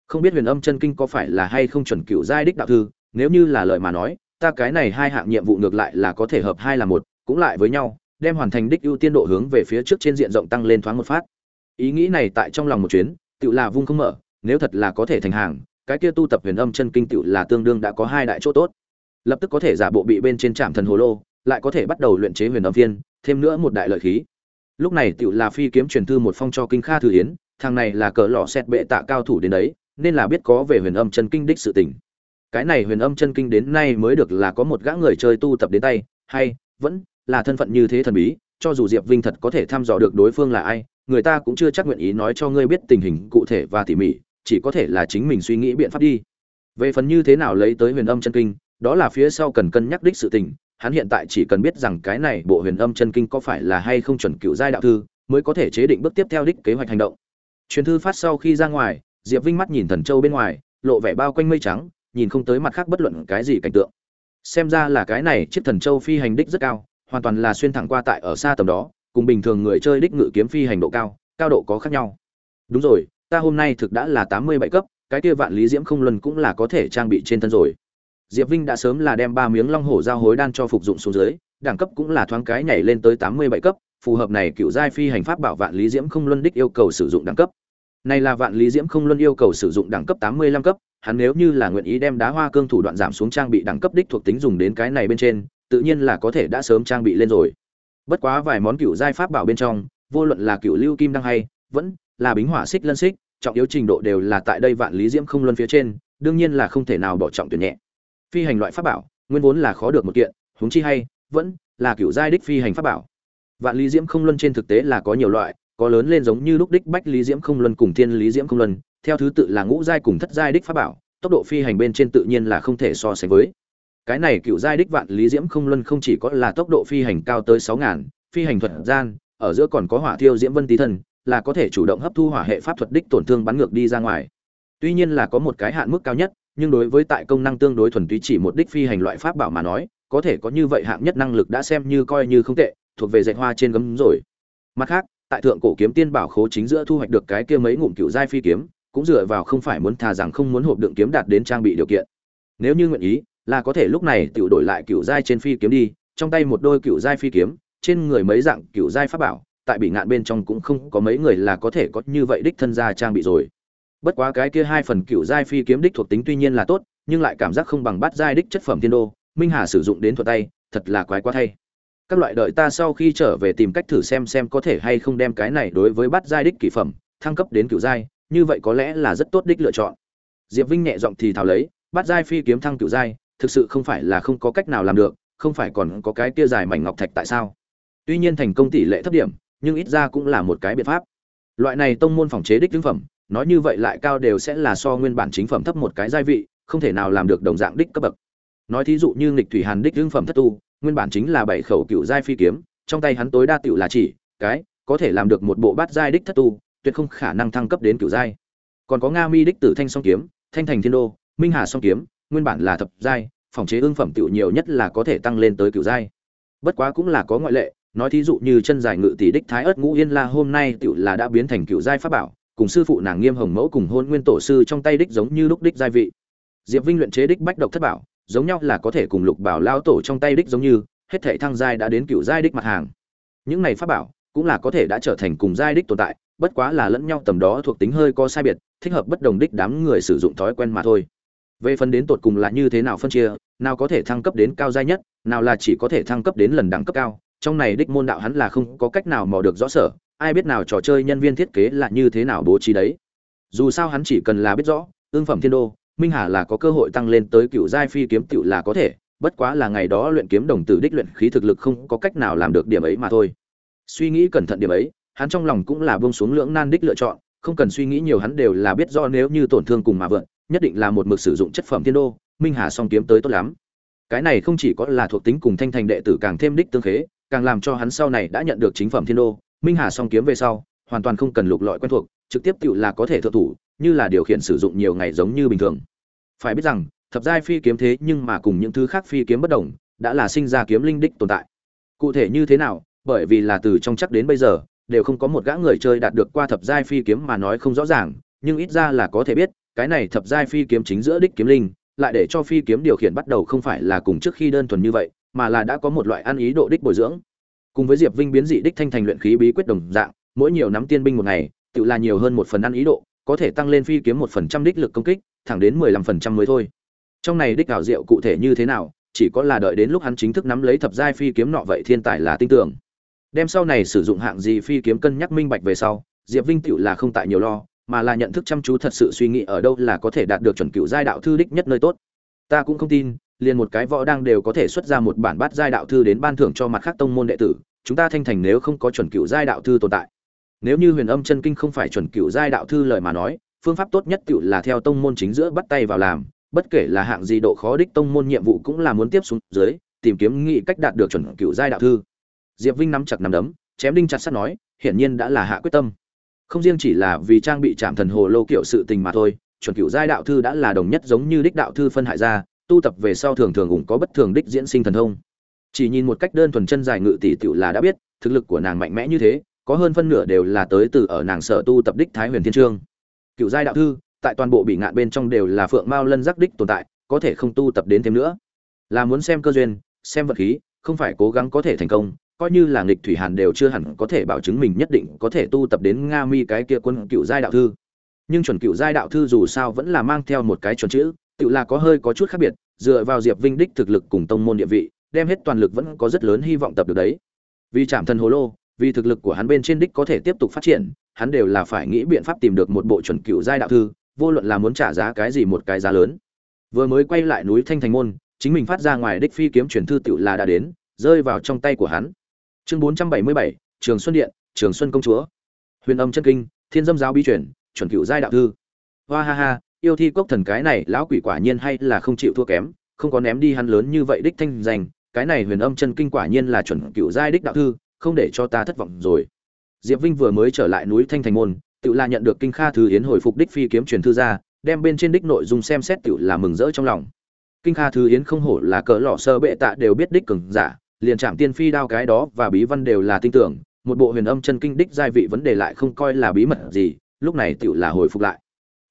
Không biết huyền âm chân kinh có phải là hay không chuẩn cựu giai đích đạo thư, nếu như là lời mà nói, ta cái này hai hạng nhiệm vụ ngược lại là có thể hợp hai là một, cũng lại với nhau, đem hoàn thành đích ưu tiên độ hướng về phía trước trên diện rộng tăng lên thoáng một phát ý nghĩ này tại trong lòng một chuyến tự là vung không mở, nếu thật là có thể thành hàng, cái kia tu tập huyền âm chân kinh tự là tương đương đã có hai đại chỗ tốt. Lập tức có thể giả bộ bị bên trên trạm thần hồ lô, lại có thể bắt đầu luyện chế huyền âm viên, thêm nữa một đại lợi khí. Lúc này tự là phi kiếm truyền thư một phong cho kinh kha thư yến, thằng này là cờ lọ xét bệ tạ cao thủ đến đấy, nên là biết có về huyền âm chân kinh đích sự tình. Cái này huyền âm chân kinh đến nay mới được là có một gã người chơi tu tập đến tay, hay, vẫn là thân phận như thế thần bí, cho dù diệp vinh thật có thể thăm dò được đối phương là ai người ta cũng chưa chắc nguyện ý nói cho ngươi biết tình hình cụ thể và tỉ mỉ, chỉ có thể là chính mình suy nghĩ biện pháp đi. Về phần như thế nào lấy tới huyền âm chân kinh, đó là phía sau cần cân nhắc đích sự tình, hắn hiện tại chỉ cần biết rằng cái này bộ huyền âm chân kinh có phải là hay không chuẩn cựu giai đạo thư, mới có thể chế định bước tiếp theo đích kế hoạch hành động. Truyền thư phát sau khi ra ngoài, diệp vinh mắt nhìn thần châu bên ngoài, lộ vẻ bao quanh mây trắng, nhìn không tới mặt khác bất luận cái gì cảnh tượng. Xem ra là cái này chiếc thần châu phi hành đích rất cao, hoàn toàn là xuyên thẳng qua tại ở xa tầm đó cùng bình thường người chơi đích ngự kiếm phi hành độ cao cao độ có khác nhau. Đúng rồi, ta hôm nay thực đã là tám mươi bảy cấp, cái kia vạn lý diễm không luân cũng là có thể trang bị trên thân rồi. Diệp vinh đã sớm là đem ba miếng long hổ giao hối đan cho phục dụng xuống dưới, đẳng cấp cũng là thoáng cái nhảy lên tới tám mươi bảy cấp, phù hợp này cựu giai phi hành pháp bảo vạn lý diễm không luân đích yêu cầu sử dụng đẳng cấp. Này là vạn lý diễm không luân yêu cầu sử dụng đẳng cấp tám mươi lăm cấp, hắn nếu như là nguyện ý đem đá hoa cương thủ đoạn giảm xuống trang bị đẳng cấp đích thuộc tính dùng đến cái này bên trên, tự nhiên là có thể đã sớm trang bị lên rồi bất quá vài món cựu giai pháp bảo bên trong, vô luận là cựu lưu kim đăng hay, vẫn là bính hỏa xích lân xích, trọng yếu trình độ đều là tại đây vạn lý diễm không luân phía trên, đương nhiên là không thể nào bỏ trọng tuyển nhẹ. Phi hành loại pháp bảo, nguyên vốn là khó được một kiện, huống chi hay, vẫn là cựu giai đích phi hành pháp bảo. Vạn lý diễm không luân trên thực tế là có nhiều loại, có lớn lên giống như lúc đích bách lý diễm không luân cùng thiên lý diễm không luân, theo thứ tự là ngũ giai cùng thất giai đích pháp bảo, tốc độ phi hành bên trên tự nhiên là không thể so sánh với cái này cựu giai đích vạn lý diễm không luân không chỉ có là tốc độ phi hành cao tới sáu ngàn, phi hành thuật gian, ở giữa còn có hỏa thiêu diễm vân tý thần là có thể chủ động hấp thu hỏa hệ pháp thuật đích tổn thương bắn ngược đi ra ngoài. Tuy nhiên là có một cái hạn mức cao nhất, nhưng đối với tại công năng tương đối thuần túy chỉ một đích phi hành loại pháp bảo mà nói, có thể có như vậy hạng nhất năng lực đã xem như coi như không tệ, thuộc về dạy hoa trên gấm rồi. Mặt khác, tại thượng cổ kiếm tiên bảo khố chính giữa thu hoạch được cái kia mấy ngụm cựu giai phi kiếm, cũng dựa vào không phải muốn thà rằng không muốn hộp đựng kiếm đạt đến trang bị điều kiện. Nếu như nguyện ý là có thể lúc này tiểu đổi lại cựu giai trên phi kiếm đi, trong tay một đôi cựu giai phi kiếm, trên người mấy dạng cựu giai pháp bảo, tại bị ngạn bên trong cũng không có mấy người là có thể có như vậy đích thân gia trang bị rồi. Bất quá cái kia hai phần cựu giai phi kiếm đích thuộc tính tuy nhiên là tốt, nhưng lại cảm giác không bằng bát giai đích chất phẩm thiên đô, minh hà sử dụng đến thuật tay, thật là quái quá thay. Các loại đợi ta sau khi trở về tìm cách thử xem xem có thể hay không đem cái này đối với bát giai đích kỳ phẩm, thăng cấp đến cựu giai, như vậy có lẽ là rất tốt đích lựa chọn. Diệp vinh nhẹ giọng thì thào lấy, bát giai phi kiếm thăng cựu giai thực sự không phải là không có cách nào làm được, không phải còn có cái kia dài mảnh ngọc thạch tại sao? Tuy nhiên thành công tỷ lệ thấp điểm, nhưng ít ra cũng là một cái biện pháp. Loại này tông môn phòng chế đích tướng phẩm, nói như vậy lại cao đều sẽ là so nguyên bản chính phẩm thấp một cái giai vị, không thể nào làm được đồng dạng đích cấp bậc. Nói thí dụ như nghịch thủy hàn đích tướng phẩm thất tu, nguyên bản chính là bảy khẩu cựu giai phi kiếm, trong tay hắn tối đa tiểu là chỉ, cái, có thể làm được một bộ bát giai đích thất tu, tuyệt không khả năng thăng cấp đến cựu giai. Còn có nga mi đích tử thanh song kiếm, thanh thành thiên đô, minh hà song kiếm nguyên bản là thập giai, phòng chế ương phẩm tiểu nhiều nhất là có thể tăng lên tới cửu giai. Bất quá cũng là có ngoại lệ, nói thí dụ như chân dài ngự tỷ đích thái ớt ngũ yên la hôm nay tiểu là đã biến thành cửu giai pháp bảo, cùng sư phụ nàng nghiêm hồng mẫu cùng hôn nguyên tổ sư trong tay đích giống như lúc đích giai vị. Diệp vinh luyện chế đích bách độc thất bảo, giống nhau là có thể cùng lục bảo lao tổ trong tay đích giống như, hết thảy thăng giai đã đến cửu giai đích mặt hàng. Những này pháp bảo cũng là có thể đã trở thành cùng giai đích tồn tại, bất quá là lẫn nhau tầm đó thuộc tính hơi có sai biệt, thích hợp bất đồng đích đám người sử dụng thói quen mà thôi về phần đến tột cùng là như thế nào phân chia, nào có thể thăng cấp đến cao giai nhất, nào là chỉ có thể thăng cấp đến lần đẳng cấp cao, trong này đích môn đạo hắn là không có cách nào mò được rõ sở, ai biết nào trò chơi nhân viên thiết kế là như thế nào bố trí đấy. Dù sao hắn chỉ cần là biết rõ, ương phẩm thiên đô, minh hà là có cơ hội tăng lên tới cựu giai phi kiếm tựu là có thể, bất quá là ngày đó luyện kiếm đồng tử đích luyện khí thực lực không có cách nào làm được điểm ấy mà thôi. Suy nghĩ cẩn thận điểm ấy, hắn trong lòng cũng là bông xuống lưỡng nan đích lựa chọn, không cần suy nghĩ nhiều hắn đều là biết do nếu như tổn thương cùng mà vượn nhất định là một mực sử dụng chất phẩm thiên đô, minh hà song kiếm tới tốt lắm. Cái này không chỉ có là thuộc tính cùng thanh thành đệ tử càng thêm đích tương khế, càng làm cho hắn sau này đã nhận được chính phẩm thiên đô, minh hà song kiếm về sau, hoàn toàn không cần lục lọi quen thuộc, trực tiếp tự là có thể thượng thủ, như là điều khiển sử dụng nhiều ngày giống như bình thường. Phải biết rằng, thập giai phi kiếm thế nhưng mà cùng những thứ khác phi kiếm bất đồng, đã là sinh ra kiếm linh đích tồn tại. Cụ thể như thế nào, bởi vì là từ trong chắc đến bây giờ, đều không có một gã người chơi đạt được qua thập giai phi kiếm mà nói không rõ ràng, nhưng ít ra là có thể biết cái này thập giai phi kiếm chính giữa đích kiếm linh, lại để cho phi kiếm điều khiển bắt đầu không phải là cùng trước khi đơn thuần như vậy, mà là đã có một loại ăn ý độ đích bồi dưỡng. Cùng với diệp vinh biến dị đích thanh thành luyện khí bí quyết đồng dạng, mỗi nhiều nắm tiên binh một ngày tự là nhiều hơn một phần ăn ý độ, có thể tăng lên phi kiếm một phần trăm đích lực công kích, thẳng đến mười lăm phần trăm mới thôi. Trong này đích ảo diệu cụ thể như thế nào, chỉ có là đợi đến lúc hắn chính thức nắm lấy thập giai phi kiếm nọ vậy thiên tài là tin tưởng. Đem sau này sử dụng hạng gì phi kiếm cân nhắc minh bạch về sau, diệp vinh tựu là không tại nhiều lo mà là nhận thức chăm chú thật sự suy nghĩ ở đâu là có thể đạt được chuẩn cựu giai đạo thư đích nhất nơi tốt. Ta cũng không tin, liền một cái võ đang đều có thể xuất ra một bản bát giai đạo thư đến ban thưởng cho mặt khác tông môn đệ tử, chúng ta thanh thành nếu không có chuẩn cựu giai đạo thư tồn tại. Nếu như huyền âm chân kinh không phải chuẩn cựu giai đạo thư lời mà nói, phương pháp tốt nhất cựu là theo tông môn chính giữa bắt tay vào làm, bất kể là hạng gì độ khó đích tông môn nhiệm vụ cũng là muốn tiếp xuống dưới, tìm kiếm nghị cách đạt được chuẩn cựu giai đạo thư. Diệp vinh nắm chặt nắm đấm, chém đinh chặt sắt nói, hiển nhiên đã là hạ quyết tâm không riêng chỉ là vì trang bị trạm thần hồ lô kiểu sự tình mà thôi, chuẩn cựu giai đạo thư đã là đồng nhất giống như đích đạo thư phân hại ra, tu tập về sau thường thường cũng có bất thường đích diễn sinh thần thông. Chỉ nhìn một cách đơn thuần chân dài ngự tỷ tiểu là đã biết, thực lực của nàng mạnh mẽ như thế, có hơn phân nửa đều là tới từ ở nàng sở tu tập đích thái huyền thiên trương. Cựu giai đạo thư, tại toàn bộ bị ngạn bên trong đều là phượng mao lân giác đích tồn tại, có thể không tu tập đến thêm nữa. Là muốn xem cơ duyên, xem vật khí, không phải cố gắng có thể thành công coi như là nghịch thủy hàn đều chưa hẳn có thể bảo chứng mình nhất định có thể tu tập đến nga mi cái kia quân cựu giai đạo thư. Nhưng chuẩn cựu giai đạo thư dù sao vẫn là mang theo một cái chuẩn chữ, tự là có hơi có chút khác biệt, dựa vào diệp vinh đích thực lực cùng tông môn địa vị, đem hết toàn lực vẫn có rất lớn hy vọng tập được đấy. Vì chạm thân hồ lô, vì thực lực của hắn bên trên đích có thể tiếp tục phát triển, hắn đều là phải nghĩ biện pháp tìm được một bộ chuẩn cựu giai đạo thư, vô luận là muốn trả giá cái gì một cái giá lớn. Vừa mới quay lại núi thanh thành môn, chính mình phát ra ngoài đích phi kiếm truyền thư tự là đã đến, rơi vào trong tay của hắn chương bốn trăm bảy mươi bảy, trường xuân điện, trường xuân công chúa. Huyền âm chân kinh, thiên dâm giáo bí truyền, chuẩn cựu giai đạo thư. Hoa ha ha, yêu thi cốc thần cái này, lão quỷ quả nhiên hay là không chịu thua kém, không có ném đi hắn lớn như vậy đích thanh danh, cái này huyền âm chân kinh quả nhiên là chuẩn cựu giai đích đạo thư, không để cho ta thất vọng rồi. Diệp vinh vừa mới trở lại núi thanh thành môn, tự là nhận được kinh kha thư yến hồi phục đích phi kiếm truyền thư ra, đem bên trên đích nội dung xem xét tự là mừng rỡ trong lòng. Kinh kha thư yến không hổ là cỡ lọ sơ bệ tạ đều biết đích cường giả liền chạm tiên phi đao cái đó và bí văn đều là tin tưởng, một bộ huyền âm chân kinh đích giai vị vấn đề lại không coi là bí mật gì, lúc này tựu là hồi phục lại.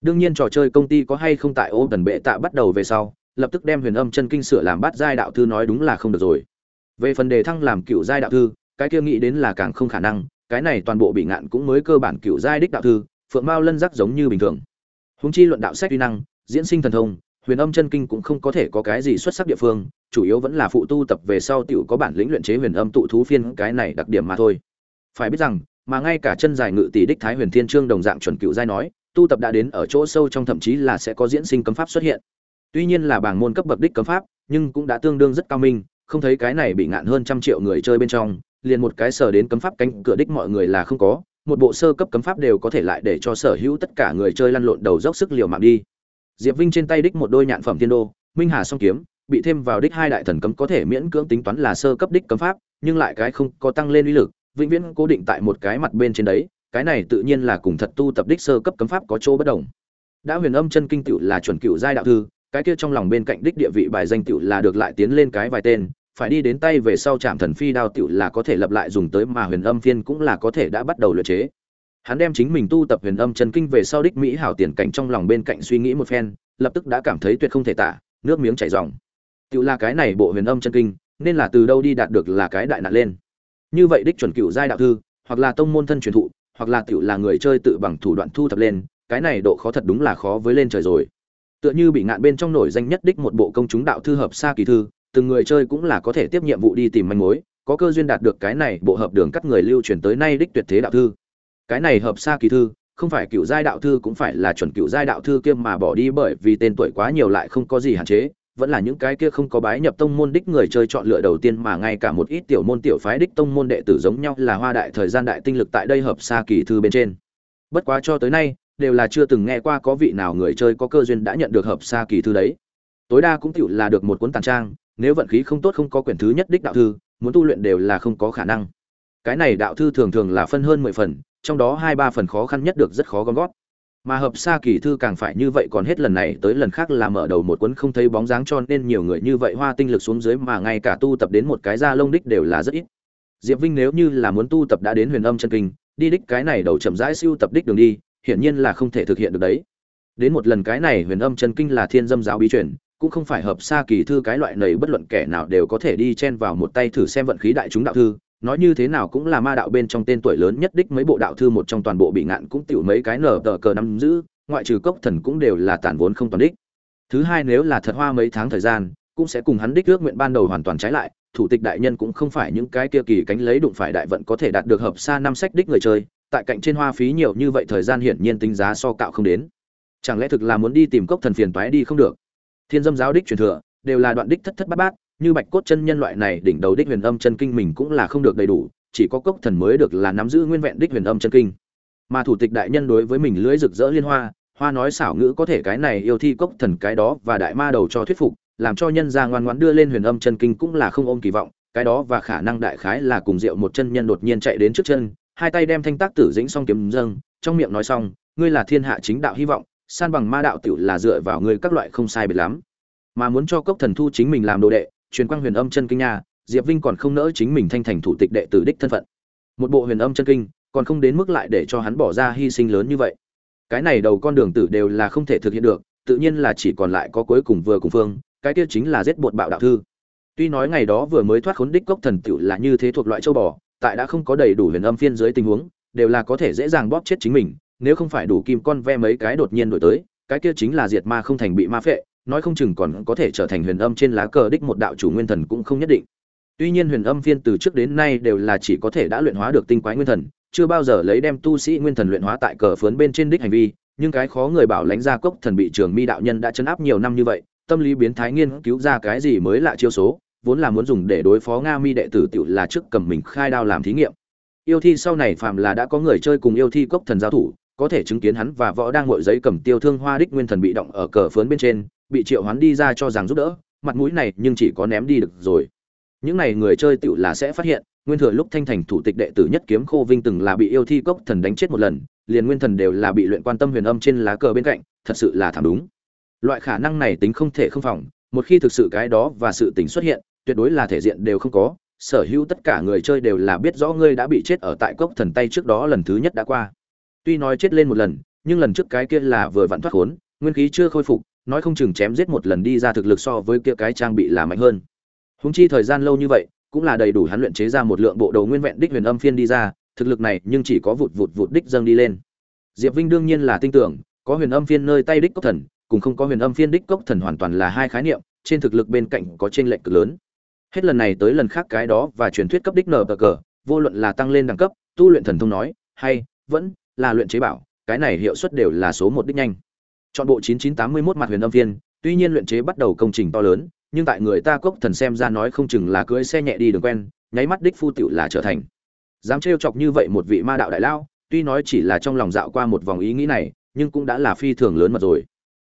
Đương nhiên trò chơi công ty có hay không tại ô tần bệ tạ bắt đầu về sau, lập tức đem huyền âm chân kinh sửa làm bát giai đạo thư nói đúng là không được rồi. Về phần đề thăng làm cựu giai đạo thư, cái kia nghĩ đến là càng không khả năng, cái này toàn bộ bị ngạn cũng mới cơ bản cựu giai đích đạo thư, phượng mao lân giác giống như bình thường. Húng chi luận đạo sách uy năng, diễn sinh thần thông huyền âm chân kinh cũng không có thể có cái gì xuất sắc địa phương, chủ yếu vẫn là phụ tu tập về sau tiểu có bản lĩnh luyện chế huyền âm tụ thú phiên cái này đặc điểm mà thôi. Phải biết rằng, mà ngay cả chân dài ngự tỷ đích thái huyền thiên trương đồng dạng chuẩn cựu giai nói, tu tập đã đến ở chỗ sâu trong thậm chí là sẽ có diễn sinh cấm pháp xuất hiện. Tuy nhiên là bảng môn cấp bậc đích cấm pháp, nhưng cũng đã tương đương rất cao minh, không thấy cái này bị ngạn hơn trăm triệu người chơi bên trong, liền một cái sở đến cấm pháp cánh cửa đích mọi người là không có, một bộ sơ cấp cấm pháp đều có thể lại để cho sở hữu tất cả người chơi lăn lộn đầu dốc sức liều mạng đi diệp vinh trên tay đích một đôi nhạn phẩm thiên đô, minh hà song kiếm, bị thêm vào đích hai đại thần cấm có thể miễn cưỡng tính toán là sơ cấp đích cấm pháp, nhưng lại cái không có tăng lên uy lực, vĩnh viễn cố định tại một cái mặt bên trên đấy, cái này tự nhiên là cùng thật tu tập đích sơ cấp cấm pháp có chỗ bất đồng. Đã huyền âm chân kinh tựu là chuẩn cựu giai đạo thư, cái kia trong lòng bên cạnh đích địa vị bài danh tựu là được lại tiến lên cái vài tên, phải đi đến tay về sau trạm thần phi đao tựu là có thể lập lại dùng tới mà huyền âm phiên cũng là có thể đã bắt đầu luyện chế hắn đem chính mình tu tập huyền âm chân kinh về sau đích mỹ hảo tiền cảnh trong lòng bên cạnh suy nghĩ một phen, lập tức đã cảm thấy tuyệt không thể tả, nước miếng chảy ròng. Tựu là cái này bộ huyền âm chân kinh, nên là từ đâu đi đạt được là cái đại nạn lên. Như vậy đích chuẩn cựu giai đạo thư, hoặc là tông môn thân truyền thụ, hoặc là tiểu là người chơi tự bằng thủ đoạn thu thập lên, cái này độ khó thật đúng là khó với lên trời rồi. Tựa như bị ngạn bên trong nổi danh nhất đích một bộ công chúng đạo thư hợp xa kỳ thư, từng người chơi cũng là có thể tiếp nhiệm vụ đi tìm manh mối, có cơ duyên đạt được cái này bộ hợp đường cắt người lưu truyền tới nay đích tuyệt thế đạo thư cái này hợp xa kỳ thư, không phải cựu giai đạo thư cũng phải là chuẩn cựu giai đạo thư kia mà bỏ đi bởi vì tên tuổi quá nhiều lại không có gì hạn chế, vẫn là những cái kia không có bái nhập tông môn đích người chơi chọn lựa đầu tiên mà ngay cả một ít tiểu môn tiểu phái đích tông môn đệ tử giống nhau là hoa đại thời gian đại tinh lực tại đây hợp xa kỳ thư bên trên. Bất quá cho tới nay, đều là chưa từng nghe qua có vị nào người chơi có cơ duyên đã nhận được hợp xa kỳ thư đấy. Tối đa cũng tựu là được một cuốn tàn trang, nếu vận khí không tốt không có quyển thứ nhất đích đạo thư, muốn tu luyện đều là không có khả năng. Cái này đạo thư thường thường là phân hơn mười phần trong đó hai ba phần khó khăn nhất được rất khó gom gót mà hợp xa kỳ thư càng phải như vậy còn hết lần này tới lần khác là mở đầu một cuốn không thấy bóng dáng cho nên nhiều người như vậy hoa tinh lực xuống dưới mà ngay cả tu tập đến một cái da lông đích đều là rất ít. Diệp vinh nếu như là muốn tu tập đã đến huyền âm chân kinh, đi đích cái này đầu chậm rãi siêu tập đích đường đi, hiển nhiên là không thể thực hiện được đấy. Đến một lần cái này huyền âm chân kinh là thiên dâm giáo bí truyền, cũng không phải hợp xa kỳ thư cái loại này bất luận kẻ nào đều có thể đi chen vào một tay thử xem vận khí đại chúng đạo thư nói như thế nào cũng là ma đạo bên trong tên tuổi lớn nhất đích mấy bộ đạo thư một trong toàn bộ bị ngạn cũng tiểu mấy cái nở tờ cờ nắm giữ, ngoại trừ cốc thần cũng đều là tản vốn không toàn đích. Thứ hai nếu là thật hoa mấy tháng thời gian, cũng sẽ cùng hắn đích ước nguyện ban đầu hoàn toàn trái lại, thủ tịch đại nhân cũng không phải những cái kia kỳ cánh lấy đụng phải đại vận có thể đạt được hợp xa năm sách đích người chơi, tại cạnh trên hoa phí nhiều như vậy thời gian hiển nhiên tính giá so cạo không đến. Chẳng lẽ thực là muốn đi tìm cốc thần phiền toái đi không được? Thiên dâm giáo đích truyền thừa, đều là đoạn đích thất thất bát bát như bạch cốt chân nhân loại này đỉnh đầu đích huyền âm chân kinh mình cũng là không được đầy đủ, chỉ có cốc thần mới được là nắm giữ nguyên vẹn đích huyền âm chân kinh. Mà thủ tịch đại nhân đối với mình lưỡi rực rỡ liên hoa hoa nói xảo ngữ có thể cái này yêu thi cốc thần cái đó và đại ma đầu cho thuyết phục, làm cho nhân gia ngoan ngoãn đưa lên huyền âm chân kinh cũng là không ôm kỳ vọng, cái đó và khả năng đại khái là cùng rượu một chân nhân đột nhiên chạy đến trước chân, hai tay đem thanh tác tử dĩnh xong kiếm dâng, trong miệng nói xong, ngươi là thiên hạ chính đạo hy vọng, san bằng ma đạo tiểu là dựa vào ngươi các loại không sai biệt lắm. Mà muốn cho cốc thần thu chính mình làm đồ đệ truyền quang huyền âm chân kinh nha, diệp vinh còn không nỡ chính mình thanh thành thủ tịch đệ tử đích thân phận. Một bộ huyền âm chân kinh, còn không đến mức lại để cho hắn bỏ ra hy sinh lớn như vậy. Cái này đầu con đường tử đều là không thể thực hiện được, tự nhiên là chỉ còn lại có cuối cùng vừa cùng phương, cái kia chính là giết bột bạo đạo thư. Tuy nói ngày đó vừa mới thoát khốn đích cốc thần tựu là như thế thuộc loại châu bò, tại đã không có đầy đủ huyền âm phiên dưới tình huống, đều là có thể dễ dàng bóp chết chính mình, nếu không phải đủ kim con ve mấy cái đột nhiên đổi tới, cái kia chính là diệt ma không thành bị ma phệ nói không chừng còn có thể trở thành huyền âm trên lá cờ đích một đạo chủ nguyên thần cũng không nhất định. Tuy nhiên huyền âm phiên từ trước đến nay đều là chỉ có thể đã luyện hóa được tinh quái nguyên thần, chưa bao giờ lấy đem tu sĩ nguyên thần luyện hóa tại cờ phướn bên trên đích hành vi, nhưng cái khó người bảo lãnh ra cốc thần bị trường mi đạo nhân đã chấn áp nhiều năm như vậy, tâm lý biến thái nghiên cứu ra cái gì mới lạ chiêu số, vốn là muốn dùng để đối phó nga mi đệ tử tiểu là trước cầm mình khai đao làm thí nghiệm. Yêu thi sau này phàm là đã có người chơi cùng yêu thi cốc thần giao thủ, có thể chứng kiến hắn và võ đang ngồi giấy cầm tiêu thương hoa đích nguyên thần bị động ở cờ phướn bên trên bị triệu hoán đi ra cho rằng giúp đỡ, mặt mũi này nhưng chỉ có ném đi được rồi. Những này người chơi tựu là sẽ phát hiện, nguyên thừa lúc thanh thành thủ tịch đệ tử nhất kiếm khô vinh từng là bị yêu thi cốc thần đánh chết một lần, liền nguyên thần đều là bị luyện quan tâm huyền âm trên lá cờ bên cạnh, thật sự là thảm đúng. Loại khả năng này tính không thể không phòng, một khi thực sự cái đó và sự tình xuất hiện, tuyệt đối là thể diện đều không có, sở hữu tất cả người chơi đều là biết rõ ngươi đã bị chết ở tại cốc thần tay trước đó lần thứ nhất đã qua. Tuy nói chết lên một lần, nhưng lần trước cái kia là vừa vặn thoát khốn, nguyên khí chưa khôi phục nói không chừng chém giết một lần đi ra thực lực so với kia cái trang bị là mạnh hơn. Huống chi thời gian lâu như vậy, cũng là đầy đủ hắn luyện chế ra một lượng bộ đầu nguyên vẹn đích huyền âm phiên đi ra, thực lực này nhưng chỉ có vụt vụt vụt đích dâng đi lên. Diệp vinh đương nhiên là tin tưởng, có huyền âm phiên nơi tay đích cốc thần, cùng không có huyền âm phiên đích cốc thần hoàn toàn là hai khái niệm, trên thực lực bên cạnh có chênh lệnh cực lớn. Hết lần này tới lần khác cái đó và truyền thuyết cấp đích nở cờ, vô luận là tăng lên đẳng cấp, tu luyện thần thông nói, hay vẫn là luyện chế bảo, cái này hiệu suất đều là số một đích nhanh chọn bộ 9981 mặt huyền âm viên, tuy nhiên luyện chế bắt đầu công trình to lớn nhưng tại người ta cốc thần xem ra nói không chừng là cưỡi xe nhẹ đi đường quen nháy mắt đích phu tiểu là trở thành. Dám trêu chọc như vậy một vị ma đạo đại lao tuy nói chỉ là trong lòng dạo qua một vòng ý nghĩ này nhưng cũng đã là phi thường lớn mật rồi.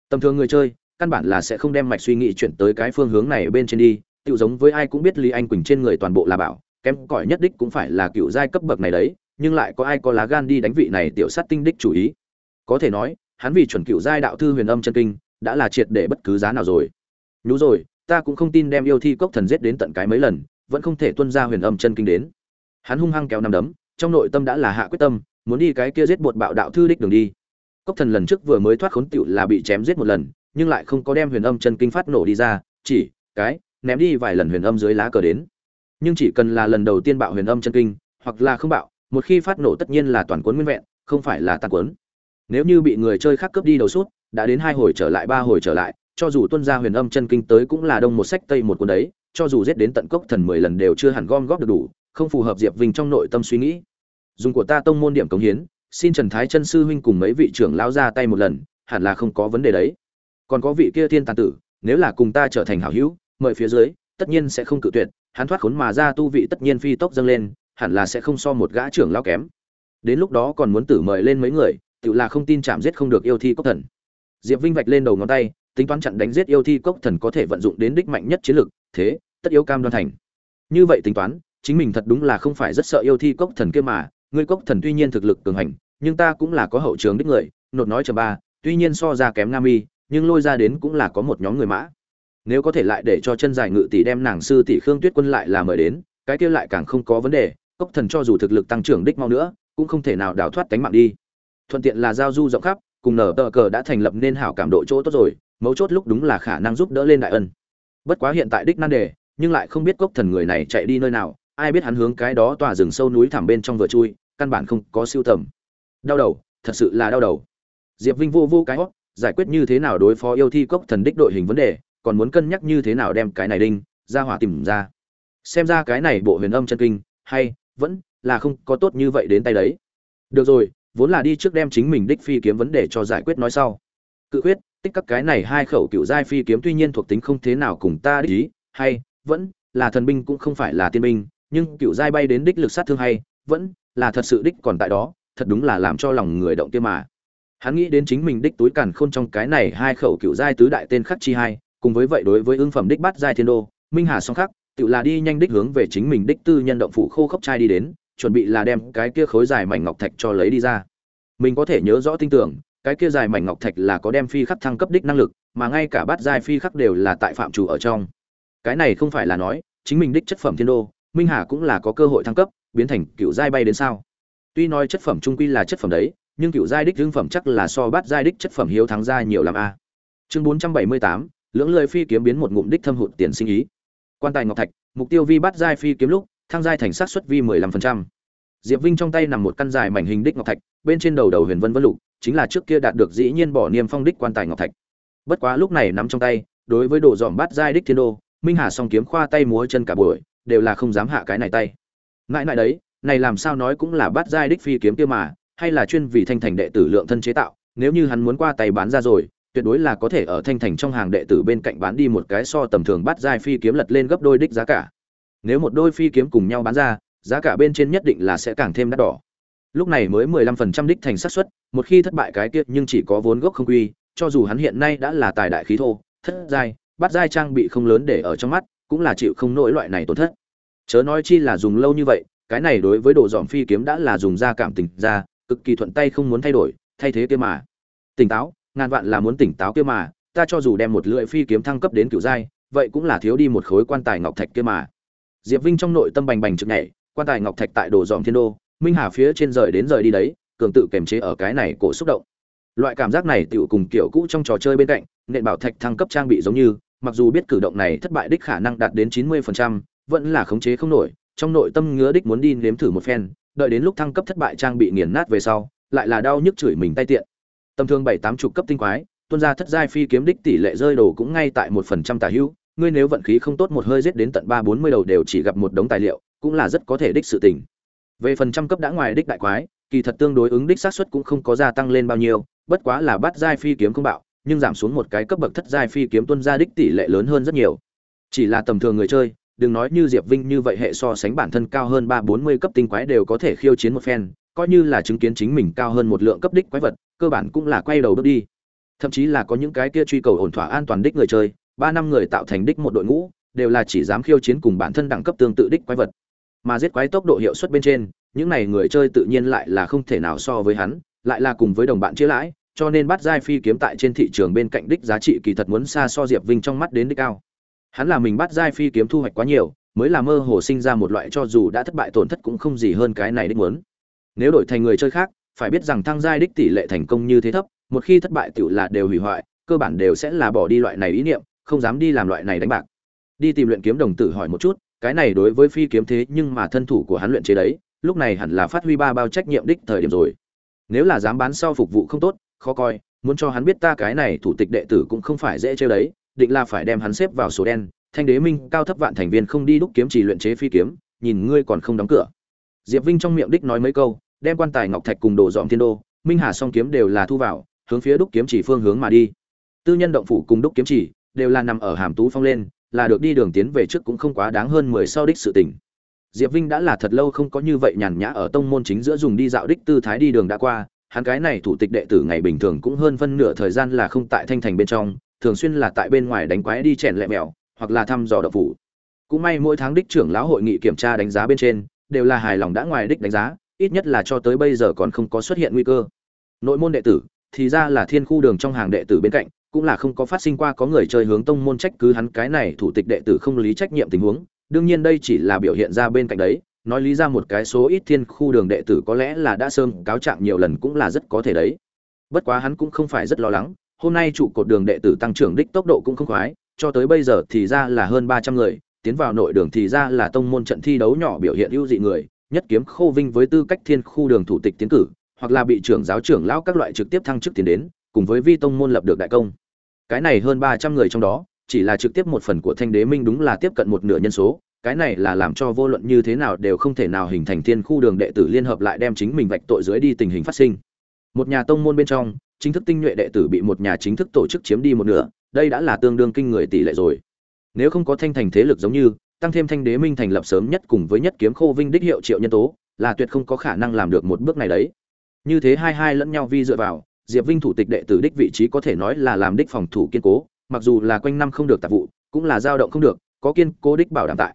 Tầm thường người chơi căn bản là sẽ không đem mạch suy nghĩ chuyển tới cái phương hướng này bên trên đi tiểu giống với ai cũng biết lý anh quỳnh trên người toàn bộ là bảo kém cỏi nhất đích cũng phải là cựu giai cấp bậc này đấy nhưng lại có ai có lá gan đi đánh vị này tiểu sát tinh đích chủ ý. Có thể nói hắn vì chuẩn cựu giai đạo thư huyền âm chân kinh, đã là triệt để bất cứ giá nào rồi. Nhú rồi, ta cũng không tin đem yêu thi cốc thần giết đến tận cái mấy lần, vẫn không thể tuân ra huyền âm chân kinh đến. Hắn hung hăng kéo nằm đấm, trong nội tâm đã là hạ quyết tâm, muốn đi cái kia giết bột bạo đạo thư đích đường đi. Cốc thần lần trước vừa mới thoát khốn tựu là bị chém giết một lần, nhưng lại không có đem huyền âm chân kinh phát nổ đi ra, chỉ, cái, ném đi vài lần huyền âm dưới lá cờ đến. Nhưng chỉ cần là lần đầu tiên bạo huyền âm chân kinh, hoặc là không bạo, một khi phát nổ tất nhiên là toàn cuốn nguyên vẹn, không phải là tan cuốn nếu như bị người chơi khác cướp đi đầu suốt, đã đến hai hồi trở lại, ba hồi trở lại, cho dù tuân ra huyền âm chân kinh tới cũng là đông một sách, tây một cuốn đấy, cho dù giết đến tận cốc thần mười lần đều chưa hẳn gom góp được đủ, không phù hợp diệp vinh trong nội tâm suy nghĩ. Dùng của ta tông môn điểm cống hiến, xin trần thái chân sư huynh cùng mấy vị trưởng lão ra tay một lần, hẳn là không có vấn đề đấy. Còn có vị kia thiên tàn tử, nếu là cùng ta trở thành hảo hữu, mời phía dưới, tất nhiên sẽ không cự tuyệt, hắn thoát khốn mà ra tu vị tất nhiên phi tốc dâng lên, hẳn là sẽ không so một gã trưởng lão kém. Đến lúc đó còn muốn tử mời lên mấy người tự là không tin chạm giết không được yêu thi cốc thần. Diệp vinh vạch lên đầu ngón tay, tính toán chặn đánh giết yêu thi cốc thần có thể vận dụng đến đích mạnh nhất chiến lực thế, tất yếu cam đoan thành. Như vậy tính toán, chính mình thật đúng là không phải rất sợ yêu thi cốc thần kia mà, ngươi cốc thần tuy nhiên thực lực cường hành, nhưng ta cũng là có hậu trường đích người, nột nói chờ ba, tuy nhiên so ra kém nam y, nhưng lôi ra đến cũng là có một nhóm người mã. Nếu có thể lại để cho chân dài ngự tỷ đem nàng sư tỷ khương tuyết quân lại là mời đến, cái kia lại càng không có vấn đề, cốc thần cho dù thực lực tăng trưởng đích mau nữa, cũng không thể nào đào thoát cánh mạng đi thuận tiện là giao du rộng khắp, cùng nở tờ cờ đã thành lập nên hảo cảm độ chỗ tốt rồi, mấu chốt lúc đúng là khả năng giúp đỡ lên đại ân. Bất quá hiện tại đích nan đề, nhưng lại không biết cốc thần người này chạy đi nơi nào, ai biết hắn hướng cái đó tòa rừng sâu núi thẳm bên trong vừa chui, căn bản không có siêu tầm. Đau đầu, thật sự là đau đầu. Diệp vinh vô vô cái hót, giải quyết như thế nào đối phó yêu thi cốc thần đích đội hình vấn đề, còn muốn cân nhắc như thế nào đem cái này đinh, ra hỏa tìm ra. Xem ra cái này bộ huyền âm chân kinh, hay, vẫn là không có tốt như vậy đến tay đấy. Được rồi vốn là đi trước đem chính mình đích phi kiếm vấn đề cho giải quyết nói sau. Cự quyết tích các cái này hai khẩu cựu giai phi kiếm tuy nhiên thuộc tính không thế nào cùng ta đích ý, hay, vẫn là thần binh cũng không phải là tiên binh, nhưng cựu giai bay đến đích lực sát thương hay, vẫn là thật sự đích còn tại đó, thật đúng là làm cho lòng người động kia mà. Hắn nghĩ đến chính mình đích túi càn khôn trong cái này hai khẩu cựu giai tứ đại tên khắc chi hai, cùng với vậy đối với ương phẩm đích bát giai thiên đô, minh hà song khắc, tự là đi nhanh đích hướng về chính mình đích tư nhân động phủ khô khốc trai đi đến chuẩn bị là đem cái kia khối dài mảnh ngọc thạch cho lấy đi ra. Mình có thể nhớ rõ tin tưởng, cái kia dài mảnh ngọc thạch là có đem phi khắc thăng cấp đích năng lực, mà ngay cả bát giai phi khắc đều là tại phạm chủ ở trong. Cái này không phải là nói, chính mình đích chất phẩm thiên đô, minh hà cũng là có cơ hội thăng cấp, biến thành cựu giai bay đến sao. Tuy nói chất phẩm trung quy là chất phẩm đấy, nhưng cựu giai đích dương phẩm chắc là so bát giai đích chất phẩm hiếu thắng gia nhiều làm a. Chương bốn trăm bảy mươi tám, lưỡng lời phi kiếm biến một ngụm đích thâm hụt tiền sinh ý. Quan tài ngọc thạch, mục tiêu vi bát giai phi kiếm lúc Thang giai thành sát suất vi mười lăm phần trăm. Diệp vinh trong tay nằm một căn dài mảnh hình đích ngọc thạch, bên trên đầu đầu huyền vân vân lục, chính là trước kia đạt được dĩ nhiên bỏ niêm phong đích quan tài ngọc thạch. Bất quá lúc này nắm trong tay, đối với đồ dòm bát giai đích thiên đô, minh hà song kiếm khoa tay múa chân cả buổi, đều là không dám hạ cái này tay. Ngại ngại đấy, này làm sao nói cũng là bát giai đích phi kiếm kia mà, hay là chuyên vì thanh thành đệ tử lượng thân chế tạo, nếu như hắn muốn qua tay bán ra rồi, tuyệt đối là có thể ở thanh thành trong hàng đệ tử bên cạnh bán đi một cái so tầm thường bát giai phi kiếm lật lên gấp đôi đích giá cả nếu một đôi phi kiếm cùng nhau bán ra, giá cả bên trên nhất định là sẽ càng thêm đắt đỏ. Lúc này mới mười lăm phần trăm đích thành xác suất, một khi thất bại cái kia nhưng chỉ có vốn gốc không quy, cho dù hắn hiện nay đã là tài đại khí thô, thất giai bát giai trang bị không lớn để ở trong mắt, cũng là chịu không nổi loại này tổn thất. Chớ nói chi là dùng lâu như vậy, cái này đối với đồ dòm phi kiếm đã là dùng ra cảm tình ra, cực kỳ thuận tay không muốn thay đổi, thay thế kia mà. Tỉnh táo, ngàn vạn là muốn tỉnh táo kia mà, ta cho dù đem một lưỡi phi kiếm thăng cấp đến cựu giai, vậy cũng là thiếu đi một khối quan tài ngọc thạch kia mà diệp vinh trong nội tâm bành bành trực nhảy quan tài ngọc thạch tại đồ dòm thiên đô minh hà phía trên rời đến rời đi đấy cường tự kềm chế ở cái này cổ xúc động. Loại cảm giác này tựu cùng kiểu cũ trong trò chơi bên cạnh nền bảo thạch thăng cấp trang bị giống như mặc dù biết cử động này thất bại đích khả năng đạt đến chín mươi phần trăm, vẫn là khống chế không nổi trong nội tâm ngứa đích muốn đi nếm thử một phen đợi đến lúc thăng cấp thất bại trang bị nghiền nát về sau lại là đau nhức chửi mình tay tiện. Tầm thương bảy tám chục cấp tinh quái tuân ra thất giai phi kiếm đích tỷ lệ rơi đồ cũng ngay tại một phần trăm tả hữu ngươi nếu vận khí không tốt một hơi giết đến tận ba bốn mươi đầu đều chỉ gặp một đống tài liệu, cũng là rất có thể đích sự tình. Về phần trăm cấp đã ngoài đích đại quái, kỳ thật tương đối ứng đích xác suất cũng không có gia tăng lên bao nhiêu, bất quá là bắt giai phi kiếm không bạo, nhưng giảm xuống một cái cấp bậc thất giai phi kiếm tuân ra đích tỷ lệ lớn hơn rất nhiều. Chỉ là tầm thường người chơi, đừng nói như diệp vinh như vậy hệ so sánh bản thân cao hơn ba bốn mươi cấp tinh quái đều có thể khiêu chiến một phen, coi như là chứng kiến chính mình cao hơn một lượng cấp đích quái vật, cơ bản cũng là quay đầu bước đi. Thậm chí là có những cái kia truy cầu ổn thỏa an toàn đích người chơi ba năm người tạo thành đích một đội ngũ, đều là chỉ dám khiêu chiến cùng bản thân đẳng cấp tương tự đích quái vật. Mà giết quái tốc độ hiệu suất bên trên, những này người chơi tự nhiên lại là không thể nào so với hắn, lại là cùng với đồng bạn chia lãi, cho nên bắt giai phi kiếm tại trên thị trường bên cạnh đích giá trị kỳ thật muốn xa so diệp vinh trong mắt đến đích cao. Hắn là mình bắt giai phi kiếm thu hoạch quá nhiều, mới là mơ hồ sinh ra một loại cho dù đã thất bại tổn thất cũng không gì hơn cái này đích muốn. Nếu đổi thành người chơi khác, phải biết rằng thăng giai đích tỷ lệ thành công như thế thấp, một khi thất bại tiểu là đều hủy hoại, cơ bản đều sẽ là bỏ đi loại này ý niệm không dám đi làm loại này đánh bạc. Đi tìm luyện kiếm đồng tử hỏi một chút, cái này đối với phi kiếm thế nhưng mà thân thủ của hắn luyện chế đấy, lúc này hẳn là phát huy ba bao trách nhiệm đích thời điểm rồi. Nếu là dám bán sau phục vụ không tốt, khó coi, muốn cho hắn biết ta cái này thủ tịch đệ tử cũng không phải dễ chơi đấy, định là phải đem hắn xếp vào số đen. Thanh đế minh, cao thấp vạn thành viên không đi đúc kiếm chỉ luyện chế phi kiếm, nhìn ngươi còn không đóng cửa. Diệp vinh trong miệng đích nói mấy câu, đem quan tài ngọc thạch cùng đồ dọn thiên đô, minh hà song kiếm đều là thu vào, hướng phía đúc kiếm chỉ phương hướng mà đi. Tư nhân động phủ cùng đúc kiếm chỉ đều là nằm ở hàm tú phong lên, là được đi đường tiến về trước cũng không quá đáng hơn mười sau đích sự tỉnh diệp vinh đã là thật lâu không có như vậy nhàn nhã ở tông môn chính giữa dùng đi dạo đích tư thái đi đường đã qua, hắn cái này thủ tịch đệ tử ngày bình thường cũng hơn phân nửa thời gian là không tại thanh thành bên trong, thường xuyên là tại bên ngoài đánh quái đi chèn lẹ mèo hoặc là thăm dò đậu phủ. Cũng may mỗi tháng đích trưởng lão hội nghị kiểm tra đánh giá bên trên, đều là hài lòng đã ngoài đích đánh giá, ít nhất là cho tới bây giờ còn không có xuất hiện nguy cơ. Nội môn đệ tử, thì ra là thiên khu đường trong hàng đệ tử bên cạnh cũng là không có phát sinh qua có người chơi hướng tông môn trách cứ hắn cái này thủ tịch đệ tử không lý trách nhiệm tình huống. Đương nhiên đây chỉ là biểu hiện ra bên cạnh đấy, nói lý ra một cái số ít thiên khu đường đệ tử có lẽ là đã sớm cáo trạng nhiều lần cũng là rất có thể đấy. Bất quá hắn cũng không phải rất lo lắng, hôm nay trụ cột đường đệ tử tăng trưởng đích tốc độ cũng không khoái, cho tới bây giờ thì ra là hơn ba trăm người, tiến vào nội đường thì ra là tông môn trận thi đấu nhỏ biểu hiện ưu dị người, nhất kiếm khô vinh với tư cách thiên khu đường thủ tịch tiến cử, hoặc là bị trưởng giáo trưởng lão các loại trực tiếp thăng chức tiến đến cùng với vi tông môn lập được đại công. Cái này hơn ba trăm người trong đó, chỉ là trực tiếp một phần của thanh đế minh đúng là tiếp cận một nửa nhân số, cái này là làm cho vô luận như thế nào đều không thể nào hình thành thiên khu đường đệ tử liên hợp lại đem chính mình vạch tội dưới đi tình hình phát sinh. Một nhà tông môn bên trong, chính thức tinh nhuệ đệ tử bị một nhà chính thức tổ chức chiếm đi một nửa, đây đã là tương đương kinh người tỷ lệ rồi. Nếu không có thanh thành thế lực giống như, tăng thêm thanh đế minh thành lập sớm nhất cùng với nhất kiếm khô vinh đích hiệu triệu nhân tố, là tuyệt không có khả năng làm được một bước này đấy. Như thế hai hai lẫn nhau vi dựa vào diệp vinh thủ tịch đệ tử đích vị trí có thể nói là làm đích phòng thủ kiên cố, mặc dù là quanh năm không được tạp vụ, cũng là dao động không được, có kiên cố đích bảo đảm tại.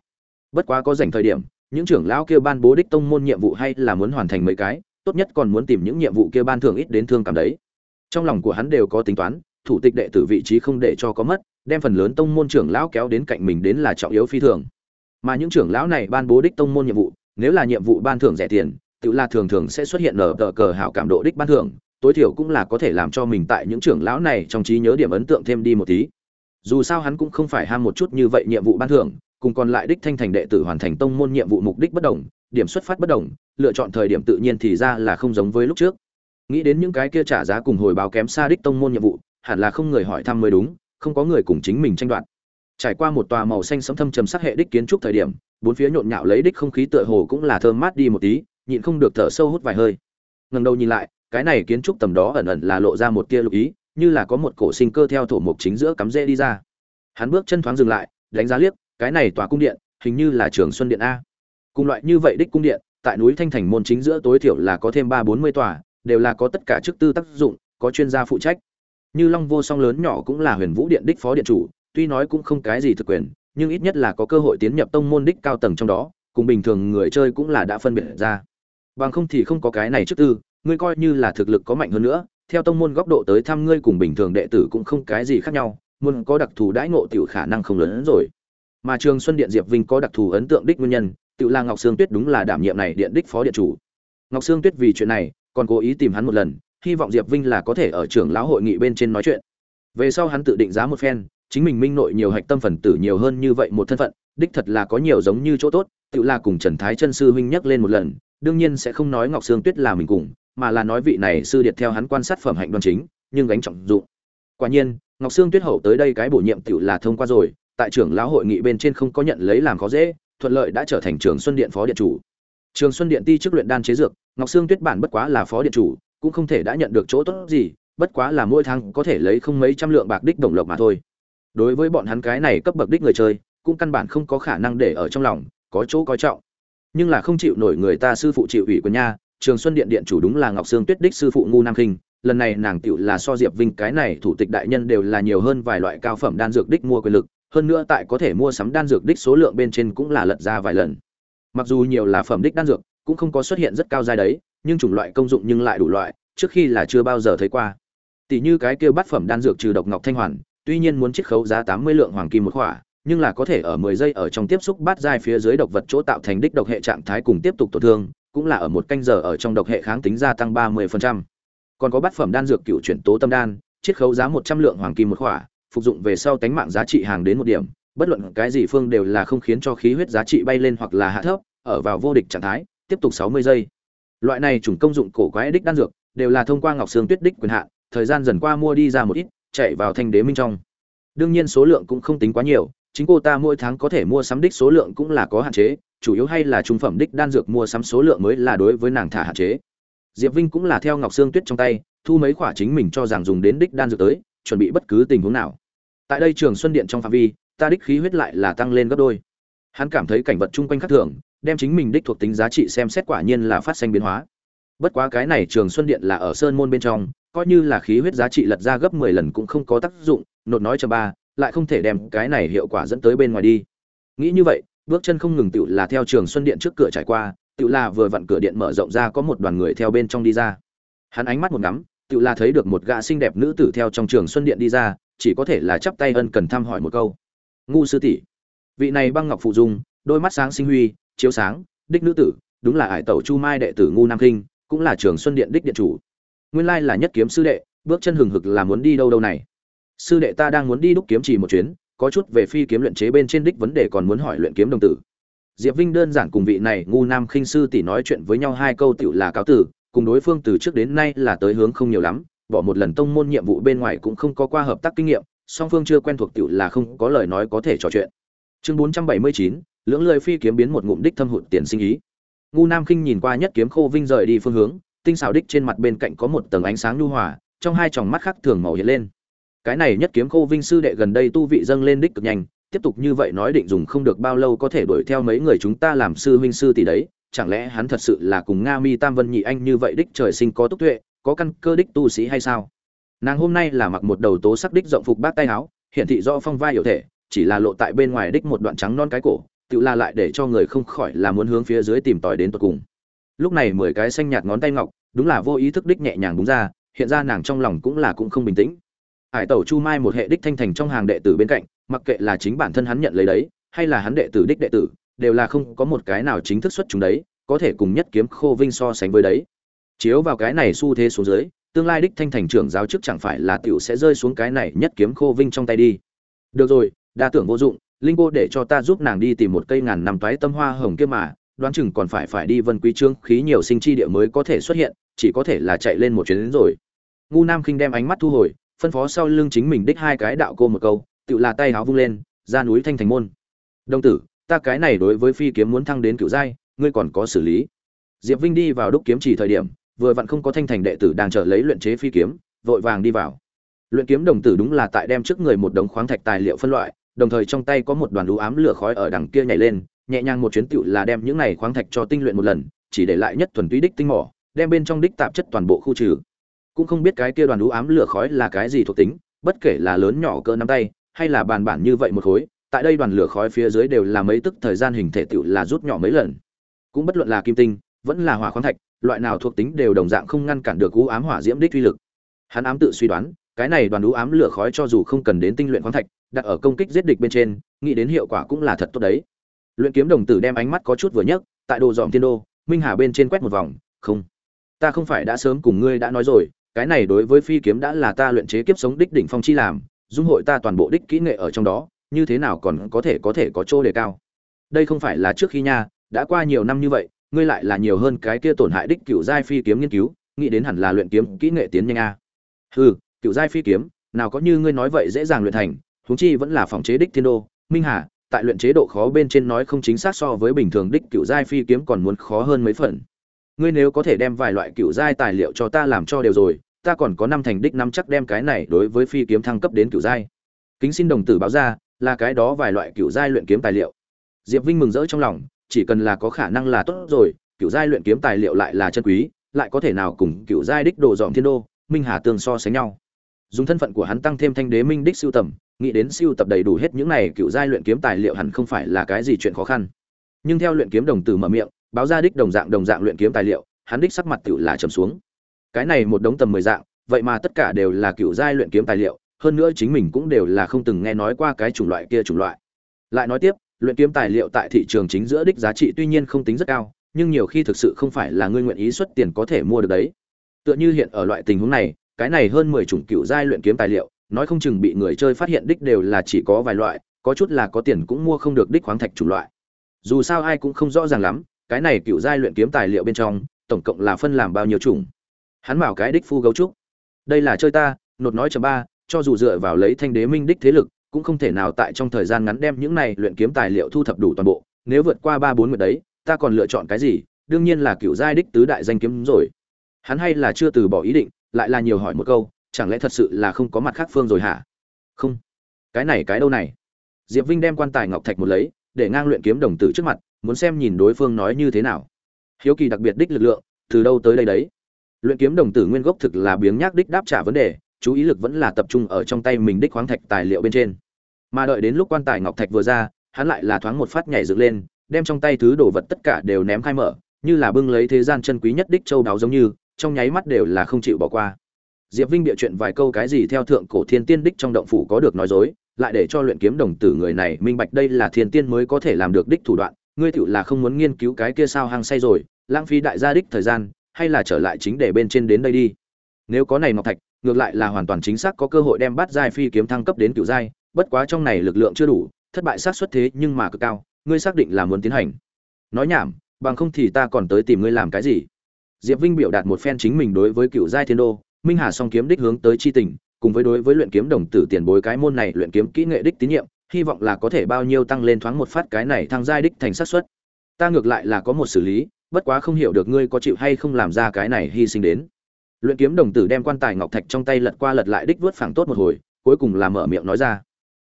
Bất quá có rảnh thời điểm, những trưởng lão kia ban bố đích tông môn nhiệm vụ hay là muốn hoàn thành mấy cái, tốt nhất còn muốn tìm những nhiệm vụ kia ban thưởng ít đến thương cảm đấy. Trong lòng của hắn đều có tính toán, thủ tịch đệ tử vị trí không để cho có mất, đem phần lớn tông môn trưởng lão kéo đến cạnh mình đến là trọng yếu phi thường. Mà những trưởng lão này ban bố đích tông môn nhiệm vụ, nếu là nhiệm vụ ban thưởng rẻ tiền, tự là thường thường sẽ xuất hiện nở tờ cờ hảo cảm độ đích ban thưởng tối thiểu cũng là có thể làm cho mình tại những trưởng lão này trong trí nhớ điểm ấn tượng thêm đi một tí. Dù sao hắn cũng không phải ham một chút như vậy nhiệm vụ ban thưởng, cùng còn lại đích thanh thành đệ tử hoàn thành tông môn nhiệm vụ mục đích bất đồng, điểm xuất phát bất đồng, lựa chọn thời điểm tự nhiên thì ra là không giống với lúc trước. Nghĩ đến những cái kia trả giá cùng hồi báo kém xa đích tông môn nhiệm vụ, hẳn là không người hỏi thăm mới đúng, không có người cùng chính mình tranh đoạt. Trải qua một tòa màu xanh sẫm thâm trầm sắc hệ đích kiến trúc thời điểm, bốn phía nhộn nhạo lấy đích không khí tựa hồ cũng là thơm mát đi một tí, nhịn không được thở sâu hút vài hơi. Ngần đầu nhìn lại cái này kiến trúc tầm đó ẩn ẩn là lộ ra một tia lục ý, như là có một cổ sinh cơ theo thổ mục chính giữa cắm rễ đi ra. Hắn bước chân thoáng dừng lại, đánh giá liếc, cái này tòa cung điện, hình như là trường xuân điện a. Cùng loại như vậy đích cung điện, tại núi thanh thành môn chính giữa tối thiểu là có thêm ba bốn mươi tòa, đều là có tất cả chức tư tác dụng, có chuyên gia phụ trách. Như long vô song lớn nhỏ cũng là huyền vũ điện đích phó điện chủ, tuy nói cũng không cái gì thực quyền, nhưng ít nhất là có cơ hội tiến nhập tông môn đích cao tầng trong đó, cùng bình thường người chơi cũng là đã phân biệt ra. Bằng không thì không có cái này trước tư ngươi coi như là thực lực có mạnh hơn nữa, theo tông môn góc độ tới thăm ngươi cùng bình thường đệ tử cũng không cái gì khác nhau, muốn có đặc thù đãi ngộ tiểu khả năng không lớn hơn rồi. Mà trường xuân điện diệp vinh có đặc thù ấn tượng đích nguyên nhân Tiểu là ngọc sương tuyết đúng là đảm nhiệm này điện đích phó điện chủ. Ngọc sương tuyết vì chuyện này, còn cố ý tìm hắn một lần, hy vọng diệp vinh là có thể ở trưởng lão hội nghị bên trên nói chuyện. Về sau hắn tự định giá một phen, chính mình minh nội nhiều hạch tâm phần tử nhiều hơn như vậy một thân phận, đích thật là có nhiều giống như chỗ tốt, tự là cùng trần thái chân sư huynh nhắc lên một lần, đương nhiên sẽ không nói ngọc sương tuyết là mình cùng mà là nói vị này sư điệt theo hắn quan sát phẩm hạnh đoan chính, nhưng gánh trọng dụng. Quả nhiên, ngọc sương tuyết hậu tới đây cái bổ nhiệm tiểu là thông qua rồi, tại trưởng lão hội nghị bên trên không có nhận lấy làm khó dễ, thuận lợi đã trở thành trường xuân điện phó điện chủ. Trường xuân điện ti chức luyện đan chế dược, ngọc sương tuyết bản bất quá là phó điện chủ, cũng không thể đã nhận được chỗ tốt gì, bất quá là mỗi tháng có thể lấy không mấy trăm lượng bạc đích đồng lộc mà thôi. Đối với bọn hắn cái này cấp bậc đích người chơi, cũng căn bản không có khả năng để ở trong lòng, có chỗ coi trọng. Nhưng là không chịu nổi người ta sư phụ chịu ủy của nha trường xuân điện điện chủ đúng là ngọc sương tuyết đích sư phụ ngu nam khinh lần này nàng tiểu là so diệp vinh cái này thủ tịch đại nhân đều là nhiều hơn vài loại cao phẩm đan dược đích mua quyền lực, hơn nữa tại có thể mua sắm đan dược đích số lượng bên trên cũng là lật ra vài lần. Mặc dù nhiều là phẩm đích đan dược, cũng không có xuất hiện rất cao giai đấy, nhưng chủng loại công dụng nhưng lại đủ loại, trước khi là chưa bao giờ thấy qua. Tỷ như cái kia bát phẩm đan dược trừ độc ngọc thanh hoàn, tuy nhiên muốn chiết khấu giá tám mươi lượng hoàng kim một khỏa, nhưng là có thể ở mười giây ở trong tiếp xúc bát giai phía dưới độc vật chỗ tạo thành đích độc hệ trạng thái cùng tiếp tục tổn thương cũng là ở một canh giờ ở trong độc hệ kháng tính gia tăng ba mươi phần trăm. Còn có bát phẩm đan dược cựu chuyển tố tâm đan, chiết khấu giá một trăm lượng hoàng kim một khỏa, phục dụng về sau tánh mạng giá trị hàng đến một điểm. Bất luận cái gì phương đều là không khiến cho khí huyết giá trị bay lên hoặc là hạ thấp, ở vào vô địch trạng thái, tiếp tục sáu mươi giây. Loại này chủng công dụng cổ quái đích đan dược, đều là thông qua ngọc xương tuyết đích quyền hạn, thời gian dần qua mua đi ra một ít, chạy vào thanh đế minh trong. Đương nhiên số lượng cũng không tính quá nhiều, chính cô ta mỗi tháng có thể mua sắm đích số lượng cũng là có hạn chế chủ yếu hay là trung phẩm đích đan dược mua sắm số lượng mới là đối với nàng thả hạn chế. Diệp vinh cũng là theo ngọc sương tuyết trong tay, thu mấy khoả chính mình cho rằng dùng đến đích đan dược tới, chuẩn bị bất cứ tình huống nào. Tại đây trường xuân điện trong phạm vi, ta đích khí huyết lại là tăng lên gấp đôi. Hắn cảm thấy cảnh vật chung quanh khác thường, đem chính mình đích thuộc tính giá trị xem xét quả nhiên là phát sinh biến hóa. Bất quá cái này trường xuân điện là ở sơn môn bên trong, coi như là khí huyết giá trị lật ra gấp mười lần cũng không có tác dụng, nột nói cho ba, lại không thể đem cái này hiệu quả dẫn tới bên ngoài đi. Nghĩ như vậy bước chân không ngừng tựu là theo trường xuân điện trước cửa trải qua, tựu là vừa vặn cửa điện mở rộng ra có một đoàn người theo bên trong đi ra. Hắn ánh mắt một ngắm, tựu là thấy được một gã xinh đẹp nữ tử theo trong trường xuân điện đi ra, chỉ có thể là chắp tay ân cần thăm hỏi một câu. Ngu sư tỷ, vị này băng ngọc phụ dung, đôi mắt sáng sinh huy, chiếu sáng, đích nữ tử, đúng là ải tẩu chu mai đệ tử ngu nam kinh, cũng là trường xuân điện đích điện chủ. Nguyên lai là nhất kiếm sư đệ, bước chân hừng hực là muốn đi đâu đâu này. Sư đệ ta đang muốn đi đúc kiếm chỉ một chuyến có chút về phi kiếm luyện chế bên trên đích vấn đề còn muốn hỏi luyện kiếm đồng tử. Diệp vinh đơn giản cùng vị này ngu nam khinh sư tỷ nói chuyện với nhau hai câu tựu là cáo tử, cùng đối phương từ trước đến nay là tới hướng không nhiều lắm, bỏ một lần tông môn nhiệm vụ bên ngoài cũng không có qua hợp tác kinh nghiệm, song phương chưa quen thuộc tựu là không có lời nói có thể trò chuyện. Chương bốn trăm bảy mươi chín, lưỡng lười phi kiếm biến một ngụm đích thâm hụt tiền sinh ý. Ngu nam khinh nhìn qua nhất kiếm khô vinh rời đi phương hướng, tinh xảo đích trên mặt bên cạnh có một tầng ánh sáng nhu hòa, trong hai tròng mắt khác thường màu hiện lên cái này nhất kiếm khô vinh sư đệ gần đây tu vị dâng lên đích cực nhanh, tiếp tục như vậy nói định dùng không được bao lâu có thể đuổi theo mấy người chúng ta làm sư huynh sư tỷ đấy, chẳng lẽ hắn thật sự là cùng nga mi tam vân nhị anh như vậy đích trời sinh có túc tuệ, có căn cơ đích tu sĩ hay sao? Nàng hôm nay là mặc một đầu tố sắc đích rộng phục bát tay áo, hiển thị do phong vai hiểu thể, chỉ là lộ tại bên ngoài đích một đoạn trắng non cái cổ, tự la lại để cho người không khỏi là muốn hướng phía dưới tìm tòi đến tận cùng. Lúc này mười cái xanh nhạt ngón tay ngọc, đúng là vô ý thức đích nhẹ nhàng đúng ra, hiện ra nàng trong lòng cũng là cũng không bình tĩnh hải tẩu chu mai một hệ đích thanh thành trong hàng đệ tử bên cạnh, mặc kệ là chính bản thân hắn nhận lấy đấy, hay là hắn đệ tử đích đệ tử, đều là không có một cái nào chính thức xuất chúng đấy, có thể cùng nhất kiếm khô vinh so sánh với đấy. Chiếu vào cái này xu thế xuống dưới, tương lai đích thanh thành trưởng giáo chức chẳng phải là tiểu sẽ rơi xuống cái này nhất kiếm khô vinh trong tay đi. Được rồi, đa tưởng vô dụng, linh cô để cho ta giúp nàng đi tìm một cây ngàn năm toái tâm hoa hồng kia mà, đoán chừng còn phải phải đi vân quý trương khí nhiều sinh chi địa mới có thể xuất hiện, chỉ có thể là chạy lên một chuyến đến rồi. Ngu nam khinh đem ánh mắt thu hồi phân phó sau lưng chính mình đích hai cái đạo cô một câu tự là tay háo vung lên, ra núi thanh thành môn. Đông tử, ta cái này đối với phi kiếm muốn thăng đến cựu giai, ngươi còn có xử lý. Diệp vinh đi vào đúc kiếm chỉ thời điểm, vừa vặn không có thanh thành đệ tử đang chờ lấy luyện chế phi kiếm, vội vàng đi vào. Luyện kiếm đồng tử đúng là tại đem trước người một đống khoáng thạch tài liệu phân loại, đồng thời trong tay có một đoàn đũ ám lửa khói ở đằng kia nhảy lên, nhẹ nhàng một chuyến tựu là đem những này khoáng thạch cho tinh luyện một lần, chỉ để lại nhất thuần túy đích tinh mỏ, đem bên trong đích tạp chất toàn bộ khu trừ cũng không biết cái kia đoàn đũ ám lửa khói là cái gì thuộc tính, bất kể là lớn nhỏ cỡ nắm tay, hay là bàn bản như vậy một khối, tại đây đoàn lửa khói phía dưới đều là mấy tức thời gian hình thể tựu là rút nhỏ mấy lần. Cũng bất luận là kim tinh, vẫn là hỏa khoáng thạch, loại nào thuộc tính đều đồng dạng không ngăn cản được u ám hỏa diễm đích uy lực. Hắn ám tự suy đoán, cái này đoàn u ám lửa khói cho dù không cần đến tinh luyện khoáng thạch, đặt ở công kích giết địch bên trên, nghĩ đến hiệu quả cũng là thật tốt đấy. Luyện kiếm đồng tử đem ánh mắt có chút vừa nhấc, tại đồ dòm thiên đô, minh hà bên trên quét một vòng, không, ta không phải đã sớm cùng ngươi đã nói rồi cái này đối với phi kiếm đã là ta luyện chế kiếp sống đích đỉnh phong chi làm, dung hội ta toàn bộ đích kỹ nghệ ở trong đó, như thế nào còn có thể có thể có chỗ đề cao. Đây không phải là trước khi nha, đã qua nhiều năm như vậy, ngươi lại là nhiều hơn cái kia tổn hại đích cựu giai phi kiếm nghiên cứu, nghĩ đến hẳn là luyện kiếm kỹ nghệ tiến nhanh a. Hừ, cựu giai phi kiếm, nào có như ngươi nói vậy dễ dàng luyện thành, huống chi vẫn là phòng chế đích thiên đô, minh hà, tại luyện chế độ khó bên trên nói không chính xác so với bình thường đích cựu giai phi kiếm còn muốn khó hơn mấy phần ngươi nếu có thể đem vài loại cựu giai tài liệu cho ta làm cho đều rồi, ta còn có năm thành đích năm chắc đem cái này đối với phi kiếm thăng cấp đến cựu giai. Kính xin đồng tử báo ra, là cái đó vài loại cựu giai luyện kiếm tài liệu. Diệp vinh mừng rỡ trong lòng, chỉ cần là có khả năng là tốt rồi cựu giai luyện kiếm tài liệu lại là chân quý, lại có thể nào cùng cựu giai đích đồ dọn thiên đô, minh hà tương so sánh nhau. Dùng thân phận của hắn tăng thêm thanh đế minh đích siêu tầm, nghĩ đến siêu tập đầy đủ hết những này cựu giai luyện kiếm tài liệu hẳn không phải là cái gì chuyện khó khăn. Nhưng theo luyện kiếm đồng tử mở miệng báo ra đích đồng dạng đồng dạng luyện kiếm tài liệu, hắn đích sắc mặt tựu là trầm xuống. Cái này một đống tầm mười dạng, vậy mà tất cả đều là cựu giai luyện kiếm tài liệu, hơn nữa chính mình cũng đều là không từng nghe nói qua cái chủng loại kia chủng loại. Lại nói tiếp, luyện kiếm tài liệu tại thị trường chính giữa đích giá trị tuy nhiên không tính rất cao, nhưng nhiều khi thực sự không phải là ngươi nguyện ý xuất tiền có thể mua được đấy. Tựa như hiện ở loại tình huống này, cái này hơn mười chủng cựu giai luyện kiếm tài liệu, nói không chừng bị người chơi phát hiện đích đều là chỉ có vài loại, có chút là có tiền cũng mua không được đích khoáng thạch chủng loại. Dù sao ai cũng không rõ ràng lắm cái này cựu giai luyện kiếm tài liệu bên trong, tổng cộng là phân làm bao nhiêu chủng? Hắn bảo cái đích phu gấu trúc. Đây là chơi ta, nột nói chấm ba, cho dù dựa vào lấy thanh đế minh đích thế lực, cũng không thể nào tại trong thời gian ngắn đem những này luyện kiếm tài liệu thu thập đủ toàn bộ. Nếu vượt qua ba bốn nguyệt đấy, ta còn lựa chọn cái gì? Đương nhiên là cựu giai đích tứ đại danh kiếm rồi. Hắn hay là chưa từ bỏ ý định, lại là nhiều hỏi một câu, chẳng lẽ thật sự là không có mặt khác phương rồi hả? Không. Cái này cái đâu này? Diệp vinh đem quan tài ngọc thạch một lấy, để ngang luyện kiếm đồng tử trước mặt muốn xem nhìn đối phương nói như thế nào. Hiếu kỳ đặc biệt đích lực lượng, từ đâu tới đây đấy? Luyện kiếm đồng tử nguyên gốc thực là biếng nhác đích đáp trả vấn đề, chú ý lực vẫn là tập trung ở trong tay mình đích khoáng thạch tài liệu bên trên. Mà đợi đến lúc quan tài ngọc thạch vừa ra, hắn lại là thoáng một phát nhảy dựng lên, đem trong tay thứ đồ vật tất cả đều ném khai mở, như là bưng lấy thế gian chân quý nhất đích châu đáo giống như, trong nháy mắt đều là không chịu bỏ qua. Diệp vinh bịa chuyện vài câu cái gì theo thượng cổ thiên tiên đích trong động phủ có được nói dối, lại để cho luyện kiếm đồng tử người này minh bạch đây là thiên tiên mới có thể làm được đích thủ đoạn ngươi tựu là không muốn nghiên cứu cái kia sao hăng say rồi, lãng phí đại gia đích thời gian, hay là trở lại chính để bên trên đến đây đi? Nếu có này ngọc thạch, ngược lại là hoàn toàn chính xác có cơ hội đem bắt giai phi kiếm thăng cấp đến cựu giai, bất quá trong này lực lượng chưa đủ, thất bại xác suất thế nhưng mà cực cao, ngươi xác định là muốn tiến hành. Nói nhảm, bằng không thì ta còn tới tìm ngươi làm cái gì? Diệp vinh biểu đạt một phen chính mình đối với cựu giai thiên đô, minh hà song kiếm đích hướng tới chi tình, cùng với đối với luyện kiếm đồng tử tiền bối cái môn này luyện kiếm kỹ nghệ đích tín nhiệm hy vọng là có thể bao nhiêu tăng lên thoáng một phát cái này thăng giai đích thành sát suất. Ta ngược lại là có một xử lý, bất quá không hiểu được ngươi có chịu hay không làm ra cái này hy sinh đến. Luyện kiếm đồng tử đem quan tài ngọc thạch trong tay lật qua lật lại đích vớt phẳng tốt một hồi, cuối cùng là mở miệng nói ra.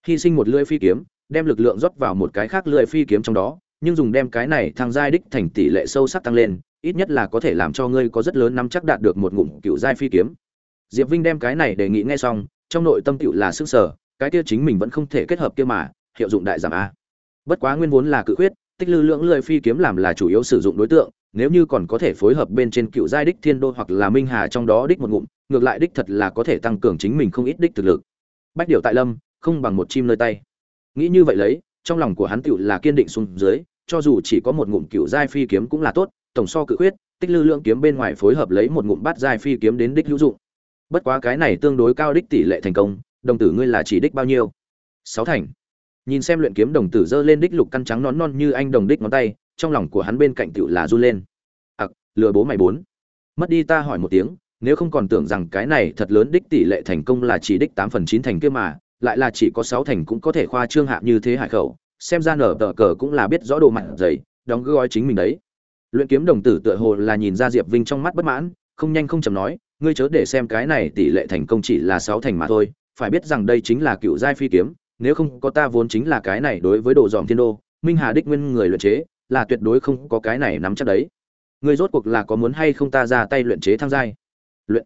Hy sinh một lưỡi phi kiếm, đem lực lượng rót vào một cái khác lưỡi phi kiếm trong đó, nhưng dùng đem cái này thăng giai đích thành tỷ lệ sâu sắc tăng lên, ít nhất là có thể làm cho ngươi có rất lớn nắm chắc đạt được một ngụm cựu giai phi kiếm. Diệp vinh đem cái này đề nghị ngay xong, trong nội tâm cựu là sức sở cái kia chính mình vẫn không thể kết hợp kia mà, hiệu dụng đại giảm a. Bất quá nguyên vốn là cự khuyết, tích lư lượng lười phi kiếm làm là chủ yếu sử dụng đối tượng, nếu như còn có thể phối hợp bên trên cựu giai đích thiên đô hoặc là minh hà trong đó đích một ngụm, ngược lại đích thật là có thể tăng cường chính mình không ít đích thực lực. Bách điều tại lâm, không bằng một chim nơi tay. Nghĩ như vậy lấy, trong lòng của hắn tựu là kiên định xuống dưới, cho dù chỉ có một ngụm cựu giai phi kiếm cũng là tốt, tổng so cự khuyết, tích lư lượng kiếm bên ngoài phối hợp lấy một ngụm bát giai phi kiếm đến đích hữu dụng. Bất quá cái này tương đối cao đích tỷ lệ thành công đồng tử ngươi là chỉ đích bao nhiêu? Sáu thành. Nhìn xem luyện kiếm đồng tử giơ lên đích lục căn trắng nón non như anh đồng đích ngón tay, trong lòng của hắn bên cạnh tựu là run lên. Ặc, lừa bố mày bốn. Mất đi ta hỏi một tiếng, nếu không còn tưởng rằng cái này thật lớn đích tỷ lệ thành công là chỉ đích tám phần chín thành kia mà, lại là chỉ có sáu thành cũng có thể khoa trương hạ như thế hải khẩu, xem ra nở tờ cờ cũng là biết rõ đồ mặt dày, đóng gói chính mình đấy. Luyện kiếm đồng tử tựa hồ là nhìn ra diệp vinh trong mắt bất mãn, không nhanh không chầm nói, ngươi chớ để xem cái này tỷ lệ thành công chỉ là sáu thành mà thôi phải biết rằng đây chính là cựu giai phi kiếm, nếu không có ta vốn chính là cái này đối với đồ dòm thiên đô, minh hà đích nguyên người luyện chế, là tuyệt đối không có cái này nắm chắc đấy. Người rốt cuộc là có muốn hay không ta ra tay luyện chế tham giai? Luyện.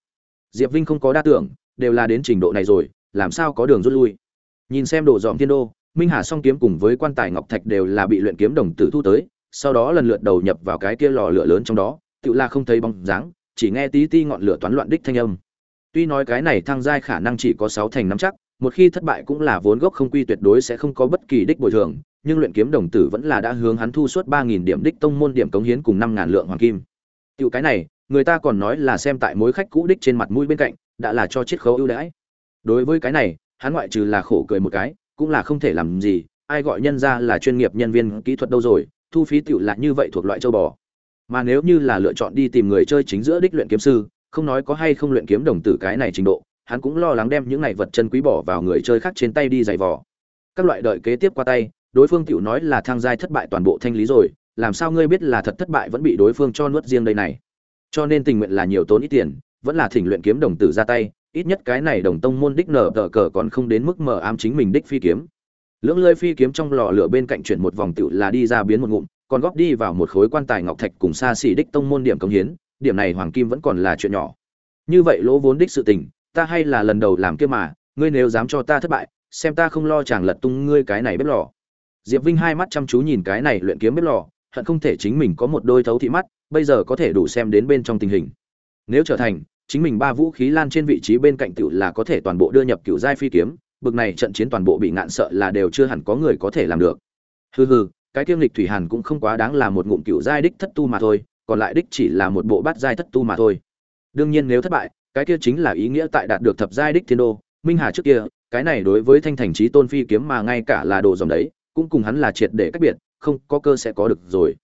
Diệp vinh không có đa tưởng, đều là đến trình độ này rồi, làm sao có đường rút lui? Nhìn xem đồ dòm thiên đô, minh hà song kiếm cùng với quan tài ngọc thạch đều là bị luyện kiếm đồng tử thu tới, sau đó lần lượt đầu nhập vào cái kia lò lửa lớn trong đó, tự là không thấy bóng dáng, chỉ nghe tí ti ngọn lửa toán loạn đích thanh âm tuy nói cái này thăng giai khả năng chỉ có sáu thành nắm chắc một khi thất bại cũng là vốn gốc không quy tuyệt đối sẽ không có bất kỳ đích bồi thường nhưng luyện kiếm đồng tử vẫn là đã hướng hắn thu suốt ba nghìn điểm đích tông môn điểm cống hiến cùng năm ngàn lượng hoàng kim Tiểu cái này, người ta còn nói là xem tại mối khách cũ đích trên mặt mũi bên cạnh, đã là cho chiết khấu ưu đãi. Đối với cái này, hắn ngoại trừ là khổ cười một cái, cũng là không thể làm gì, ai gọi nhân ra là chuyên nghiệp nhân viên kỹ thuật đâu rồi, thu phí tiểu là như vậy thuộc loại châu bò. Mà nếu như là lựa chọn đi tìm người chơi chính giữa đích luyện kiếm sư, không nói có hay không luyện kiếm đồng tử cái này trình độ, hắn cũng lo lắng đem những này vật chân quý bỏ vào người chơi khác trên tay đi giày vò. Các loại đợi kế tiếp qua tay, đối phương tiểu nói là thang giai thất bại toàn bộ thanh lý rồi, làm sao ngươi biết là thật thất bại vẫn bị đối phương cho nuốt riêng đây này cho nên tình nguyện là nhiều tốn ít tiền vẫn là thỉnh luyện kiếm đồng tử ra tay ít nhất cái này đồng tông môn đích nở tờ cờ còn không đến mức mờ ám chính mình đích phi kiếm lưỡng lơi phi kiếm trong lò lửa bên cạnh chuyển một vòng tựu là đi ra biến một ngụm còn góp đi vào một khối quan tài ngọc thạch cùng xa xỉ đích tông môn điểm cống hiến điểm này hoàng kim vẫn còn là chuyện nhỏ. Như vậy lỗ vốn đích sự tình, ta hay là lần đầu làm kia mà, ngươi nếu dám cho ta thất bại, xem ta không lo chàng lật tung ngươi cái này bếp lò. Diệp vinh hai mắt chăm chú nhìn cái này luyện kiếm bếp lò, hận không thể chính mình có một đôi thấu thị mắt, bây giờ có thể đủ xem đến bên trong tình hình. Nếu trở thành, chính mình ba vũ khí lan trên vị trí bên cạnh cựu là có thể toàn bộ đưa nhập cựu giai phi kiếm, bực này trận chiến toàn bộ bị ngạn sợ là đều chưa hẳn có người có thể làm được. Hừ hừ, cái kiêm lịch thủy hàn cũng không quá đáng là một ngụm cựu giai đích thất tu mà thôi còn lại đích chỉ là một bộ bát giai thất tu mà thôi. Đương nhiên nếu thất bại, cái kia chính là ý nghĩa tại đạt được thập giai đích thiên đô. Minh hà trước kia, cái này đối với thanh thành trí tôn phi kiếm mà ngay cả là đồ dòng đấy, cũng cùng hắn là triệt để cách biệt, không có cơ sẽ có được rồi.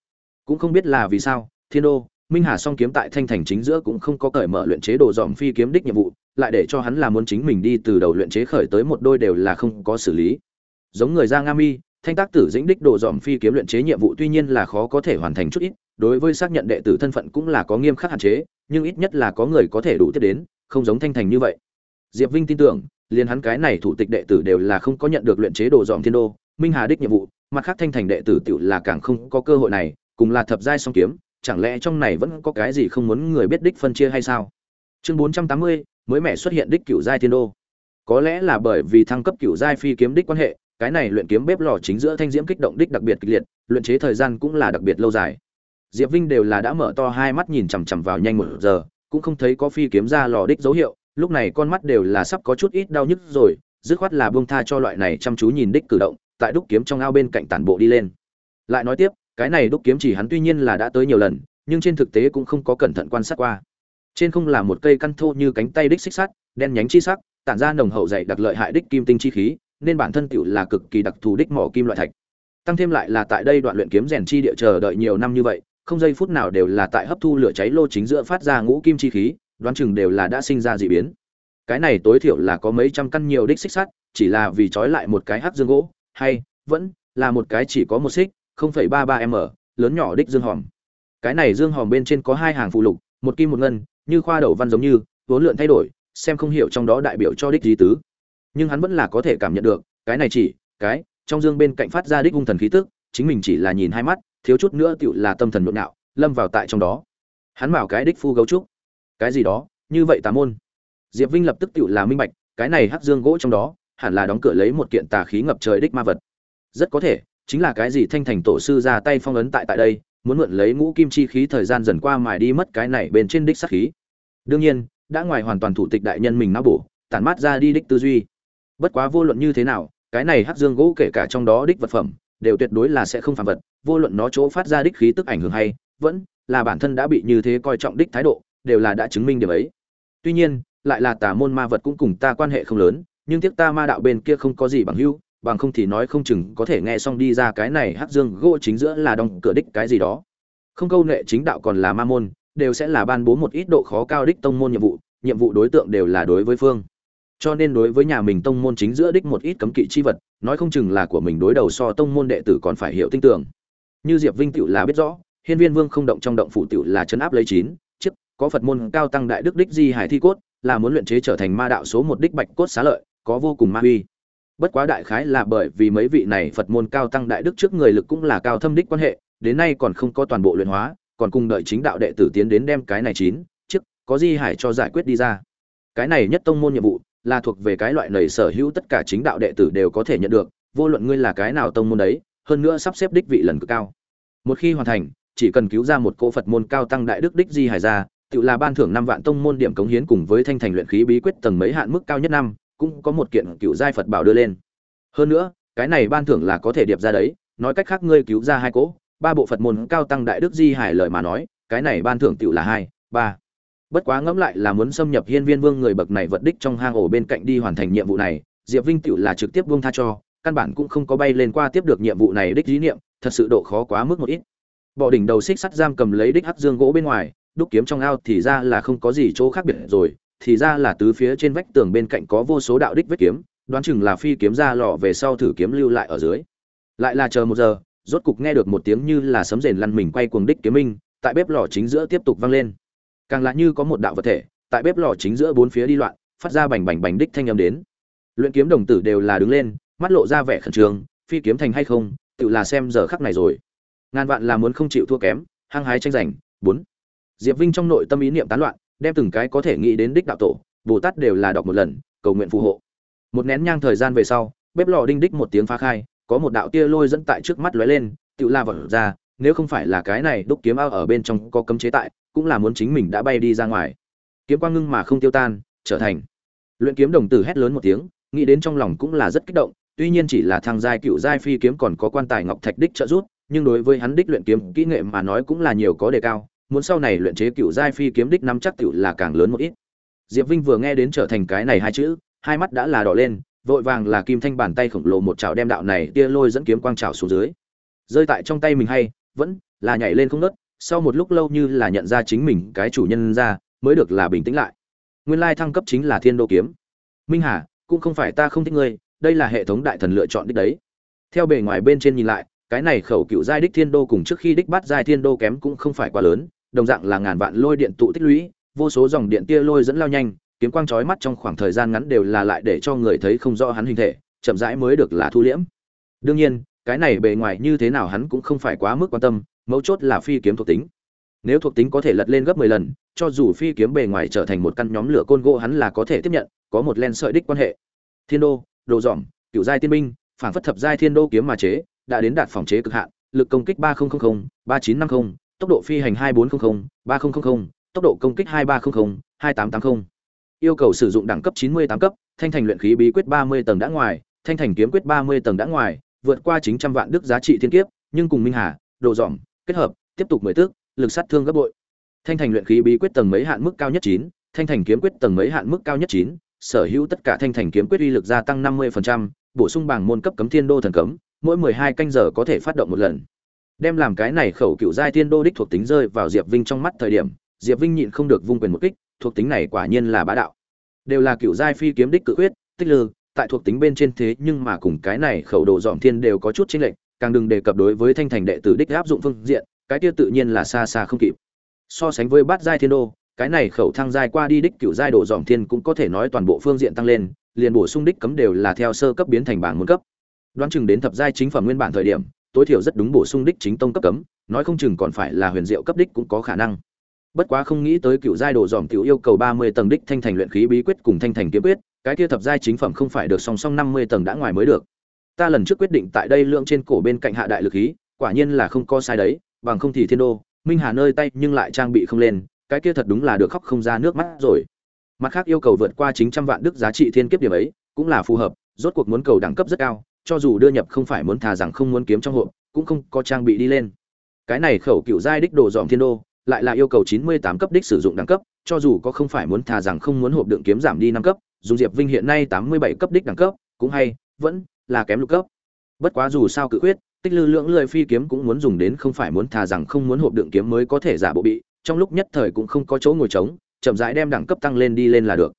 Cũng không biết là vì sao, thiên đô, minh hà song kiếm tại thanh thành chính giữa cũng không có cởi mở luyện chế đồ dòm phi kiếm đích nhiệm vụ, lại để cho hắn là muốn chính mình đi từ đầu luyện chế khởi tới một đôi đều là không có xử lý. Giống người ra nga mi, thanh tác tử dĩnh đích đồ dòm phi kiếm luyện chế nhiệm vụ tuy nhiên là khó có thể hoàn thành chút ít đối với xác nhận đệ tử thân phận cũng là có nghiêm khắc hạn chế, nhưng ít nhất là có người có thể đủ tiếp đến, không giống thanh thành như vậy. Diệp vinh tin tưởng, liền hắn cái này thủ tịch đệ tử đều là không có nhận được luyện chế đồ dòm thiên đô, minh hà đích nhiệm vụ, mặt khác thanh thành đệ tử tiểu là càng không có cơ hội này, cùng là thập giai song kiếm, chẳng lẽ trong này vẫn có cái gì không muốn người biết đích phân chia hay sao? Chương bốn trăm tám mươi, mới mẻ xuất hiện đích cựu giai thiên đô. Có lẽ là bởi vì thăng cấp cựu giai phi kiếm đích quan hệ, cái này luyện kiếm bếp lò chính giữa thanh diễm kích động đích đặc biệt kịch liệt, luyện chế thời gian cũng là đặc biệt lâu dài diệp vinh đều là đã mở to hai mắt nhìn chằm chằm vào nhanh một giờ, cũng không thấy có phi kiếm ra lò đích dấu hiệu, lúc này con mắt đều là sắp có chút ít đau nhức rồi, dứt khoát là buông tha cho loại này chăm chú nhìn đích cử động, tại đúc kiếm trong ao bên cạnh tản bộ đi lên. Lại nói tiếp, cái này đúc kiếm chỉ hắn tuy nhiên là đã tới nhiều lần, nhưng trên thực tế cũng không có cẩn thận quan sát qua. Trên không là một cây căn thô như cánh tay đích xích sắt, đen nhánh chi sắc, tản ra nồng hậu dày đặc lợi hại đích kim tinh chi khí, nên bản thân tựu là cực kỳ đặc thù đích mỏ kim loại thạch. Tăng thêm lại là tại đây đoạn luyện kiếm rèn chi địa chờ đợi nhiều năm như vậy không giây phút nào đều là tại hấp thu lửa cháy lô chính giữa phát ra ngũ kim chi khí đoán chừng đều là đã sinh ra dị biến. Cái này tối thiểu là có mấy trăm căn nhiều đích xích sắt chỉ là vì trói lại một cái hắc dương gỗ hay vẫn là một cái chỉ có một xích 0,33 m lớn nhỏ đích dương hòm. Cái này dương hòm bên trên có hai hàng phụ lục một kim một ngân như khoa đầu văn giống như vốn lượn thay đổi xem không hiểu trong đó đại biểu cho đích gì tứ. Nhưng hắn vẫn là có thể cảm nhận được cái này chỉ cái trong dương bên cạnh phát ra đích hung thần khí tức chính mình chỉ là nhìn hai mắt thiếu chút nữa tựu là tâm thần nhộn nhạo, lâm vào tại trong đó. Hắn bảo cái đích phu gấu trúc. Cái gì đó? Như vậy tà môn. Diệp vinh lập tức tựu là minh bạch, cái này hắc dương gỗ trong đó, hẳn là đóng cửa lấy một kiện tà khí ngập trời đích ma vật. Rất có thể, chính là cái gì thanh thành tổ sư ra tay phong ấn tại tại đây, muốn mượn lấy ngũ kim chi khí thời gian dần qua mài đi mất cái này bên trên đích sát khí. Đương nhiên, đã ngoài hoàn toàn thủ tịch đại nhân mình não bổ, tản mát ra đi đích tư duy. Bất quá vô luận như thế nào, cái này hắc dương gỗ kể cả trong đó đích vật phẩm, đều tuyệt đối là sẽ không phạm vật vô luận nó chỗ phát ra đích khí tức ảnh hưởng hay vẫn là bản thân đã bị như thế coi trọng đích thái độ, đều là đã chứng minh điểm ấy. Tuy nhiên, lại là tà môn ma vật cũng cùng ta quan hệ không lớn, nhưng tiếc ta ma đạo bên kia không có gì bằng hữu, bằng không thì nói không chừng có thể nghe xong đi ra cái này hắc dương gỗ chính giữa là đóng cửa đích cái gì đó. Không câu nệ chính đạo còn là ma môn, đều sẽ là ban bố một ít độ khó cao đích tông môn nhiệm vụ nhiệm vụ đối tượng đều là đối với phương. Cho nên đối với nhà mình tông môn chính giữa đích một ít cấm kỵ chi vật, nói không chừng là của mình đối đầu so tông môn đệ tử còn phải hiểu tin tưởng như diệp vinh tựu là biết rõ, hiên viên vương không động trong động phủ tựu là chấn áp lấy chín chức có phật môn cao tăng đại đức đích di hải thi cốt, là muốn luyện chế trở thành ma đạo số một đích bạch cốt xá lợi, có vô cùng ma uy. Bất quá đại khái là bởi vì mấy vị này phật môn cao tăng đại đức trước người lực cũng là cao thâm đích quan hệ, đến nay còn không có toàn bộ luyện hóa, còn cùng đợi chính đạo đệ tử tiến đến đem cái này chín chức có di hải cho giải quyết đi ra. Cái này nhất tông môn nhiệm vụ, là thuộc về cái loại nầy sở hữu tất cả chính đạo đệ tử đều có thể nhận được, vô luận ngươi là cái nào tông môn đấy hơn nữa sắp xếp đích vị lần cực cao. Một khi hoàn thành, chỉ cần cứu ra một cỗ phật môn cao tăng đại đức đích di hải ra tự là ban thưởng năm vạn tông môn điểm cống hiến cùng với thanh thành luyện khí bí quyết tầng mấy hạn mức cao nhất năm, cũng có một kiện cựu giai phật bảo đưa lên. Hơn nữa, cái này ban thưởng là có thể điệp ra đấy, nói cách khác ngươi cứu ra hai cỗ, ba bộ phật môn cao tăng đại đức di hải lời mà nói, cái này ban thưởng tự là hai, ba. Bất quá ngẫm lại là muốn xâm nhập hiên viên vương người bậc này vật đích trong hang ổ bên cạnh đi hoàn thành nhiệm vụ này, diệp vinh tự là trực tiếp buông tha cho căn bản cũng không có bay lên qua tiếp được nhiệm vụ này đích lý niệm, thật sự độ khó quá mức một ít. Bỏ đỉnh đầu xích sắt giam cầm lấy đích hắc dương gỗ bên ngoài, đúc kiếm trong ao thì ra là không có gì chỗ khác biệt rồi, thì ra là tứ phía trên vách tường bên cạnh có vô số đạo đích vết kiếm, đoán chừng là phi kiếm ra lò về sau thử kiếm lưu lại ở dưới. Lại là chờ một giờ, rốt cục nghe được một tiếng như là sấm rền lăn mình quay cuồng đích kiếm minh, tại bếp lò chính giữa tiếp tục vang lên. Càng lạ như có một đạo vật thể, tại bếp lò chính giữa bốn phía đi loạn, phát ra bành bành bành đích thanh âm đến. Luyện kiếm đồng tử đều là đứng lên mắt lộ ra vẻ khẩn trương, phi kiếm thành hay không, tự là xem giờ khắc này rồi. Ngàn vạn là muốn không chịu thua kém, hăng hái tranh giành. Bốn. Diệp vinh trong nội tâm ý niệm tán loạn, đem từng cái có thể nghĩ đến đích đạo tổ, bồ tát đều là đọc một lần, cầu nguyện phù hộ. Một nén nhang thời gian về sau, bếp lò đinh đích một tiếng phá khai, có một đạo tia lôi dẫn tại trước mắt lóe lên, tự la vật ra, nếu không phải là cái này đúc kiếm ao ở bên trong có cấm chế tại, cũng là muốn chính mình đã bay đi ra ngoài. Kiếm quang ngưng mà không tiêu tan, trở thành. Luyện kiếm đồng tử hét lớn một tiếng, nghĩ đến trong lòng cũng là rất kích động tuy nhiên chỉ là thằng giai cựu giai phi kiếm còn có quan tài ngọc thạch đích trợ giúp, nhưng đối với hắn đích luyện kiếm kỹ nghệ mà nói cũng là nhiều có đề cao, muốn sau này luyện chế cựu giai phi kiếm đích năm chắc cựu là càng lớn một ít. Diệp vinh vừa nghe đến trở thành cái này hai chữ, hai mắt đã là đỏ lên, vội vàng là kim thanh bàn tay khổng lồ một chảo đem đạo này tia lôi dẫn kiếm quang trào xuống dưới. Rơi tại trong tay mình hay, vẫn là nhảy lên không nớt sau một lúc lâu như là nhận ra chính mình cái chủ nhân ra, mới được là bình tĩnh lại. Nguyên lai thăng cấp chính là thiên đô kiếm. Minh hà, cũng không phải ta không thích ngươi đây là hệ thống đại thần lựa chọn đích đấy. Theo bề ngoài bên trên nhìn lại, cái này khẩu cựu giai đích thiên đô cùng trước khi đích bắt giai thiên đô kém cũng không phải quá lớn, đồng dạng là ngàn vạn lôi điện tụ tích lũy, vô số dòng điện tia lôi dẫn lao nhanh, kiếm quang chói mắt trong khoảng thời gian ngắn đều là lại để cho người thấy không rõ hắn hình thể, chậm rãi mới được là thu liễm. Đương nhiên, cái này bề ngoài như thế nào hắn cũng không phải quá mức quan tâm, mấu chốt là phi kiếm thuộc tính. Nếu thuộc tính có thể lật lên gấp 10 lần, cho dù phi kiếm bề ngoài trở thành một căn nhóm lửa côn gỗ hắn là có thể tiếp nhận, có một len sợi đích quan hệ. Thiên đô đồ dòm cựu giai tiên binh phản phất thập giai thiên đô kiếm mà chế đã đến đạt phòng chế cực hạn lực công kích 3000, 3950, tốc độ phi hành 2400, 3000, tốc độ công kích 2300, 2880. Yêu cầu sử dụng đẳng cấp 98 cấp, thanh thành luyện khí bí quyết 30 tầng đã ngoài, thanh thành kiếm quyết 30 tầng đã ngoài, vượt qua 900 vạn đức giá trị thiên kiếp, nhưng cùng Minh Hà, đồ dòm kết hợp, tiếp tục mười tước, lực sát thương gấp bội. Thanh thành luyện khí bí quyết tầng mấy hạn mức cao nhất chín, thanh thành kiếm quyết tầng mấy hạn mức cao nhất chín sở hữu tất cả thanh thành kiếm quyết uy lực gia tăng 50%, bổ sung bảng môn cấp cấm thiên đô thần cấm, mỗi 12 canh giờ có thể phát động một lần. Đem làm cái này khẩu cựu giai thiên đô đích thuộc tính rơi vào Diệp Vinh trong mắt thời điểm, Diệp Vinh nhịn không được vung quyền một kích, thuộc tính này quả nhiên là bá đạo. Đều là cựu giai phi kiếm đích cự quyết, tích lư, tại thuộc tính bên trên thế nhưng mà cùng cái này khẩu độ dọn thiên đều có chút chênh lệch, càng đừng đề cập đối với thanh thành đệ tử đích áp dụng phương diện, cái kia tự nhiên là xa xa không kịp. So sánh với bát giai thiên đô, cái này khẩu thang giai qua đi đích cựu giai đồ dòm thiên cũng có thể nói toàn bộ phương diện tăng lên, liền bổ sung đích cấm đều là theo sơ cấp biến thành bảng môn cấp. Đoán chừng đến thập giai chính phẩm nguyên bản thời điểm, tối thiểu rất đúng bổ sung đích chính tông cấp cấm, nói không chừng còn phải là huyền diệu cấp đích cũng có khả năng. Bất quá không nghĩ tới cựu giai đồ dòm tiểu yêu cầu 30 tầng đích thanh thành luyện khí bí quyết cùng thanh thành kiếm quyết, cái kia thập giai chính phẩm không phải được song song 50 tầng đã ngoài mới được. Ta lần trước quyết định tại đây lượng trên cổ bên cạnh hạ đại lực khí, quả nhiên là không có sai đấy, bằng không thì thiên đô, minh hà nơi tay nhưng lại trang bị không lên, cái kia thật đúng là được khóc không ra nước mắt rồi. Mặt khác yêu cầu vượt qua 900 vạn đức giá trị thiên kiếp điểm ấy, cũng là phù hợp, rốt cuộc muốn cầu đẳng cấp rất cao, cho dù đưa nhập không phải muốn thà rằng không muốn kiếm trong hộp, cũng không có trang bị đi lên. Cái này khẩu cựu giai đích đồ dòm thiên đô, lại là yêu cầu 98 cấp đích sử dụng đẳng cấp, cho dù có không phải muốn thà rằng không muốn hộp đựng kiếm giảm đi năm cấp, dùng Diệp Vinh hiện nay 87 cấp đích đẳng cấp, cũng hay, vẫn là kém lục cấp. Bất quá dù sao cự quyết, tích lư lượng lười phi kiếm cũng muốn dùng đến không phải muốn thà rằng không muốn hộp đựng kiếm mới có thể giả bộ bị, trong lúc nhất thời cũng không có chỗ ngồi trống, chậm rãi đem đẳng cấp tăng lên đi lên là được.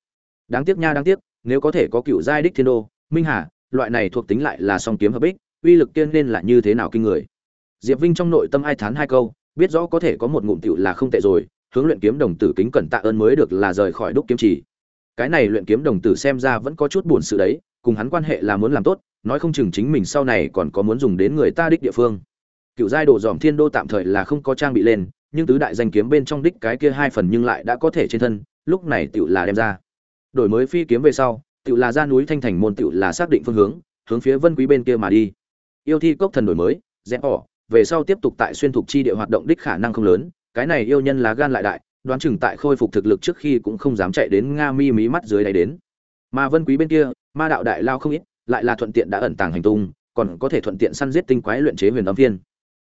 Đáng tiếc nha đáng tiếc, nếu có thể có cựu giai đích thiên đô, Minh Hà, loại này thuộc tính lại là song kiếm hợp bích, uy lực tiên nên là như thế nào kinh người. Diệp Vinh trong nội tâm ai thán hai câu, biết rõ có thể có một ngụm tiểu là không tệ rồi, hướng luyện kiếm đồng tử kính cẩn tạ ơn mới được là rời khỏi đúc kiếm chỉ. Cái này luyện kiếm đồng tử xem ra vẫn có chút buồn sự đấy, cùng hắn quan hệ là muốn làm tốt, nói không chừng chính mình sau này còn có muốn dùng đến người ta đích địa phương. Cựu giai đồ dòm thiên đô tạm thời là không có trang bị lên, nhưng tứ đại danh kiếm bên trong đích cái kia hai phần nhưng lại đã có thể trên thân, lúc này tiểu là đem ra. Đổi mới phi kiếm về sau, tiểu là ra núi thanh thành môn tiểu là xác định phương hướng, hướng phía Vân Quý bên kia mà đi. Yêu thi cốc thần đổi mới, rẽ ỏ, về sau tiếp tục tại xuyên thục chi địa hoạt động đích khả năng không lớn, cái này yêu nhân lá gan lại đại, đoán chừng tại khôi phục thực lực trước khi cũng không dám chạy đến Nga Mi mí mắt dưới đáy đến. Mà Vân Quý bên kia, ma đạo đại lao không ít, lại là thuận tiện đã ẩn tàng hành tung, còn có thể thuận tiện săn giết tinh quái luyện chế huyền âm viên.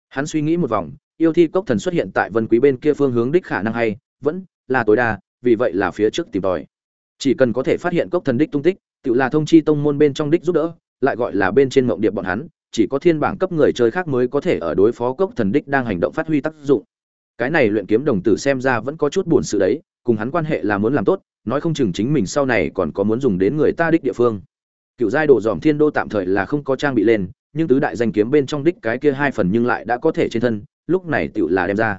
Hắn suy nghĩ một vòng, yêu thi cốc thần xuất hiện tại Vân Quý bên kia phương hướng đích khả năng hay, vẫn là tối đa, vì vậy là phía trước tìm tòi. Chỉ cần có thể phát hiện cốc thần đích tung tích, tự là thông chi tông môn bên trong đích giúp đỡ, lại gọi là bên trên mộng điệp bọn hắn, chỉ có thiên bảng cấp người chơi khác mới có thể ở đối phó cốc thần đích đang hành động phát huy tác dụng cái này luyện kiếm đồng tử xem ra vẫn có chút buồn sự đấy cùng hắn quan hệ là muốn làm tốt nói không chừng chính mình sau này còn có muốn dùng đến người ta đích địa phương cựu giai đồ dòm thiên đô tạm thời là không có trang bị lên nhưng tứ đại danh kiếm bên trong đích cái kia hai phần nhưng lại đã có thể trên thân lúc này tựu là đem ra.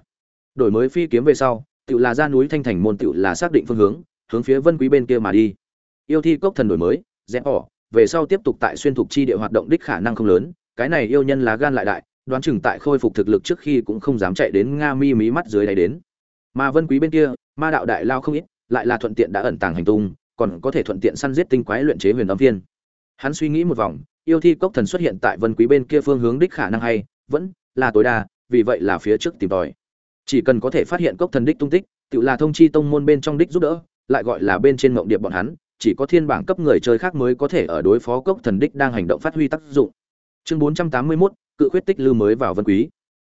Đổi mới phi kiếm về sau, tựu là ra núi thanh thành môn tựu là xác định phương hướng hướng phía vân quý bên kia mà đi. Yêu thi cốc thần đổi mới rẽ ỏ về sau tiếp tục tại xuyên thục chi địa hoạt động đích khả năng không lớn, cái này yêu nhân lá gan lại đại, đoán chừng tại khôi phục thực lực trước khi cũng không dám chạy đến nga mi mí mắt dưới đáy đến. Mà vân quý bên kia, ma đạo đại lao không ít, lại là thuận tiện đã ẩn tàng hành tung, còn có thể thuận tiện săn giết tinh quái luyện chế huyền âm viên hắn suy nghĩ một vòng, yêu thi cốc thần xuất hiện tại vân quý bên kia phương hướng đích khả năng hay, vẫn là tối đa vì vậy là phía trước tìm tòi. Chỉ cần có thể phát hiện cốc thần đích tung tích tự là thông chi tông môn bên trong đích giúp đỡ lại gọi là bên trên mộng điệp bọn hắn chỉ có thiên bảng cấp người chơi khác mới có thể ở đối phó cốc thần đích đang hành động phát huy tác dụng. Chương bốn trăm tám mươi 481, cự khuyết tích lư mới vào vân quý.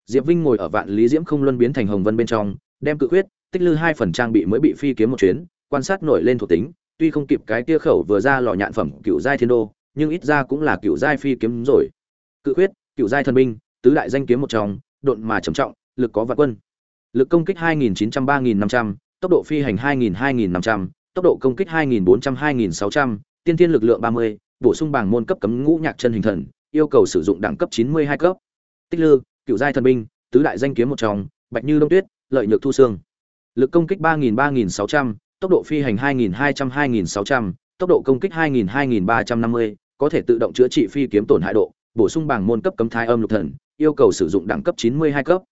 Diệp vinh ngồi ở vạn lý diễm không luân biến thành hồng vân bên trong đem cự khuyết tích lư hai phần trang bị mới bị phi kiếm một chuyến quan sát nổi lên thuộc tính tuy không kịp cái tia khẩu vừa ra lò nhạn phẩm cựu giai thiên đô nhưng ít ra cũng là cựu giai phi kiếm rồi. Cự khuyết cựu giai thần binh tứ đại danh kiếm một trong độn mà trầm trọng lực có vạn quân lực công kích 2.900 3.500, tốc độ phi hành 2.200-500, tốc độ công kích 2400-2600, tiên tiên lực lượng 30, bổ sung bảng môn cấp cấm ngũ nhạc chân hình thần, yêu cầu sử dụng đẳng cấp 92 cấp. Tích lư, cựu giai thần binh, tứ đại danh kiếm một trong, bạch như đông tuyết, lợi nhược thu xương. Lực công kích 3000-3600, tốc độ phi hành 2200-2600, tốc độ công kích 2000-2350, có thể tự động chữa trị phi kiếm tổn hại độ, bổ sung bảng môn cấp cấm thái âm lục thần, yêu cầu sử dụng đẳng cấp 92 cấp.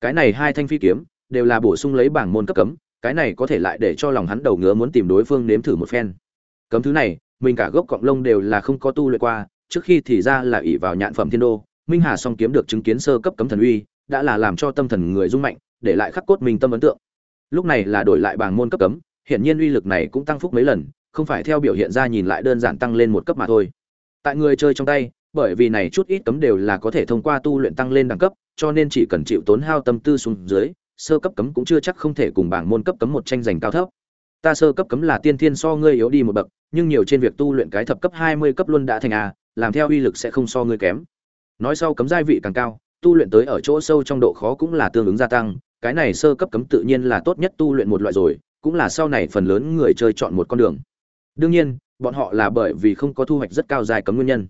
Cái này hai thanh phi kiếm đều là bổ sung lấy bảng môn cấp cấm, cái này có thể lại để cho lòng hắn đầu ngứa muốn tìm đối phương nếm thử một phen. Cấm thứ này, mình cả gốc cọng lông đều là không có tu luyện qua, trước khi thì ra là ỷ vào nhạn phẩm thiên đô, Minh Hà song kiếm được chứng kiến sơ cấp cấm thần uy, đã là làm cho tâm thần người rung mạnh, để lại khắc cốt mình tâm ấn tượng. Lúc này là đổi lại bảng môn cấp cấm, hiển nhiên uy lực này cũng tăng phúc mấy lần, không phải theo biểu hiện ra nhìn lại đơn giản tăng lên một cấp mà thôi. Tại người chơi trong tay, bởi vì này chút ít cấm đều là có thể thông qua tu luyện tăng lên đẳng cấp, cho nên chỉ cần chịu tốn hao tâm tư xuống dưới, sơ cấp cấm cũng chưa chắc không thể cùng bảng môn cấp cấm một tranh giành cao thấp. Ta sơ cấp cấm là tiên thiên so ngươi yếu đi một bậc, nhưng nhiều trên việc tu luyện cái thập cấp 20 cấp luôn đã thành a, làm theo uy lực sẽ không so ngươi kém. Nói sau cấm giai vị càng cao, tu luyện tới ở chỗ sâu trong độ khó cũng là tương ứng gia tăng, cái này sơ cấp cấm tự nhiên là tốt nhất tu luyện một loại rồi, cũng là sau này phần lớn người chơi chọn một con đường. Đương nhiên, bọn họ là bởi vì không có thu hoạch rất cao dài cấm nguyên nhân.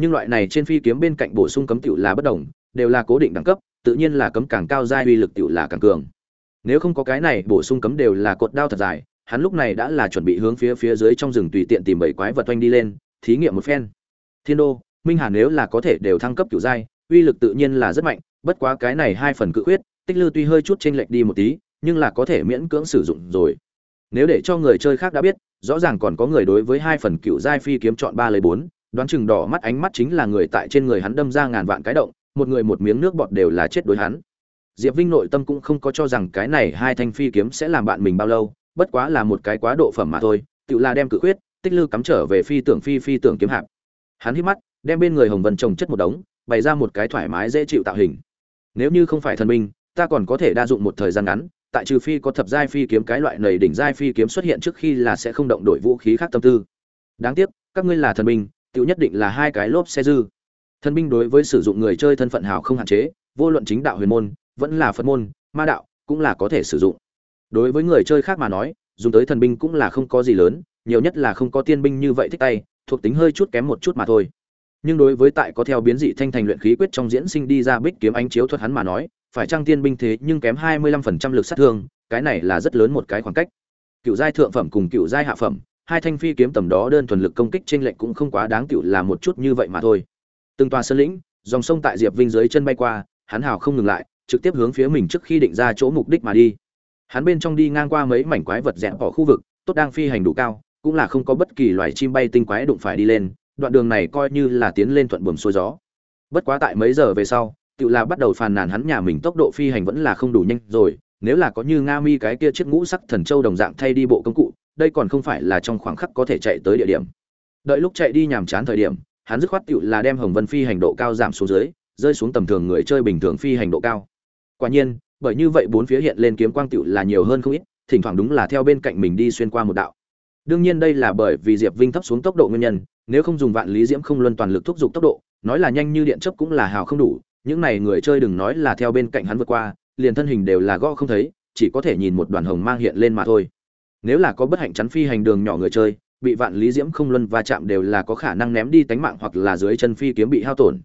Nhưng loại này trên phi kiếm bên cạnh bổ sung cấm tiểu là bất đồng, đều là cố định đẳng cấp, tự nhiên là cấm càng cao giai uy lực tiểu là càng cường. Nếu không có cái này bổ sung cấm đều là cột đao thật dài, hắn lúc này đã là chuẩn bị hướng phía phía dưới trong rừng tùy tiện tìm bảy quái vật oanh đi lên, thí nghiệm một phen. Thiên đô, Minh Hà nếu là có thể đều thăng cấp kiểu giai, uy lực tự nhiên là rất mạnh, bất quá cái này hai phần cự khuyết tích lư tuy hơi chút chênh lệch đi một tí, nhưng là có thể miễn cưỡng sử dụng rồi. Nếu để cho người chơi khác đã biết, rõ ràng còn có người đối với hai phần cựu giai phi kiếm chọn ba lấy bốn, đoán chừng đỏ mắt ánh mắt chính là người tại trên người hắn đâm ra ngàn vạn cái động, một người một miếng nước bọt đều là chết đối hắn. Diệp Vinh nội tâm cũng không có cho rằng cái này hai thanh phi kiếm sẽ làm bạn mình bao lâu, bất quá là một cái quá độ phẩm mà thôi, tựu là đem cự quyết, tích lư cắm trở về phi tưởng phi phi tưởng kiếm hạp. Hắn hít mắt, đem bên người Hồng Vân trồng chất một đống, bày ra một cái thoải mái dễ chịu tạo hình. Nếu như không phải thần minh, ta còn có thể đa dụng một thời gian ngắn, tại trừ phi có thập giai phi kiếm cái loại nầy đỉnh giai phi kiếm xuất hiện trước khi là sẽ không động đổi vũ khí khác tâm tư. Đáng tiếc, các ngươi là thần binh, tiểu nhất định là hai cái lốp xe dư. Thần binh đối với sử dụng người chơi thân phận hào không hạn chế, vô luận chính đạo huyền môn, vẫn là Phật môn, ma đạo, cũng là có thể sử dụng. Đối với người chơi khác mà nói, dùng tới thần binh cũng là không có gì lớn, nhiều nhất là không có tiên binh như vậy thích tay, thuộc tính hơi chút kém một chút mà thôi. Nhưng đối với tại có theo biến dị thanh thành luyện khí quyết trong diễn sinh đi ra bích kiếm ánh chiếu thuật hắn mà nói, phải trang tiên binh thế nhưng kém 25% lực sát thương, cái này là rất lớn một cái khoảng cách. Cựu giai thượng phẩm cùng cựu giai hạ phẩm, hai thanh phi kiếm tầm đó đơn thuần lực công kích trên lệnh cũng không quá đáng tiểu là một chút như vậy mà thôi. Từng tòa sơn lĩnh, dòng sông tại Diệp Vinh dưới chân bay qua, hắn hào không ngừng lại, trực tiếp hướng phía mình trước khi định ra chỗ mục đích mà đi. Hắn bên trong đi ngang qua mấy mảnh quái vật rẽ bỏ khu vực, tốt đang phi hành đủ cao, cũng là không có bất kỳ loài chim bay tinh quái đụng phải đi lên, đoạn đường này coi như là tiến lên thuận buồm xuôi gió. Bất quá tại mấy giờ về sau, tự là bắt đầu phàn nàn hắn nhà mình tốc độ phi hành vẫn là không đủ nhanh rồi nếu là có như nga mi cái kia chiếc ngũ sắc thần châu đồng dạng thay đi bộ công cụ đây còn không phải là trong khoảng khắc có thể chạy tới địa điểm. Đợi lúc chạy đi nhàm chán thời điểm hắn dứt khoát tựu là đem hồng vân phi hành độ cao giảm xuống dưới rơi xuống tầm thường người chơi bình thường phi hành độ cao. Quả nhiên bởi như vậy bốn phía hiện lên kiếm quang tựu là nhiều hơn không ít thỉnh thoảng đúng là theo bên cạnh mình đi xuyên qua một đạo. Đương nhiên đây là bởi vì diệp vinh thấp xuống tốc độ nguyên nhân nếu không dùng vạn lý diễm không luân toàn lực thúc giục tốc độ nói là nhanh như điện chấp cũng là hào không đủ những này người chơi đừng nói là theo bên cạnh hắn vượt qua, liền thân hình đều là gõ không thấy, chỉ có thể nhìn một đoàn hồng mang hiện lên mà thôi. Nếu là có bất hạnh chắn phi hành đường nhỏ người chơi, bị vạn lý diễm không luân va chạm đều là có khả năng ném đi tánh mạng hoặc là dưới chân phi kiếm bị hao tổn.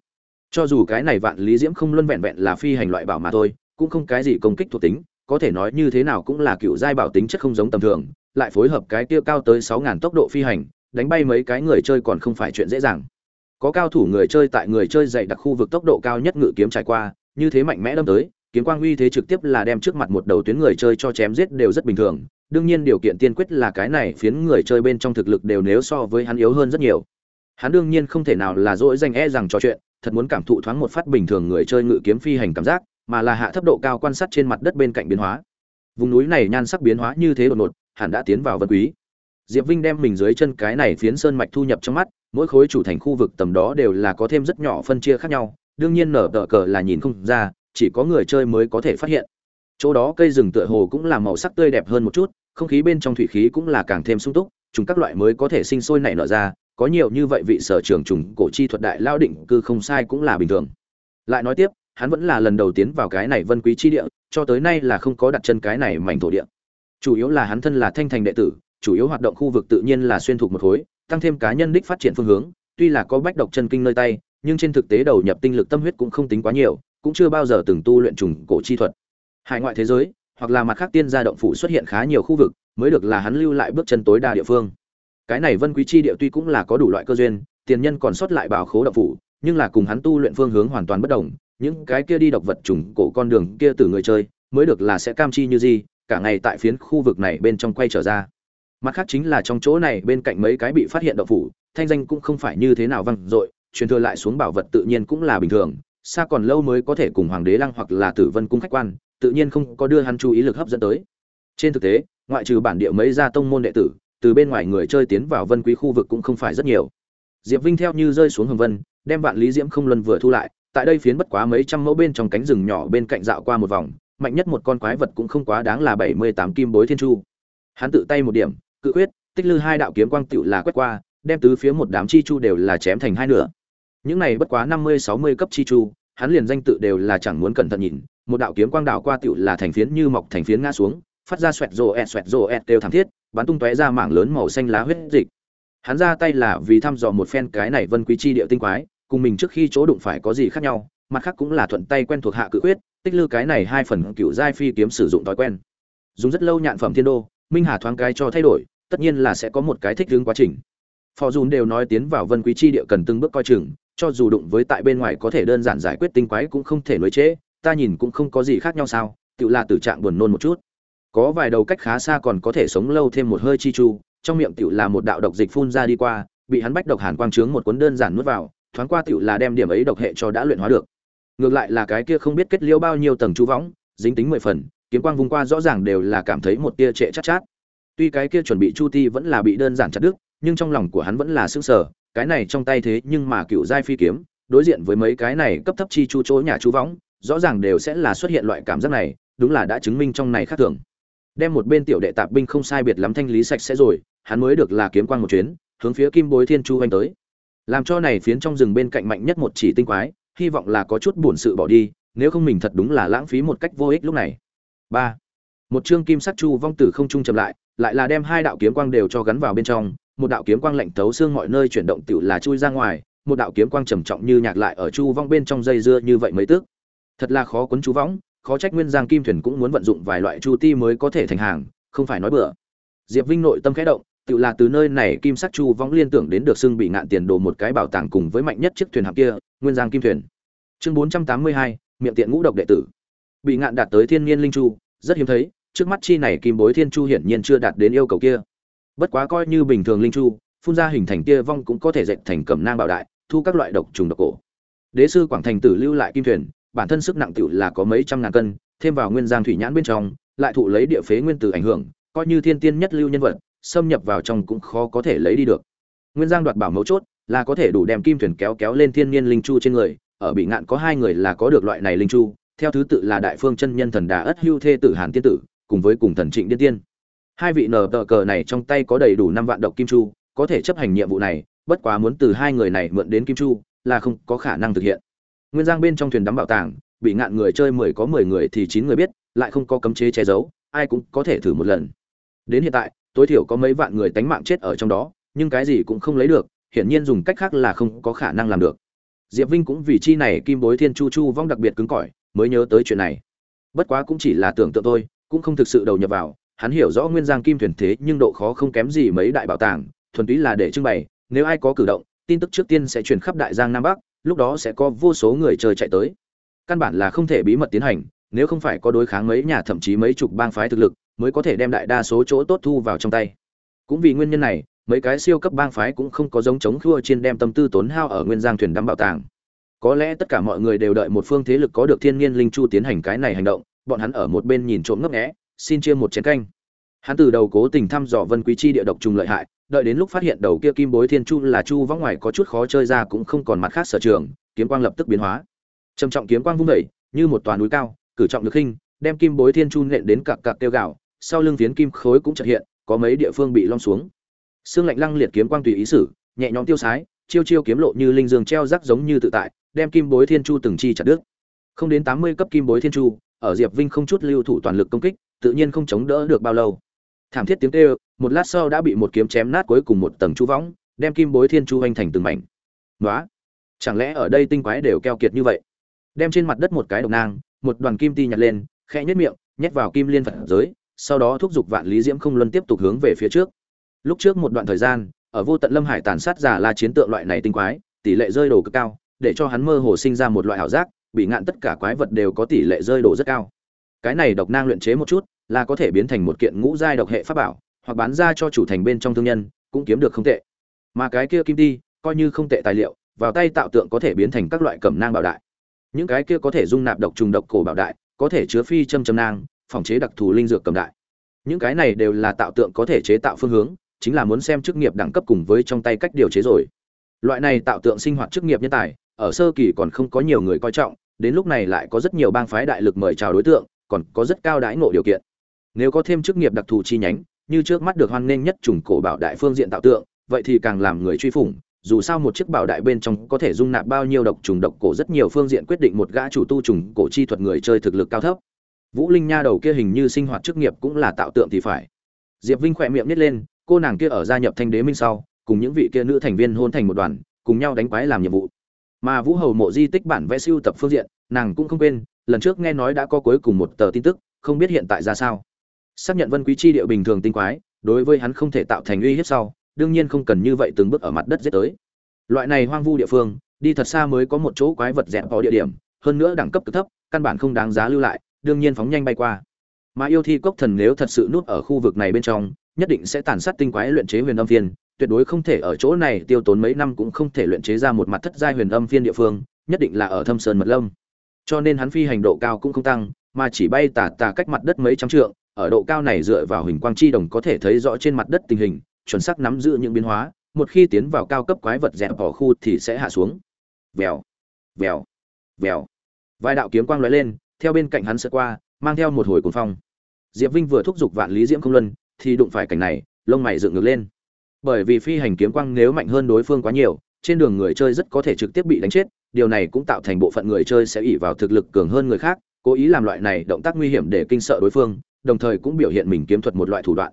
Cho dù cái này vạn lý diễm không luân vẹn vẹn là phi hành loại bảo mà thôi, cũng không cái gì công kích thuộc tính, có thể nói như thế nào cũng là cựu giai bảo tính chất không giống tầm thường, lại phối hợp cái kia cao tới 6000 tốc độ phi hành, đánh bay mấy cái người chơi còn không phải chuyện dễ dàng có cao thủ người chơi tại người chơi dạy đặc khu vực tốc độ cao nhất ngự kiếm trải qua như thế mạnh mẽ đâm tới kiếm quang uy thế trực tiếp là đem trước mặt một đầu tuyến người chơi cho chém giết đều rất bình thường đương nhiên điều kiện tiên quyết là cái này phiến người chơi bên trong thực lực đều nếu so với hắn yếu hơn rất nhiều. Hắn đương nhiên không thể nào là dỗi danh e rằng trò chuyện, thật muốn cảm thụ thoáng một phát bình thường người chơi ngự kiếm phi hành cảm giác, mà là hạ thấp độ cao quan sát trên mặt đất bên cạnh biến hóa. Vùng núi này nhan sắc biến hóa như thế đột ngột, hẳn đã tiến vào vật quý. Diệp vinh đem mình dưới chân cái này phiến sơn mạch thu nhập trong mắt, mỗi khối chủ thành khu vực tầm đó đều là có thêm rất nhỏ phân chia khác nhau, đương nhiên nở tờ cờ là nhìn không ra, chỉ có người chơi mới có thể phát hiện. Chỗ đó cây rừng tựa hồ cũng là màu sắc tươi đẹp hơn một chút không khí bên trong thủy khí cũng là càng thêm sung túc, chúng các loại mới có thể sinh sôi nảy nở ra, có nhiều như vậy vị sở trường trùng cổ chi thuật đại lao định cư không sai cũng là bình thường. Lại nói tiếp, hắn vẫn là lần đầu tiến vào cái này vân quý chi địa, cho tới nay là không có đặt chân cái này mảnh thổ địa. Chủ yếu là hắn thân là thanh thành đệ tử, chủ yếu hoạt động khu vực tự nhiên là xuyên thuộc một khối, tăng thêm cá nhân đích phát triển phương hướng, tuy là có bách độc chân kinh nơi tay, nhưng trên thực tế đầu nhập tinh lực tâm huyết cũng không tính quá nhiều, cũng chưa bao giờ từng tu luyện trùng cổ chi thuật. Hải ngoại thế giới hoặc là mặt khác tiên gia động phủ xuất hiện khá nhiều khu vực, mới được là hắn lưu lại bước chân tối đa địa phương. Cái này vân quý chi địa tuy cũng là có đủ loại cơ duyên, tiền nhân còn sót lại bảo khố động phủ, nhưng là cùng hắn tu luyện phương hướng hoàn toàn bất đồng, những cái kia đi độc vật trùng cổ con đường kia từ người chơi, mới được là sẽ cam chi như gì cả ngày tại phiến khu vực này bên trong quay trở ra. Mặt khác chính là trong chỗ này bên cạnh mấy cái bị phát hiện động phủ, thanh danh cũng không phải như thế nào văng dội, truyền thừa lại xuống bảo vật tự nhiên cũng là bình thường, xa còn lâu mới có thể cùng hoàng đế lăng hoặc là tử vân cung khách quan tự nhiên không có đưa hắn chú ý lực hấp dẫn tới. Trên thực tế, ngoại trừ bản địa mấy gia tông môn đệ tử, từ bên ngoài người chơi tiến vào vân quý khu vực cũng không phải rất nhiều. Diệp vinh theo như rơi xuống hầm vân, đem vạn lý diễm không luân vừa thu lại, tại đây phiến bất quá mấy trăm mẫu bên trong cánh rừng nhỏ bên cạnh dạo qua một vòng, mạnh nhất một con quái vật cũng không quá đáng là bảy mươi tám kim bối thiên chu. Hắn tự tay một điểm, cự quyết, tích lư hai đạo kiếm quang tựu là quét qua, đem tứ phía một đám chi chu đều là chém thành hai nửa. Những này bất quá năm mươi sáu mươi cấp chi chu, hắn liền danh tự đều là chẳng muốn cẩn thận nhìn một đạo kiếm quang đảo qua tựu là thành phiến như mọc thành phiến ngã xuống, phát ra xoẹt rồ ẹt xoẹt rồ ẹt đều thảm thiết, bắn tung tóe ra mảng lớn màu xanh lá huyết dịch. Hắn ra tay là vì thăm dò một phen cái này vân quý chi địa tinh quái, cùng mình trước khi chỗ đụng phải có gì khác nhau, mặt khác cũng là thuận tay quen thuộc hạ cự quyết, tích lư cái này hai phần cựu giai phi kiếm sử dụng thói quen. Dùng rất lâu nhạn phẩm thiên đô, minh hà thoáng cái cho thay đổi, tất nhiên là sẽ có một cái thích ứng quá trình. Phò dùn đều nói tiến vào vân quý chi địa cần từng bước coi chừng, cho dù đụng với tại bên ngoài có thể đơn giản giải quyết tinh quái cũng không thể nối chế ta nhìn cũng không có gì khác nhau sao, tự là tử trạng buồn nôn một chút. Có vài đầu cách khá xa còn có thể sống lâu thêm một hơi chi chu, trong miệng tiểu là một đạo độc dịch phun ra đi qua, bị hắn bách độc hàn quang trướng một cuốn đơn giản nuốt vào, thoáng qua tiểu là đem điểm ấy độc hệ cho đã luyện hóa được. Ngược lại là cái kia không biết kết liễu bao nhiêu tầng chú võng, dính tính mười phần, kiếm quang vung qua rõ ràng đều là cảm thấy một tia trệ chát chát. Tuy cái kia chuẩn bị chu ti vẫn là bị đơn giản chặt đứt, nhưng trong lòng của hắn vẫn là sững sờ, cái này trong tay thế nhưng mà cựu giai phi kiếm, đối diện với mấy cái này cấp thấp chi chu chỗ nhà chú võng rõ ràng đều sẽ là xuất hiện loại cảm giác này, đúng là đã chứng minh trong này khác thường. Đem một bên tiểu đệ tạp binh không sai biệt lắm thanh lý sạch sẽ rồi, hắn mới được là kiếm quang một chuyến, hướng phía kim bối thiên chu anh tới. Làm cho này phiến trong rừng bên cạnh mạnh nhất một chỉ tinh quái, hy vọng là có chút buồn sự bỏ đi, nếu không mình thật đúng là lãng phí một cách vô ích lúc này. Ba. Một chương kim sắc chu vong tử không trung chậm lại lại là đem hai đạo kiếm quang đều cho gắn vào bên trong, một đạo kiếm quang lạnh thấu xương mọi nơi chuyển động tựu là chui ra ngoài, một đạo kiếm quang trầm trọng như nhạc lại ở chu vong bên trong dây dưa như vậy mới tước thật là khó quấn chú võng, khó trách nguyên giang kim thuyền cũng muốn vận dụng vài loại chu ti mới có thể thành hàng, không phải nói bừa. Diệp vinh nội tâm khẽ động, tự là từ nơi này kim sắc chu vong liên tưởng đến được xưng bị ngạn tiền đồ một cái bảo tàng cùng với mạnh nhất chiếc thuyền hạm kia, nguyên giang kim thuyền. Chương bốn trăm tám mươi hai, miệng tiện ngũ độc đệ tử. Bị ngạn đạt tới thiên nhiên linh chu, rất hiếm thấy, trước mắt chi này kim bối thiên chu hiển nhiên chưa đạt đến yêu cầu kia. Bất quá coi như bình thường linh chu, phun ra hình thành kia vong cũng có thể dệt thành cẩm nang bảo đại, thu các loại độc trùng độc cổ. Đế sư quảng thành tử lưu lại kim thuyền bản thân sức nặng tiểu là có mấy trăm ngàn cân, thêm vào nguyên giang thủy nhãn bên trong, lại thụ lấy địa phế nguyên tử ảnh hưởng, coi như thiên tiên nhất lưu nhân vật, xâm nhập vào trong cũng khó có thể lấy đi được. Nguyên giang đoạt bảo mấu chốt là có thể đủ đem kim thuyền kéo kéo lên thiên nhiên linh chu trên người, ở bị ngạn có hai người là có được loại này linh chu, theo thứ tự là đại phương chân nhân thần đà ất hưu thê tử hàn tiên tử, cùng với cùng thần trịnh điên tiên. Hai vị nở tờ cờ này trong tay có đầy đủ năm vạn độc kim chu, có thể chấp hành nhiệm vụ này, bất quá muốn từ hai người này mượn đến kim chu, là không có khả năng thực hiện nguyên giang bên trong thuyền đắm bảo tàng, bị ngạn người chơi mười có mười người thì chín người biết, lại không có cấm chế che giấu, ai cũng có thể thử một lần. Đến hiện tại, tối thiểu có mấy vạn người tánh mạng chết ở trong đó, nhưng cái gì cũng không lấy được, hiển nhiên dùng cách khác là không có khả năng làm được. Diệp vinh cũng vì chi này kim bối thiên chu chu vong đặc biệt cứng cỏi, mới nhớ tới chuyện này. Bất quá cũng chỉ là tưởng tượng thôi, cũng không thực sự đầu nhập vào, hắn hiểu rõ nguyên giang kim thuyền thế nhưng độ khó không kém gì mấy đại bảo tàng, thuần túy là để trưng bày, nếu ai có cử động, tin tức trước tiên sẽ truyền khắp đại giang nam bắc lúc đó sẽ có vô số người chơi chạy tới. Căn bản là không thể bí mật tiến hành, nếu không phải có đối kháng mấy nhà thậm chí mấy chục bang phái thực lực, mới có thể đem đại đa số chỗ tốt thu vào trong tay. Cũng vì nguyên nhân này, mấy cái siêu cấp bang phái cũng không có giống chống khua trên đem tâm tư tốn hao ở nguyên giang thuyền đắm bảo tàng. Có lẽ tất cả mọi người đều đợi một phương thế lực có được thiên nhiên linh chu tiến hành cái này hành động, bọn hắn ở một bên nhìn trộm ngấp nghé, xin chia một chén canh. Hắn từ đầu cố tình thăm dò vân quý chi địa độc trùng lợi hại đợi đến lúc phát hiện đầu kia kim bối thiên chu là chu vắng ngoài có chút khó chơi ra cũng không còn mặt khác sở trường, kiếm quang lập tức biến hóa. Trầm trọng kiếm quang vung vẩy như một toàn núi cao, cử trọng lực hình đem kim bối thiên chu nện đến cặc cặc tiêu gạo sau lưng phiến kim khối cũng chợt hiện, có mấy địa phương bị lom xuống. Xương lạnh lăng liệt kiếm quang tùy ý sử nhẹ nhõm tiêu sái, chiêu chiêu kiếm lộ như linh dương treo rắc giống như tự tại, đem kim bối thiên chu từng chi chặt đứt. Không đến tám mươi cấp kim bối thiên chu, ở diệp vinh không chút lưu thủ toàn lực công kích, tự nhiên không chống đỡ được bao lâu thảm thiết tiếng kêu, một lát sau đã bị một kiếm chém nát cuối cùng một tầng chu võng, đem kim bối thiên chu hoành thành từng mảnh. Nói chẳng lẽ ở đây tinh quái đều keo kiệt như vậy? Đem trên mặt đất một cái độc nang, một đoàn kim ti nhặt lên, khẽ nhếch miệng, nhét vào kim liên phật giới, sau đó thúc giục vạn lý diễm không luân tiếp tục hướng về phía trước. Lúc trước một đoạn thời gian, ở vô tận lâm hải tàn sát giả la chiến tượng loại này tinh quái, tỷ lệ rơi đồ cực cao, để cho hắn mơ hồ sinh ra một loại ảo giác, bị ngạn tất cả quái vật đều có tỷ lệ rơi đồ rất cao cái này độc nang luyện chế một chút, là có thể biến thành một kiện ngũ giai độc hệ pháp bảo, hoặc bán ra cho chủ thành bên trong thương nhân, cũng kiếm được không tệ. Mà cái kia kim ti, coi như không tệ tài liệu, vào tay tạo tượng có thể biến thành các loại cẩm nang bảo đại. Những cái kia có thể dung nạp độc trùng độc cổ bảo đại, có thể chứa phi châm châm nang, phòng chế đặc thù linh dược cầm đại. Những cái này đều là tạo tượng có thể chế tạo phương hướng, chính là muốn xem chức nghiệp đẳng cấp cùng với trong tay cách điều chế rồi. Loại này tạo tượng sinh hoạt chức nghiệp nhân tài, ở sơ kỳ còn không có nhiều người coi trọng, đến lúc này lại có rất nhiều bang phái đại lực mời chào đối tượng còn có rất cao đãi ngộ điều kiện. Nếu có thêm chức nghiệp đặc thù chi nhánh, như trước mắt được hoan nghênh nhất trùng cổ bảo đại phương diện tạo tượng, vậy thì càng làm người truy phủng, dù sao một chiếc bảo đại bên trong có thể dung nạp bao nhiêu độc trùng độc cổ rất nhiều phương diện quyết định một gã chủ tu trùng cổ chi thuật người chơi thực lực cao thấp. Vũ linh nha đầu kia hình như sinh hoạt chức nghiệp cũng là tạo tượng thì phải. Diệp vinh khỏe miệng nít lên, cô nàng kia ở gia nhập thanh đế minh sau, cùng những vị kia nữ thành viên hôn thành một đoàn, cùng nhau đánh quái làm nhiệm vụ. Mà vũ hầu mộ di tích bản vẽ siêu tập phương diện, nàng cũng không quên lần trước nghe nói đã có cuối cùng một tờ tin tức, không biết hiện tại ra sao. Xác nhận vân quý chi địa bình thường tinh quái, đối với hắn không thể tạo thành uy hiếp sau, đương nhiên không cần như vậy từng bước ở mặt đất giết tới. Loại này hoang vu địa phương, đi thật xa mới có một chỗ quái vật dẹp vào địa điểm, hơn nữa đẳng cấp cực thấp, căn bản không đáng giá lưu lại, đương nhiên phóng nhanh bay qua. Mà yêu thi cốc thần nếu thật sự núp ở khu vực này bên trong, nhất định sẽ tàn sát tinh quái luyện chế huyền âm phiên, tuyệt đối không thể ở chỗ này tiêu tốn mấy năm cũng không thể luyện chế ra một mặt thất giai huyền âm phiên địa phương, nhất định là ở thâm sơn mật lâm cho nên hắn phi hành độ cao cũng không tăng, mà chỉ bay tà tà cách mặt đất mấy trăm trượng, ở độ cao này dựa vào hình quang chi đồng có thể thấy rõ trên mặt đất tình hình, chuẩn xác nắm giữ những biến hóa, một khi tiến vào cao cấp quái vật dẹp bỏ khu thì sẽ hạ xuống. Vèo vèo vèo. Vài đạo kiếm quang lóe lên, theo bên cạnh hắn sượt qua, mang theo một hồi cuồng phong. Diệp vinh vừa thúc giục vạn lý diễm không luân, thì đụng phải cảnh này, lông mày dựng ngược lên. Bởi vì phi hành kiếm quang nếu mạnh hơn đối phương quá nhiều, trên đường người chơi rất có thể trực tiếp bị đánh chết điều này cũng tạo thành bộ phận người chơi sẽ ỉ vào thực lực cường hơn người khác, cố ý làm loại này động tác nguy hiểm để kinh sợ đối phương, đồng thời cũng biểu hiện mình kiếm thuật một loại thủ đoạn.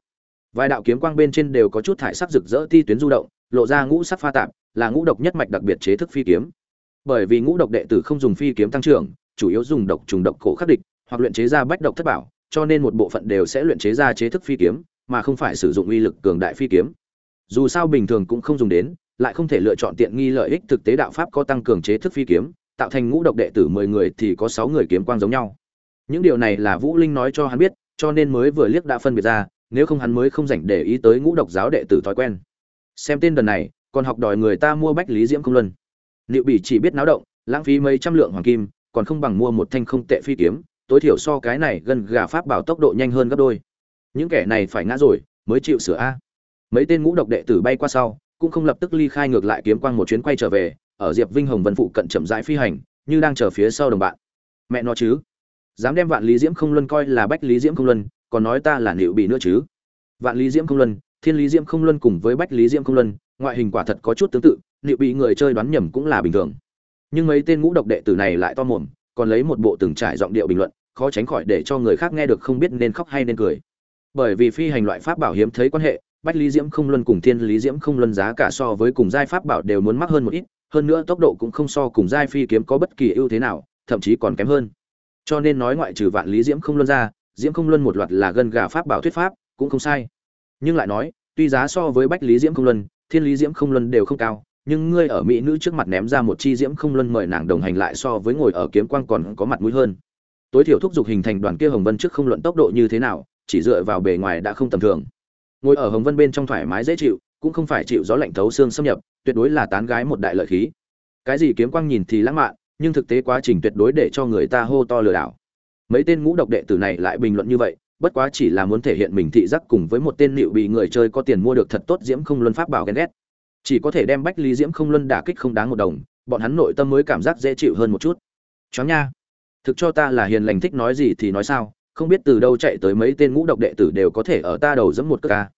Vài đạo kiếm quang bên trên đều có chút thải sắc rực rỡ ti tuyến du động, lộ ra ngũ sắc pha tạp, là ngũ độc nhất mạch đặc biệt chế thức phi kiếm. Bởi vì ngũ độc đệ tử không dùng phi kiếm tăng trưởng, chủ yếu dùng độc trùng độc cổ khắc địch, hoặc luyện chế ra bách độc thất bảo, cho nên một bộ phận đều sẽ luyện chế ra chế thức phi kiếm, mà không phải sử dụng uy lực cường đại phi kiếm. Dù sao bình thường cũng không dùng đến lại không thể lựa chọn tiện nghi lợi ích thực tế đạo pháp có tăng cường chế thức phi kiếm, tạo thành ngũ độc đệ tử mười người thì có sáu người kiếm quang giống nhau. Những điều này là vũ linh nói cho hắn biết, cho nên mới vừa liếc đã phân biệt ra, nếu không hắn mới không dành để ý tới ngũ độc giáo đệ tử thói quen. Xem tên đần này, còn học đòi người ta mua bách lý diễm không luân. Liệu bị chỉ biết náo động, lãng phí mấy trăm lượng hoàng kim, còn không bằng mua một thanh không tệ phi kiếm, tối thiểu so cái này gần gà pháp bảo tốc độ nhanh hơn gấp đôi. Những kẻ này phải ngã rồi, mới chịu sửa a. Mấy tên ngũ độc đệ tử bay qua sau cũng không lập tức ly khai ngược lại kiếm quang một chuyến quay trở về, ở diệp vinh hồng vân phụ cận chậm rãi phi hành, như đang chờ phía sau đồng bạn. Mẹ nó chứ? Dám đem vạn lý diễm không luân coi là bách lý diễm không luân, còn nói ta là liệu bị nữa chứ? Vạn lý diễm không luân, thiên lý diễm không luân cùng với bách lý diễm không luân, ngoại hình quả thật có chút tương tự liệu bị người chơi đoán nhầm cũng là bình thường. Nhưng mấy tên ngũ độc đệ tử này lại to mồm, còn lấy một bộ từng trải giọng điệu bình luận, khó tránh khỏi để cho người khác nghe được không biết nên khóc hay nên cười. Bởi vì phi hành loại pháp bảo hiếm thấy quan hệ bách lý diễm không luân cùng thiên lý diễm không luân giá cả so với cùng giai pháp bảo đều muốn mắc hơn một ít, hơn nữa tốc độ cũng không so cùng giai phi kiếm có bất kỳ ưu thế nào, thậm chí còn kém hơn. Cho nên nói ngoại trừ vạn lý diễm không luân ra, diễm không luân một loạt là gần gà pháp bảo thuyết pháp, cũng không sai. Nhưng lại nói, tuy giá so với bách lý diễm không luân, thiên lý diễm không luân đều không cao, nhưng ngươi ở mỹ nữ trước mặt ném ra một chi diễm không luân mời nàng đồng hành lại so với ngồi ở kiếm quang còn có mặt mũi hơn. Tối thiểu thúc giục hình thành đoàn kia hồng vân trước không luận tốc độ như thế nào, chỉ dựa vào bề ngoài đã không tầm thường ngồi ở hồng vân bên trong thoải mái dễ chịu, cũng không phải chịu gió lạnh thấu xương xâm nhập, tuyệt đối là tán gái một đại lợi khí. Cái gì kiếm quang nhìn thì lãng mạn, nhưng thực tế quá trình tuyệt đối để cho người ta hô to lừa đảo. Mấy tên ngũ độc đệ tử này lại bình luận như vậy, bất quá chỉ là muốn thể hiện mình thị giác cùng với một tên liệu bị người chơi có tiền mua được thật tốt diễm không luân pháp bảo ghen ghét. Chỉ có thể đem bách lý diễm không luân đả kích không đáng một đồng, bọn hắn nội tâm mới cảm giác dễ chịu hơn một chút. Chó nha, thực cho ta là hiền lành thích nói gì thì nói sao? Không biết từ đâu chạy tới mấy tên ngũ độc đệ tử đều có thể ở ta đầu dẫm một cước ca.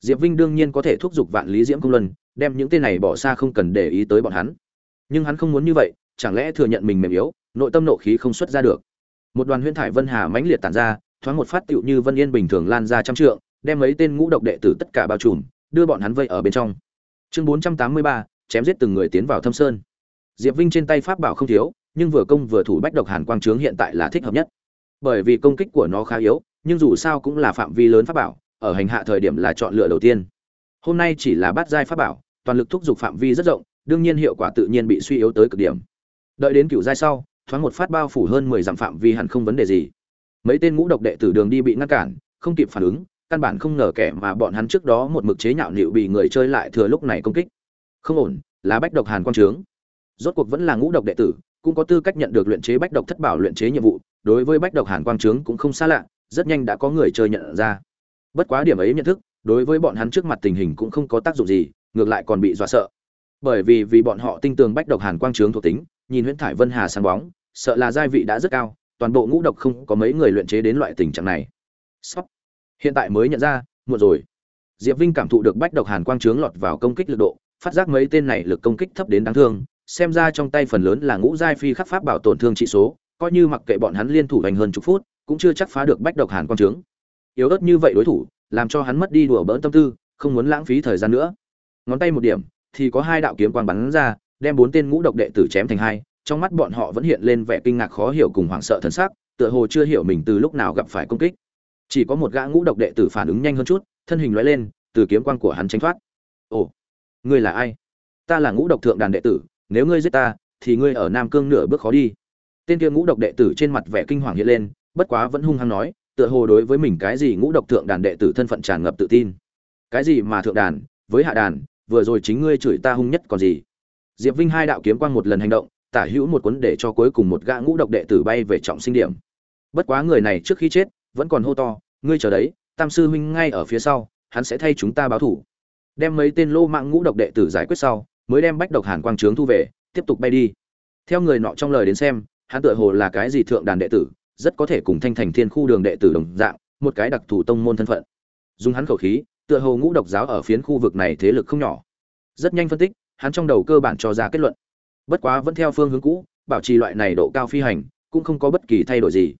Diệp vinh đương nhiên có thể thúc giục vạn lý diễm công luân, đem những tên này bỏ xa không cần để ý tới bọn hắn. Nhưng hắn không muốn như vậy, chẳng lẽ thừa nhận mình mềm yếu, nội tâm nộ khí không xuất ra được. Một đoàn huyễn thải vân hà mãnh liệt tản ra, thoáng một phát tựu như vân yên bình thường lan ra trăm trượng, đem mấy tên ngũ độc đệ tử tất cả bao trùm, đưa bọn hắn vây ở bên trong. Chương bốn trăm tám mươi ba, chém giết từng người tiến vào thâm sơn. Diệp vinh trên tay pháp bảo không thiếu, nhưng vừa công vừa thủ bách độc hàn quang trướng hiện tại là thích hợp nhất bởi vì công kích của nó khá yếu, nhưng dù sao cũng là phạm vi lớn pháp bảo, ở hành hạ thời điểm là chọn lựa đầu tiên. Hôm nay chỉ là bát giai pháp bảo, toàn lực thúc giục phạm vi rất rộng, đương nhiên hiệu quả tự nhiên bị suy yếu tới cực điểm. Đợi đến cựu giai sau, thoáng một phát bao phủ hơn mười dặm phạm vi hẳn không vấn đề gì. Mấy tên ngũ độc đệ tử đường đi bị ngăn cản, không kịp phản ứng, căn bản không ngờ kẻ mà bọn hắn trước đó một mực chế nhạo nịu bị người chơi lại thừa lúc này công kích. Không ổn, là bách độc hàn quang trướng. Rốt cuộc vẫn là ngũ độc đệ tử, cũng có tư cách nhận được luyện chế bách độc thất bảo luyện chế nhiệm vụ đối với bách độc hàn quang trướng cũng không xa lạ, rất nhanh đã có người chơi nhận ra. Bất quá điểm ấy nhận thức, đối với bọn hắn trước mặt tình hình cũng không có tác dụng gì, ngược lại còn bị dọa sợ. Bởi vì vì bọn họ tinh tường bách độc hàn quang trướng thuộc tính, nhìn huyễn thải vân hà sáng bóng, sợ là gia vị đã rất cao, toàn bộ ngũ độc không có mấy người luyện chế đến loại tình trạng này. Sóc. hiện tại mới nhận ra, muộn rồi. Diệp vinh cảm thụ được bách độc hàn quang trướng lọt vào công kích lực độ, phát giác mấy tên này lực công kích thấp đến đáng thương, xem ra trong tay phần lớn là ngũ giai phi khắc pháp bảo tổn thương trị số coi như mặc kệ bọn hắn liên thủ hành hơn chục phút, cũng chưa chắc phá được bách độc hàn quan trướng. Yếu ớt như vậy đối thủ, làm cho hắn mất đi đùa bỡn tâm tư, không muốn lãng phí thời gian nữa. Ngón tay một điểm, thì có hai đạo kiếm quang bắn ra, đem bốn tên ngũ độc đệ tử chém thành hai, trong mắt bọn họ vẫn hiện lên vẻ kinh ngạc khó hiểu cùng hoảng sợ thần sắc, tựa hồ chưa hiểu mình từ lúc nào gặp phải công kích. Chỉ có một gã ngũ độc đệ tử phản ứng nhanh hơn chút, thân hình lóe lên, từ kiếm quang của hắn tránh thoát. Ồ, ngươi là ai? Ta là ngũ độc thượng đàn đệ tử, nếu ngươi giết ta, thì ngươi ở nam cương nửa bước khó đi tên kia ngũ độc đệ tử trên mặt vẻ kinh hoàng hiện lên, bất quá vẫn hung hăng nói, tựa hồ đối với mình cái gì ngũ độc thượng đàn đệ tử thân phận tràn ngập tự tin. Cái gì mà thượng đàn, với hạ đàn, vừa rồi chính ngươi chửi ta hung nhất còn gì? Diệp vinh hai đạo kiếm quang một lần hành động, tả hữu một cuốn để cho cuối cùng một gã ngũ độc đệ tử bay về trọng sinh điểm. Bất quá người này trước khi chết, vẫn còn hô to, ngươi chờ đấy, tam sư huynh ngay ở phía sau, hắn sẽ thay chúng ta báo thủ. Đem mấy tên lô mạng ngũ độc đệ tử giải quyết sau, mới đem bách độc hàn quang trướng thu về, tiếp tục bay đi. Theo người nọ trong lời đến xem hắn tựa hồ là cái gì thượng đàn đệ tử, rất có thể cùng thanh thành thiên khu đường đệ tử đồng dạng, một cái đặc thù tông môn thân phận. Dùng hắn khẩu khí, tựa hồ ngũ độc giáo ở phiến khu vực này thế lực không nhỏ. Rất nhanh phân tích, hắn trong đầu cơ bản cho ra kết luận. Bất quá vẫn theo phương hướng cũ, bảo trì loại này độ cao phi hành, cũng không có bất kỳ thay đổi gì.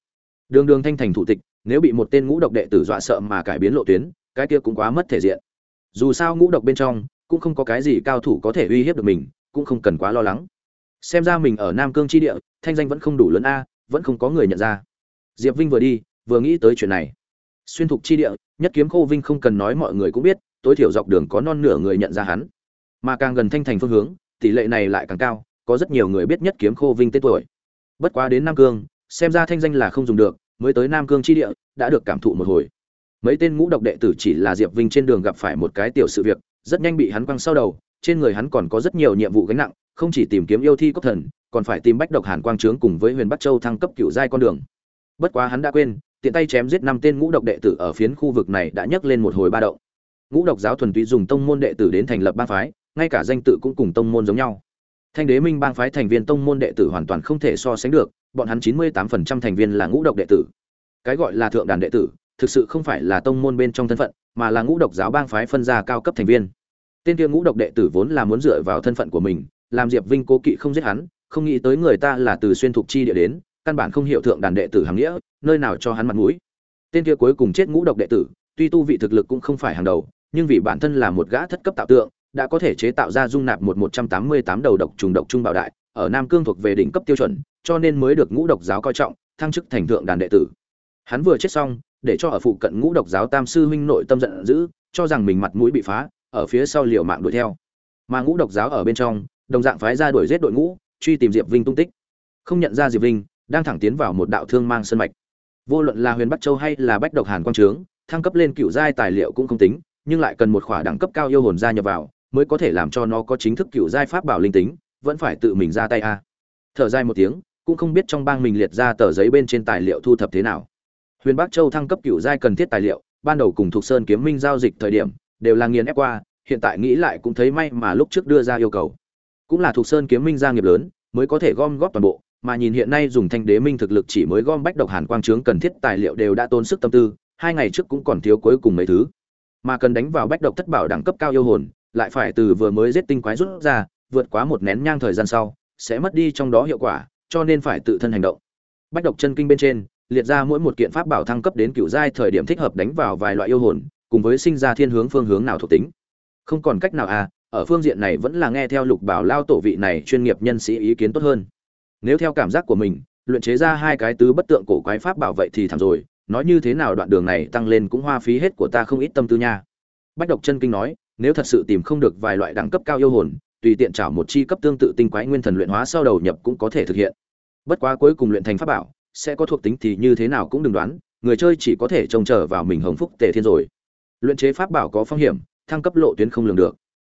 Đường đường thanh thành thủ tịch, nếu bị một tên ngũ độc đệ tử dọa sợ mà cải biến lộ tuyến, cái kia cũng quá mất thể diện. Dù sao ngũ độc bên trong, cũng không có cái gì cao thủ có thể uy hiếp được mình, cũng không cần quá lo lắng xem ra mình ở nam cương tri địa, thanh danh vẫn không đủ lớn a, vẫn không có người nhận ra. Diệp vinh vừa đi, vừa nghĩ tới chuyện này. Xuyên thục chi địa, nhất kiếm khô vinh không cần nói mọi người cũng biết, tối thiểu dọc đường có non nửa người nhận ra hắn. Mà càng gần thanh thành phương hướng, tỷ lệ này lại càng cao, có rất nhiều người biết nhất kiếm khô vinh tên tuổi. Bất quá đến nam cương, xem ra thanh danh là không dùng được, mới tới nam cương chi địa, đã được cảm thụ một hồi. Mấy tên ngũ độc đệ tử chỉ là diệp vinh trên đường gặp phải một cái tiểu sự việc, rất nhanh bị hắn quăng sau đầu trên người hắn còn có rất nhiều nhiệm vụ gánh nặng, không chỉ tìm kiếm yêu thi cốc thần, còn phải tìm bách độc hàn quang trướng cùng với huyền bắc châu thăng cấp cựu giai con đường. Bất quá hắn đã quên, tiện tay chém giết năm tên ngũ độc đệ tử ở phiến khu vực này đã nhấc lên một hồi ba động. Ngũ độc giáo thuần túy dùng tông môn đệ tử đến thành lập ba phái, ngay cả danh tự cũng cùng tông môn giống nhau. Thanh đế minh bang phái thành viên tông môn đệ tử hoàn toàn không thể so sánh được, bọn hắn chín mươi tám phần trăm thành viên là ngũ độc đệ tử. Cái gọi là thượng đàn đệ tử, thực sự không phải là tông môn bên trong thân phận, mà là ngũ độc giáo bang phái phân ra cao cấp thành viên tên kia ngũ độc đệ tử vốn là muốn dựa vào thân phận của mình, làm diệp vinh cố kỵ không giết hắn, không nghĩ tới người ta là từ xuyên thục chi địa đến, căn bản không hiểu thượng đàn đệ tử hàng nghĩa, nơi nào cho hắn mặt mũi. Tên kia cuối cùng chết ngũ độc đệ tử, tuy tu vị thực lực cũng không phải hàng đầu, nhưng vì bản thân là một gã thất cấp tạo tượng, đã có thể chế tạo ra dung nạp một một trăm tám mươi tám đầu độc trùng độc trung bảo đại, ở nam cương thuộc về đỉnh cấp tiêu chuẩn, cho nên mới được ngũ độc giáo coi trọng, thăng chức thành thượng đàn đệ tử. Hắn vừa chết xong, để cho ở phụ cận ngũ độc giáo tam sư huynh nội tâm giận dữ, cho rằng mình mặt mũi bị phá ở phía sau liều mạng đuổi theo. Mà ngũ độc giáo ở bên trong, đồng dạng phái ra đuổi giết đội ngũ, truy tìm diệp vinh tung tích. Không nhận ra diệp vinh, đang thẳng tiến vào một đạo thương mang sân mạch. Vô luận là huyền bắc châu hay là bách độc hàn quang trướng, thăng cấp lên cựu giai tài liệu cũng không tính, nhưng lại cần một khỏa đẳng cấp cao yêu hồn gia nhập vào, mới có thể làm cho nó có chính thức cựu giai pháp bảo linh tính, vẫn phải tự mình ra tay a. Thở dài một tiếng, cũng không biết trong bang mình liệt ra tờ giấy bên trên tài liệu thu thập thế nào. Huyền bắc châu thăng cấp cựu giai cần thiết tài liệu, ban đầu cùng thuộc sơn kiếm minh giao dịch thời điểm, đều là nghiền ép qua hiện tại nghĩ lại cũng thấy may mà lúc trước đưa ra yêu cầu. Cũng là thuộc sơn kiếm minh gia nghiệp lớn, mới có thể gom góp toàn bộ, mà nhìn hiện nay dùng thanh đế minh thực lực chỉ mới gom bách độc hàn quang trướng cần thiết tài liệu đều đã tốn sức tâm tư, hai ngày trước cũng còn thiếu cuối cùng mấy thứ. Mà cần đánh vào bách độc thất bảo đẳng cấp cao yêu hồn, lại phải từ vừa mới giết tinh quái rút ra, vượt quá một nén nhang thời gian sau, sẽ mất đi trong đó hiệu quả, cho nên phải tự thân hành động. Bách độc chân kinh bên trên, liệt ra mỗi một kiện pháp bảo thăng cấp đến cựu giai thời điểm thích hợp đánh vào vài loại yêu hồn, cùng với sinh ra thiên hướng phương hướng nào thuộc tính không còn cách nào à ở phương diện này vẫn là nghe theo lục bảo lao tổ vị này chuyên nghiệp nhân sĩ ý kiến tốt hơn. Nếu theo cảm giác của mình, luyện chế ra hai cái tứ bất tượng cổ quái pháp bảo vậy thì thảm rồi, nói như thế nào đoạn đường này tăng lên cũng hoa phí hết của ta không ít tâm tư nha. Bách độc chân kinh nói, nếu thật sự tìm không được vài loại đẳng cấp cao yêu hồn, tùy tiện trảo một chi cấp tương tự tinh quái nguyên thần luyện hóa sau đầu nhập cũng có thể thực hiện. Bất quá cuối cùng luyện thành pháp bảo, sẽ có thuộc tính thì như thế nào cũng đừng đoán, người chơi chỉ có thể trông chờ vào mình hồng phúc tề thiên rồi. Luyện chế pháp bảo có phong hiểm thăng cấp lộ tuyến không lường được.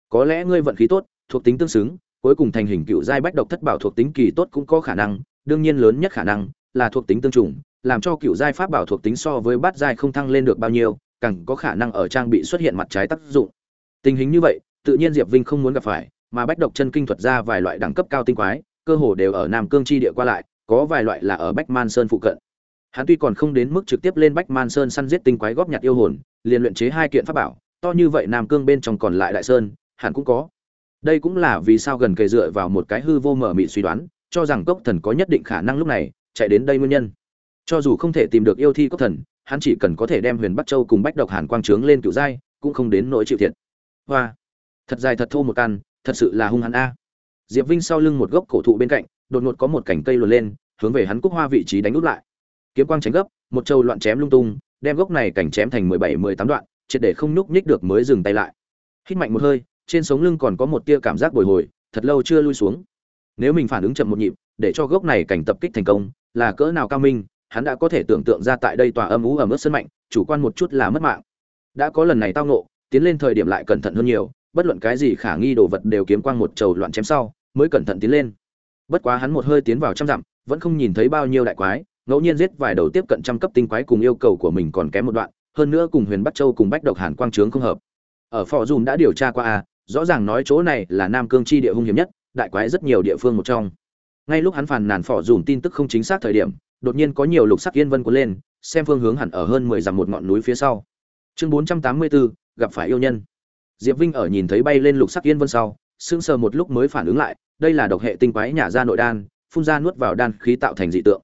Có lẽ ngươi vận khí tốt, thuộc tính tương xứng, cuối cùng thành hình cựu giai bách độc thất bảo thuộc tính kỳ tốt cũng có khả năng, đương nhiên lớn nhất khả năng là thuộc tính tương trùng, làm cho cựu giai pháp bảo thuộc tính so với bát giai không thăng lên được bao nhiêu, càng có khả năng ở trang bị xuất hiện mặt trái tác dụng. Tình hình như vậy, tự nhiên diệp vinh không muốn gặp phải, mà bách độc chân kinh thuật ra vài loại đẳng cấp cao tinh quái, cơ hồ đều ở nam cương chi địa qua lại, có vài loại là ở bách man sơn phụ cận. Hắn tuy còn không đến mức trực tiếp lên bách man sơn săn giết tinh quái góp nhặt yêu hồn, liền luyện chế hai kiện pháp bảo to như vậy nam cương bên trong còn lại đại sơn, hẳn cũng có. Đây cũng là vì sao gần kề dựa vào một cái hư vô mở mị suy đoán, cho rằng cốc thần có nhất định khả năng lúc này chạy đến đây nguyên nhân. Cho dù không thể tìm được yêu thi cốc thần, hắn chỉ cần có thể đem huyền bắc châu cùng bách độc hàn quang trướng lên cựu giai, cũng không đến nỗi chịu thiệt. Hoa! Thật dài thật thô một căn, thật sự là hung hắn a. Diệp vinh sau lưng một gốc cổ thụ bên cạnh, đột ngột có một cành cây luồn lên, hướng về hắn cúc hoa vị trí đánh úp lại. Kiếm quang tránh gấp, một châu loạn chém lung tung, đem gốc này cảnh chém thành mười bảy, mười tám đoạn triệt để không nhúc nhích được mới dừng tay lại. Hít mạnh một hơi, trên sống lưng còn có một tia cảm giác bồi hồi, thật lâu chưa lui xuống. Nếu mình phản ứng chậm một nhịp, để cho gốc này cảnh tập kích thành công, là cỡ nào cao minh, hắn đã có thể tưởng tượng ra tại đây tòa âm ú ở mức sân mạnh, chủ quan một chút là mất mạng. Đã có lần này tao nộ tiến lên thời điểm lại cẩn thận hơn nhiều, bất luận cái gì khả nghi đồ vật đều kiếm quang một trầu loạn chém sau, mới cẩn thận tiến lên. Bất quá hắn một hơi tiến vào trăm dặm, vẫn không nhìn thấy bao nhiêu đại quái, ngẫu nhiên giết vài đầu tiếp cận trăm cấp tinh quái cùng yêu cầu của mình còn kém một đoạn hơn nữa cùng huyền bắc châu cùng bách độc hàn quang trướng không hợp. Ở phò dùm đã điều tra qua a, rõ ràng nói chỗ này là nam cương chi địa hung hiểm nhất, đại quái rất nhiều địa phương một trong. Ngay lúc hắn phàn nàn phò dùm tin tức không chính xác thời điểm, đột nhiên có nhiều lục sắc yên vân cuốn lên, xem phương hướng hẳn ở hơn mười dặm một ngọn núi phía sau. Chương bốn trăm tám mươi bốn gặp phải yêu nhân. Diệp vinh ở nhìn thấy bay lên lục sắc yên vân sau, sững sờ một lúc mới phản ứng lại, đây là độc hệ tinh quái nhả ra nội đan, phun ra nuốt vào đan khí tạo thành dị tượng.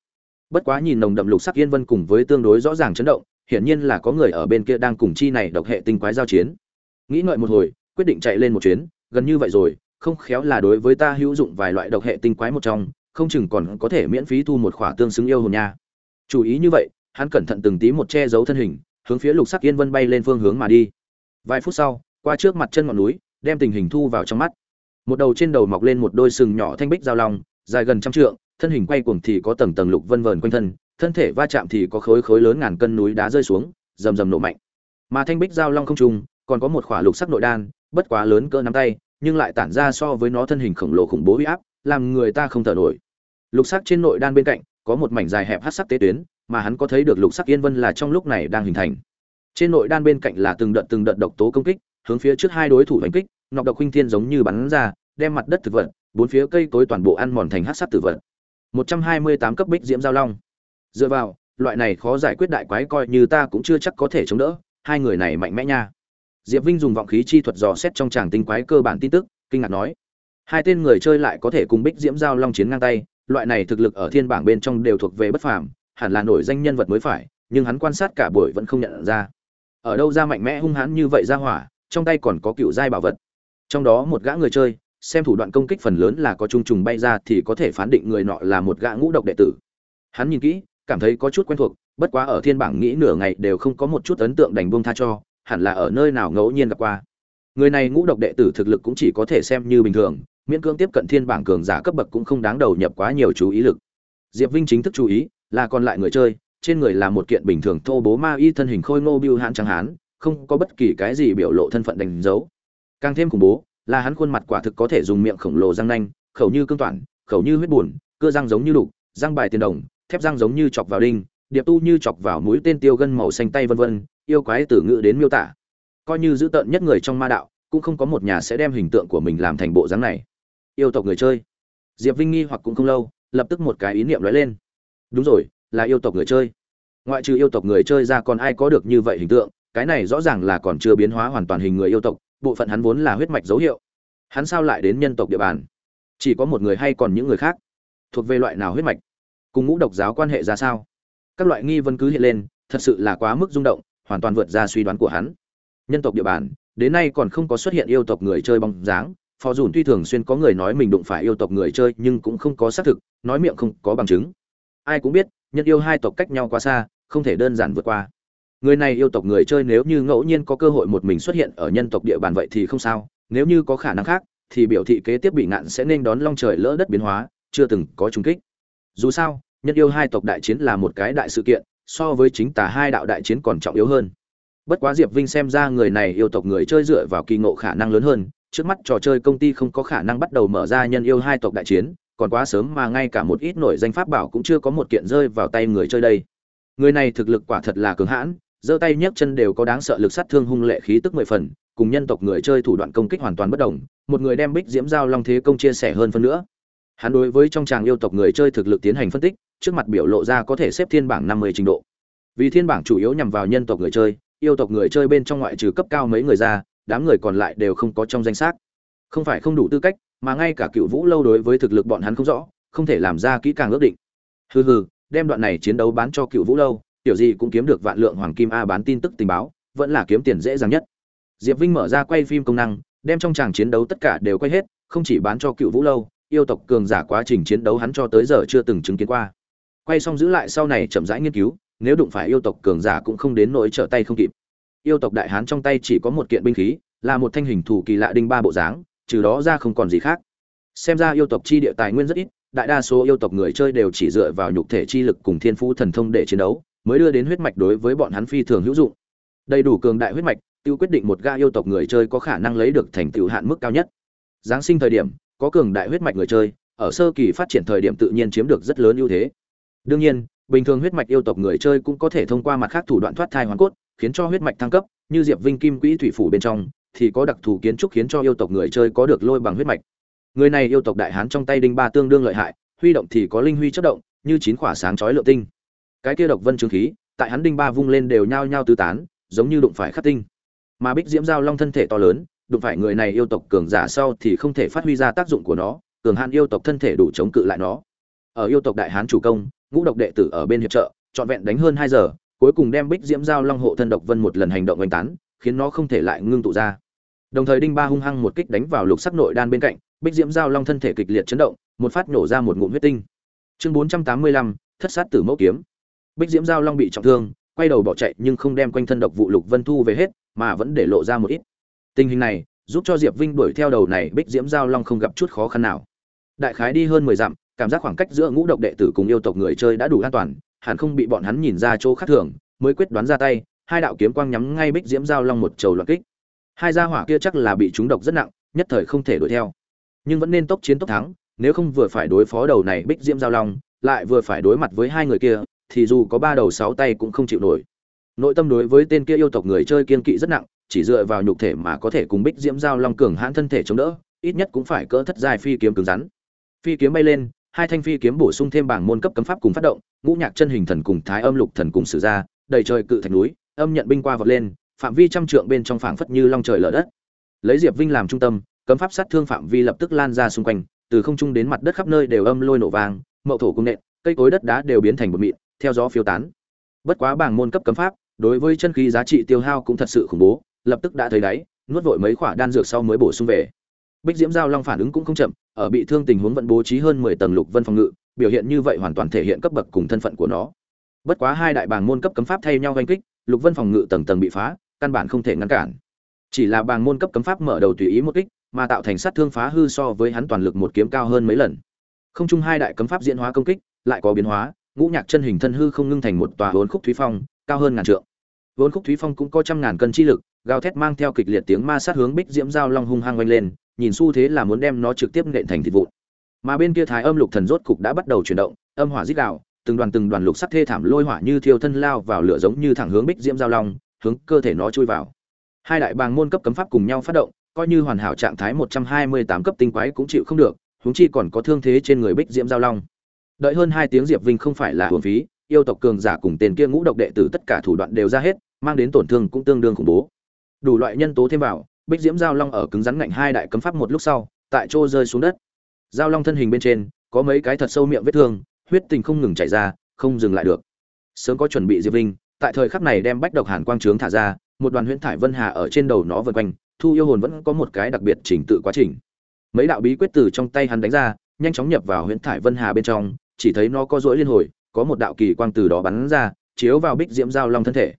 Bất quá nhìn nồng đậm lục sắc yên vân cùng với tương đối rõ ràng chấn động hiển nhiên là có người ở bên kia đang cùng chi này độc hệ tinh quái giao chiến. Nghĩ ngợi một hồi, quyết định chạy lên một chuyến, gần như vậy rồi, không khéo là đối với ta hữu dụng vài loại độc hệ tinh quái một trong, không chừng còn có thể miễn phí thu một khỏa tương xứng yêu hồn nha. Chú ý như vậy, hắn cẩn thận từng tí một che giấu thân hình, hướng phía lục sắc yên vân bay lên phương hướng mà đi. Vài phút sau, qua trước mặt chân ngọn núi, đem tình hình thu vào trong mắt. Một đầu trên đầu mọc lên một đôi sừng nhỏ thanh bích giao long, dài gần trăm trượng, thân hình quay cuồng thì có tầng tầng lục vân vờn quanh thân thân thể va chạm thì có khối khối lớn ngàn cân núi đá rơi xuống, rầm rầm nổ mạnh. Mà thanh bích giao long không trùng, còn có một khỏa lục sắc nội đan, bất quá lớn cỡ nắm tay, nhưng lại tản ra so với nó thân hình khổng lồ khủng bố huy áp, làm người ta không thở nổi. Lục sắc trên nội đan bên cạnh, có một mảnh dài hẹp hát sắc tế tuyến, mà hắn có thấy được lục sắc yên vân là trong lúc này đang hình thành. Trên nội đan bên cạnh là từng đợt từng đợt độc tố công kích, hướng phía trước hai đối thủ đánh kích, nọc độc huynh thiên giống như bắn ra, đem mặt đất thực vật, bốn phía cây cối toàn bộ ăn mòn thành hát sắc tử vật. 128 cấp bích diễm giao long dựa vào, loại này khó giải quyết đại quái coi như ta cũng chưa chắc có thể chống đỡ, hai người này mạnh mẽ nha. Diệp vinh dùng vọng khí chi thuật dò xét trong tràng tinh quái cơ bản tin tức, kinh ngạc nói. Hai tên người chơi lại có thể cùng bích diễm giao long chiến ngang tay, loại này thực lực ở thiên bảng bên trong đều thuộc về bất phàm, hẳn là nổi danh nhân vật mới phải, nhưng hắn quan sát cả buổi vẫn không nhận ra. Ở đâu ra mạnh mẽ hung hãn như vậy ra hỏa, trong tay còn có cựu giai bảo vật. Trong đó một gã người chơi, xem thủ đoạn công kích phần lớn là có chung trùng bay ra thì có thể phán định người nọ là một gã ngũ độc đệ tử. Hắn nhìn kỹ cảm thấy có chút quen thuộc, bất quá ở thiên bảng nghĩ nửa ngày đều không có một chút ấn tượng đành buông tha cho, hẳn là ở nơi nào ngẫu nhiên gặp qua. Người này ngũ độc đệ tử thực lực cũng chỉ có thể xem như bình thường, miễn cưỡng tiếp cận thiên bảng cường giả cấp bậc cũng không đáng đầu nhập quá nhiều chú ý lực. Diệp vinh chính thức chú ý, là còn lại người chơi, trên người là một kiện bình thường thô bố ma y thân hình khôi ngô biêu hãn trắng hán, không có bất kỳ cái gì biểu lộ thân phận đánh dấu. Càng thêm khủng bố, là hắn khuôn mặt quả thực có thể dùng miệng khổng lồ răng nanh, khẩu như cương toản khẩu như huyết buồn cơ răng giống như đục, răng bài tiền đồng thép răng giống như chọc vào đinh, điệp tu như chọc vào mũi tên tiêu gân màu xanh tay vân vân, yêu quái từ ngữ đến miêu tả. Coi như giữ tợn nhất người trong ma đạo, cũng không có một nhà sẽ đem hình tượng của mình làm thành bộ dáng này. Yêu tộc người chơi. Diệp vinh nghi hoặc cũng không lâu, lập tức một cái ý niệm lóe lên. Đúng rồi, là yêu tộc người chơi. Ngoại trừ yêu tộc người chơi ra còn ai có được như vậy hình tượng, cái này rõ ràng là còn chưa biến hóa hoàn toàn hình người yêu tộc, bộ phận hắn vốn là huyết mạch dấu hiệu. Hắn sao lại đến nhân tộc địa bàn? Chỉ có một người hay còn những người khác? Thuộc về loại nào huyết mạch? Cùng ngũ độc giáo quan hệ ra sao? Các loại nghi vấn cứ hiện lên, thật sự là quá mức rung động, hoàn toàn vượt ra suy đoán của hắn. Nhân tộc địa bàn, đến nay còn không có xuất hiện yêu tộc người chơi bóng dáng. Phó dùn tuy thường xuyên có người nói mình đụng phải yêu tộc người chơi, nhưng cũng không có xác thực, nói miệng không có bằng chứng. Ai cũng biết, nhân yêu hai tộc cách nhau quá xa, không thể đơn giản vượt qua. Người này yêu tộc người chơi nếu như ngẫu nhiên có cơ hội một mình xuất hiện ở nhân tộc địa bàn vậy thì không sao, nếu như có khả năng khác, thì biểu thị kế tiếp bị ngạn sẽ nên đón long trời lỡ đất biến hóa, chưa từng có trung kích dù sao, nhân yêu hai tộc đại chiến là một cái đại sự kiện, so với chính tà hai đạo đại chiến còn trọng yếu hơn. Bất quá diệp vinh xem ra người này yêu tộc người chơi dựa vào kỳ ngộ khả năng lớn hơn, trước mắt trò chơi công ty không có khả năng bắt đầu mở ra nhân yêu hai tộc đại chiến, còn quá sớm mà ngay cả một ít nổi danh pháp bảo cũng chưa có một kiện rơi vào tay người chơi đây. Người này thực lực quả thật là cứng hãn, giơ tay nhấc chân đều có đáng sợ lực sát thương hung lệ khí tức mười phần, cùng nhân tộc người chơi thủ đoạn công kích hoàn toàn bất đồng, một người đem bích diễm giao long thế công chia sẻ hơn phân nữa hắn đối với trong tràng yêu tộc người chơi thực lực tiến hành phân tích, trước mặt biểu lộ ra có thể xếp thiên bảng năm mươi trình độ. Vì thiên bảng chủ yếu nhằm vào nhân tộc người chơi, yêu tộc người chơi bên trong ngoại trừ cấp cao mấy người ra, đám người còn lại đều không có trong danh sách. Không phải không đủ tư cách, mà ngay cả cựu vũ lâu đối với thực lực bọn hắn không rõ, không thể làm ra kỹ càng ước định. Hừ hừ, đem đoạn này chiến đấu bán cho cựu vũ lâu, tiểu gì cũng kiếm được vạn lượng hoàng kim a bán tin tức tình báo, vẫn là kiếm tiền dễ dàng nhất. Diệp vinh mở ra quay phim công năng, đem trong tràng chiến đấu tất cả đều quay hết, không chỉ bán cho cựu vũ lâu yêu tộc cường giả quá trình chiến đấu hắn cho tới giờ chưa từng chứng kiến qua. Quay xong giữ lại sau này chậm rãi nghiên cứu, nếu đụng phải yêu tộc cường giả cũng không đến nỗi trở tay không kịp. Yêu tộc đại hán trong tay chỉ có một kiện binh khí, là một thanh hình thủ kỳ lạ đinh ba bộ dáng, trừ đó ra không còn gì khác. Xem ra yêu tộc chi địa tài nguyên rất ít, đại đa số yêu tộc người chơi đều chỉ dựa vào nhục thể chi lực cùng thiên phú thần thông để chiến đấu, mới đưa đến huyết mạch đối với bọn hắn phi thường hữu dụng. Đầy đủ cường đại huyết mạch, tiêu quyết định một ga yêu tộc người chơi có khả năng lấy được thành tựu hạn mức cao nhất. Giáng sinh thời điểm có cường đại huyết mạch người chơi, ở sơ kỳ phát triển thời điểm tự nhiên chiếm được rất lớn ưu thế. Đương nhiên, bình thường huyết mạch yêu tộc người chơi cũng có thể thông qua mặt khác thủ đoạn thoát thai hoàn cốt, khiến cho huyết mạch thăng cấp, như diệp vinh kim quỹ thủy phủ bên trong, thì có đặc thù kiến trúc khiến cho yêu tộc người chơi có được lôi bằng huyết mạch. Người này yêu tộc đại hán trong tay đinh ba tương đương lợi hại, huy động thì có linh huy chất động, như chín quả sáng chói lượng tinh. Cái kia độc vân trường khí, tại hắn đinh ba vung lên đều nhao nhao tứ tán, giống như đụng phải khắc tinh. Mà bích diễm giao long thân thể to lớn đụng phải người này yêu tộc cường giả sau thì không thể phát huy ra tác dụng của nó, cường hàn yêu tộc thân thể đủ chống cự lại nó. Ở yêu tộc đại hán chủ công, ngũ độc đệ tử ở bên hiệp trợ, trọn vẹn đánh hơn hai giờ, cuối cùng đem bích diễm giao long hộ thân độc vân một lần hành động oanh tán, khiến nó không thể lại ngưng tụ ra. Đồng thời đinh ba hung hăng một kích đánh vào lục sắc nội đan bên cạnh, bích diễm giao long thân thể kịch liệt chấn động, một phát nổ ra một ngụm huyết tinh. Chương bốn trăm tám mươi lăm, thất sát tử mẫu kiếm. Bích diễm giao long bị trọng thương, quay đầu bỏ chạy nhưng không đem quanh thân độc vụ lục vân thu về hết, mà vẫn để lộ ra một ít tình hình này, giúp cho diệp vinh đuổi theo đầu này bích diễm giao long không gặp chút khó khăn nào. Đại khái đi hơn mười dặm, cảm giác khoảng cách giữa ngũ độc đệ tử cùng yêu tộc người chơi đã đủ an toàn, hẳn không bị bọn hắn nhìn ra chỗ khác thường, mới quyết đoán ra tay, hai đạo kiếm quang nhắm ngay bích diễm giao long một trầu loạt kích. Hai gia hỏa kia chắc là bị trúng độc rất nặng, nhất thời không thể đuổi theo. Nhưng vẫn nên tốc chiến tốc thắng, nếu không vừa phải đối phó đầu này bích diễm giao long, lại vừa phải đối mặt với hai người kia, thì dù có ba đầu sáu tay cũng không chịu nổi. Nội tâm đối với tên kia yêu tộc người chơi kiên kỵ rất nặng chỉ dựa vào nhục thể mà có thể cùng bích diễm giao long cường hãn thân thể chống đỡ, ít nhất cũng phải cỡ thất dài phi kiếm cứng rắn. Phi kiếm bay lên, hai thanh phi kiếm bổ sung thêm bảng môn cấp cấm pháp cùng phát động, ngũ nhạc chân hình thần cùng thái âm lục thần cùng sử ra, đầy trời cự thạch núi, âm nhận binh qua vọt lên, phạm vi trăm trượng bên trong phảng phất như long trời lở đất. Lấy diệp vinh làm trung tâm, cấm pháp sát thương phạm vi lập tức lan ra xung quanh, từ không trung đến mặt đất khắp nơi đều âm lôi nổ vàng mậu thổ cung nện, cây cối đất đá đều biến thành bột mịn, theo gió phiêu tán. Bất quá bảng môn cấp cấm pháp, đối với chân khí giá trị tiêu hao cũng thật sự khủng bố lập tức đã thấy đáy, nuốt vội mấy khỏa đan dược sau mới bổ sung về. Bích diễm giao long phản ứng cũng không chậm, ở bị thương tình huống vẫn bố trí hơn mười tầng lục vân phòng ngự, biểu hiện như vậy hoàn toàn thể hiện cấp bậc cùng thân phận của nó. Bất quá hai đại bàng môn cấp cấm pháp thay nhau oanh kích, lục vân phòng ngự tầng tầng bị phá, căn bản không thể ngăn cản. Chỉ là bàng môn cấp cấm pháp mở đầu tùy ý một kích, mà tạo thành sát thương phá hư so với hắn toàn lực một kiếm cao hơn mấy lần. Không chung hai đại cấm pháp diễn hóa công kích, lại có biến hóa, ngũ nhạc chân hình thân hư không ngưng thành một tòa hốn khúc thúy phong, cao hơn ngàn trượng vốn khúc thúy phong cũng có trăm ngàn cân chi lực, gào thét mang theo kịch liệt tiếng ma sát hướng bích diễm giao long hung hăng oanh lên, nhìn xu thế là muốn đem nó trực tiếp nện thành thịt vụn. Mà bên kia thái âm lục thần rốt cục đã bắt đầu chuyển động, âm hỏa dít đạo từng đoàn từng đoàn lục sắc thê thảm lôi hỏa như thiêu thân lao vào lửa giống như thẳng hướng bích diễm giao long, hướng cơ thể nó chui vào. Hai đại bàng môn cấp cấm pháp cùng nhau phát động, coi như hoàn hảo trạng thái một trăm hai mươi tám cấp tinh quái cũng chịu không được, huống chi còn có thương thế trên người bích diễm giao long. Đợi hơn hai tiếng diệp vinh không phải là hồn phí yêu tộc cường giả cùng tên kia ngũ độc đệ tử tất cả thủ đoạn đều ra hết, mang đến tổn thương cũng tương đương khủng bố. Đủ loại nhân tố thêm vào, bích diễm giao long ở cứng rắn ngạnh hai đại cấm pháp một lúc sau, tại chỗ rơi xuống đất. Giao long thân hình bên trên, có mấy cái thật sâu miệng vết thương, huyết tình không ngừng chảy ra, không dừng lại được. Sớm có chuẩn bị diệp vinh, tại thời khắc này đem bách độc hàn quang trướng thả ra, một đoàn huyễn thải vân hà ở trên đầu nó vần quanh, thu yêu hồn vẫn có một cái đặc biệt chỉnh tự quá trình. Mấy đạo bí quyết từ trong tay hắn đánh ra, nhanh chóng nhập vào huyễn thải vân hà bên trong, chỉ thấy nó có rỗi liên hồi có một đạo kỳ quang từ đó bắn ra, chiếu vào bích diễm giao long thân thể.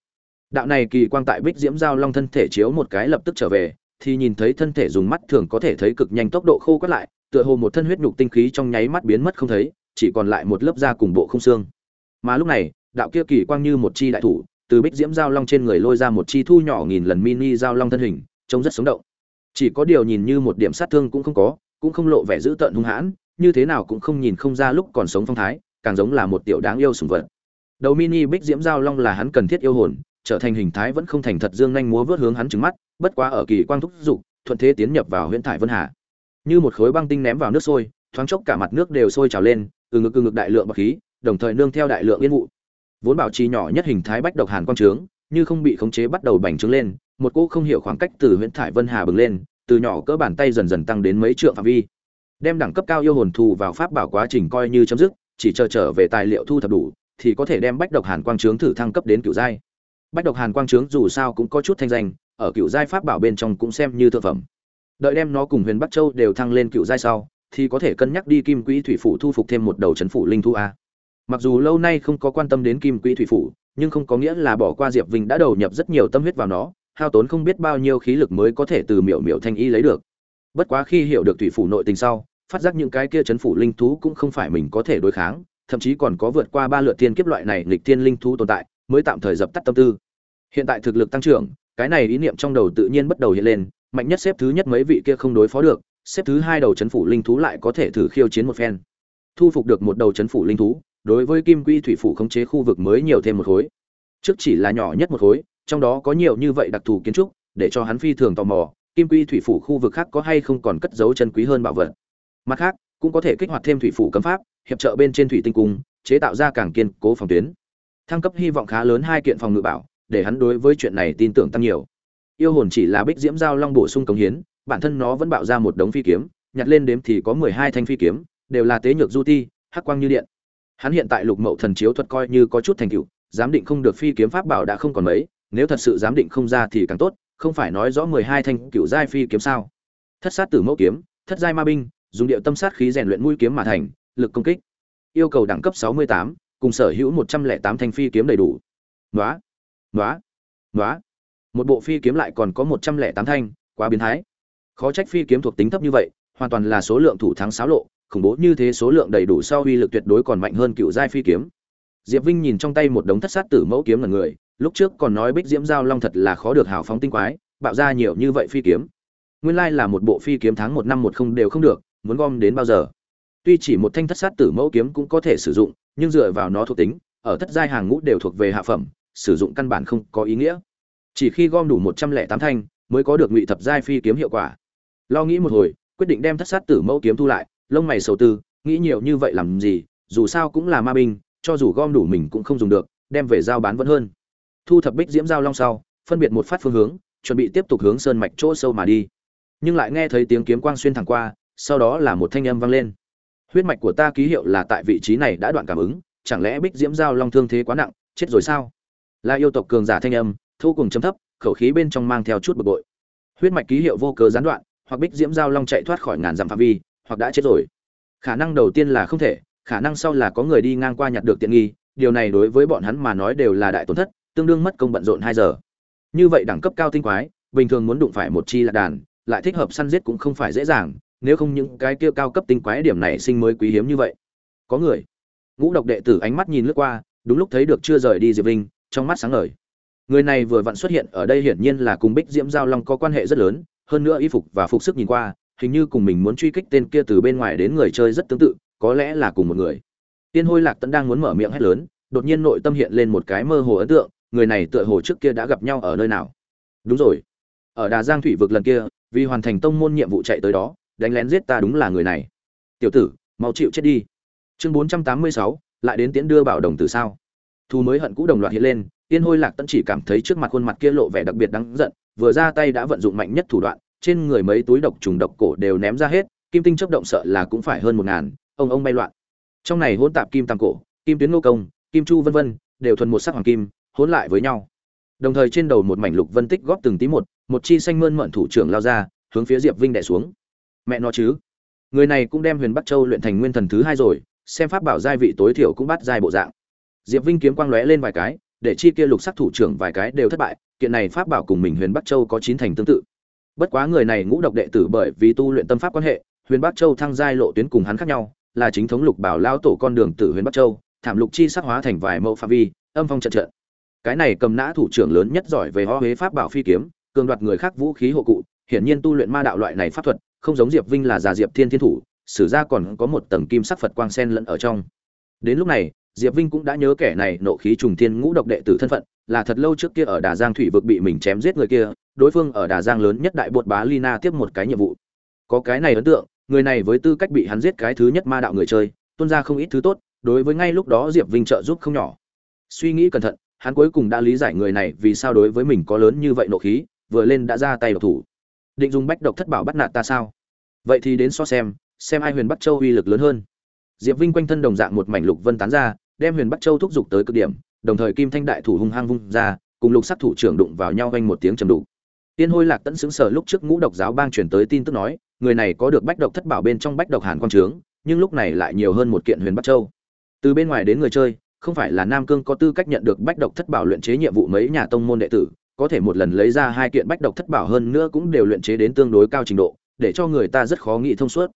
Đạo này kỳ quang tại bích diễm giao long thân thể chiếu một cái lập tức trở về, thì nhìn thấy thân thể dùng mắt thường có thể thấy cực nhanh tốc độ khô quắt lại, tựa hồ một thân huyết nhục tinh khí trong nháy mắt biến mất không thấy, chỉ còn lại một lớp da cùng bộ không xương. Mà lúc này, đạo kia kỳ quang như một chi đại thủ, từ bích diễm giao long trên người lôi ra một chi thu nhỏ nghìn lần mini giao long thân hình, trông rất sống động. Chỉ có điều nhìn như một điểm sát thương cũng không có, cũng không lộ vẻ dữ tợn hung hãn, như thế nào cũng không nhìn không ra lúc còn sống phong thái càng giống là một tiểu đáng yêu sùng vật. Đầu mini bích diễm giao long là hắn cần thiết yêu hồn, trở thành hình thái vẫn không thành thật dương nhanh múa vớt hướng hắn trừng mắt, bất quá ở kỳ quang thúc dục, thuận thế tiến nhập vào huyễn thải vân hà. Như một khối băng tinh ném vào nước sôi, thoáng chốc cả mặt nước đều sôi trào lên, từ ngực từ ngực đại lượng bọc khí, đồng thời nương theo đại lượng yên vụ. Vốn bảo trì nhỏ nhất hình thái bách độc hàn quang trướng, như không bị khống chế bắt đầu bành trướng lên, một cỗ không hiểu khoảng cách từ huyễn thải vân hà bừng lên, từ nhỏ cỡ bàn tay dần dần tăng đến mấy trượng phạm vi. Đem đẳng cấp cao yêu hồn thù vào pháp bảo quá trình coi như chấm dứt chỉ chờ trở về tài liệu thu thập đủ, thì có thể đem bách độc hàn quang trướng thử thăng cấp đến cựu giai. Bách độc hàn quang trướng dù sao cũng có chút thanh danh, ở cựu giai pháp bảo bên trong cũng xem như thượng phẩm. Đợi đem nó cùng huyền bắc châu đều thăng lên cựu giai sau, thì có thể cân nhắc đi kim quỹ thủy phủ thu phục thêm một đầu c phủ linh thu a. Mặc dù lâu nay không có quan tâm đến kim quỹ thủy phủ, nhưng không có nghĩa là bỏ qua diệp vinh đã đầu nhập rất nhiều tâm huyết vào nó, hao tốn không biết bao nhiêu khí lực mới có thể từ miểu miểu thanh y lấy được. Bất quá khi hiểu được thủy phủ nội tình sau phát giác những cái kia chấn phủ linh thú cũng không phải mình có thể đối kháng, thậm chí còn có vượt qua ba lượt tiên kiếp loại này nghịch thiên linh thú tồn tại, mới tạm thời dập tắt tâm tư. Hiện tại thực lực tăng trưởng, cái này ý niệm trong đầu tự nhiên bắt đầu hiện lên, mạnh nhất xếp thứ nhất mấy vị kia không đối phó được, xếp thứ hai đầu chấn phủ linh thú lại có thể thử khiêu chiến một phen. Thu phục được một đầu chấn phủ linh thú, đối với kim quy thủy phủ khống chế khu vực mới nhiều thêm một khối. Trước chỉ là nhỏ nhất một khối, trong đó có nhiều như vậy đặc thù kiến trúc, để cho hắn phi thường tò mò, kim quy thủy phủ khu vực khác có hay không còn cất giấu chân quý hơn bảo vật mặt khác, cũng có thể kích hoạt thêm thủy phủ cấm pháp, hiệp trợ bên trên thủy tinh cung, chế tạo ra càng kiên cố phòng tuyến. Thăng cấp hy vọng khá lớn hai kiện phòng ngự bảo, để hắn đối với chuyện này tin tưởng tăng nhiều. Yêu hồn chỉ là bích diễm giao long bổ sung cống hiến, bản thân nó vẫn bạo ra một đống phi kiếm, nhặt lên đếm thì có mười hai thanh phi kiếm, đều là tế nhược du ti, hắc quang như điện. Hắn hiện tại lục mậu thần chiếu thuật coi như có chút thành tựu, giám định không được phi kiếm pháp bảo đã không còn mấy, nếu thật sự giám định không ra thì càng tốt, không phải nói rõ mười hai thanh cựu giai phi kiếm sao. Thất sát tử mẫu kiếm, thất giai ma binh dùng điệu tâm sát khí rèn luyện mũi kiếm mà thành lực công kích. Yêu cầu đẳng cấp sáu mươi tám cùng sở hữu một trăm lẻ tám thanh phi kiếm đầy đủ. Ngoá, ngoá, ngoá. một bộ phi kiếm lại còn có một trăm lẻ tám thanh quá biến thái. Khó trách phi kiếm thuộc tính thấp như vậy hoàn toàn là số lượng thủ thắng xáo lộ khủng bố như thế số lượng đầy đủ sau uy lực tuyệt đối còn mạnh hơn cựu giai phi kiếm. Diệp vinh nhìn trong tay một đống thất sát tử mẫu kiếm là người lúc trước còn nói bích diễm giao long thật là khó được hào phóng tinh quái bạo ra nhiều như vậy phi kiếm. Nguyên lai là một bộ phi kiếm tháng một năm một không đều không được muốn gom đến bao giờ. Tuy chỉ một thanh thất sát tử mẫu kiếm cũng có thể sử dụng, nhưng dựa vào nó thuộc tính, ở thất giai hàng ngũ đều thuộc về hạ phẩm, sử dụng căn bản không có ý nghĩa. Chỉ khi gom đủ một trăm lẻ tám thanh, mới có được ngụy thập giai phi kiếm hiệu quả. Lo nghĩ một hồi, quyết định đem thất sát tử mẫu kiếm thu lại, lông mày sầu tư, nghĩ nhiều như vậy làm gì, dù sao cũng là ma binh, cho dù gom đủ mình cũng không dùng được, đem về giao bán vẫn hơn. Thu thập bích diễm giao long sau, phân biệt một phát phương hướng, chuẩn bị tiếp tục hướng sơn mạch chỗ sâu mà đi. Nhưng lại nghe thấy tiếng kiếm quang xuyên thẳng qua sau đó là một thanh âm vang lên. Huyết mạch của ta ký hiệu là tại vị trí này đã đoạn cảm ứng, chẳng lẽ bích diễm giao long thương thế quá nặng, chết rồi sao? Là yêu tộc cường giả thanh âm thu cùng chấm thấp, khẩu khí bên trong mang theo chút bực bội. Huyết mạch ký hiệu vô cớ gián đoạn, hoặc bích diễm giao long chạy thoát khỏi ngàn dặm phạm vi, hoặc đã chết rồi. Khả năng đầu tiên là không thể, khả năng sau là có người đi ngang qua nhặt được tiện nghi, điều này đối với bọn hắn mà nói đều là đại tổn thất, tương đương mất công bận rộn hai giờ. Như vậy đẳng cấp cao tinh quái, bình thường muốn đụng phải một chi lạc đàn, lại thích hợp săn giết cũng không phải dễ dàng nếu không những cái kia cao cấp tinh quái điểm này sinh mới quý hiếm như vậy. Có người. Ngũ độc đệ tử ánh mắt nhìn lướt qua, đúng lúc thấy được chưa rời đi diệp vinh, trong mắt sáng ngời. Người này vừa vặn xuất hiện ở đây hiển nhiên là cùng bích diễm giao long có quan hệ rất lớn, hơn nữa y phục và phục sức nhìn qua, hình như cùng mình muốn truy kích tên kia từ bên ngoài đến người chơi rất tương tự, có lẽ là cùng một người. Tiên hôi lạc tẫn đang muốn mở miệng hét lớn, đột nhiên nội tâm hiện lên một cái mơ hồ ấn tượng, người này tựa hồ trước kia đã gặp nhau ở nơi nào. Đúng rồi. Ở đà giang thủy vực lần kia, vì hoàn thành tông môn nhiệm vụ chạy tới đó đánh lén giết ta đúng là người này. Tiểu tử, mau chịu chết đi. Chương bốn trăm tám mươi sáu, lại đến tiễn đưa bảo đồng từ sao? Thu mới hận cũ đồng loạt hiện lên tiên hôi lạc tẫn chỉ cảm thấy trước mặt khuôn mặt kia lộ vẻ đặc biệt đáng giận, vừa ra tay đã vận dụng mạnh nhất thủ đoạn, trên người mấy túi độc trùng độc cổ đều ném ra hết, kim tinh chấp động sợ là cũng phải hơn một ngàn, ông ông bay loạn. Trong này hỗn tạp kim tam cổ, kim tuyến ngô công, kim chu vân vân, đều thuần một sắc hoàng kim, hỗn lại với nhau. Đồng thời trên đầu một mảnh lục vân tích góp từng tí một một chi xanh mơn mận thủ trưởng lao ra, hướng phía diệp vinh đẻ xuống mẹ nó chứ. Người này cũng đem huyền bắc châu luyện thành nguyên thần thứ hai rồi, xem pháp bảo giai vị tối thiểu cũng bắt giai bộ dạng. Diệp vinh kiếm quang lóe lên vài cái, để chi kia lục sắc thủ trưởng vài cái đều thất bại, kiện này pháp bảo cùng mình huyền bắc châu có chín thành tương tự. Bất quá người này ngũ độc đệ tử bởi vì tu luyện tâm pháp quan hệ, huyền bắc châu thăng giai lộ tuyến cùng hắn khác nhau, là chính thống lục bảo lao tổ con đường tử huyền bắc châu, thảm lục chi sắc hóa thành vài mẫu pha vi, âm phong trận trận. Cái này cầm nã thủ trưởng lớn nhất giỏi về ho huế pháp bảo phi kiếm, cường đoạt người khác vũ khí hộ cụ, hiển nhiên tu luyện ma đạo loại này pháp thuật không giống diệp vinh là già diệp thiên thiên thủ, sử ra còn có một tầng kim sắc phật quang sen lẫn ở trong. Đến lúc này, diệp vinh cũng đã nhớ kẻ này nộ khí trùng thiên ngũ độc đệ tử thân phận, là thật lâu trước kia ở đà giang thủy vực bị mình chém giết người kia, đối phương ở đà giang lớn nhất đại bột bá lina tiếp một cái nhiệm vụ. Có cái này ấn tượng, người này với tư cách bị hắn giết cái thứ nhất ma đạo người chơi tuân ra không ít thứ tốt, đối với ngay lúc đó diệp vinh trợ giúp không nhỏ. Suy nghĩ cẩn thận, hắn cuối cùng đã lý giải người này vì sao đối với mình có lớn như vậy nộ khí, vừa lên đã ra tay độc thủ định dùng bách độc thất bảo bắt nạt ta sao? Vậy thì đến so xem xem ai huyền bắc châu uy lực lớn hơn. Diệp vinh quanh thân đồng dạng một mảnh lục vân tán ra, đem huyền bắc châu thúc giục tới cực điểm, đồng thời kim thanh đại thủ hung hăng vung ra, cùng lục sắc thủ trưởng đụng vào nhau vang một tiếng trầm đục. Tiên hôi lạc tẫn xứng sở lúc trước ngũ độc giáo bang truyền tới tin tức nói, người này có được bách độc thất bảo bên trong bách độc hàn quang trướng, nhưng lúc này lại nhiều hơn một kiện huyền bắc châu. Từ bên ngoài đến người chơi, không phải là nam cương có tư cách nhận được bách độc thất bảo luyện chế nhiệm vụ mấy nhà tông môn đệ tử có thể một lần lấy ra hai kiện bách độc thất bảo hơn nữa cũng đều luyện chế đến tương đối cao trình độ, để cho người ta rất khó nghĩ thông suốt.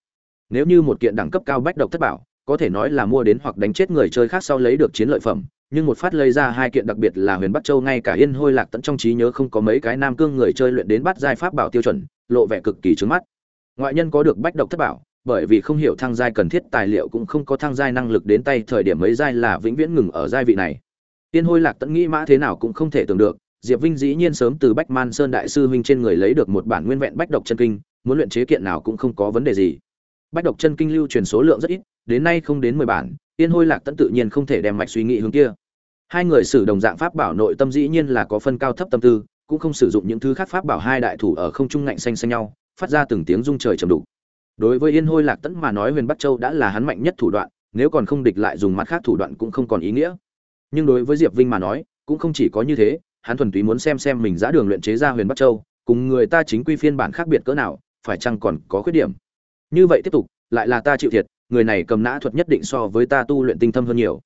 Nếu như một kiện đẳng cấp cao bách độc thất bảo, có thể nói là mua đến hoặc đánh chết người chơi khác sau lấy được chiến lợi phẩm, nhưng một phát lấy ra hai kiện đặc biệt là huyền bắc châu ngay cả yên hôi lạc tận trong trí nhớ không có mấy cái nam cương người chơi luyện đến bắt giai pháp bảo tiêu chuẩn, lộ vẻ cực kỳ trứng mắt. Ngoại nhân có được bách độc thất bảo, bởi vì không hiểu thăng giai cần thiết tài liệu cũng không có thăng giai năng lực đến tay, thời điểm mấy giai là vĩnh viễn ngừng ở giai vị này. Tiên hôi lạc tận nghĩ mã thế nào cũng không thể tưởng được diệp vinh dĩ nhiên sớm từ bách man sơn đại sư huynh trên người lấy được một bản nguyên vẹn bách độc chân kinh, muốn luyện chế kiện nào cũng không có vấn đề gì. Bách độc chân kinh lưu truyền số lượng rất ít, đến nay không đến mười bản, tiên hôi lạc tận tự nhiên không thể đem mạch suy nghĩ hướng kia. Hai người sử đồng dạng pháp bảo nội tâm dĩ nhiên là có phân cao thấp tâm tư, cũng không sử dụng những thứ khác pháp bảo hai đại thủ ở không trung ngạnh xanh xanh nhau, phát ra từng tiếng rung trời trầm đục. Đối với yên hôi lạc Tấn mà nói huyền bắc châu đã là hắn mạnh nhất thủ đoạn, nếu còn không địch lại dùng mặt khác thủ đoạn cũng không còn ý nghĩa. Nhưng đối với diệp vinh mà nói, cũng không chỉ có như thế hắn thuần túy muốn xem xem mình giã đường luyện chế ra huyền bắc châu, cùng người ta chính quy phiên bản khác biệt cỡ nào, phải chăng còn có khuyết điểm. Như vậy tiếp tục, lại là ta chịu thiệt, người này cầm nã thuật nhất định so với ta tu luyện tinh thâm hơn nhiều.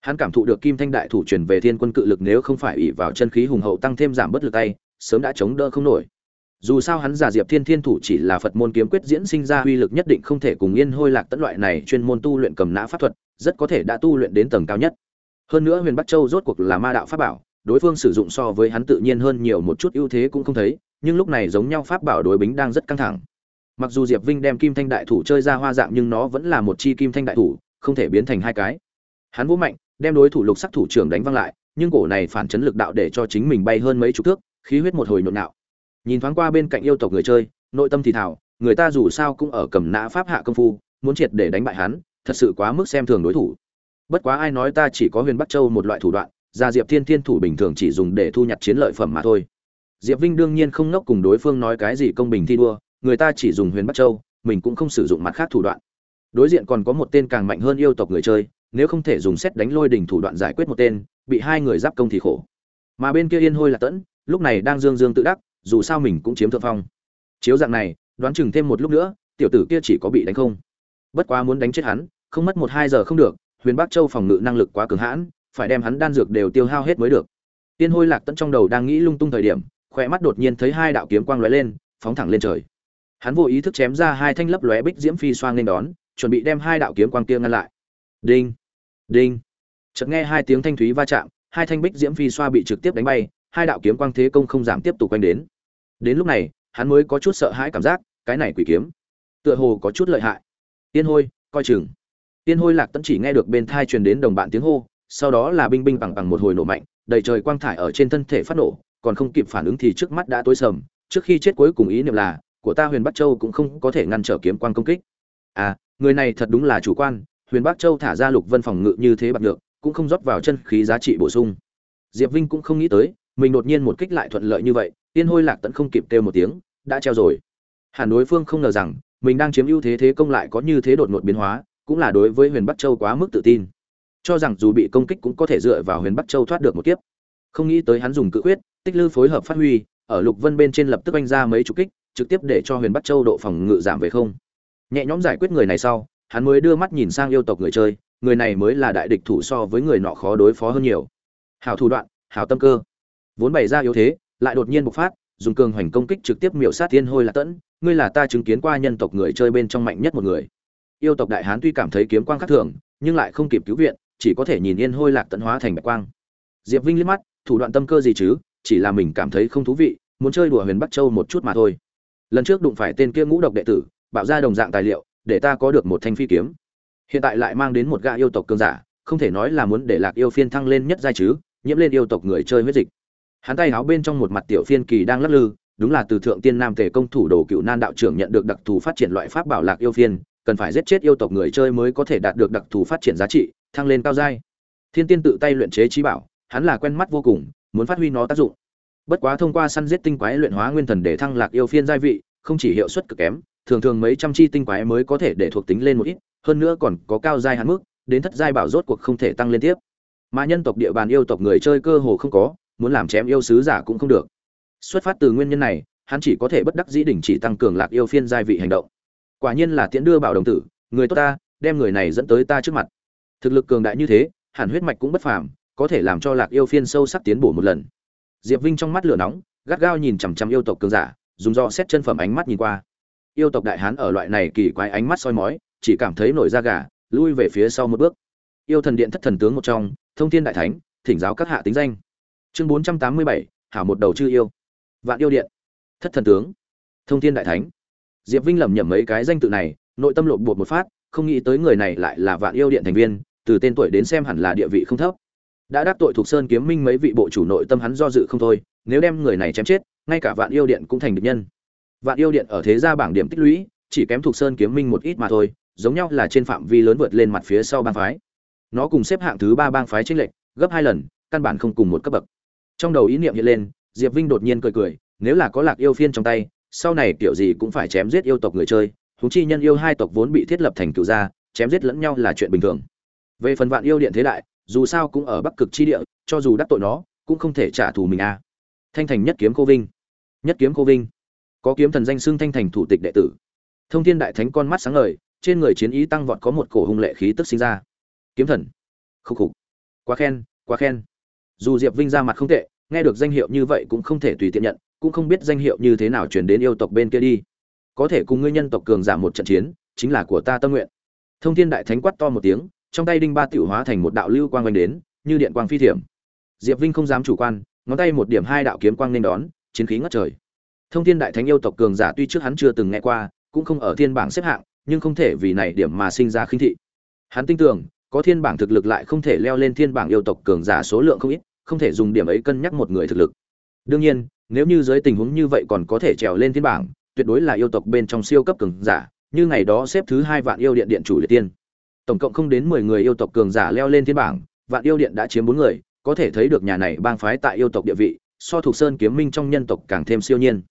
Hắn cảm thụ được kim thanh đại thủ truyền về thiên quân cự lực nếu không phải ỉ vào chân khí hùng hậu tăng thêm giảm bất lực tay, sớm đã chống đỡ không nổi. Dù sao hắn giả diệp thiên thiên thủ chỉ là phật môn kiếm quyết diễn sinh ra uy lực nhất định không thể cùng yên hôi lạc tẫn loại này chuyên môn tu luyện cầm nã pháp thuật, rất có thể đã tu luyện đến tầng cao nhất. Hơn nữa huyền bắc châu rốt cuộc là ma đạo pháp bảo đối phương sử dụng so với hắn tự nhiên hơn nhiều một chút ưu thế cũng không thấy, nhưng lúc này giống nhau pháp bảo đối bính đang rất căng thẳng. Mặc dù diệp vinh đem kim thanh đại thủ chơi ra hoa dạng nhưng nó vẫn là một chi kim thanh đại thủ, không thể biến thành hai cái. Hắn vũ mạnh, đem đối thủ lục sắc thủ trưởng đánh văng lại, nhưng cổ này phản chấn lực đạo để cho chính mình bay hơn mấy chục thước, khí huyết một hồi nhộn nạo. Nhìn thoáng qua bên cạnh yêu tộc người chơi, nội tâm thì thảo người ta dù sao cũng ở cầm nã pháp hạ công phu, muốn triệt để đánh bại hắn, thật sự quá mức xem thường đối thủ. Bất quá ai nói ta chỉ có huyền bắc châu một loại thủ đoạn gia diệp thiên thiên thủ bình thường chỉ dùng để thu nhặt chiến lợi phẩm mà thôi. Diệp vinh đương nhiên không ngốc cùng đối phương nói cái gì công bình thi đua, người ta chỉ dùng huyền bắc châu, mình cũng không sử dụng mặt khác thủ đoạn. Đối diện còn có một tên càng mạnh hơn yêu tộc người chơi, nếu không thể dùng xét đánh lôi đỉnh thủ đoạn giải quyết một tên, bị hai người giáp công thì khổ. Mà bên kia yên hôi là tẫn, lúc này đang dương dương tự đắc, dù sao mình cũng chiếm thượng phong. Chiếu dạng này, đoán chừng thêm một lúc nữa, tiểu tử kia chỉ có bị đánh không. Bất quá muốn đánh chết hắn, không mất một hai giờ không được, huyền bắc châu phòng ngự năng lực quá cường hãn phải đem hắn đan dược đều tiêu hao hết mới được. Tiên hôi lạc tận trong đầu đang nghĩ lung tung thời điểm, khỏe mắt đột nhiên thấy hai đạo kiếm quang lóe lên, phóng thẳng lên trời. Hắn vô ý thức chém ra hai thanh lấp lóe bích diễm phi xoang lên đón, chuẩn bị đem hai đạo kiếm quang kia ngăn lại. Đinh đinh. Chợt nghe hai tiếng thanh thúy va chạm, hai thanh bích diễm phi xoa bị trực tiếp đánh bay, hai đạo kiếm quang thế công không giảm tiếp tục quanh đến. Đến lúc này, hắn mới có chút sợ hãi cảm giác, cái này quỷ kiếm, tựa hồ có chút lợi hại. Tiên hôi, coi chừng. Tiên hôi lạc tẫn chỉ nghe được bên thai truyền đến đồng bạn tiếng hô sau đó là binh binh bằng bằng một hồi nổ mạnh, đầy trời quang thải ở trên thân thể phát nổ, còn không kịp phản ứng thì trước mắt đã tối sầm, trước khi chết cuối cùng ý niệm là, của ta huyền bắc châu cũng không có thể ngăn trở kiếm quang công kích. À người này thật đúng là chủ quan, huyền bắc châu thả ra lục vân phòng ngự như thế bạc được cũng không rót vào chân khí giá trị bổ sung. Diệp vinh cũng không nghĩ tới, mình đột nhiên một kích lại thuận lợi như vậy, tiên hôi lạc tận không kịp kêu một tiếng, đã treo rồi. Hẳn đối phương không ngờ rằng, mình đang chiếm ưu thế thế công lại có như thế đột ngột biến hóa, cũng là đối với huyền bắc châu quá mức tự tin cho rằng dù bị công kích cũng có thể dựa vào huyền bắc châu thoát được một kiếp. Không nghĩ tới hắn dùng cự quyết, tích lư phối hợp phát huy, ở lục vân bên trên lập tức anh ra mấy chục kích, trực tiếp để cho huyền bắc châu độ phòng ngự giảm về không. Nhẹ nhõm giải quyết người này sau, hắn mới đưa mắt nhìn sang yêu tộc người chơi, người này mới là đại địch thủ so với người nọ khó đối phó hơn nhiều. Hảo thủ đoạn, hảo tâm cơ. Vốn bày ra yếu thế, lại đột nhiên bộc phát, dùng cường hoành công kích trực tiếp miểu sát thiên hôi là tẫn, ngươi là ta chứng kiến qua nhân tộc người chơi bên trong mạnh nhất một người. Yêu tộc đại hán tuy cảm thấy kiếm quang khác thường, nhưng lại không kịp cứu viện chỉ có thể nhìn yên hôi lạc tận hóa thành bạch quang. Diệp vinh liếc mắt, thủ đoạn tâm cơ gì chứ, chỉ là mình cảm thấy không thú vị, muốn chơi đùa huyền bắc châu một chút mà thôi. Lần trước đụng phải tên kia ngũ độc đệ tử, bạo ra đồng dạng tài liệu, để ta có được một thanh phi kiếm. Hiện tại lại mang đến một gã yêu tộc cường giả, không thể nói là muốn để lạc yêu phiên thăng lên nhất giai chứ, nhiễm lên yêu tộc người chơi huyết dịch. Hắn tay háo bên trong một mặt tiểu phiên kỳ đang lắc lư, đúng là từ thượng tiên nam tề công thủ đồ cựu nan đạo trưởng nhận được đặc thù phát triển loại pháp bảo lạc yêu phiên, cần phải giết chết yêu tộc người chơi mới có thể đạt được đặc thù phát triển giá trị thăng lên cao giai. Thiên tiên tự tay luyện chế trí bảo, hắn là quen mắt vô cùng, muốn phát huy nó tác dụng. Bất quá thông qua săn giết tinh quái luyện hóa nguyên thần để thăng lạc yêu phiên giai vị, không chỉ hiệu suất cực kém, thường thường mấy trăm chi tinh quái mới có thể để thuộc tính lên một ít, hơn nữa còn có cao giai hạn mức, đến thất giai bảo rốt cuộc không thể tăng lên tiếp. Mà nhân tộc địa bàn yêu tộc người chơi cơ hồ không có, muốn làm chém yêu sứ giả cũng không được. Xuất phát từ nguyên nhân này, hắn chỉ có thể bất đắc dĩ đỉnh chỉ tăng cường lạc yêu phiên giai vị hành động. Quả nhiên là tiễn đưa bảo đồng tử, người tốt ta, đem người này dẫn tới ta trước mặt thực lực cường đại như thế, hẳn huyết mạch cũng bất phàm, có thể làm cho lạc yêu phiên sâu sắc tiến bổ một lần. Diệp vinh trong mắt lửa nóng, gắt gao nhìn chằm chằm yêu tộc cường giả, dùng do xét chân phẩm ánh mắt nhìn qua. Yêu tộc đại hán ở loại này kỳ quái ánh mắt soi mói, chỉ cảm thấy nổi da gà, lui về phía sau một bước. Yêu thần điện thất thần tướng một trong, thông thiên đại thánh, thỉnh giáo các hạ tính danh. Chương bốn trăm tám mươi bảy, hảo một đầu chư yêu. Vạn yêu điện. Thất thần tướng. Thông thiên đại thánh. Diệp vinh lẩm nhẩm mấy cái danh tự này, nội tâm lộn bột một phát, không nghĩ tới người này lại là vạn yêu điện thành viên từ tên tuổi đến xem hẳn là địa vị không thấp. Đã đắc tội thuộc sơn kiếm minh mấy vị bộ chủ nội tâm hắn do dự không thôi, nếu đem người này chém chết, ngay cả vạn yêu điện cũng thành địch nhân. Vạn yêu điện ở thế gia bảng điểm tích lũy, chỉ kém thuộc sơn kiếm minh một ít mà thôi, giống nhau là trên phạm vi lớn vượt lên mặt phía sau bang phái. Nó cùng xếp hạng thứ ba bang phái tranh lệch, gấp hai lần, căn bản không cùng một cấp bậc. Trong đầu ý niệm hiện lên, diệp vinh đột nhiên cười cười, nếu là có lạc yêu phiên trong tay, sau này kiểu gì cũng phải chém giết yêu tộc người chơi, huống chi nhân yêu hai tộc vốn bị thiết lập thành cựu gia, chém giết lẫn nhau là chuyện bình thường về phần vạn yêu điện thế đại, dù sao cũng ở bắc cực chi địa, cho dù đắc tội nó, cũng không thể trả thù mình a thanh thành nhất kiếm cô vinh. Nhất kiếm cô vinh. Có kiếm thần danh xưng thanh thành thủ tịch đệ tử. Thông thiên đại thánh con mắt sáng ngời, trên người chiến ý tăng vọt có một cổ hung lệ khí tức sinh ra. Kiếm thần. Khúc khục. Quá khen quá khen. Dù diệp vinh ra mặt không tệ, nghe được danh hiệu như vậy cũng không thể tùy tiện nhận, cũng không biết danh hiệu như thế nào chuyển đến yêu tộc bên kia đi. Có thể cùng ngươi nhân tộc cường giảm một trận chiến, chính là của ta tâm nguyện. Thông thiên đại thánh quát to một tiếng trong tay đinh ba tiểu hóa thành một đạo lưu quang vành đến, như điện quang phi thiểm. Diệp vinh không dám chủ quan, ngón tay một điểm hai đạo kiếm quang nên đón, chiến khí ngất trời. Thông thiên đại thánh yêu tộc cường giả tuy trước hắn chưa từng nghe qua, cũng không ở thiên bảng xếp hạng, nhưng không thể vì này điểm mà sinh ra khinh thị. Hắn tin tưởng, có thiên bảng thực lực lại không thể leo lên thiên bảng yêu tộc cường giả số lượng không ít, không thể dùng điểm ấy cân nhắc một người thực lực. Đương nhiên, nếu như dưới tình huống như vậy còn có thể trèo lên thiên bảng, tuyệt đối là yêu tộc bên trong siêu cấp cường giả, như ngày đó xếp thứ hai vạn yêu điện điện chủ liệt tiên tổng cộng không đến mười người yêu tộc cường giả leo lên thiên bảng, vạn yêu điện đã chiếm bốn người, có thể thấy được nhà này bang phái tại yêu tộc địa vị, so thuộc sơn kiếm minh trong nhân tộc càng thêm siêu nhiên.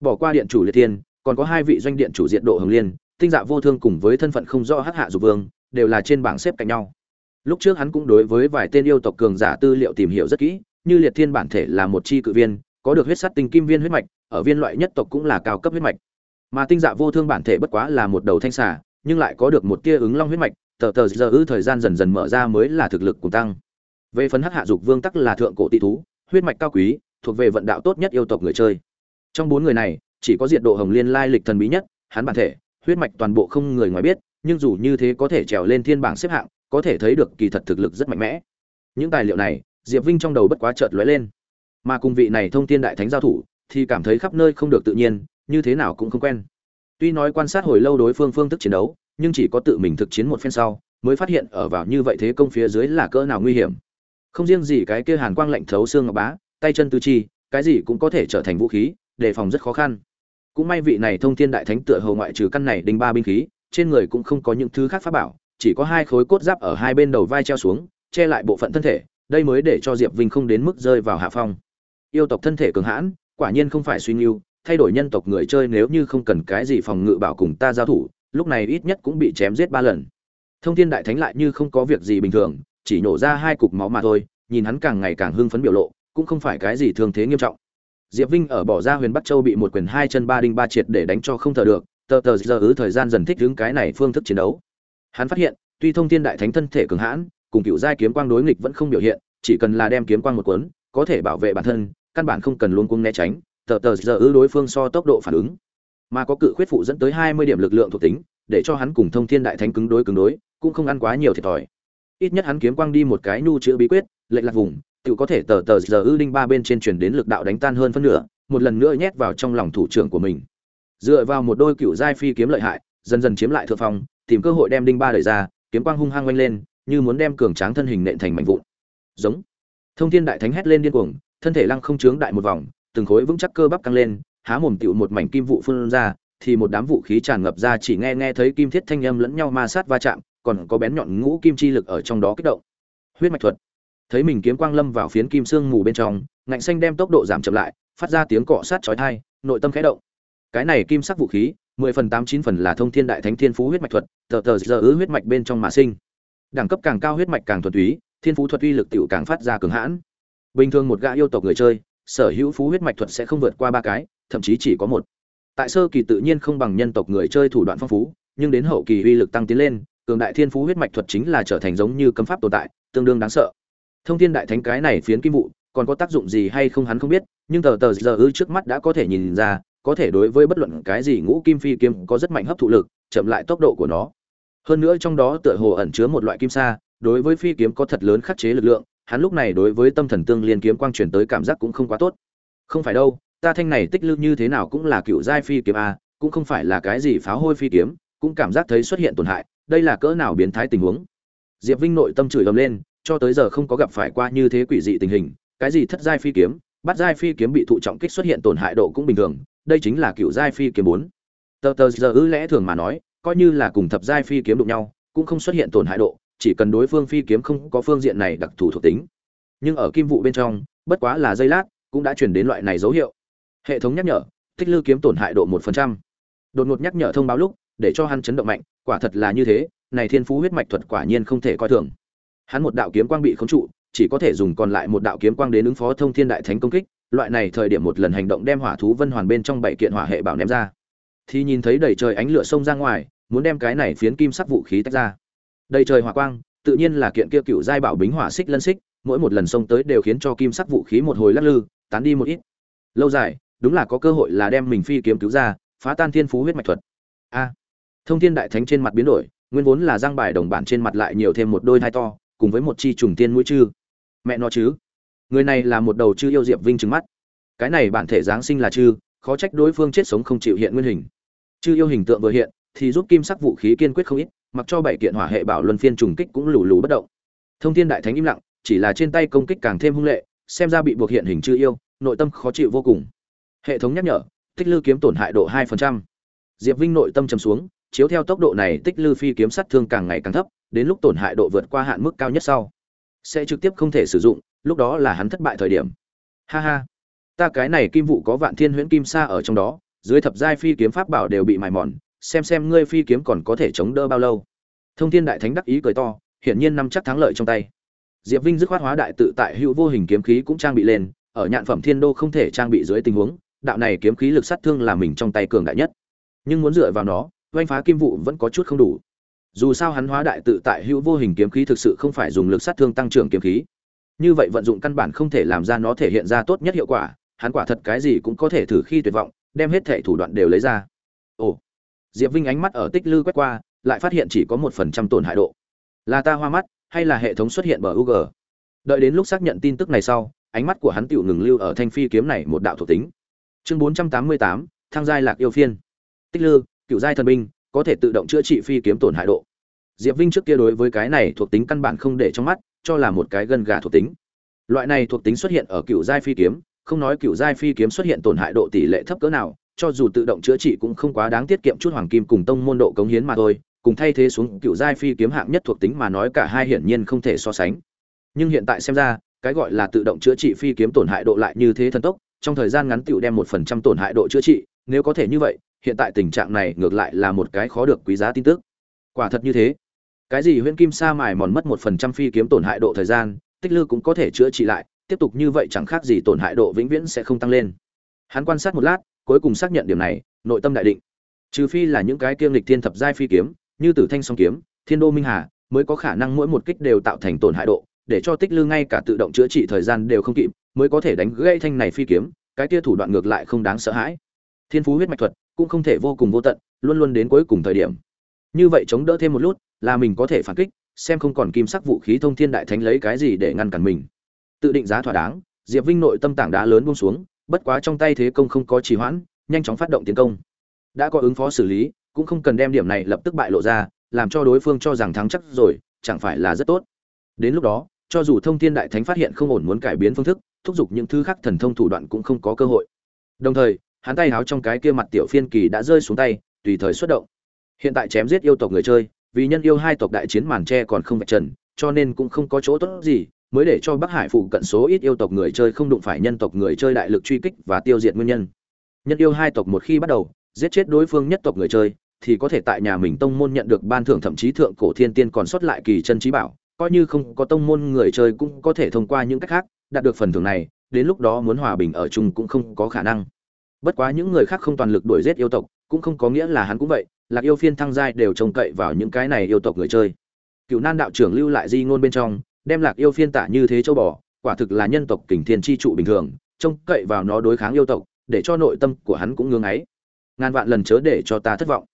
Bỏ qua điện chủ liệt thiên, còn có hai vị doanh điện chủ diện độ hồng liên, tinh dạ vô thương cùng với thân phận không rõ hắc hạ dục vương, đều là trên bảng xếp cạnh nhau. Lúc trước hắn cũng đối với vài tên yêu tộc cường giả tư liệu tìm hiểu rất kỹ, như liệt thiên bản thể là một chi cự viên, có được huyết sắt tinh kim viên huyết mạch, ở viên loại nhất tộc cũng là cao cấp huyết mạch. Mà tinh dạ vô thương bản thể bất quá là một đầu thanh xà, nhưng lại có được một tia ứng long huyết mạch tờ tờ giờ ư thời gian dần dần mở ra mới là thực lực cùng tăng. Về phần hắc hạ dục vương tắc là thượng cổ tị thú, huyết mạch cao quý, thuộc về vận đạo tốt nhất yêu tộc người chơi. Trong bốn người này, chỉ có diệt độ hồng liên lai lịch thần bí nhất, hắn bản thể, huyết mạch toàn bộ không người ngoài biết, nhưng dù như thế có thể trèo lên thiên bảng xếp hạng, có thể thấy được kỳ thật thực lực rất mạnh mẽ. Những tài liệu này, diệp vinh trong đầu bất quá chợt lóe lên. Mà cùng vị này thông thiên đại thánh giao thủ, thì cảm thấy khắp nơi không được tự nhiên, như thế nào cũng không quen. Tuy nói quan sát hồi lâu đối phương phương thức chiến đấu nhưng chỉ có tự mình thực chiến một phen sau, mới phát hiện ở vào như vậy thế công phía dưới là cỡ nào nguy hiểm. Không riêng gì cái kia hàn quang lạnh thấu xương ngọc bá, tay chân tư chi, cái gì cũng có thể trở thành vũ khí, đề phòng rất khó khăn. Cũng may vị này thông thiên đại thánh tựa hầu ngoại trừ căn này đinh ba binh khí, trên người cũng không có những thứ khác pháp bảo, chỉ có hai khối cốt giáp ở hai bên đầu vai treo xuống, che lại bộ phận thân thể, đây mới để cho diệp vinh không đến mức rơi vào hạ phong. Yêu tộc thân thể cường hãn, quả nhiên không phải suy nghiêu, thay đổi nhân tộc người chơi nếu như không cần cái gì phòng ngự bảo cùng ta giao thủ lúc này ít nhất cũng bị chém giết ba lần. Thông thiên đại thánh lại như không có việc gì bình thường, chỉ nổ ra hai cục máu mà thôi, nhìn hắn càng ngày càng hưng phấn biểu lộ, cũng không phải cái gì thường thế nghiêm trọng. Diệp vinh ở bỏ ra huyền bắc châu bị một quyền hai chân ba đinh ba triệt để đánh cho không thở được, tờ tờ giờ ứ thời gian dần thích ứng cái này phương thức chiến đấu. Hắn phát hiện, tuy thông thiên đại thánh thân thể cường hãn, cùng cựu giai kiếm quang đối nghịch vẫn không biểu hiện, chỉ cần là đem kiếm quang một cuốn, có thể bảo vệ bản thân, căn bản không cần luôn cuống né tránh, tờ tờ giờ ứ đối phương so tốc độ phản ứng mà có cự khuyết phụ dẫn tới hai mươi điểm lực lượng thuộc tính, để cho hắn cùng thông thiên đại thánh cứng đối cứng đối, cũng không ăn quá nhiều thiệt thòi. Ít nhất hắn kiếm quang đi một cái nhu chữ bí quyết lệnh lạc vùng tự có thể tờ tờ giờ ư đinh ba bên trên truyền đến lực đạo đánh tan hơn phân nửa, một lần nữa nhét vào trong lòng thủ trưởng của mình. Dựa vào một đôi cựu giai phi kiếm lợi hại, dần dần chiếm lại thượng phong, tìm cơ hội đem đinh ba đẩy ra, kiếm quang hung hăng quanh lên, như muốn đem cường tráng thân hình nện thành mảnh vụn. Giống. Thông thiên đại thánh hét lên điên cuồng, thân thể lăng không chướng đại một vòng, từng khối vững chắc cơ bắp căng lên há mồm tựu một mảnh kim vụ phun ra, thì một đám vũ khí tràn ngập ra chỉ nghe nghe thấy kim thiết thanh âm lẫn nhau ma sát va chạm, còn có bén nhọn ngũ kim chi lực ở trong đó kích động. Huyết mạch thuật. Thấy mình kiếm quang lâm vào phiến kim xương mù bên trong, ngạnh xanh đem tốc độ giảm chậm lại, phát ra tiếng cọ sát chói tai, nội tâm khẽ động. Cái này kim sắc vũ khí, mười phần tám chín phần là thông thiên đại thánh thiên phú huyết mạch thuật, tờ tờ giờ ứ huyết mạch bên trong mà sinh. Đẳng cấp càng cao huyết mạch càng thuần túy, thiên phú thuật uy lực tiểu càng phát ra cường hãn. Bình thường một gã yêu tộc người chơi, sở hữu phú huyết mạch thuật sẽ không vượt qua ba cái thậm chí chỉ có một. Tại sơ kỳ tự nhiên không bằng nhân tộc người chơi thủ đoạn phong phú, nhưng đến hậu kỳ uy lực tăng tiến lên, cường đại thiên phú huyết mạch thuật chính là trở thành giống như cấm pháp tồn tại, tương đương đáng sợ. Thông thiên đại thánh cái này phiến kim vụ, còn có tác dụng gì hay không hắn không biết, nhưng tờ tờ giờ ư trước mắt đã có thể nhìn ra, có thể đối với bất luận cái gì ngũ kim phi kiếm có rất mạnh hấp thụ lực, chậm lại tốc độ của nó. Hơn nữa trong đó tựa hồ ẩn chứa một loại kim sa, đối với phi kiếm có thật lớn khắc chế lực lượng, hắn lúc này đối với tâm thần tương liên kiếm quang truyền tới cảm giác cũng không quá tốt. Không phải đâu ta thanh này tích lư như thế nào cũng là cựu giai phi kiếm a, cũng không phải là cái gì pháo hôi phi kiếm, cũng cảm giác thấy xuất hiện tổn hại, đây là cỡ nào biến thái tình huống. Diệp vinh nội tâm chửi ầm lên, cho tới giờ không có gặp phải qua như thế quỷ dị tình hình, cái gì thất giai phi kiếm, bắt giai phi kiếm bị thụ trọng kích xuất hiện tổn hại độ cũng bình thường, đây chính là cựu giai phi kiếm bốn. Tờ tờ giờ ư lẽ thường mà nói, coi như là cùng thập giai phi kiếm đụng nhau, cũng không xuất hiện tổn hại độ, chỉ cần đối phương phi kiếm không có phương diện này đặc thù thuộc tính. Nhưng ở kim vụ bên trong, bất quá là giây lát, cũng đã chuyển đến loại này dấu hiệu hệ thống nhắc nhở, tích lư kiếm tổn hại độ một phần trăm. Đột ngột nhắc nhở thông báo lúc, để cho hắn chấn động mạnh, quả thật là như thế, này thiên phú huyết mạch thuật quả nhiên không thể coi thường. Hắn một đạo kiếm quang bị khống trụ, chỉ có thể dùng còn lại một đạo kiếm quang đến ứng phó thông thiên đại thánh công kích, loại này thời điểm một lần hành động đem hỏa thú vân hoàn bên trong bảy kiện hỏa hệ bảo ném ra. Thì nhìn thấy đầy trời ánh lửa sông ra ngoài, muốn đem cái này phiến kim sắc vũ khí tách ra. Đầy trời hỏa quang, tự nhiên là kiện kia cựu giai bảo bính hỏa xích lân xích, mỗi một lần xông tới đều khiến cho kim sắc vũ khí một hồi lắc lư, tán đi một ít. Lâu dài đúng là có cơ hội là đem mình phi kiếm cứu ra, phá tan thiên phú huyết mạch thuật. A, thông thiên đại thánh trên mặt biến đổi, nguyên vốn là giang bài đồng bản trên mặt lại nhiều thêm một đôi thai to, cùng với một chi trùng tiên mũi chư. Mẹ nó chứ, người này là một đầu chư yêu diệp vinh trừng mắt. Cái này bản thể giáng sinh là chư, khó trách đối phương chết sống không chịu hiện nguyên hình. Chư yêu hình tượng vừa hiện, thì giúp kim sắc vũ khí kiên quyết không ít, mặc cho bảy kiện hỏa hệ bảo luân phiên trùng kích cũng lù lù bất động. Thông thiên đại thánh im lặng, chỉ là trên tay công kích càng thêm hung lệ, xem ra bị buộc hiện hình chư yêu, nội tâm khó chịu vô cùng hệ thống nhắc nhở, tích lư kiếm tổn hại độ hai phần trăm. Diệp vinh nội tâm trầm xuống, chiếu theo tốc độ này tích lư phi kiếm sát thương càng ngày càng thấp, đến lúc tổn hại độ vượt qua hạn mức cao nhất sau. Sẽ trực tiếp không thể sử dụng, lúc đó là hắn thất bại thời điểm. Ha ha. Ta cái này kim vụ có vạn thiên huyễn kim sa ở trong đó, dưới thập giai phi kiếm pháp bảo đều bị mài mòn, xem xem ngươi phi kiếm còn có thể chống đỡ bao lâu. Thông thiên đại thánh đắc ý cười to, hiển nhiên năm chắc thắng lợi trong tay. Diệp vinh dứt khoát hóa đại tự tại hữu vô hình kiếm khí cũng trang bị lên, ở nhạn phẩm thiên đô không thể trang bị dưới tình huống đạo này kiếm khí lực sát thương là mình trong tay cường đại nhất. Nhưng muốn dựa vào nó oanh phá kim vụ vẫn có chút không đủ. Dù sao hắn hóa đại tự tại hữu vô hình kiếm khí thực sự không phải dùng lực sát thương tăng trưởng kiếm khí. Như vậy vận dụng căn bản không thể làm ra nó thể hiện ra tốt nhất hiệu quả hắn quả thật cái gì cũng có thể thử khi tuyệt vọng đem hết thể thủ đoạn đều lấy ra. Ồ diệp vinh ánh mắt ở tích lư quét qua lại phát hiện chỉ có một phần trăm tổn hại độ. Là ta hoa mắt hay là hệ thống xuất hiện bờ UG. Đợi đến lúc xác nhận tin tức này sau, ánh mắt của hắn tiểu ngừng lưu ở thanh phi kiếm này một đạo thuộc tính. Chương 488, thang giai lạc yêu phiên. Tích lư, cựu giai thần binh, có thể tự động chữa trị phi kiếm tổn hại độ. Diệp Vinh trước kia đối với cái này thuộc tính căn bản không để trong mắt, cho là một cái gân gà thuộc tính. Loại này thuộc tính xuất hiện ở cựu giai phi kiếm, không nói cựu giai phi kiếm xuất hiện tổn hại độ tỷ lệ thấp cỡ nào, cho dù tự động chữa trị cũng không quá đáng tiết kiệm chút hoàng kim cùng tông môn độ cống hiến mà thôi, cùng thay thế xuống cựu giai phi kiếm hạng nhất thuộc tính mà nói cả hai hiển nhiên không thể so sánh. Nhưng hiện tại xem ra, cái gọi là tự động chữa trị phi kiếm tổn hại độ lại như thế thần tốc, trong thời gian ngắn tựu đem một phần trăm tổn hại độ chữa trị, nếu có thể như vậy, hiện tại tình trạng này ngược lại là một cái khó được quý giá tin tức. Quả thật như thế. Cái gì Huyễn Kim Sa mài mòn mất một phần trăm phi kiếm tổn hại độ thời gian, tích lư cũng có thể chữa trị lại, tiếp tục như vậy chẳng khác gì tổn hại độ vĩnh viễn sẽ không tăng lên hắn quan sát một lát cuối cùng xác nhận điểm này nội tâm đại định trừ phi là những cái kiêm lịch thiên thập giai phi kiếm như tử thanh song kiếm thiên đô minh hà mới có khả năng mỗi một kích đều tạo thành tổn hại độ để cho tích lư ngay cả tự động chữa trị thời gian đều không kịp, mới có thể đánh gãy thanh này phi kiếm, cái kia thủ đoạn ngược lại không đáng sợ hãi. Thiên phú huyết mạch thuật cũng không thể vô cùng vô tận, luôn luôn đến cuối cùng thời điểm. Như vậy chống đỡ thêm một lút, là mình có thể phản kích, xem không còn kim sắc vũ khí thông thiên đại thánh lấy cái gì để ngăn cản mình. Tự định giá thỏa đáng, diệp vinh nội tâm tảng đá lớn buông xuống, bất quá trong tay thế công không có trì hoãn, nhanh chóng phát động tiến công. Đã có ứng phó xử lý, cũng không cần đem điểm này lập tức bại lộ ra, làm cho đối phương cho rằng thắng chắc rồi, chẳng phải là rất tốt. Đến lúc đó cho dù thông thiên đại thánh phát hiện không ổn muốn cải biến phương thức, thúc giục những thứ khác thần thông thủ đoạn cũng không có cơ hội. Đồng thời, hắn tay háo trong cái kia mặt tiểu phiên kỳ đã rơi xuống tay, tùy thời xuất động. Hiện tại chém giết yêu tộc người chơi, vì nhân yêu hai tộc đại chiến màn tre còn không vạch trần, cho nên cũng không có chỗ tốt gì, mới để cho bắc hải phụ cận số ít yêu tộc người chơi không đụng phải nhân tộc người chơi đại lực truy kích và tiêu diệt nguyên nhân. Nhân yêu hai tộc một khi bắt đầu, giết chết đối phương nhất tộc người chơi, thì có thể tại nhà mình tông môn nhận được ban thưởng thậm chí thượng cổ thiên tiên còn sót lại kỳ chân trí bảo coi như không có tông môn người chơi cũng có thể thông qua những cách khác, đạt được phần thưởng này, đến lúc đó muốn hòa bình ở chung cũng không có khả năng. Bất quá những người khác không toàn lực đuổi giết yêu tộc, cũng không có nghĩa là hắn cũng vậy, lạc yêu phiên thăng giai đều trông cậy vào những cái này yêu tộc người chơi. Cựu nan đạo trưởng lưu lại di ngôn bên trong, đem lạc yêu phiên tả như thế châu bò, quả thực là nhân tộc kình thiên tri trụ bình thường, trông cậy vào nó đối kháng yêu tộc, để cho nội tâm của hắn cũng ngưng ấy. Ngàn vạn lần chớ để cho ta thất vọng.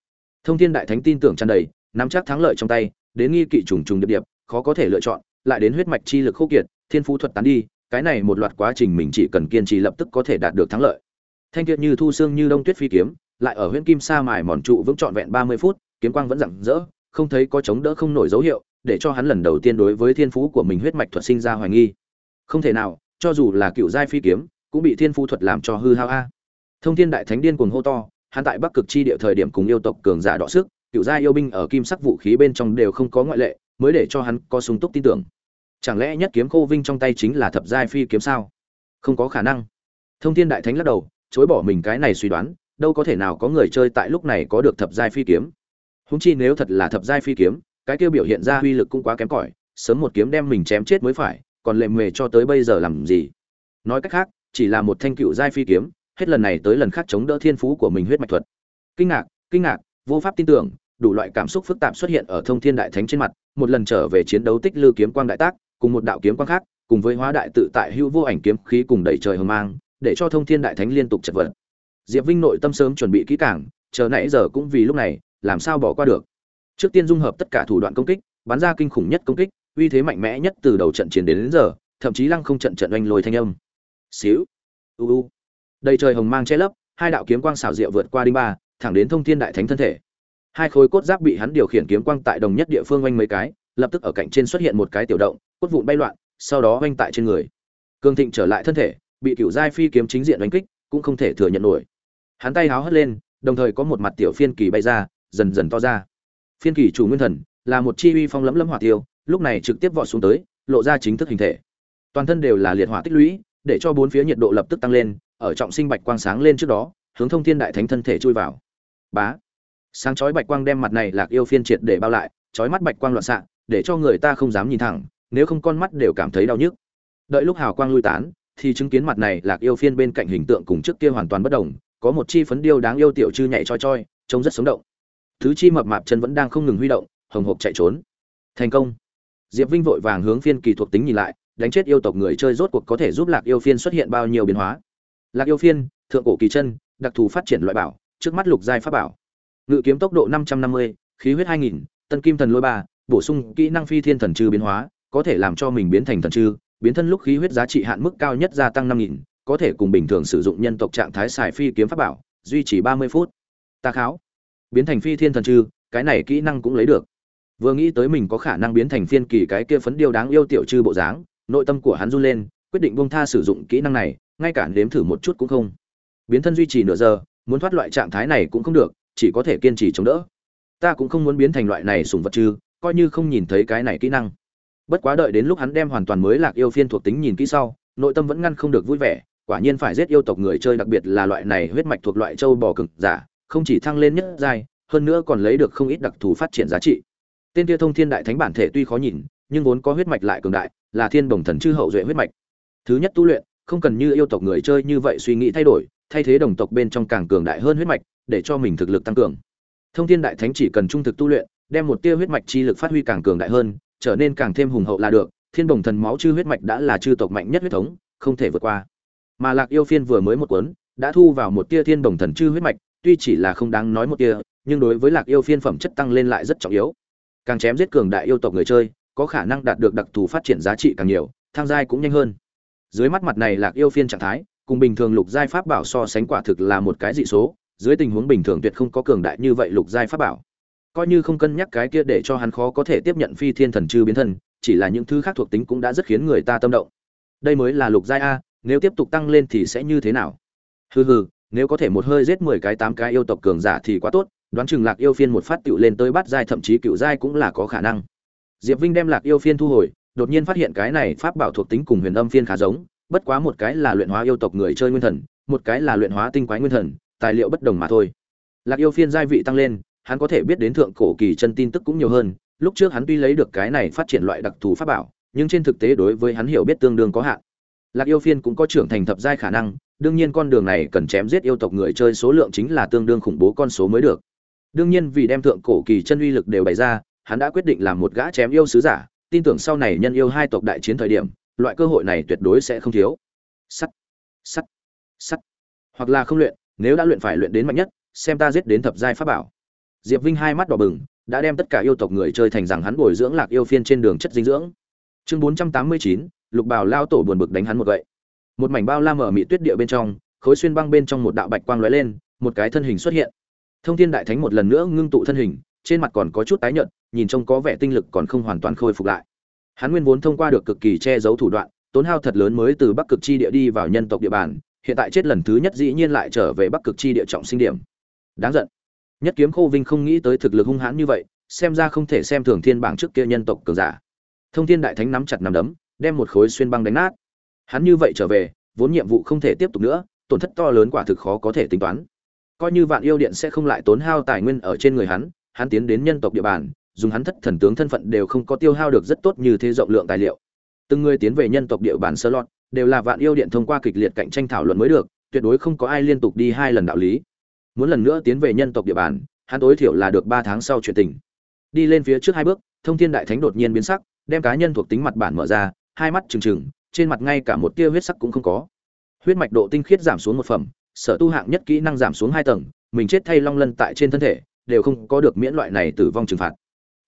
Thông thiên đại thánh tin tưởng tràn đầy, nắm chắc thắng lợi trong tay, đến nghi kỵ trùng trùng điệp điệp khó có thể lựa chọn, lại đến huyết mạch chi lực khô kiệt, thiên phú thuật tán đi, cái này một loạt quá trình mình chỉ cần kiên trì lập tức có thể đạt được thắng lợi. Thanh kiệt như thu xương như đông tuyết phi kiếm, lại ở huyễn kim sa mài mòn trụ vững trọn vẹn ba mươi phút, kiếm quang vẫn rạng rỡ, không thấy có chống đỡ không nổi dấu hiệu, để cho hắn lần đầu tiên đối với thiên phú của mình huyết mạch thuật sinh ra hoài nghi. Không thể nào, cho dù là cựu giai phi kiếm, cũng bị thiên phú thuật làm cho hư hao a. Thông thiên đại thánh điên cuồng hô to, hắn tại bắc cực chi địa thời điểm cùng yêu tộc cường giả đọ sức, cựu giai yêu binh ở kim sắc vũ khí bên trong đều không có ngoại lệ mới để cho hắn có sung túc tin tưởng. Chẳng lẽ nhất kiếm khô vinh trong tay chính là thập giai phi kiếm sao? Không có khả năng. Thông thiên đại thánh lắc đầu, chối bỏ mình cái này suy đoán, đâu có thể nào có người chơi tại lúc này có được thập giai phi kiếm. Húng chi nếu thật là thập giai phi kiếm, cái kia biểu hiện ra uy lực cũng quá kém cỏi, sớm một kiếm đem mình chém chết mới phải, còn lệ mề cho tới bây giờ làm gì? Nói cách khác, chỉ là một thanh cựu giai phi kiếm, hết lần này tới lần khác chống đỡ thiên phú của mình huyết mạch thuật. Kinh ngạc kinh ngạc, vô pháp tin tưởng đủ loại cảm xúc phức tạp xuất hiện ở thông thiên đại thánh trên mặt một lần trở về chiến đấu tích lư kiếm quang đại tác cùng một đạo kiếm quang khác cùng với hóa đại tự tại hữu vô ảnh kiếm khí cùng đẩy trời hờ mang để cho thông thiên đại thánh liên tục chật vật. Diệp vinh nội tâm sớm chuẩn bị kỹ càng chờ nãy giờ cũng vì lúc này làm sao bỏ qua được. Trước tiên dung hợp tất cả thủ đoạn công kích bắn ra kinh khủng nhất công kích uy thế mạnh mẽ nhất từ đầu trận chiến đến, đến giờ thậm chí lăng không trận trận oanh lồi thanh âm. Xíu u u. Đầy trời hồng mang che lấp hai đạo kiếm quang xảo diệu vượt qua đinh ba thẳng đến thông thiên đại thánh thân thể hai khối cốt giáp bị hắn điều khiển kiếm quang tại đồng nhất địa phương oanh mấy cái, lập tức ở cạnh trên xuất hiện một cái tiểu động, cốt vụn bay loạn, sau đó oanh tại trên người. Cường thịnh trở lại thân thể, bị cựu giai phi kiếm chính diện đánh kích, cũng không thể thừa nhận nổi. Hắn tay háo hất lên, đồng thời có một mặt tiểu phiên kỳ bay ra, dần dần to ra. Phiên kỳ chủ nguyên thần, là một chi uy phong lẫm lẫm hỏa tiêu, lúc này trực tiếp vọt xuống tới, lộ ra chính thức hình thể. Toàn thân đều là liệt hỏa tích lũy, để cho bốn phía nhiệt độ lập tức tăng lên, ở trọng sinh bạch quang sáng lên trước đó, hướng thông thiên đại thánh thân thể chui vào. Bá! Sáng chói bạch quang đem mặt này lạc yêu phiên triệt để bao lại, chói mắt bạch quang loạn xạ, để cho người ta không dám nhìn thẳng, nếu không con mắt đều cảm thấy đau nhức. Đợi lúc hào quang lui tán, thì chứng kiến mặt này lạc yêu phiên bên cạnh hình tượng cùng trước kia hoàn toàn bất đồng, có một chi phấn điêu đáng yêu tiểu chư nhảy choi choi, trông rất sống động. Thứ chi mập mạp chân vẫn đang không ngừng huy động, hồng hộp chạy trốn. Thành công. Diệp vinh vội vàng hướng phiên kỳ thuộc tính nhìn lại, đánh chết yêu tộc người chơi rốt cuộc có thể giúp lạc yêu phiên xuất hiện bao nhiêu biến hóa. Lạc yêu phiên, thượng cổ kỳ chân, đặc thù phát triển loại bảo, trước mắt lục giai pháp bảo ngự kiếm tốc độ 550, khí huyết 2000, tân kim thần lôi ba bổ sung kỹ năng phi thiên thần trừ biến hóa có thể làm cho mình biến thành thần trừ, biến thân lúc khí huyết giá trị hạn mức cao nhất gia tăng 5000, có thể cùng bình thường sử dụng nhân tộc trạng thái xài phi kiếm pháp bảo duy trì 30 phút. Ta kháo. Biến thành phi thiên thần trừ, cái này kỹ năng cũng lấy được. Vừa nghĩ tới mình có khả năng biến thành phiên kỳ cái kia phấn điêu đáng yêu tiểu trừ bộ dáng nội tâm của hắn run lên quyết định buông tha sử dụng kỹ năng này ngay cả nếm thử một chút cũng không. Biến thân duy trì nửa giờ muốn thoát loại trạng thái này cũng không được chỉ có thể kiên trì chống đỡ. Ta cũng không muốn biến thành loại này sùng vật chứ. coi như không nhìn thấy cái này kỹ năng. Bất quá đợi đến lúc hắn đem hoàn toàn mới lạc yêu phiên thuộc tính nhìn kỹ sau, nội tâm vẫn ngăn không được vui vẻ, quả nhiên phải giết yêu tộc người chơi đặc biệt là loại này huyết mạch thuộc loại châu bò cực giả, không chỉ thăng lên nhất giai, hơn nữa còn lấy được không ít đặc thù phát triển giá trị. Tên kia thông thiên đại thánh bản thể tuy khó nhìn, nhưng vốn có huyết mạch lại cường đại, là thiên đồng thần chư hậu duệ huyết mạch. Thứ nhất tu luyện, không cần như yêu tộc người chơi như vậy suy nghĩ thay đổi, thay thế đồng tộc bên trong càng cường đại hơn huyết mạch để cho mình thực lực tăng cường. Thông thiên đại thánh chỉ cần trung thực tu luyện, đem một tia huyết mạch chi lực phát huy càng cường đại hơn, trở nên càng thêm hùng hậu là được, thiên bồng thần máu chư huyết mạch đã là chư tộc mạnh nhất huyết thống, không thể vượt qua. Mà lạc yêu phiên vừa mới một cuốn, đã thu vào một tia thiên bồng thần chư huyết mạch, tuy chỉ là không đáng nói một tia, nhưng đối với lạc yêu phiên phẩm chất tăng lên lại rất trọng yếu. Càng chém giết cường đại yêu tộc người chơi, có khả năng đạt được đặc thù phát triển giá trị càng nhiều thang giai cũng nhanh hơn. Dưới mắt mặt này lạc yêu phiên trạng thái, cùng bình thường lục giai pháp bảo so sánh quả thực là một cái dị số dưới tình huống bình thường tuyệt không có cường đại như vậy lục giai pháp bảo. Coi như không cân nhắc cái kia để cho hắn khó có thể tiếp nhận phi thiên thần chư biến thân, chỉ là những thứ khác thuộc tính cũng đã rất khiến người ta tâm động. Đây mới là lục giai a, nếu tiếp tục tăng lên thì sẽ như thế nào? Hừ hừ, nếu có thể một hơi giết mười cái tám cái yêu tộc cường giả thì quá tốt, đoán chừng lạc yêu phiên một phát tựu lên tới bát giai thậm chí cựu giai cũng là có khả năng. Diệp vinh đem lạc yêu phiên thu hồi, đột nhiên phát hiện cái này pháp bảo thuộc tính cùng huyền âm phiên khá giống, bất quá một cái là luyện hóa yêu tộc người chơi nguyên thần, một cái là luyện hóa tinh quái nguyên thần tài liệu bất đồng mà thôi. Lạc yêu phiên giai vị tăng lên, hắn có thể biết đến thượng cổ kỳ chân tin tức cũng nhiều hơn. Lúc trước hắn tuy lấy được cái này phát triển loại đặc thù pháp bảo, nhưng trên thực tế đối với hắn hiểu biết tương đương có hạn. Lạc yêu phiên cũng có trưởng thành thập giai khả năng, đương nhiên con đường này cần chém giết yêu tộc người chơi số lượng chính là tương đương khủng bố con số mới được. Đương nhiên vì đem thượng cổ kỳ chân uy lực đều bày ra, hắn đã quyết định làm một gã chém yêu sứ giả, tin tưởng sau này nhân yêu hai tộc đại chiến thời điểm, loại cơ hội này tuyệt đối sẽ không thiếu. Sắt sắt sắt. Hoặc là không luyện nếu đã luyện phải luyện đến mạnh nhất, xem ta giết đến thập giai pháp bảo. Diệp vinh hai mắt đỏ bừng, đã đem tất cả yêu tộc người chơi thành rằng hắn bồi dưỡng lạc yêu phiên trên đường chất dinh dưỡng. Chương bốn trăm tám mươi chín, lục bảo lao tổ buồn bực đánh hắn một gậy. Một mảnh bao la mở mị tuyết địa bên trong, khối xuyên băng bên trong một đạo bạch quang lóe lên, một cái thân hình xuất hiện. Thông thiên đại thánh một lần nữa ngưng tụ thân hình, trên mặt còn có chút tái nhợt, nhìn trông có vẻ tinh lực còn không hoàn toàn khôi phục lại. Hắn nguyên vốn thông qua được cực kỳ che giấu thủ đoạn, tốn hao thật lớn mới từ bắc cực chi địa đi vào nhân tộc địa bàn hiện tại chết lần thứ nhất dĩ nhiên lại trở về bắc cực chi địa trọng sinh điểm. Đáng giận. Nhất kiếm khô vinh không nghĩ tới thực lực hung hãn như vậy, xem ra không thể xem thường thiên bảng trước kia nhân tộc cường giả. Thông thiên đại thánh nắm chặt nằm đấm, đem một khối xuyên băng đánh nát. Hắn như vậy trở về, vốn nhiệm vụ không thể tiếp tục nữa, tổn thất to lớn quả thực khó có thể tính toán. Coi như vạn yêu điện sẽ không lại tốn hao tài nguyên ở trên người hắn hắn tiến đến nhân tộc địa bàn, dùng hắn thất thần tướng thân phận đều không có tiêu hao được rất tốt như thế rộng lượng tài liệu. Từng người tiến về nhân tộc địa bàn sơ lọt đều là vạn yêu điện thông qua kịch liệt cạnh tranh thảo luận mới được, tuyệt đối không có ai liên tục đi hai lần đạo lý. Muốn lần nữa tiến về nhân tộc địa bàn, hắn tối thiểu là được ba tháng sau chuyện tình. Đi lên phía trước hai bước, thông thiên đại thánh đột nhiên biến sắc, đem cá nhân thuộc tính mặt bản mở ra, hai mắt trừng trừng, trên mặt ngay cả một tia huyết sắc cũng không có. Huyết mạch độ tinh khiết giảm xuống một phẩm, sở tu hạng nhất kỹ năng giảm xuống hai tầng, mình chết thay long lân tại trên thân thể, đều không có được miễn loại này tử vong trừng phạt.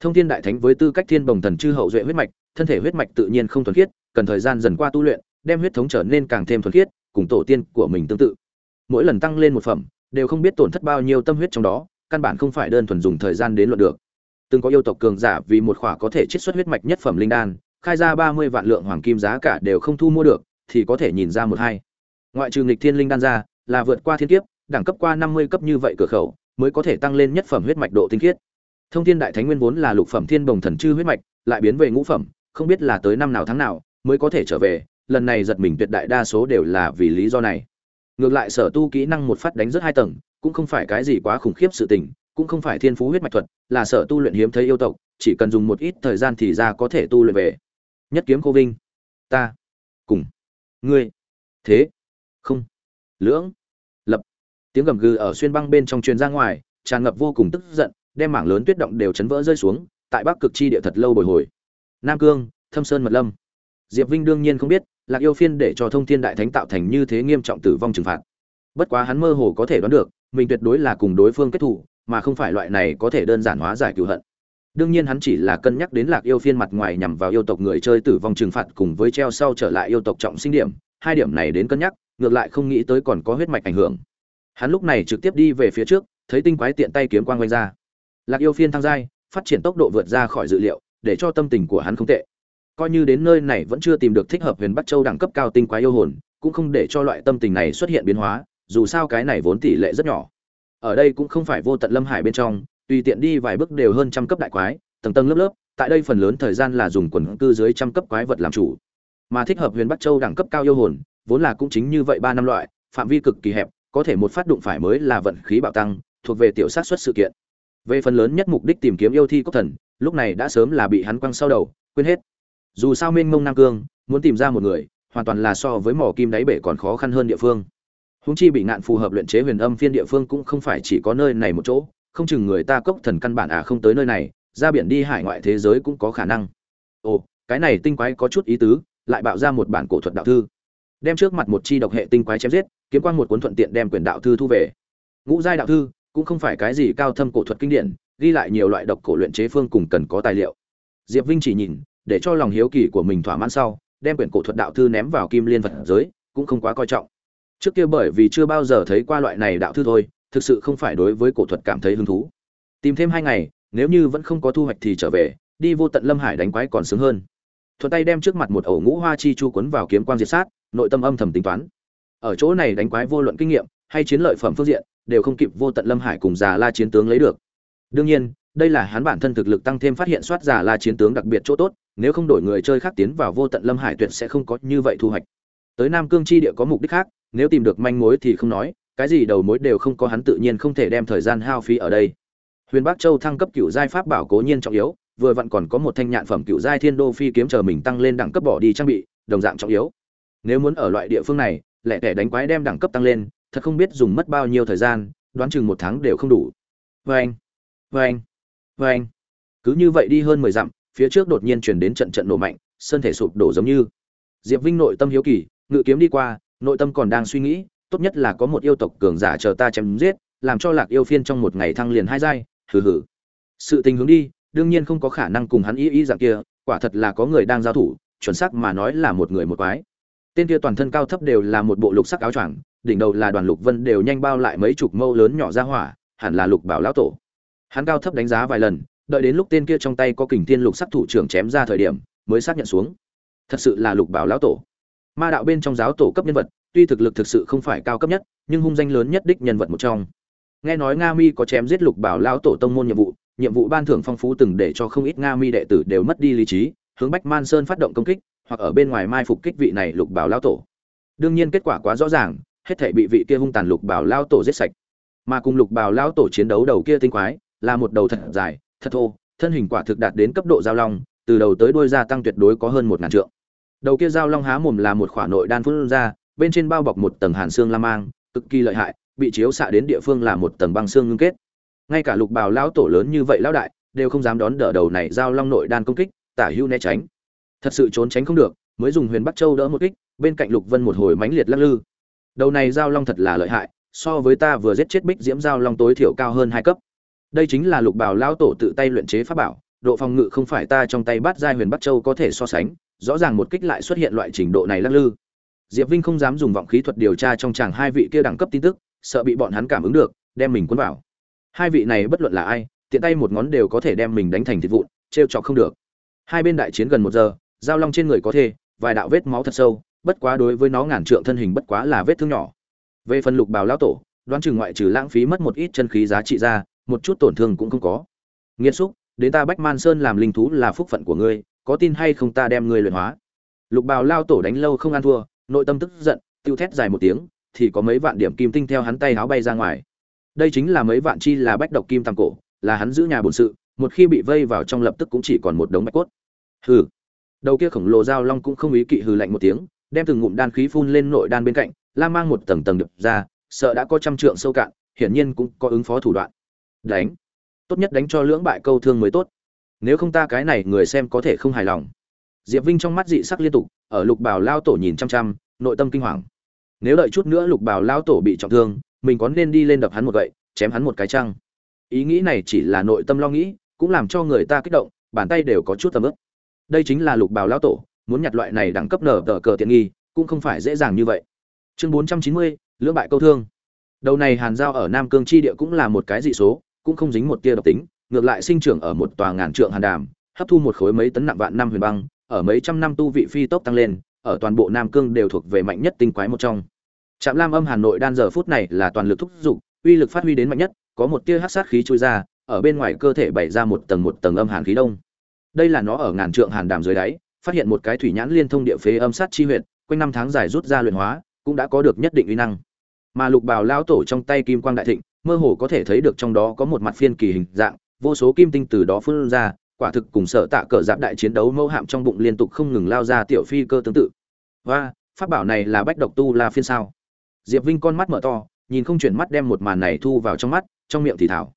Thông thiên đại thánh với tư cách thiên bồng thần chư hậu duệ huyết mạch, thân thể huyết mạch tự nhiên không thuần khiết, cần thời gian dần qua tu luyện đem huyết thống trở nên càng thêm thuần khiết, cùng tổ tiên của mình tương tự. Mỗi lần tăng lên một phẩm, đều không biết tổn thất bao nhiêu tâm huyết trong đó, căn bản không phải đơn thuần dùng thời gian đến luận được. Từng có yêu tộc cường giả vì một khỏa có thể chiết xuất huyết mạch nhất phẩm linh đan, khai ra ba mươi vạn lượng hoàng kim giá cả đều không thu mua được, thì có thể nhìn ra một hai. Ngoại trừ nghịch thiên linh đan ra, là vượt qua thiên kiếp, đẳng cấp qua năm mươi cấp như vậy cửa khẩu, mới có thể tăng lên nhất phẩm huyết mạch độ tinh khiết. Thông thiên đại thánh nguyên vốn là lục phẩm thiên bồng thần chư huyết mạch, lại biến về ngũ phẩm, không biết là tới năm nào tháng nào, mới có thể trở về lần này giật mình tuyệt đại đa số đều là vì lý do này. Ngược lại sở tu kỹ năng một phát đánh rất hai tầng, cũng không phải cái gì quá khủng khiếp sự tình, cũng không phải thiên phú huyết mạch thuật, là sở tu luyện hiếm thấy yêu tộc, chỉ cần dùng một ít thời gian thì ra có thể tu luyện về. Nhất kiếm cô vinh. Ta. Cùng. Ngươi. Thế. Không. Lưỡng. Lập. Tiếng gầm gừ ở xuyên băng bên trong truyền ra ngoài, tràn ngập vô cùng tức giận, đem mảng lớn tuyết động đều chấn vỡ rơi xuống, tại bắc cực chi địa thật lâu bồi hồi. Nam cương, thâm sơn mật lâm. Diệp vinh đương nhiên không biết lạc yêu phiên để cho thông thiên đại thánh tạo thành như thế nghiêm trọng tử vong trừng phạt. Bất quá hắn mơ hồ có thể đoán được, mình tuyệt đối là cùng đối phương kết thủ mà không phải loại này có thể đơn giản hóa giải cựu hận. Đương nhiên hắn chỉ là cân nhắc đến lạc yêu phiên mặt ngoài nhằm vào yêu tộc người chơi tử vong trừng phạt cùng với treo sau trở lại yêu tộc trọng sinh điểm, hai điểm này đến cân nhắc, ngược lại không nghĩ tới còn có huyết mạch ảnh hưởng. Hắn lúc này trực tiếp đi về phía trước, thấy tinh quái tiện tay kiếm quang quanh ra. Lạc yêu phiên thăng giai, phát triển tốc độ vượt ra khỏi dự liệu, để cho tâm tình của hắn không tệ coi như đến nơi này vẫn chưa tìm được thích hợp huyền bắc châu đẳng cấp cao tinh quái yêu hồn, cũng không để cho loại tâm tình này xuất hiện biến hóa, dù sao cái này vốn tỷ lệ rất nhỏ. Ở đây cũng không phải vô tận lâm hải bên trong, tùy tiện đi vài bước đều hơn trăm cấp đại quái, tầng tầng lớp lớp, tại đây phần lớn thời gian là dùng quần cư dưới trăm cấp quái vật làm chủ. Mà thích hợp huyền bắc châu đẳng cấp cao yêu hồn, vốn là cũng chính như vậy ba năm loại, phạm vi cực kỳ hẹp, có thể một phát đụng phải mới là vận khí bạo tăng, thuộc về tiểu sát xuất sự kiện. Về phần lớn nhất mục đích tìm kiếm yêu thi cốc thần, lúc này đã sớm là bị hắn quăng sau đầu, quên hết dù sao mênh mông nam cương, muốn tìm ra một người, hoàn toàn là so với mỏ kim đáy bể còn khó khăn hơn địa phương. Húng chi bị ngạn phù hợp luyện chế huyền âm phiên địa phương cũng không phải chỉ có nơi này một chỗ, không chừng người ta cốc thần căn bản à không tới nơi này, ra biển đi hải ngoại thế giới cũng có khả năng. Ồ, cái này tinh quái có chút ý tứ, lại bạo ra một bản cổ thuật đạo thư. Đem trước mặt một chi độc hệ tinh quái chém giết, kiếm quan một cuốn thuận tiện đem quyền đạo thư thu về. Ngũ giai đạo thư cũng không phải cái gì cao thâm cổ thuật kinh điển, ghi lại nhiều loại độc cổ luyện chế phương cùng cần có tài liệu. Diệp vinh chỉ nhìn để cho lòng hiếu kỳ của mình thỏa mãn sau, đem quyển cổ thuật đạo thư ném vào kim liên vật giới, cũng không quá coi trọng. Trước kia bởi vì chưa bao giờ thấy qua loại này đạo thư thôi, thực sự không phải đối với cổ thuật cảm thấy hứng thú. Tìm thêm hai ngày, nếu như vẫn không có thu hoạch thì trở về, đi vô tận lâm hải đánh quái còn sướng hơn. Thuận tay đem trước mặt một ổ ngũ hoa chi chu quấn vào kiếm quan diệt sát, nội tâm âm thầm tính toán. Ở chỗ này đánh quái vô luận kinh nghiệm, hay chiến lợi phẩm phương diện, đều không kịp vô tận lâm hải cùng già la chiến tướng lấy được. Đương nhiên, đây là hắn bản thân thực lực tăng thêm phát hiện soát giả la chiến tướng đặc biệt chỗ tốt nếu không đổi người chơi khác tiến vào vô tận lâm hải tuyệt sẽ không có như vậy thu hoạch. Tới nam cương chi địa có mục đích khác, nếu tìm được manh mối thì không nói, cái gì đầu mối đều không có, hắn tự nhiên không thể đem thời gian hao phí ở đây. Huyền bắc châu thăng cấp cựu giai pháp bảo cố nhiên trọng yếu, vừa vặn còn có một thanh nhạn phẩm cựu giai thiên đô phi kiếm chờ mình tăng lên đẳng cấp bỏ đi trang bị, đồng dạng trọng yếu. Nếu muốn ở loại địa phương này lẹ tẻ đánh quái đem đẳng cấp tăng lên, thật không biết dùng mất bao nhiêu thời gian, đoán chừng một tháng đều không đủ. Vê anh vê anh vê anh cứ như vậy đi hơn mười dặm phía trước đột nhiên chuyển đến trận trận nổ mạnh sơn thể sụp đổ giống như. Diệp vinh nội tâm hiếu kỳ, ngự kiếm đi qua, nội tâm còn đang suy nghĩ, tốt nhất là có một yêu tộc cường giả chờ ta chém giết, làm cho lạc yêu phiên trong một ngày thăng liền hai giai, hừ hừ. Sự tình hướng đi, đương nhiên không có khả năng cùng hắn ý ý dạng kia, quả thật là có người đang giao thủ, chuẩn xác mà nói là một người một quái. Tên kia toàn thân cao thấp đều là một bộ lục sắc áo choàng, đỉnh đầu là đoàn lục vân đều nhanh bao lại mấy chục mâu lớn nhỏ ra hỏa, hẳn là lục bảo lão tổ. Hắn cao thấp đánh giá vài lần đợi đến lúc tên kia trong tay có kình thiên lục sắc thủ trưởng chém ra thời điểm, mới xác nhận xuống. Thật sự là lục bảo lão tổ. Ma đạo bên trong giáo tổ cấp nhân vật, tuy thực lực thực sự không phải cao cấp nhất, nhưng hung danh lớn nhất đích nhân vật một trong. Nghe nói nga mi có chém giết lục bảo lão tổ tông môn nhiệm vụ nhiệm vụ ban thưởng phong phú từng để cho không ít nga mi đệ tử đều mất đi lý trí, hướng bách man sơn phát động công kích, hoặc ở bên ngoài mai phục kích vị này lục bảo lão tổ. Đương nhiên kết quả quá rõ ràng, hết thể bị vị kia hung tàn lục bảo lão tổ giết sạch. Mà cùng lục bảo lão tổ chiến đấu đầu kia tinh quái, là một đầu thật dài thật thô, thân hình quả thực đạt đến cấp độ giao long, từ đầu tới đuôi gia tăng tuyệt đối có hơn một ngàn trượng. Đầu kia giao long há mồm là một khỏa nội đan phun ra, bên trên bao bọc một tầng hàn xương la mang, cực kỳ lợi hại, bị chiếu xạ đến địa phương là một tầng băng xương ngưng kết. Ngay cả lục bào lão tổ lớn như vậy lão đại, đều không dám đón đỡ đầu này giao long nội đan công kích, tả hưu né tránh. Thật sự trốn tránh không được, mới dùng huyền bắc châu đỡ một kích, bên cạnh lục vân một hồi mãnh liệt lắc lư. Đầu này giao long thật là lợi hại, so với ta vừa giết chết bích diễm giao long tối thiểu cao hơn hai cấp đây chính là lục bảo lão tổ tự tay luyện chế pháp bảo, độ phòng ngự không phải ta trong tay bát giai huyền bắc châu có thể so sánh, rõ ràng một kích lại xuất hiện loại trình độ này lắc lư. Diệp vinh không dám dùng vọng khí thuật điều tra trong chàng hai vị kia đẳng cấp tin tức, sợ bị bọn hắn cảm ứng được, đem mình cuốn vào. Hai vị này bất luận là ai, tiện tay một ngón đều có thể đem mình đánh thành thịt vụn, trêu chọc không được. Hai bên đại chiến gần một giờ, giao long trên người có thể vài đạo vết máu thật sâu, bất quá đối với nó ngàn trượng thân hình bất quá là vết thương nhỏ. Về phần lục bào lão tổ, đoán chừng ngoại trừ lãng phí mất một ít chân khí giá trị ra một chút tổn thương cũng không có. Nghiệt xúc, đến ta bách man sơn làm linh thú là phúc phận của ngươi, có tin hay không ta đem ngươi luyện hóa. Lục bào lao tổ đánh lâu không ăn thua, nội tâm tức giận, tiêu thét dài một tiếng, thì có mấy vạn điểm kim tinh theo hắn tay háo bay ra ngoài. Đây chính là mấy vạn chi là bách độc kim tam cổ, là hắn giữ nhà bổn sự, một khi bị vây vào trong lập tức cũng chỉ còn một đống bạch cốt. Hừ. Đầu kia khổng lồ dao long cũng không ý kỵ hừ lạnh một tiếng, đem từng ngụm đan khí phun lên nội đan bên cạnh, la mang một tầng tầng đập ra, sợ đã có trăm trượng sâu cạn, hiển nhiên cũng có ứng phó thủ đoạn đánh. Tốt nhất đánh cho lưỡng bại câu thương mới tốt. Nếu không ta cái này người xem có thể không hài lòng. Diệp vinh trong mắt dị sắc liên tục, ở lục Bảo lao tổ nhìn chăm chăm, nội tâm kinh hoàng. Nếu đợi chút nữa lục Bảo lao tổ bị trọng thương, mình có nên đi lên đập hắn một gậy, chém hắn một cái trăng ý nghĩ này chỉ là nội tâm lo nghĩ, cũng làm cho người ta kích động, bàn tay đều có chút tầm ướp đây chính là lục Bảo lao tổ, muốn nhặt loại này đẳng cấp nở tờ cờ tiện nghi, cũng không phải dễ dàng như vậy. Chương bốn trăm chín mươi, lưỡng bại câu thương. Đầu này hàn giao ở nam cương chi địa cũng là một cái dị số cũng không dính một tia độc tính, ngược lại sinh trưởng ở một tòa ngàn trượng hàn đàm, hấp thu một khối mấy tấn nặng vạn năm huyền băng, ở mấy trăm năm tu vị phi tốc tăng lên, ở toàn bộ nam cương đều thuộc về mạnh nhất tinh quái một trong. Trạm lam âm hà nội đan giờ phút này là toàn lực thúc giục, uy lực phát huy đến mạnh nhất, có một tia hắc sát khí trôi ra, ở bên ngoài cơ thể bày ra một tầng một tầng âm hàn khí đông. Đây là nó ở ngàn trượng hàn đàm dưới đáy, phát hiện một cái thủy nhãn liên thông địa phế âm sát chi huyệt, quanh năm tháng dài rút ra luyện hóa, cũng đã có được nhất định uy năng. Mà lục bảo lão tổ trong tay kim quang đại thịnh mơ hồ có thể thấy được trong đó có một mặt phiên kỳ hình dạng, vô số kim tinh từ đó phun ra, quả thực cùng sợ tạ cờ giáp đại chiến đấu mâu hạm trong bụng liên tục không ngừng lao ra tiểu phi cơ tương tự. Và, pháp bảo này là bách độc tu la phiên sao? Diệp vinh con mắt mở to, nhìn không chuyển mắt đem một màn này thu vào trong mắt, trong miệng thì thảo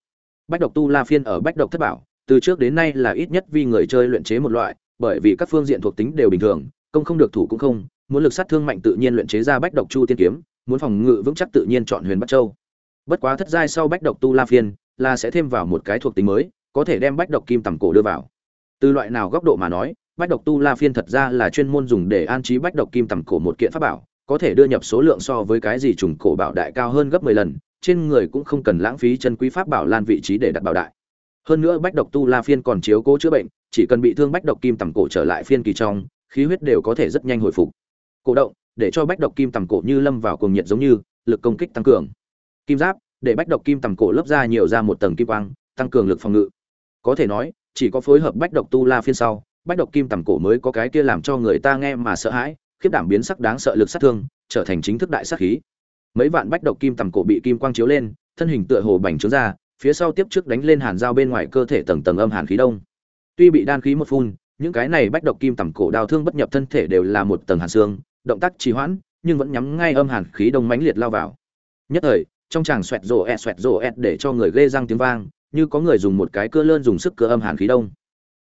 bách độc tu la phiên ở bách độc thất bảo, từ trước đến nay là ít nhất vì người chơi luyện chế một loại, bởi vì các phương diện thuộc tính đều bình thường, công không được thủ cũng không, muốn lực sát thương mạnh tự nhiên luyện chế ra bách độc chu tiên kiếm, muốn phòng ngự vững chắc tự nhiên chọn huyền bắc châu bất quá thất giai sau bách độc tu la phiên, là sẽ thêm vào một cái thuộc tính mới, có thể đem bách độc kim tầm cổ đưa vào. Từ loại nào góc độ mà nói, bách độc tu la phiên thật ra là chuyên môn dùng để an trí bách độc kim tầm cổ một kiện pháp bảo, có thể đưa nhập số lượng so với cái gì trùng cổ bảo đại cao hơn gấp 10 lần, trên người cũng không cần lãng phí chân quý pháp bảo lan vị trí để đặt bảo đại. Hơn nữa bách độc tu la phiên còn chiếu cố chữa bệnh, chỉ cần bị thương bách độc kim tầm cổ trở lại phiên kỳ trong, khí huyết đều có thể rất nhanh hồi phục. Cổ động, để cho bách độc kim tầm cổ như lâm vào cuồng nhiệt giống như, lực công kích tăng cường kim giáp, để bách độc kim tầm cổ lớp ra nhiều ra một tầng kim quang, tăng cường lực phòng ngự. Có thể nói, chỉ có phối hợp bách độc tu la phiên sau, bách độc kim tầm cổ mới có cái kia làm cho người ta nghe mà sợ hãi, khiếp đảm biến sắc đáng sợ lực sát thương, trở thành chính thức đại sát khí. Mấy vạn bách độc kim tầm cổ bị kim quang chiếu lên, thân hình tựa hồ bành trướng ra, phía sau tiếp trước đánh lên hàn dao bên ngoài cơ thể tầng tầng âm hàn khí đông. Tuy bị đan khí một phun, những cái này bách độc kim tầm cổ đào thương bất nhập thân thể đều là một tầng hàn xương, động tác trì hoãn, nhưng vẫn nhắm ngay âm hàn khí đông mãnh liệt lao vào. Nhất thời trong chàng xoẹt rồ ẹt, xoẹt rồ ẹt để cho người ghê răng tiếng vang, như có người dùng một cái cơ lơn dùng sức cơ âm hàn khí đông.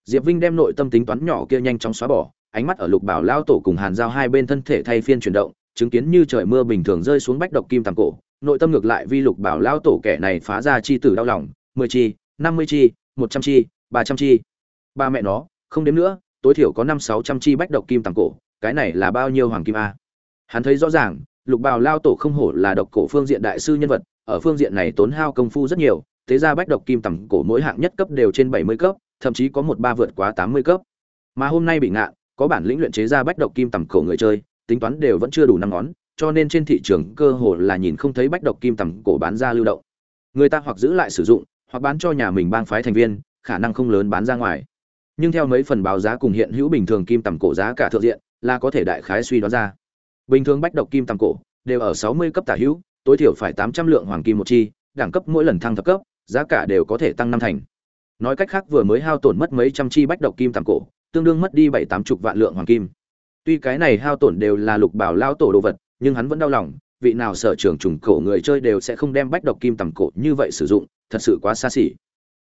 Diệp vinh đem nội tâm tính toán nhỏ kia nhanh chóng xóa bỏ, ánh mắt ở lục bảo lao tổ cùng hàn giao hai bên thân thể thay phiên chuyển động, chứng kiến như trời mưa bình thường rơi xuống bách độc kim tàng cổ, nội tâm ngược lại vi lục bảo lao tổ kẻ này phá ra chi tử đau lòng, mười chi, năm mươi chi, một trăm chi, ba trăm chi. Ba mẹ nó, không đếm nữa, tối thiểu có năm sáu trăm chi bách độc kim tàng cổ, cái này là bao nhiêu hoàng kim a? Hắn thấy rõ ràng lục bào lao tổ không hổ là độc cổ phương diện đại sư nhân vật, ở phương diện này tốn hao công phu rất nhiều, thế ra bách độc kim tầm cổ mỗi hạng nhất cấp đều trên bảy mươi cấp, thậm chí có một ba vượt quá tám mươi cấp. Mà hôm nay bị ngạn, có bản lĩnh luyện chế ra bách độc kim tầm cổ người chơi, tính toán đều vẫn chưa đủ năm ngón, cho nên trên thị trường cơ hồ là nhìn không thấy bách độc kim tầm cổ bán ra lưu động. Người ta hoặc giữ lại sử dụng, hoặc bán cho nhà mình bang phái thành viên, khả năng không lớn bán ra ngoài. Nhưng theo mấy phần báo giá cùng hiện hữu bình thường kim tầm cổ giá cả thượng diện, là có thể đại khái suy đoán ra bình thường bách độc kim tầm cổ, đều ở 60 cấp tả hữu, tối thiểu phải 800 lượng hoàng kim một chi, đẳng cấp mỗi lần thăng thập cấp, giá cả đều có thể tăng năm thành. Nói cách khác vừa mới hao tổn mất mấy trăm chi bách độc kim tầm cổ, tương đương mất đi bảy tám chục vạn lượng hoàng kim. Tuy cái này hao tổn đều là lục bảo lao tổ đồ vật, nhưng hắn vẫn đau lòng, vị nào sở trường trùng cổ người chơi đều sẽ không đem bách độc kim tầm cổ như vậy sử dụng, thật sự quá xa xỉ.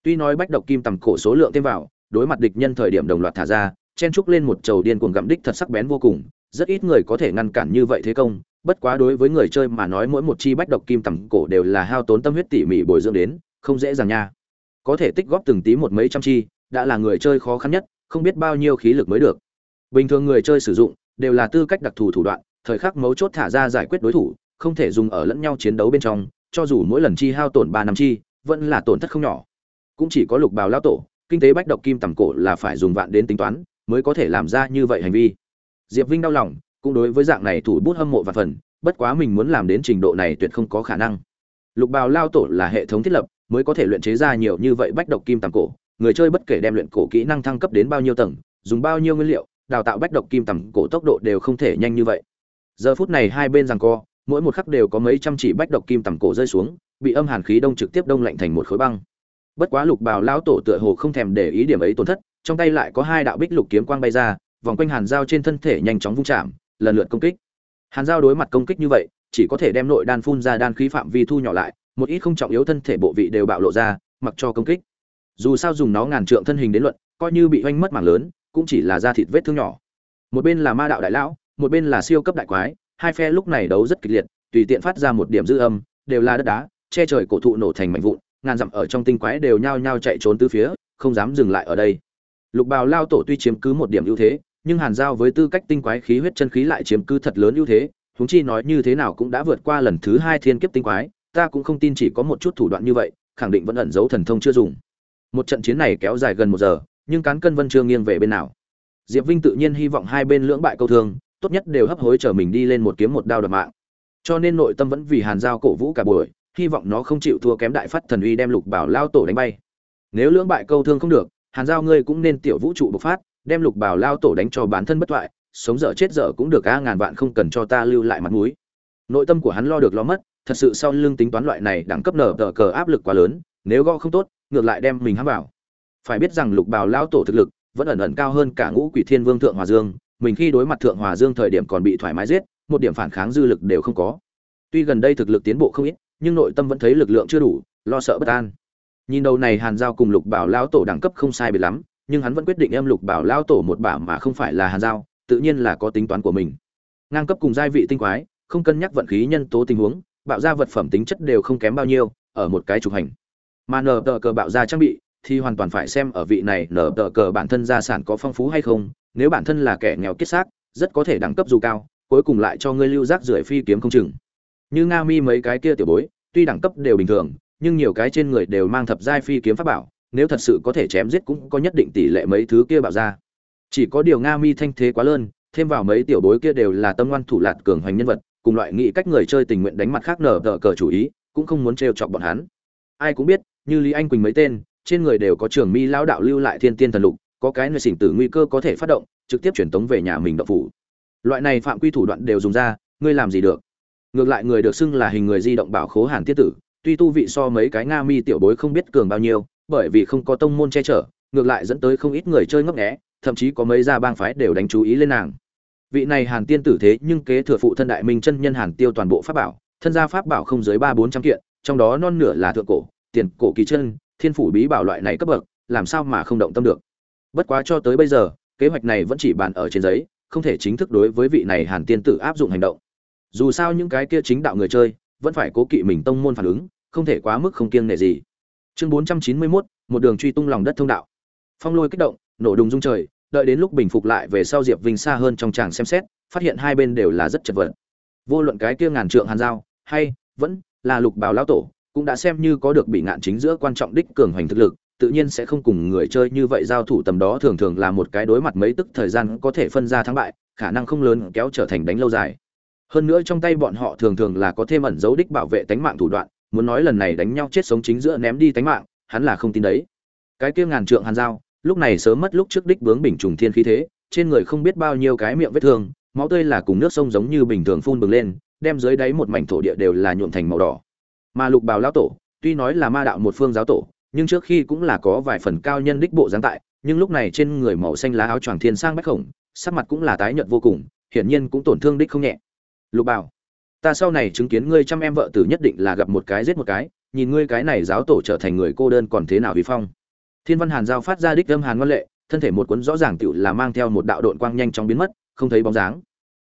Tuy nói bách độc kim tầm cổ số lượng thêm vào, đối mặt địch nhân thời điểm đồng loạt thả ra, chen trúc lên một chầu điên cuồng gặm đích thật sắc bén vô cùng rất ít người có thể ngăn cản như vậy thế công, bất quá đối với người chơi mà nói mỗi một chi bách độc kim tầm cổ đều là hao tốn tâm huyết tỉ mỉ bồi dưỡng đến, không dễ dàng nha. Có thể tích góp từng tí một mấy trăm chi, đã là người chơi khó khăn nhất, không biết bao nhiêu khí lực mới được. Bình thường người chơi sử dụng, đều là tư cách đặc thù thủ đoạn, thời khắc mấu chốt thả ra giải quyết đối thủ, không thể dùng ở lẫn nhau chiến đấu bên trong, cho dù mỗi lần chi hao tổn ba năm chi, vẫn là tổn thất không nhỏ. Cũng chỉ có lục bào lao tổ, kinh tế bách độc kim tầm cổ là phải dùng vạn đến tính toán, mới có thể làm ra như vậy hành vi diệp vinh đau lòng, cũng đối với dạng này thủ bút hâm mộ và phần, bất quá mình muốn làm đến trình độ này tuyệt không có khả năng. Lục bào lao tổ là hệ thống thiết lập, mới có thể luyện chế ra nhiều như vậy bách độc kim tầm cổ. Người chơi bất kể đem luyện cổ kỹ năng thăng cấp đến bao nhiêu tầng, dùng bao nhiêu nguyên liệu, đào tạo bách độc kim tầm cổ tốc độ đều không thể nhanh như vậy. Giờ phút này hai bên rằng co, mỗi một khắc đều có mấy trăm chỉ bách độc kim tầm cổ rơi xuống, bị âm hàn khí đông trực tiếp đông lạnh thành một khối băng. Bất quá lục bào lão tổ tựa hồ không thèm để ý điểm ấy tổn thất, trong tay lại có hai đạo bích lục kiếm quang bay ra vòng quanh hàn dao trên thân thể nhanh chóng vung chạm, lần lượt công kích. Hàn dao đối mặt công kích như vậy, chỉ có thể đem nội đan phun ra đan khí phạm vi thu nhỏ lại, một ít không trọng yếu thân thể bộ vị đều bạo lộ ra, mặc cho công kích. Dù sao dùng nó ngàn trượng thân hình đến luận, coi như bị oanh mất mảng lớn, cũng chỉ là da thịt vết thương nhỏ. Một bên là ma đạo đại lão, một bên là siêu cấp đại quái, hai phe lúc này đấu rất kịch liệt, tùy tiện phát ra một điểm dư âm, đều là đất đá, che trời cổ thụ nổ thành mảnh vụn, ngàn dặm ở trong tinh quái đều nhao nhao chạy trốn từ phía, không dám dừng lại ở đây. Lục bào lao tổ tuy chiếm cứ một điểm ưu thế nhưng hàn giao với tư cách tinh quái khí huyết chân khí lại chiếm cứ thật lớn ưu thế, huống chi nói như thế nào cũng đã vượt qua lần thứ hai thiên kiếp tinh quái, ta cũng không tin chỉ có một chút thủ đoạn như vậy, khẳng định vẫn ẩn giấu thần thông chưa dùng. Một trận chiến này kéo dài gần một giờ, nhưng cán cân vân chưa nghiêng về bên nào. Diệp vinh tự nhiên hy vọng hai bên lưỡng bại câu thương, tốt nhất đều hấp hối chờ mình đi lên một kiếm một đao đập mạng. Cho nên nội tâm vẫn vì hàn giao cổ vũ cả buổi, hy vọng nó không chịu thua kém đại phát thần uy đem lục bảo lao tổ đánh bay. Nếu lưỡng bại câu thương không được, hàn giao ngươi cũng nên tiểu vũ trụ bộc phát đem lục bảo lao tổ đánh cho bản thân bất toại sống dở chết dở cũng được a ngàn vạn không cần cho ta lưu lại mặt mũi. Nội tâm của hắn lo được lo mất, thật sự sau lưng tính toán loại này đẳng cấp nở tờ cờ áp lực quá lớn, nếu gõ không tốt, ngược lại đem mình hãm vào. Phải biết rằng lục bào lao tổ thực lực vẫn ẩn ẩn cao hơn cả ngũ quỷ thiên vương thượng hòa dương, mình khi đối mặt thượng hòa dương thời điểm còn bị thoải mái giết, một điểm phản kháng dư lực đều không có. Tuy gần đây thực lực tiến bộ không ít, nhưng nội tâm vẫn thấy lực lượng chưa đủ, lo sợ bất an. Nhìn đầu này hàn giao cùng lục bảo lao tổ đẳng cấp không sai biệt lắm nhưng hắn vẫn quyết định em lục bảo lao tổ một bả mà không phải là hàn giao, tự nhiên là có tính toán của mình. Ngang cấp cùng giai vị tinh quái, không cân nhắc vận khí nhân tố tình huống, bạo ra vật phẩm tính chất đều không kém bao nhiêu, ở một cái trục hành. Mà nở tờ cờ bạo ra trang bị, thì hoàn toàn phải xem ở vị này nở tờ cờ bản thân gia sản có phong phú hay không, nếu bản thân là kẻ nghèo kết xác, rất có thể đẳng cấp dù cao, cuối cùng lại cho ngươi lưu giác rưỡi phi kiếm không chừng. Như nga mi mấy cái kia tiểu bối, tuy đẳng cấp đều bình thường, nhưng nhiều cái trên người đều mang thập giai phi kiếm pháp bảo nếu thật sự có thể chém giết cũng có nhất định tỷ lệ mấy thứ kia bạo ra. Chỉ có điều nga mi thanh thế quá lớn thêm vào mấy tiểu bối kia đều là tâm ngoan thủ lạt cường hoành nhân vật, cùng loại nghĩ cách người chơi tình nguyện đánh mặt khác nở tờ cờ chủ ý, cũng không muốn trêu chọc bọn hắn. Ai cũng biết, như lý anh quỳnh mấy tên, trên người đều có trường mi lao đạo lưu lại thiên tiên thần lục, có cái người xỉn tử nguy cơ có thể phát động, trực tiếp chuyển tống về nhà mình đậu phủ. Loại này phạm quy thủ đoạn đều dùng ra, ngươi làm gì được? Ngược lại người được xưng là hình người di động bảo khố hàn tiết tử, tuy tu vị so mấy cái nga mi tiểu bối không biết cường bao nhiêu bởi vì không có tông môn che chở, ngược lại dẫn tới không ít người chơi ngấp nghé, thậm chí có mấy gia bang phái đều đánh chú ý lên nàng. Vị này hàn tiên tử thế nhưng kế thừa phụ thân đại minh chân nhân hàn tiêu toàn bộ pháp bảo, thân gia pháp bảo không dưới ba bốn trăm kiện, trong đó non nửa là thượng cổ, tiền cổ kỳ chân, thiên phủ bí bảo loại này cấp bậc, làm sao mà không động tâm được. Bất quá cho tới bây giờ, kế hoạch này vẫn chỉ bàn ở trên giấy, không thể chính thức đối với vị này hàn tiên tử áp dụng hành động. Dù sao những cái kia chính đạo người chơi, vẫn phải cố kỵ mình tông môn phản ứng, không thể quá mức không kiêng nệ gì chương bốn trăm chín mươi 491, một đường truy tung lòng đất thông đạo. Phong lôi kích động nổ đùng rung trời đợi đến lúc bình phục lại về sau diệp vinh xa hơn trong tràng xem xét phát hiện hai bên đều là rất chật vật. Vô luận cái kia ngàn trượng hàn giao hay vẫn là lục bào lão tổ cũng đã xem như có được bị ngạn chính giữa quan trọng đích cường hoành thực lực tự nhiên sẽ không cùng người chơi như vậy giao thủ tầm đó thường thường là một cái đối mặt mấy tức thời gian có thể phân ra thắng bại khả năng không lớn kéo trở thành đánh lâu dài. Hơn nữa trong tay bọn họ thường thường là có thêm ẩn dấu đích bảo vệ tánh mạng thủ đoạn muốn nói lần này đánh nhau chết sống chính giữa ném đi tánh mạng, hắn là không tin đấy. Cái kia ngàn trượng hàn dao, lúc này sớm mất lúc trước đích bướng bình trùng thiên khí thế, trên người không biết bao nhiêu cái miệng vết thương, máu tươi là cùng nước sông giống như bình thường phun bừng lên, đem dưới đáy một mảnh thổ địa đều là nhuộm thành màu đỏ. Mà lục bào lão tổ, tuy nói là ma đạo một phương giáo tổ, nhưng trước khi cũng là có vài phần cao nhân đích bộ giáng tại, nhưng lúc này trên người màu xanh lá áo choàng thiên sang bách khổng, sắc mặt cũng là tái nhợt vô cùng, hiển nhiên cũng tổn thương đích không nhẹ. Lục bảo ta sau này chứng kiến ngươi chăm em vợ tử nhất định là gặp một cái giết một cái, nhìn ngươi cái này giáo tổ trở thành người cô đơn còn thế nào vi phong. Thiên văn hàn giao phát ra đích âm hàn ngoan lệ, thân thể một cuốn rõ ràng tựu là mang theo một đạo đội quang nhanh chóng biến mất, không thấy bóng dáng.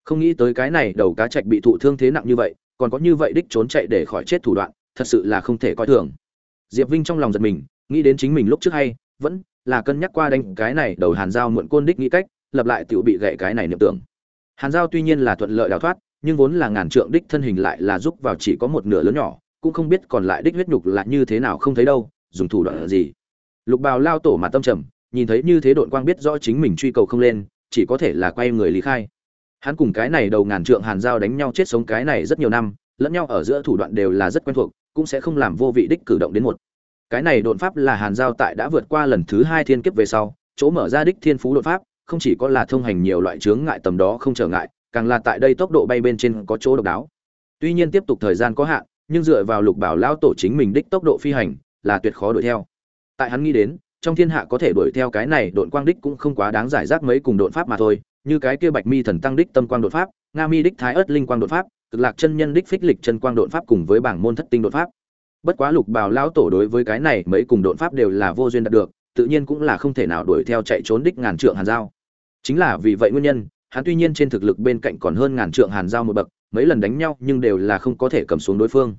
Không nghĩ tới cái này đầu cá trạch bị thụ thương thế nặng như vậy, còn có như vậy đích trốn chạy để khỏi chết thủ đoạn, thật sự là không thể coi thường. Diệp vinh trong lòng giật mình, nghĩ đến chính mình lúc trước hay, vẫn là cân nhắc qua đánh cái này đầu hàn giao muộn côn đích nghĩ cách lập lại tựu bị gãy cái này niệm tưởng. Hàn giao tuy nhiên là thuận lợi đào thoát nhưng vốn là ngàn trượng đích thân hình lại là giúp vào chỉ có một nửa lớn nhỏ, cũng không biết còn lại đích huyết nhục là như thế nào không thấy đâu, dùng thủ đoạn gì. Lục bào lao tổ mà tâm trầm, nhìn thấy như thế đội quang biết rõ chính mình truy cầu không lên, chỉ có thể là quay người lý khai. Hắn cùng cái này đầu ngàn trượng hàn giao đánh nhau chết sống cái này rất nhiều năm, lẫn nhau ở giữa thủ đoạn đều là rất quen thuộc, cũng sẽ không làm vô vị đích cử động đến một. Cái này đột pháp là hàn giao tại đã vượt qua lần thứ hai thiên kiếp về sau, chỗ mở ra đích thiên phú đột pháp, không chỉ có là thông hành nhiều loại chướng ngại tầm đó không trở ngại càng là tại đây tốc độ bay bên trên có chỗ độc đáo. Tuy nhiên tiếp tục thời gian có hạn, nhưng dựa vào lục bảo lao tổ chính mình đích tốc độ phi hành, là tuyệt khó đuổi theo. Tại hắn nghĩ đến, trong thiên hạ có thể đuổi theo cái này độn quang đích cũng không quá đáng giải rác mấy cùng độn pháp mà thôi, như cái kia bạch mi thần tăng đích tâm quang đột pháp, nga mi đích thái ớt linh quang đột pháp, cực lạc chân nhân đích phích lịch chân quang đột pháp cùng với bảng môn thất tinh đột pháp. Bất quá lục bảo lão tổ đối với cái này mấy cùng đột pháp đều là vô duyên đạt được, tự nhiên cũng là không thể nào đuổi theo chạy trốn đích ngàn trượng hàn giao. Chính là vì vậy nguyên nhân hắn tuy nhiên trên thực lực bên cạnh còn hơn ngàn trượng hàn giao một bậc, mấy lần đánh nhau nhưng đều là không có thể cầm xuống đối phương.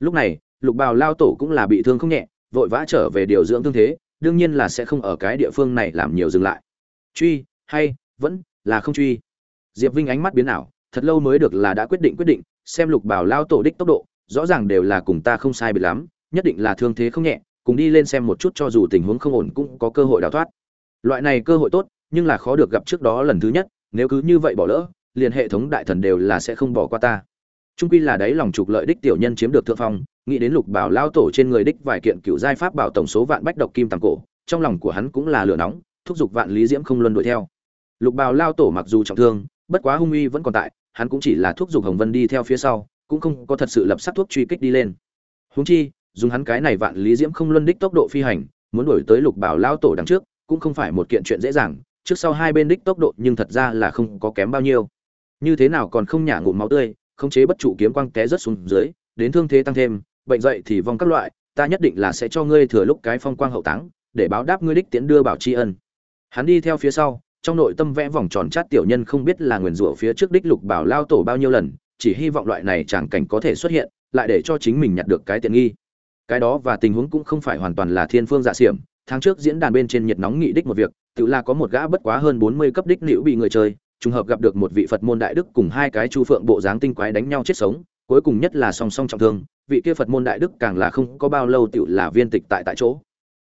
Lúc này, lục bào lao tổ cũng là bị thương không nhẹ, vội vã trở về điều dưỡng thương thế, đương nhiên là sẽ không ở cái địa phương này làm nhiều dừng lại. Truy, hay, vẫn, là không truy. Diệp vinh ánh mắt biến ảo, thật lâu mới được là đã quyết định quyết định, xem lục bảo lao tổ đích tốc độ, rõ ràng đều là cùng ta không sai biệt lắm, nhất định là thương thế không nhẹ, cùng đi lên xem một chút cho dù tình huống không ổn cũng có cơ hội đào thoát. Loại này cơ hội tốt, nhưng là khó được gặp trước đó lần thứ nhất nếu cứ như vậy bỏ lỡ, liền hệ thống đại thần đều là sẽ không bỏ qua ta. Trung quy là đấy lòng trục lợi đích tiểu nhân chiếm được thượng phong, nghĩ đến lục bảo lao tổ trên người đích vài kiện cựu giai pháp bảo tổng số vạn bách độc kim tàng cổ, trong lòng của hắn cũng là lửa nóng, thúc giục vạn lý diễm không luân đuổi theo. Lục bào lao tổ mặc dù trọng thương, bất quá hung uy vẫn còn tại, hắn cũng chỉ là thúc giục hồng vân đi theo phía sau, cũng không có thật sự lập sắc thuốc truy kích đi lên. Húng chi, dùng hắn cái này vạn lý diễm không luân đích tốc độ phi hành, muốn đuổi tới lục bảo lao tổ đằng trước, cũng không phải một kiện chuyện dễ dàng trước sau hai bên đích tốc độ nhưng thật ra là không có kém bao nhiêu. Như thế nào còn không nhả ngụm máu tươi, khống chế bất trụ kiếm quang té rất xuống dưới, đến thương thế tăng thêm, bệnh dậy thì vong các loại, ta nhất định là sẽ cho ngươi thừa lúc cái phong quang hậu táng, để báo đáp ngươi đích tiễn đưa bảo tri ân. Hắn đi theo phía sau, trong nội tâm vẽ vòng tròn chát tiểu nhân không biết là nguyền rủa phía trước đích lục bảo lao tổ bao nhiêu lần, chỉ hy vọng loại này chẳng cảnh có thể xuất hiện, lại để cho chính mình nhặt được cái tiện nghi. Cái đó và tình huống cũng không phải hoàn toàn là thiên phương dạ xiểm tháng trước diễn đàn bên trên nhiệt nóng nghị đích một việc, tự là có một gã bất quá hơn bốn mươi cấp đích nữ bị người chơi, trùng hợp gặp được một vị phật môn đại đức cùng hai cái chu phượng bộ dáng tinh quái đánh nhau chết sống, cuối cùng nhất là song song trọng thương, vị kia phật môn đại đức càng là không có bao lâu tự là viên tịch tại tại chỗ.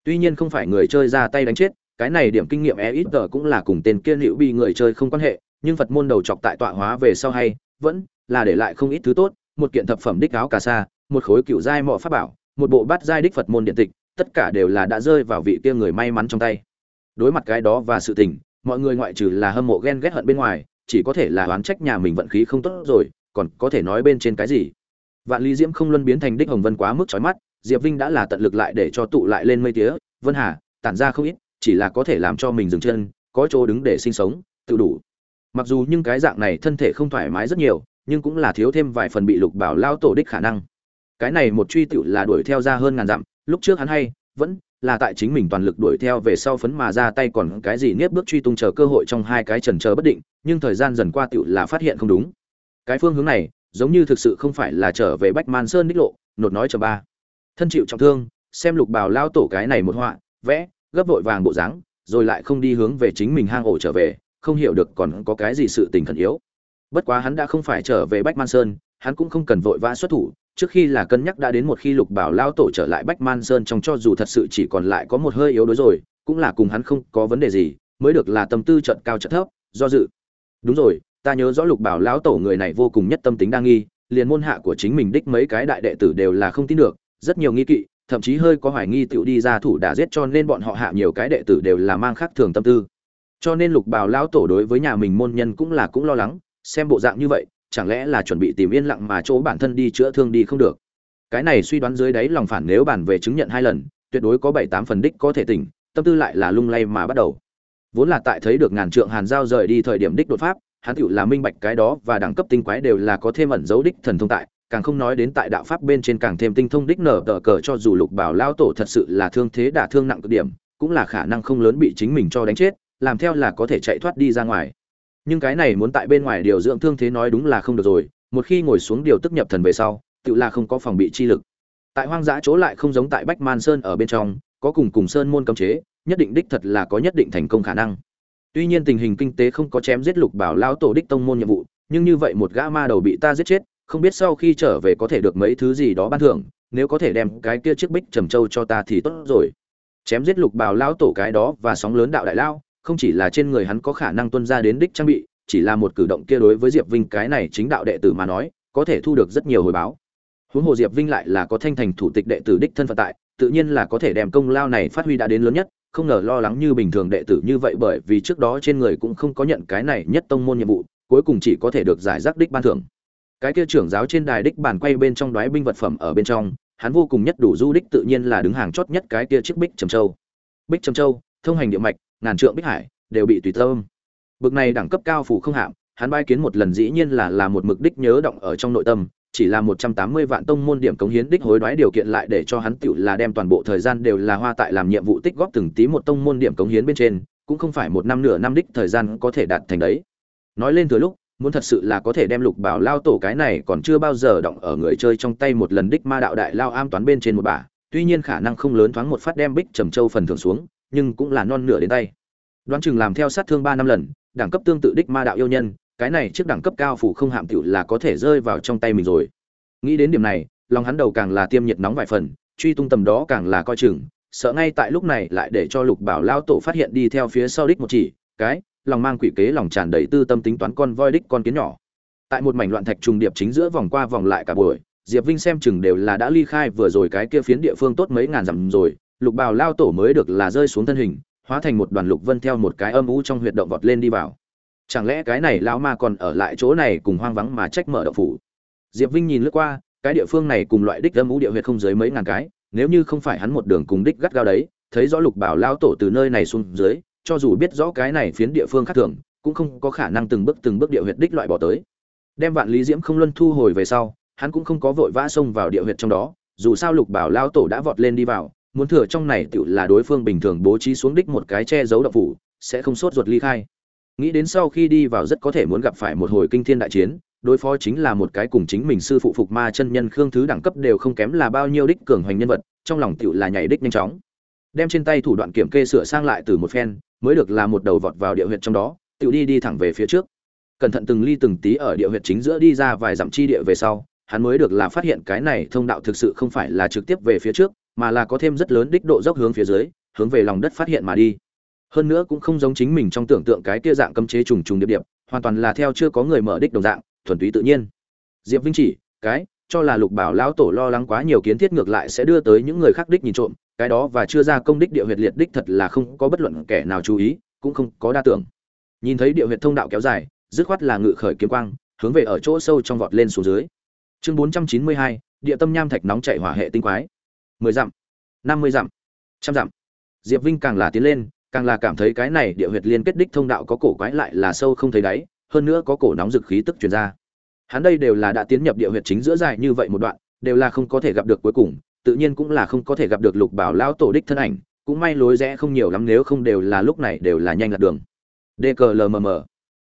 Tuy nhiên không phải người chơi ra tay đánh chết, cái này điểm kinh nghiệm e ít tờ cũng là cùng tên kia nữ bị người chơi không quan hệ, nhưng phật môn đầu chọc tại tọa hóa về sau hay, vẫn là để lại không ít thứ tốt, một kiện thập phẩm đích áo cà sa, một khối cựu giai mọ pháp bảo, một bộ bát giai đích phật môn điện tịch tất cả đều là đã rơi vào vị kia người may mắn trong tay. Đối mặt cái đó và sự tình, mọi người ngoại trừ là hâm mộ ghen ghét hận bên ngoài, chỉ có thể là oán trách nhà mình vận khí không tốt rồi, còn có thể nói bên trên cái gì? Vạn lý diễm không luân biến thành đích hồng vân quá mức chói mắt, diệp vinh đã là tận lực lại để cho tụ lại lên mây tía, vân hà, tản ra không ít, chỉ là có thể làm cho mình dừng chân, có chỗ đứng để sinh sống, tự đủ. Mặc dù nhưng cái dạng này thân thể không thoải mái rất nhiều, nhưng cũng là thiếu thêm vài phần bị lục bảo lao tổ đích khả năng. Cái này một truy tựu là đuổi theo ra hơn ngàn dặm lúc trước hắn hay, vẫn là tại chính mình toàn lực đuổi theo về sau phấn mà ra tay còn cái gì nếp bước truy tung chờ cơ hội trong hai cái trần chờ bất định, nhưng thời gian dần qua tựu là phát hiện không đúng. Cái phương hướng này, giống như thực sự không phải là trở về bách man sơn đích lộ, nột nói chờ ba. Thân chịu trọng thương, xem lục bào lao tổ cái này một họa, vẽ, gấp vội vàng bộ dáng, rồi lại không đi hướng về chính mình hang ổ trở về, không hiểu được còn có cái gì sự tình khẩn yếu. Bất quá hắn đã không phải trở về bách man sơn, hắn cũng không cần vội vã xuất thủ trước khi là cân nhắc đã đến một khi lục bảo lao tổ trở lại bách man sơn trong cho dù thật sự chỉ còn lại có một hơi yếu đuối rồi, cũng là cùng hắn không có vấn đề gì, mới được là tâm tư trận cao trận thấp, do dự. Đúng rồi, ta nhớ rõ lục bảo lão tổ người này vô cùng nhất tâm tính đa nghi, liền môn hạ của chính mình đích mấy cái đại đệ tử đều là không tin được, rất nhiều nghi kỵ, thậm chí hơi có hoài nghi tựu đi ra thủ đã giết cho nên bọn họ hạ nhiều cái đệ tử đều là mang khác thường tâm tư. Cho nên lục bảo lão tổ đối với nhà mình môn nhân cũng là cũng lo lắng, xem bộ dạng như vậy chẳng lẽ là chuẩn bị tìm yên lặng mà chỗ bản thân đi chữa thương đi không được? Cái này suy đoán dưới đáy lòng phản nếu bản về chứng nhận hai lần, tuyệt đối có bảy tám phần đích có thể tỉnh, tâm tư lại là lung lay mà bắt đầu. Vốn là tại thấy được ngàn trượng hàn giao rời đi thời điểm đích đột pháp, hắn tựu là minh bạch cái đó và đẳng cấp tinh quái đều là có thêm ẩn dấu đích thần thông tại, càng không nói đến tại đạo pháp bên trên càng thêm tinh thông đích nở tờ cờ cho dù lục bảo lao tổ thật sự là thương thế đả thương nặng cực điểm, cũng là khả năng không lớn bị chính mình cho đánh chết, làm theo là có thể chạy thoát đi ra ngoài nhưng cái này muốn tại bên ngoài điều dưỡng thương thế nói đúng là không được rồi, một khi ngồi xuống điều tức nhập thần về sau, tự là không có phòng bị chi lực. Tại hoang dã chỗ lại không giống tại bách man sơn ở bên trong, có cùng cùng sơn môn cấm chế, nhất định đích thật là có nhất định thành công khả năng. Tuy nhiên tình hình kinh tế không có chém giết lục bảo lao tổ đích tông môn nhiệm vụ, nhưng như vậy một gã ma đầu bị ta giết chết, không biết sau khi trở về có thể được mấy thứ gì đó ban thưởng, nếu có thể đem cái kia chiếc bích trầm châu cho ta thì tốt rồi. Chém giết lục bảo lao tổ cái đó và sóng lớn đạo đại lao không chỉ là trên người hắn có khả năng tuân ra đến đích trang bị, chỉ là một cử động kia đối với diệp vinh cái này chính đạo đệ tử mà nói, có thể thu được rất nhiều hồi báo. Huống hồ diệp vinh lại là có thanh thành thủ tịch đệ tử đích thân phận tại, tự nhiên là có thể đem công lao này phát huy đã đến lớn nhất, không ngờ lo lắng như bình thường đệ tử như vậy bởi vì trước đó trên người cũng không có nhận cái này nhất tông môn nhiệm vụ, cuối cùng chỉ có thể được giải rác đích ban thưởng. Cái kia trưởng giáo trên đài đích bàn quay bên trong đoái binh vật phẩm ở bên trong, hắn vô cùng nhất đủ du đích tự nhiên là đứng hàng chót nhất cái kia chiếc bích trầm châu. Bích trầm châu, thông hành địa mạch ngàn trượng bích hải đều bị tùy tâm bực này đẳng cấp cao phủ không hạng, hắn bay kiến một lần dĩ nhiên là là một mực đích nhớ động ở trong nội tâm chỉ là một trăm tám mươi vạn tông môn điểm cống hiến đích hối đoái điều kiện lại để cho hắn tiểu là đem toàn bộ thời gian đều là hoa tại làm nhiệm vụ tích góp từng tí một tông môn điểm cống hiến bên trên, cũng không phải một năm nửa năm đích thời gian có thể đạt thành đấy. Nói lên từ lúc, muốn thật sự là có thể đem lục bảo lao tổ cái này còn chưa bao giờ động ở người chơi trong tay một lần đích ma đạo đại lao am toán bên trên một bả, tuy nhiên khả năng không lớn thoáng một phát đem bích trầm châu phần thưởng xuống, nhưng cũng là non nửa đến tay. Đoán chừng làm theo sát thương ba năm lần, đẳng cấp tương tự đích ma đạo yêu nhân, cái này trước đẳng cấp cao phủ không hạm tiểu là có thể rơi vào trong tay mình rồi nghĩ đến điểm này lòng hắn đầu càng là tiêm nhiệt nóng vài phần truy tung tầm đó càng là coi chừng sợ ngay tại lúc này lại để cho lục bảo lao tổ phát hiện đi theo phía sau đích một chỉ cái lòng mang quỷ kế lòng tràn đầy tư tâm tính toán con voi đích con kiến nhỏ tại một mảnh loạn thạch trùng điệp chính giữa vòng qua vòng lại cả buổi diệp vinh xem chừng đều là đã ly khai vừa rồi cái kia phiến địa phương tốt mấy ngàn dặm rồi lục bào lao tổ mới được là rơi xuống thân hình, hóa thành một đoàn lục vân theo một cái âm u trong huyệt động vọt lên đi vào. Chẳng lẽ cái này lão ma còn ở lại chỗ này cùng hoang vắng mà trách mở động phủ? Diệp vinh nhìn lướt qua, cái địa phương này cùng loại đích âm u địa huyệt không dưới mấy ngàn cái, nếu như không phải hắn một đường cùng đích gắt gao đấy, thấy rõ lục bảo lao tổ từ nơi này xuống dưới, cho dù biết rõ cái này phiến địa phương khác thường, cũng không có khả năng từng bước từng bước địa huyệt đích loại bỏ tới. Đem vạn lý diễm không luân thu hồi về sau, hắn cũng không có vội vã xông vào địa huyệt trong đó, dù sao lục bảo lao tổ đã vọt lên đi vào muốn thừa trong này tựu là đối phương bình thường bố trí xuống đích một cái che giấu độc phủ, sẽ không sốt ruột ly khai. Nghĩ đến sau khi đi vào rất có thể muốn gặp phải một hồi kinh thiên đại chiến, đối phó chính là một cái cùng chính mình sư phụ phục ma chân nhân khương thứ đẳng cấp đều không kém là bao nhiêu đích cường hoành nhân vật, trong lòng tựu là nhảy đích nhanh chóng. Đem trên tay thủ đoạn kiểm kê sửa sang lại từ một phen, mới được là một đầu vọt vào địa huyệt trong đó, tựu đi đi thẳng về phía trước. Cẩn thận từng ly từng tí ở địa huyệt chính giữa đi ra vài dặm chi địa về sau, hắn mới được là phát hiện cái này thông đạo thực sự không phải là trực tiếp về phía trước mà là có thêm rất lớn đích độ dốc hướng phía dưới, hướng về lòng đất phát hiện mà đi. Hơn nữa cũng không giống chính mình trong tưởng tượng cái kia dạng cấm chế trùng trùng điệp điệp, hoàn toàn là theo chưa có người mở đích đồng dạng, thuần túy tự nhiên. Diệp vinh chỉ, cái, cho là lục bảo lão tổ lo lắng quá nhiều kiến thiết ngược lại sẽ đưa tới những người khác đích nhìn trộm, cái đó và chưa ra công đích địa huyệt liệt đích thật là không có bất luận kẻ nào chú ý, cũng không có đa tưởng. Nhìn thấy địa huyệt thông đạo kéo dài, dứt khoát là ngự khởi kiếm quang, hướng về ở chỗ sâu trong vọt lên xuống dưới. Chương bốn trăm chín mươi hai, địa tâm nham thạch nóng chạy hỏa hệ tinh quái mười dặm, năm mươi dặm, trăm dặm. Diệp vinh càng là tiến lên, càng là cảm thấy cái này địa huyệt liên kết đích thông đạo có cổ quái lại là sâu không thấy đáy, hơn nữa có cổ nóng dực khí tức truyền ra. Hắn đây đều là đã tiến nhập địa huyệt chính giữa dài như vậy một đoạn, đều là không có thể gặp được cuối cùng, tự nhiên cũng là không có thể gặp được lục bảo lão tổ đích thân ảnh, cũng may lối rẽ không nhiều lắm nếu không đều là lúc này đều là nhanh lạc đường. Dklmm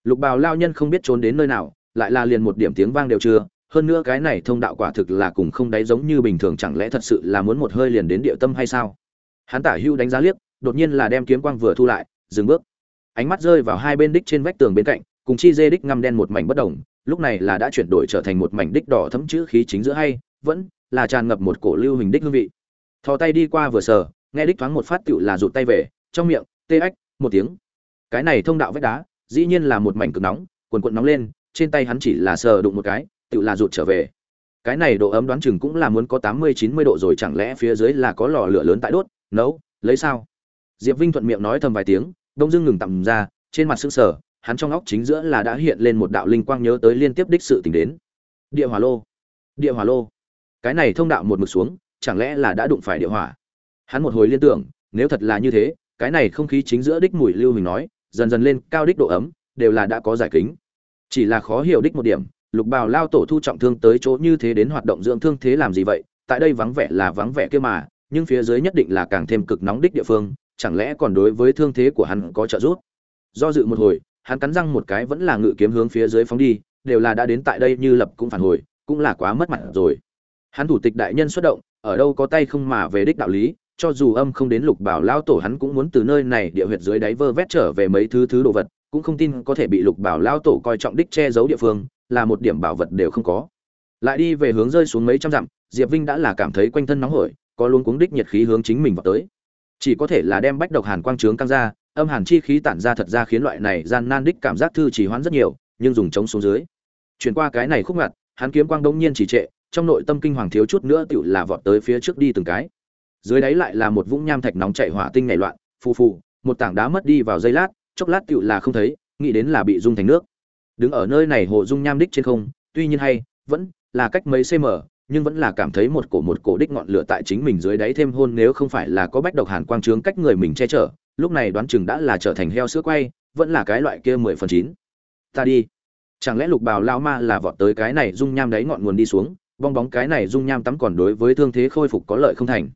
lục bảo lao nhân không biết trốn đến nơi nào, lại là liền một điểm tiếng vang đều chưa hơn nữa cái này thông đạo quả thực là cùng không đáy giống như bình thường chẳng lẽ thật sự là muốn một hơi liền đến địa tâm hay sao? Hắn tả hưu đánh giá liếc, đột nhiên là đem kiếm quang vừa thu lại, dừng bước. Ánh mắt rơi vào hai bên đích trên vách tường bên cạnh, cùng chi dê đích ngăm đen một mảnh bất đồng lúc này là đã chuyển đổi trở thành một mảnh đích đỏ thấm chữ khí chính giữa hay, vẫn là tràn ngập một cổ lưu hình đích hương vị. Thò tay đi qua vừa sờ, nghe đích thoáng một phát tựu là rụt tay về, trong miệng, tê ếch một tiếng. Cái này thông đạo vách đá, dĩ nhiên là một mảnh cực nóng, quần quần nóng lên, trên tay hắn chỉ là sờ đụng một cái tựu là rụt trở về. Cái này độ ấm đoán chừng cũng là muốn có tám mươi, chín mươi độ rồi, chẳng lẽ phía dưới là có lò lửa lớn tại đốt? Nấu, lấy sao? Diệp vinh thuận miệng nói thầm vài tiếng, đông dưng ngừng tầm ra, trên mặt sững sờ, hắn trong óc chính giữa là đã hiện lên một đạo linh quang nhớ tới liên tiếp đích sự tình đến. Địa hỏa lô, địa hỏa lô. Cái này thông đạo một mực xuống, chẳng lẽ là đã đụng phải địa hỏa? Hắn một hồi liên tưởng, nếu thật là như thế, cái này không khí chính giữa đích mùi lưu hình nói, dần dần lên cao đích độ ấm, đều là đã có giải kính. Chỉ là khó hiểu đích một điểm lục bào lao tổ thu trọng thương tới chỗ như thế đến hoạt động dưỡng thương thế làm gì vậy? Tại đây vắng vẻ là vắng vẻ kia mà, nhưng phía dưới nhất định là càng thêm cực nóng đích địa phương, chẳng lẽ còn đối với thương thế của hắn có trợ giúp? Do dự một hồi, hắn cắn răng một cái vẫn là ngự kiếm hướng phía dưới phóng đi, đều là đã đến tại đây như lập cũng phản hồi, cũng là quá mất mặt rồi. Hắn thủ tịch đại nhân xuất động, ở đâu có tay không mà về đích đạo lý, cho dù âm không đến lục bảo lao tổ hắn cũng muốn từ nơi này địa huyệt dưới đáy vơ vét trở về mấy thứ thứ đồ vật cũng không tin có thể bị lục bảo lao tổ coi trọng đích che giấu địa phương, là một điểm bảo vật đều không có. Lại đi về hướng rơi xuống mấy trăm dặm, diệp vinh đã là cảm thấy quanh thân nóng hổi, có luôn cuống đích nhiệt khí hướng chính mình vào tới. Chỉ có thể là đem bách độc hàn quang trướng căng ra, âm hàn chi khí tản ra thật ra khiến loại này gian nan đích cảm giác thư chỉ hoán rất nhiều, nhưng dùng chống xuống dưới. Chuyển qua cái này khúc ngặt, hắn kiếm quang đông nhiên chỉ trệ, trong nội tâm kinh hoàng thiếu chút nữa tựu là vọt tới phía trước đi từng cái. Dưới đáy lại là một vũng nham thạch nóng chạy hỏa tinh nảy loạn, phù phù, một tảng đá mất đi vào giây lát chốc lát tựu là không thấy, nghĩ đến là bị dung thành nước. Đứng ở nơi này hồ dung nham đích trên không, tuy nhiên hay, vẫn là cách mấy cm nhưng vẫn là cảm thấy một cổ một cổ đích ngọn lửa tại chính mình dưới đáy thêm hôn nếu không phải là có bách độc hàn quang trướng cách người mình che chở, lúc này đoán chừng đã là trở thành heo sữa quay, vẫn là cái loại kia mười phần chín. Ta đi. Chẳng lẽ lục bào lao ma là vọt tới cái này dung nham đáy ngọn nguồn đi xuống, bong bóng cái này dung nham tắm còn đối với thương thế khôi phục có lợi không thành.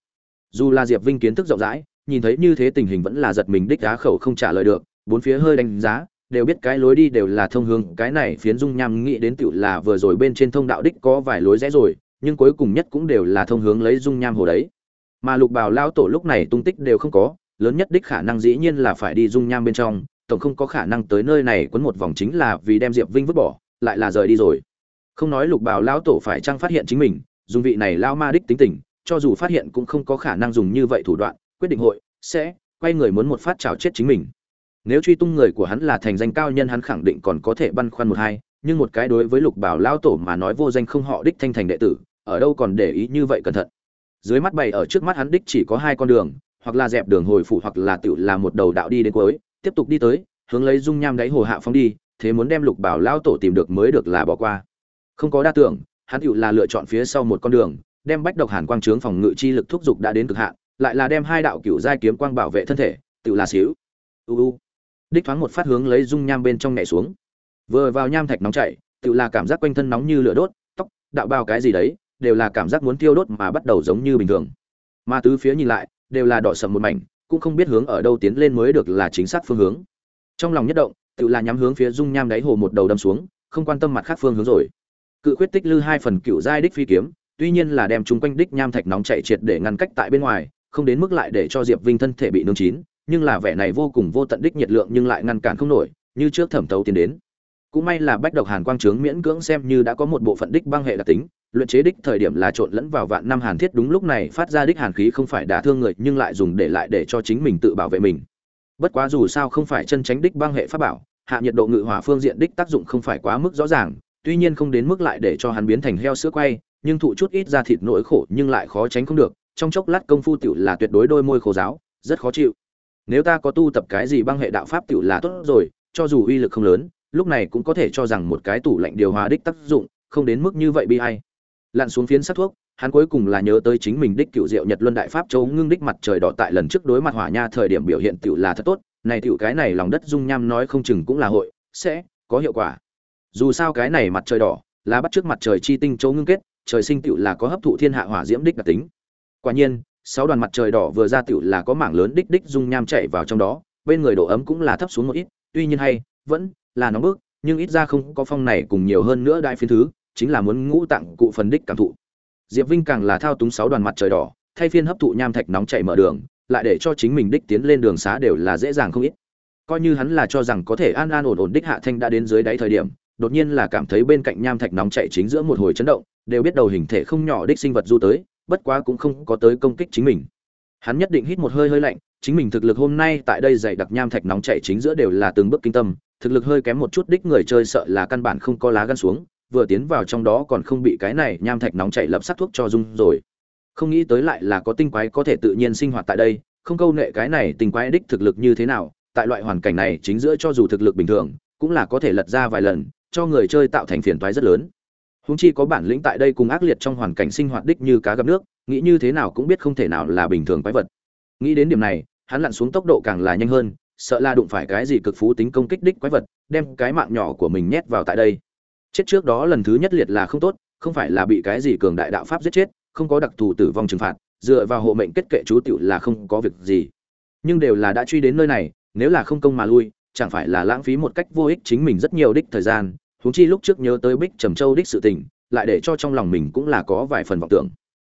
Dù là diệp vinh kiến thức rộng rãi, nhìn thấy như thế tình hình vẫn là giật mình đích đá khẩu không trả lời được bốn phía hơi đánh giá, đều biết cái lối đi đều là thông hướng, cái này phiến dung nham nghĩ đến tựu là vừa rồi bên trên thông đạo đích có vài lối rẽ rồi, nhưng cuối cùng nhất cũng đều là thông hướng lấy dung nham hồ đấy. Mà lục bào lao tổ lúc này tung tích đều không có, lớn nhất đích khả năng dĩ nhiên là phải đi dung nham bên trong, tổng không có khả năng tới nơi này quấn một vòng chính là vì đem diệp vinh vứt bỏ, lại là rời đi rồi. Không nói lục bào lao tổ phải chăng phát hiện chính mình, dùng vị này lao ma đích tính tình, cho dù phát hiện cũng không có khả năng dùng như vậy thủ đoạn, quyết định hội, sẽ, quay người muốn một phát chào chết chính mình nếu truy tung người của hắn là thành danh cao nhân, hắn khẳng định còn có thể băn khoăn một hai, nhưng một cái đối với lục bảo lao tổ mà nói vô danh không họ đích thanh thành đệ tử, ở đâu còn để ý như vậy cẩn thận. Dưới mắt bày ở trước mắt hắn đích chỉ có hai con đường, hoặc là dẹp đường hồi phủ hoặc là tự là một đầu đạo đi đến cuối, tiếp tục đi tới, hướng lấy dung nham đáy hồ hạ phóng đi, thế muốn đem lục bảo lao tổ tìm được mới được là bỏ qua. Không có đa tưởng, hắn tự là lựa chọn phía sau một con đường, đem bách độc hàn quang trướng phòng ngự chi lực thúc giục đã đến cực hạn, lại là đem hai đạo cựu giai kiếm quang bảo vệ thân thể, tự là xíu. U u đích thoáng một phát hướng lấy dung nham bên trong nhảy xuống. Vừa vào nham thạch nóng chảy, tự là cảm giác quanh thân nóng như lửa đốt, tóc, đạo bao cái gì đấy, đều là cảm giác muốn tiêu đốt mà bắt đầu giống như bình thường. Mà tứ phía nhìn lại, đều là đỏ sầm một mảnh, cũng không biết hướng ở đâu tiến lên mới được là chính xác phương hướng. Trong lòng nhất động, tự là nhắm hướng phía dung nham đáy hồ một đầu đâm xuống, không quan tâm mặt khác phương hướng rồi. Cự khuyết tích lư hai phần cựu giai đích phi kiếm, tuy nhiên là đem chúng quanh đích nham thạch nóng chạy triệt để ngăn cách tại bên ngoài, không đến mức lại để cho diệp vinh thân thể bị nướng chín nhưng là vẻ này vô cùng vô tận đích nhiệt lượng nhưng lại ngăn cản không nổi, như trước thẩm thấu tiến đến. Cũng may là bách độc hàn quang trướng miễn cưỡng xem như đã có một bộ phận đích băng hệ đặc tính, luyện chế đích thời điểm là trộn lẫn vào vạn năm hàn thiết đúng lúc này phát ra đích hàn khí không phải đả thương người nhưng lại dùng để lại để cho chính mình tự bảo vệ mình. Bất quá dù sao không phải chân tránh đích băng hệ pháp bảo, hạ nhiệt độ ngự hỏa phương diện đích tác dụng không phải quá mức rõ ràng, tuy nhiên không đến mức lại để cho hắn biến thành heo sữa quay, nhưng thụ chút ít ra thịt nỗi khổ nhưng lại khó tránh không được, trong chốc lát công phu tiểu là tuyệt đối đôi môi khô giáo rất khó chịu nếu ta có tu tập cái gì băng hệ đạo pháp tiểu là tốt rồi, cho dù uy lực không lớn, lúc này cũng có thể cho rằng một cái tủ lạnh điều hòa đích tác dụng, không đến mức như vậy bi hay lặn xuống phiến sát thuốc, hắn cuối cùng là nhớ tới chính mình đích cựu diệu nhật luân đại pháp châu ngưng đích mặt trời đỏ tại lần trước đối mặt hỏa nha thời điểm biểu hiện tiểu là thật tốt, này tiểu cái này lòng đất dung nham nói không chừng cũng là hội, sẽ có hiệu quả. Dù sao cái này mặt trời đỏ, là bắt trước mặt trời chi tinh châu ngưng kết, trời sinh tiểu là có hấp thụ thiên hạ hỏa diễm đích đặc tính. Quả nhiên sáu đoàn mặt trời đỏ vừa ra tiểu là có mảng lớn đích đích dung nham chảy vào trong đó, bên người độ ấm cũng là thấp xuống một ít, tuy nhiên hay, vẫn là nóng bức, nhưng ít ra không có phong này cùng nhiều hơn nữa đại phiến thứ, chính là muốn ngũ tặng cụ phần đích cảm thụ. Diệp vinh càng là thao túng sáu đoàn mặt trời đỏ, thay phiên hấp thụ nham thạch nóng chảy mở đường, lại để cho chính mình đích tiến lên đường xá đều là dễ dàng không ít. Coi như hắn là cho rằng có thể an an ổn ổn đích hạ thanh đã đến dưới đáy thời điểm, đột nhiên là cảm thấy bên cạnh nham thạch nóng chảy chính giữa một hồi chấn động, đều biết đầu hình thể không nhỏ đích sinh vật du tới bất quá cũng không có tới công kích chính mình. Hắn nhất định hít một hơi hơi lạnh, chính mình thực lực hôm nay tại đây dày đặc nham thạch nóng chảy chính giữa đều là từng bước kinh tâm, thực lực hơi kém một chút đích người chơi sợ là căn bản không có lá gan xuống, vừa tiến vào trong đó còn không bị cái này nham thạch nóng chảy lập sắc thuốc cho dung rồi. Không nghĩ tới lại là có tinh quái có thể tự nhiên sinh hoạt tại đây, không câu nệ cái này tinh quái đích thực lực như thế nào, tại loại hoàn cảnh này chính giữa cho dù thực lực bình thường, cũng là có thể lật ra vài lần, cho người chơi tạo thành phiền toái rất lớn húng chi có bản lĩnh tại đây cùng ác liệt trong hoàn cảnh sinh hoạt đích như cá gặp nước, nghĩ như thế nào cũng biết không thể nào là bình thường quái vật. Nghĩ đến điểm này, hắn lặn xuống tốc độ càng là nhanh hơn, sợ là đụng phải cái gì cực phú tính công kích đích quái vật, đem cái mạng nhỏ của mình nhét vào tại đây. Chết trước đó lần thứ nhất liệt là không tốt, không phải là bị cái gì cường đại đạo pháp giết chết, không có đặc thù tử vong trừng phạt, dựa vào hộ mệnh kết kệ chú tiểu là không có việc gì. Nhưng đều là đã truy đến nơi này, nếu là không công mà lui, chẳng phải là lãng phí một cách vô ích chính mình rất nhiều đích thời gian huống chi lúc trước nhớ tới bích trầm châu đích sự tình, lại để cho trong lòng mình cũng là có vài phần vọng tưởng.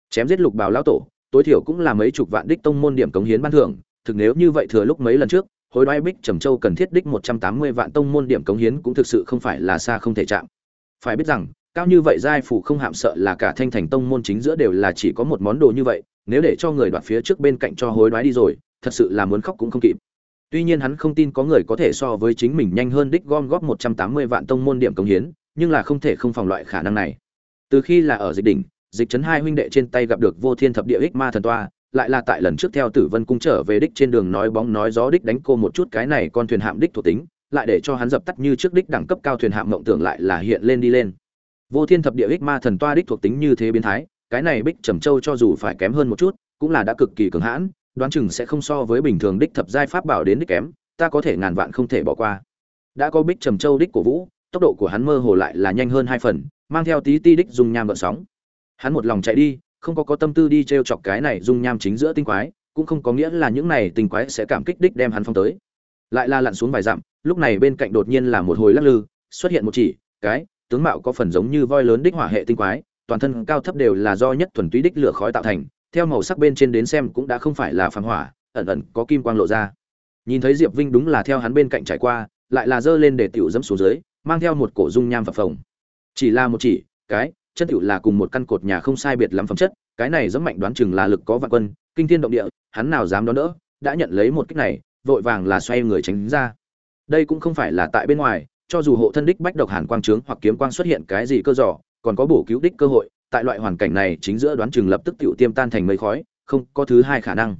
Chém giết lục bào lão tổ, tối thiểu cũng là mấy chục vạn đích tông môn điểm cống hiến ban thưởng, thực nếu như vậy thừa lúc mấy lần trước, hối đoái bích trầm châu cần thiết đích một trăm tám mươi vạn tông môn điểm cống hiến cũng thực sự không phải là xa không thể chạm. Phải biết rằng, cao như vậy giai phủ không hạm sợ là cả thanh thành tông môn chính giữa đều là chỉ có một món đồ như vậy, nếu để cho người đoạt phía trước bên cạnh cho hối đoái đi rồi, thật sự là muốn khóc cũng không kịp tuy nhiên hắn không tin có người có thể so với chính mình nhanh hơn đích gom góp một trăm tám mươi vạn tông môn điểm cống hiến, nhưng là không thể không phòng loại khả năng này. Từ khi là ở dịch đỉnh, dịch Trấn hai huynh đệ trên tay gặp được vô thiên thập địa ích ma thần toa, lại là tại lần trước theo tử vân cung trở về đích trên đường nói bóng nói gió đích đánh cô một chút cái này con thuyền hạm đích thuộc tính, lại để cho hắn dập tắt như trước đích đẳng cấp cao thuyền hạm mộng tưởng lại là hiện lên đi lên. Vô thiên thập địa ích ma thần toa đích thuộc tính như thế biến thái, cái này bích trầm châu cho dù phải kém hơn một chút, cũng là đã cực kỳ cường hãn đoán chừng sẽ không so với bình thường đích thập giai pháp bảo đến đích kém, ta có thể ngàn vạn không thể bỏ qua. Đã có bích trầm châu đích của vũ, tốc độ của hắn mơ hồ lại là nhanh hơn hai phần, mang theo tí ti đích dung nham gợn sóng. Hắn một lòng chạy đi, không có có tâm tư đi trêu chọc cái này dung nham chính giữa tinh quái, cũng không có nghĩa là những này tinh quái sẽ cảm kích đích đem hắn phong tới. Lại là lặn xuống vài dặm, lúc này bên cạnh đột nhiên là một hồi lắc lư, xuất hiện một chỉ, cái, tướng mạo có phần giống như voi lớn đích hỏa hệ tinh quái, toàn thân cao thấp đều là do nhất thuần túy đích lửa khói tạo thành theo màu sắc bên trên đến xem cũng đã không phải là phàm hỏa, ẩn ẩn có kim quang lộ ra. Nhìn thấy diệp vinh đúng là theo hắn bên cạnh trải qua, lại là giơ lên để tiểu dẫm xuống dưới, mang theo một cổ dung nham phập phồng. Chỉ là một chỉ, cái chân tiểu là cùng một căn cột nhà không sai biệt lắm phẩm chất, cái này dẫm mạnh đoán chừng là lực có vạn quân, kinh thiên động địa, hắn nào dám đón đỡ, đã nhận lấy một kích này, vội vàng là xoay người tránh ra. Đây cũng không phải là tại bên ngoài, cho dù hộ thân đích bách độc hàn quang trướng hoặc kiếm quang xuất hiện cái gì cơ dò, còn có bổ cứu đích cơ hội tại loại hoàn cảnh này chính giữa đoán chừng lập tức tiểu tiêm tan thành mây khói, không có thứ hai khả năng.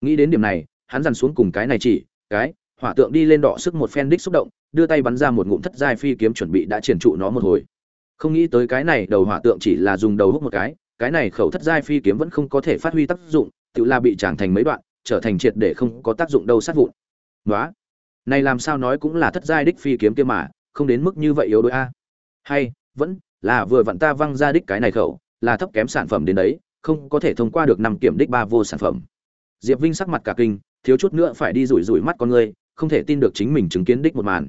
Nghĩ đến điểm này, hắn dằn xuống cùng cái này chỉ, cái, hỏa tượng đi lên đọ sức một phen đích xúc động, đưa tay bắn ra một ngụm thất giai phi kiếm chuẩn bị đã triển trụ nó một hồi. Không nghĩ tới cái này đầu hỏa tượng chỉ là dùng đầu hút một cái cái này khẩu thất giai phi kiếm vẫn không có thể phát huy tác dụng, tự là bị tràng thành mấy đoạn, trở thành triệt để không có tác dụng đâu sát vụn. Nói này làm sao nói cũng là thất giai đích phi kiếm kia mà, không đến mức như vậy yếu đuối a. Hay, vẫn là vừa vặn ta văng ra đích cái này khẩu, là thấp kém sản phẩm đến đấy, không có thể thông qua được năm kiểm đích ba vô sản phẩm. Diệp vinh sắc mặt cả kinh, thiếu chút nữa phải đi rủi rủi mắt con người, không thể tin được chính mình chứng kiến đích một màn.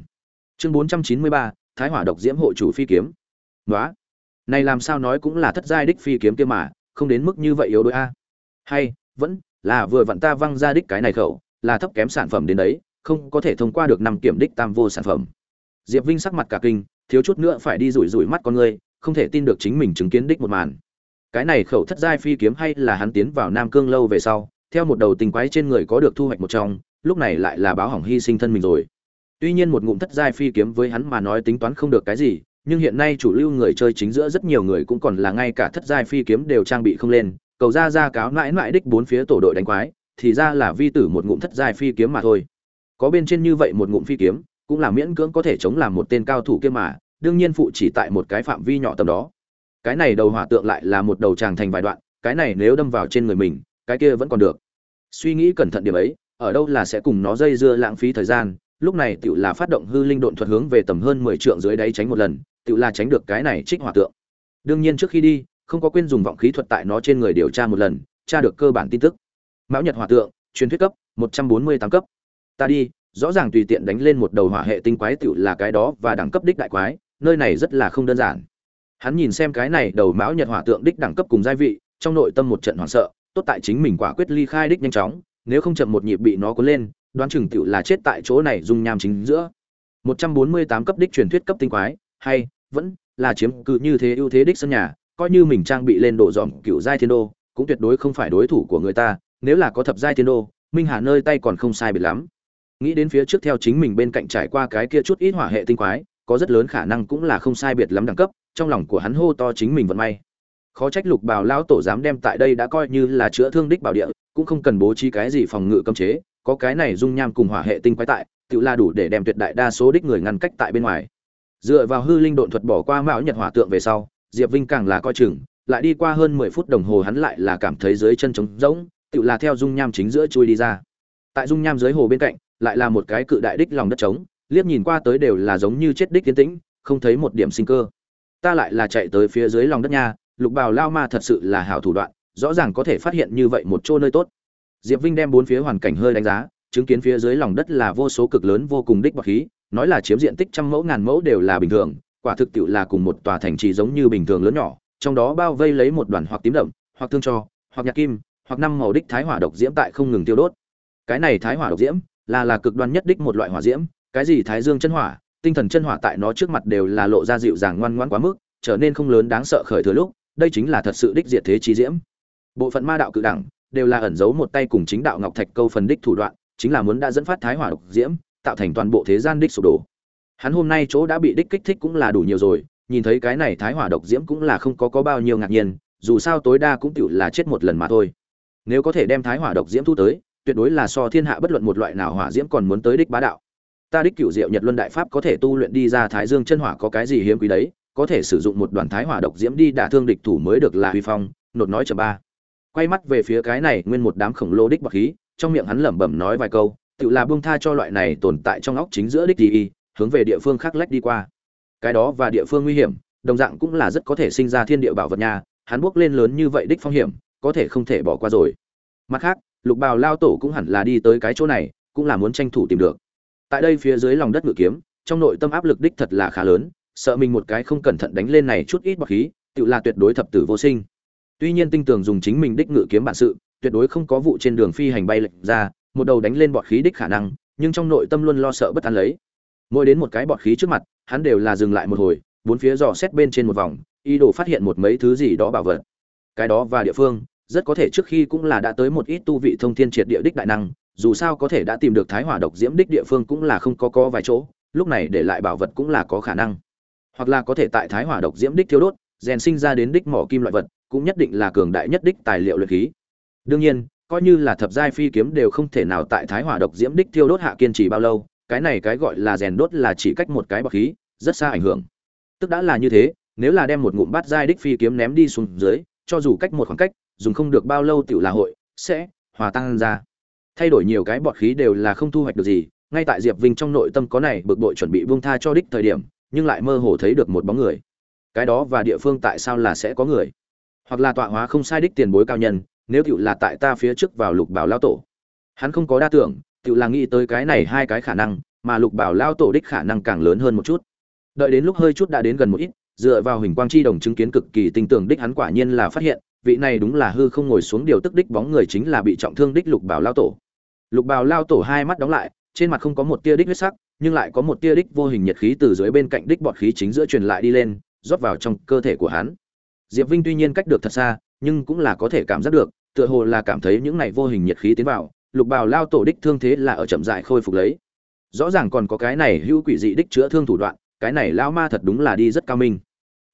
Chương bốn trăm chín mươi ba, thái hỏa độc diễm hộ chủ phi kiếm. Nói này làm sao nói cũng là thất giai đích phi kiếm kia mà, không đến mức như vậy yếu đuối a. Hay, vẫn là vừa vặn ta văng ra đích cái này khẩu, là thấp kém sản phẩm đến đấy, không có thể thông qua được năm kiểm đích tam vô sản phẩm. Diệp vinh sắc mặt cả kinh thiếu chút nữa phải đi rủi rủi mắt con người, không thể tin được chính mình chứng kiến đích một màn. Cái này khẩu thất giai phi kiếm hay là hắn tiến vào nam cương lâu về sau, theo một đầu tình quái trên người có được thu hoạch một trong, lúc này lại là báo hỏng hy sinh thân mình rồi. Tuy nhiên một ngụm thất giai phi kiếm với hắn mà nói tính toán không được cái gì, nhưng hiện nay chủ lưu người chơi chính giữa rất nhiều người cũng còn là ngay cả thất giai phi kiếm đều trang bị không lên, cầu ra ra cáo mãi mãi đích bốn phía tổ đội đánh quái, thì ra là vi tử một ngụm thất giai phi kiếm mà thôi. Có bên trên như vậy một ngụm phi kiếm cũng là miễn cưỡng có thể chống làm một tên cao thủ kia mà, đương nhiên phụ chỉ tại một cái phạm vi nhỏ tầm đó. Cái này đầu hỏa tượng lại là một đầu tràng thành vài đoạn, cái này nếu đâm vào trên người mình, cái kia vẫn còn được. Suy nghĩ cẩn thận điểm ấy, ở đâu là sẽ cùng nó dây dưa lãng phí thời gian, lúc này tựu là phát động hư linh độn thuật hướng về tầm hơn mười trượng dưới đáy tránh một lần, tựu là tránh được cái này trích hỏa tượng. Đương nhiên trước khi đi, không có quên dùng vọng khí thuật tại nó trên người điều tra một lần, tra được cơ bản tin tức. Mão nhật hỏa tượng, truyền thuyết cấp, một trăm bốn mươi tám cấp. Ta đi rõ ràng tùy tiện đánh lên một đầu hỏa hệ tinh quái tựu là cái đó và đẳng cấp đích đại quái, nơi này rất là không đơn giản. Hắn nhìn xem cái này đầu mão nhật hỏa tượng đích đẳng cấp cùng gia vị, trong nội tâm một trận hoảng sợ, tốt tại chính mình quả quyết ly khai đích nhanh chóng, nếu không chậm một nhịp bị nó cuốn lên, đoán chừng tựu là chết tại chỗ này dung nham chính giữa. 148 cấp đích truyền thuyết cấp tinh quái, hay, vẫn là chiếm cứ như thế ưu thế đích sân nhà, coi như mình trang bị lên độ dòm cựu giai thiên đô, cũng tuyệt đối không phải đối thủ của người ta, nếu là có thập giai thiên đô, minh hà nơi tay còn không sai biệt lắm nghĩ đến phía trước theo chính mình bên cạnh trải qua cái kia chút ít hỏa hệ tinh quái, có rất lớn khả năng cũng là không sai biệt lắm đẳng cấp, trong lòng của hắn hô to chính mình vận may. Khó trách lục bào lão tổ dám đem tại đây đã coi như là chữa thương đích bảo địa, cũng không cần bố trí cái gì phòng ngự cấm chế, có cái này dung nham cùng hỏa hệ tinh quái tại, tự là đủ để đem tuyệt đại đa số đích người ngăn cách tại bên ngoài. Dựa vào hư linh độn thuật bỏ qua mạo nhật hỏa tượng về sau, diệp vinh càng là coi chừng, lại đi qua hơn mười phút đồng hồ hắn lại là cảm thấy dưới chân trống rỗng, tự là theo dung nham chính giữa chui đi ra. Tại dung nham dưới hồ bên cạnh lại là một cái cự đại đích lòng đất trống, liếc nhìn qua tới đều là giống như chết đích tiến tĩnh, không thấy một điểm sinh cơ. Ta lại là chạy tới phía dưới lòng đất nha, lục bào lao ma thật sự là hảo thủ đoạn, rõ ràng có thể phát hiện như vậy một chỗ nơi tốt. Diệp vinh đem bốn phía hoàn cảnh hơi đánh giá, chứng kiến phía dưới lòng đất là vô số cực lớn vô cùng đích bọc khí, nói là chiếm diện tích trăm mẫu ngàn mẫu đều là bình thường, quả thực tiệu là cùng một tòa thành trì giống như bình thường lớn nhỏ, trong đó bao vây lấy một đoàn hoặc tím đậm, hoặc thương cho, hoặc nhạc kim, hoặc năm màu đích thái hỏa độc diễm tại không ngừng tiêu đốt. Cái này thái hỏa độc diễm là là cực đoan nhất đích một loại hỏa diễm, cái gì thái dương chân hỏa, tinh thần chân hỏa tại nó trước mặt đều là lộ ra dịu dàng ngoan ngoãn quá mức, trở nên không lớn đáng sợ khởi thừa lúc, đây chính là thật sự đích diệt thế chi diễm. Bộ phận ma đạo cự đẳng đều là ẩn giấu một tay cùng chính đạo ngọc thạch câu phần đích thủ đoạn, chính là muốn đã dẫn phát thái hỏa độc diễm, tạo thành toàn bộ thế gian đích sụp đổ. Hắn hôm nay chỗ đã bị đích kích thích cũng là đủ nhiều rồi, nhìn thấy cái này thái hỏa độc diễm cũng là không có có bao nhiêu ngạc nhiên, dù sao tối đa cũng chỉ là chết một lần mà thôi. Nếu có thể đem thái hỏa độc diễm thu tới tuyệt đối là so thiên hạ bất luận một loại nào hỏa diễm còn muốn tới đích bá đạo. Ta đích cửu diệu nhật luân đại pháp có thể tu luyện đi ra thái dương chân hỏa có cái gì hiếm quý đấy, có thể sử dụng một đoàn thái hỏa độc diễm đi đả thương địch thủ mới được là huy phong, nột nói chợ ba. Quay mắt về phía cái này nguyên một đám khổng lồ đích bạc khí, trong miệng hắn lẩm bẩm nói vài câu, tự là buông tha cho loại này tồn tại trong óc chính giữa đích đi hướng về địa phương khác lách đi qua. Cái đó và địa phương nguy hiểm, đồng dạng cũng là rất có thể sinh ra thiên địa bảo vật nhà hắn bước lên lớn như vậy đích phong hiểm, có thể không thể bỏ qua rồi. Mặt khác lục bào lao tổ cũng hẳn là đi tới cái chỗ này, cũng là muốn tranh thủ tìm được. Tại đây phía dưới lòng đất ngự kiếm, trong nội tâm áp lực đích thật là khá lớn, sợ mình một cái không cẩn thận đánh lên này chút ít bọc khí, tự là tuyệt đối thập tử vô sinh. Tuy nhiên tinh tường dùng chính mình đích ngự kiếm bản sự, tuyệt đối không có vụ trên đường phi hành bay lệch ra, một đầu đánh lên bọt khí đích khả năng, nhưng trong nội tâm luôn lo sợ bất an lấy. Mỗi đến một cái bọt khí trước mặt, hắn đều là dừng lại một hồi, bốn phía dò xét bên trên một vòng, ý đồ phát hiện một mấy thứ gì đó bảo vật. Cái đó và địa phương rất có thể trước khi cũng là đã tới một ít tu vị thông thiên triệt địa đích đại năng, dù sao có thể đã tìm được thái hỏa độc diễm đích địa phương cũng là không có có vài chỗ, lúc này để lại bảo vật cũng là có khả năng. Hoặc là có thể tại thái hỏa độc diễm đích thiếu đốt, rèn sinh ra đến đích mỏ kim loại vật, cũng nhất định là cường đại nhất đích tài liệu luyện khí. Đương nhiên, coi như là thập giai phi kiếm đều không thể nào tại thái hỏa độc diễm đích thiêu đốt hạ kiên trì bao lâu, cái này cái gọi là rèn đốt là chỉ cách một cái bọc khí, rất xa ảnh hưởng. Tức đã là như thế, nếu là đem một ngụm bát giai đích phi kiếm ném đi xuống dưới, cho dù cách một khoảng cách dùng không được bao lâu tiểu là hội, sẽ, hòa tan ra. Thay đổi nhiều cái bọt khí đều là không thu hoạch được gì, ngay tại diệp vinh trong nội tâm có này bực bội chuẩn bị buông tha cho đích thời điểm, nhưng lại mơ hồ thấy được một bóng người. Cái đó và địa phương tại sao là sẽ có người? Hoặc là tọa hóa không sai đích tiền bối cao nhân, nếu tiểu là tại ta phía trước vào lục bảo lao tổ. Hắn không có đa tưởng, tiểu là nghĩ tới cái này hai cái khả năng, mà lục bảo lao tổ đích khả năng càng lớn hơn một chút. Đợi đến lúc hơi chút đã đến gần một ít, dựa vào hình quang chi đồng chứng kiến cực kỳ tinh tưởng đích hắn quả nhiên là phát hiện vị này đúng là hư không ngồi xuống điều tức đích bóng người chính là bị trọng thương đích lục bảo lao tổ. Lục bảo lao tổ hai mắt đóng lại, trên mặt không có một tia đích huyết sắc, nhưng lại có một tia đích vô hình nhiệt khí từ dưới bên cạnh đích bọt khí chính giữa truyền lại đi lên, rót vào trong cơ thể của hắn. Diệp vinh tuy nhiên cách được thật xa, nhưng cũng là có thể cảm giác được, tựa hồ là cảm thấy những này vô hình nhiệt khí tiến vào, lục bào lao tổ đích thương thế là ở chậm dại khôi phục lấy. Rõ ràng còn có cái này hữu quỷ dị đích chữa thương thủ đoạn, cái này lao ma thật đúng là đi rất cao minh.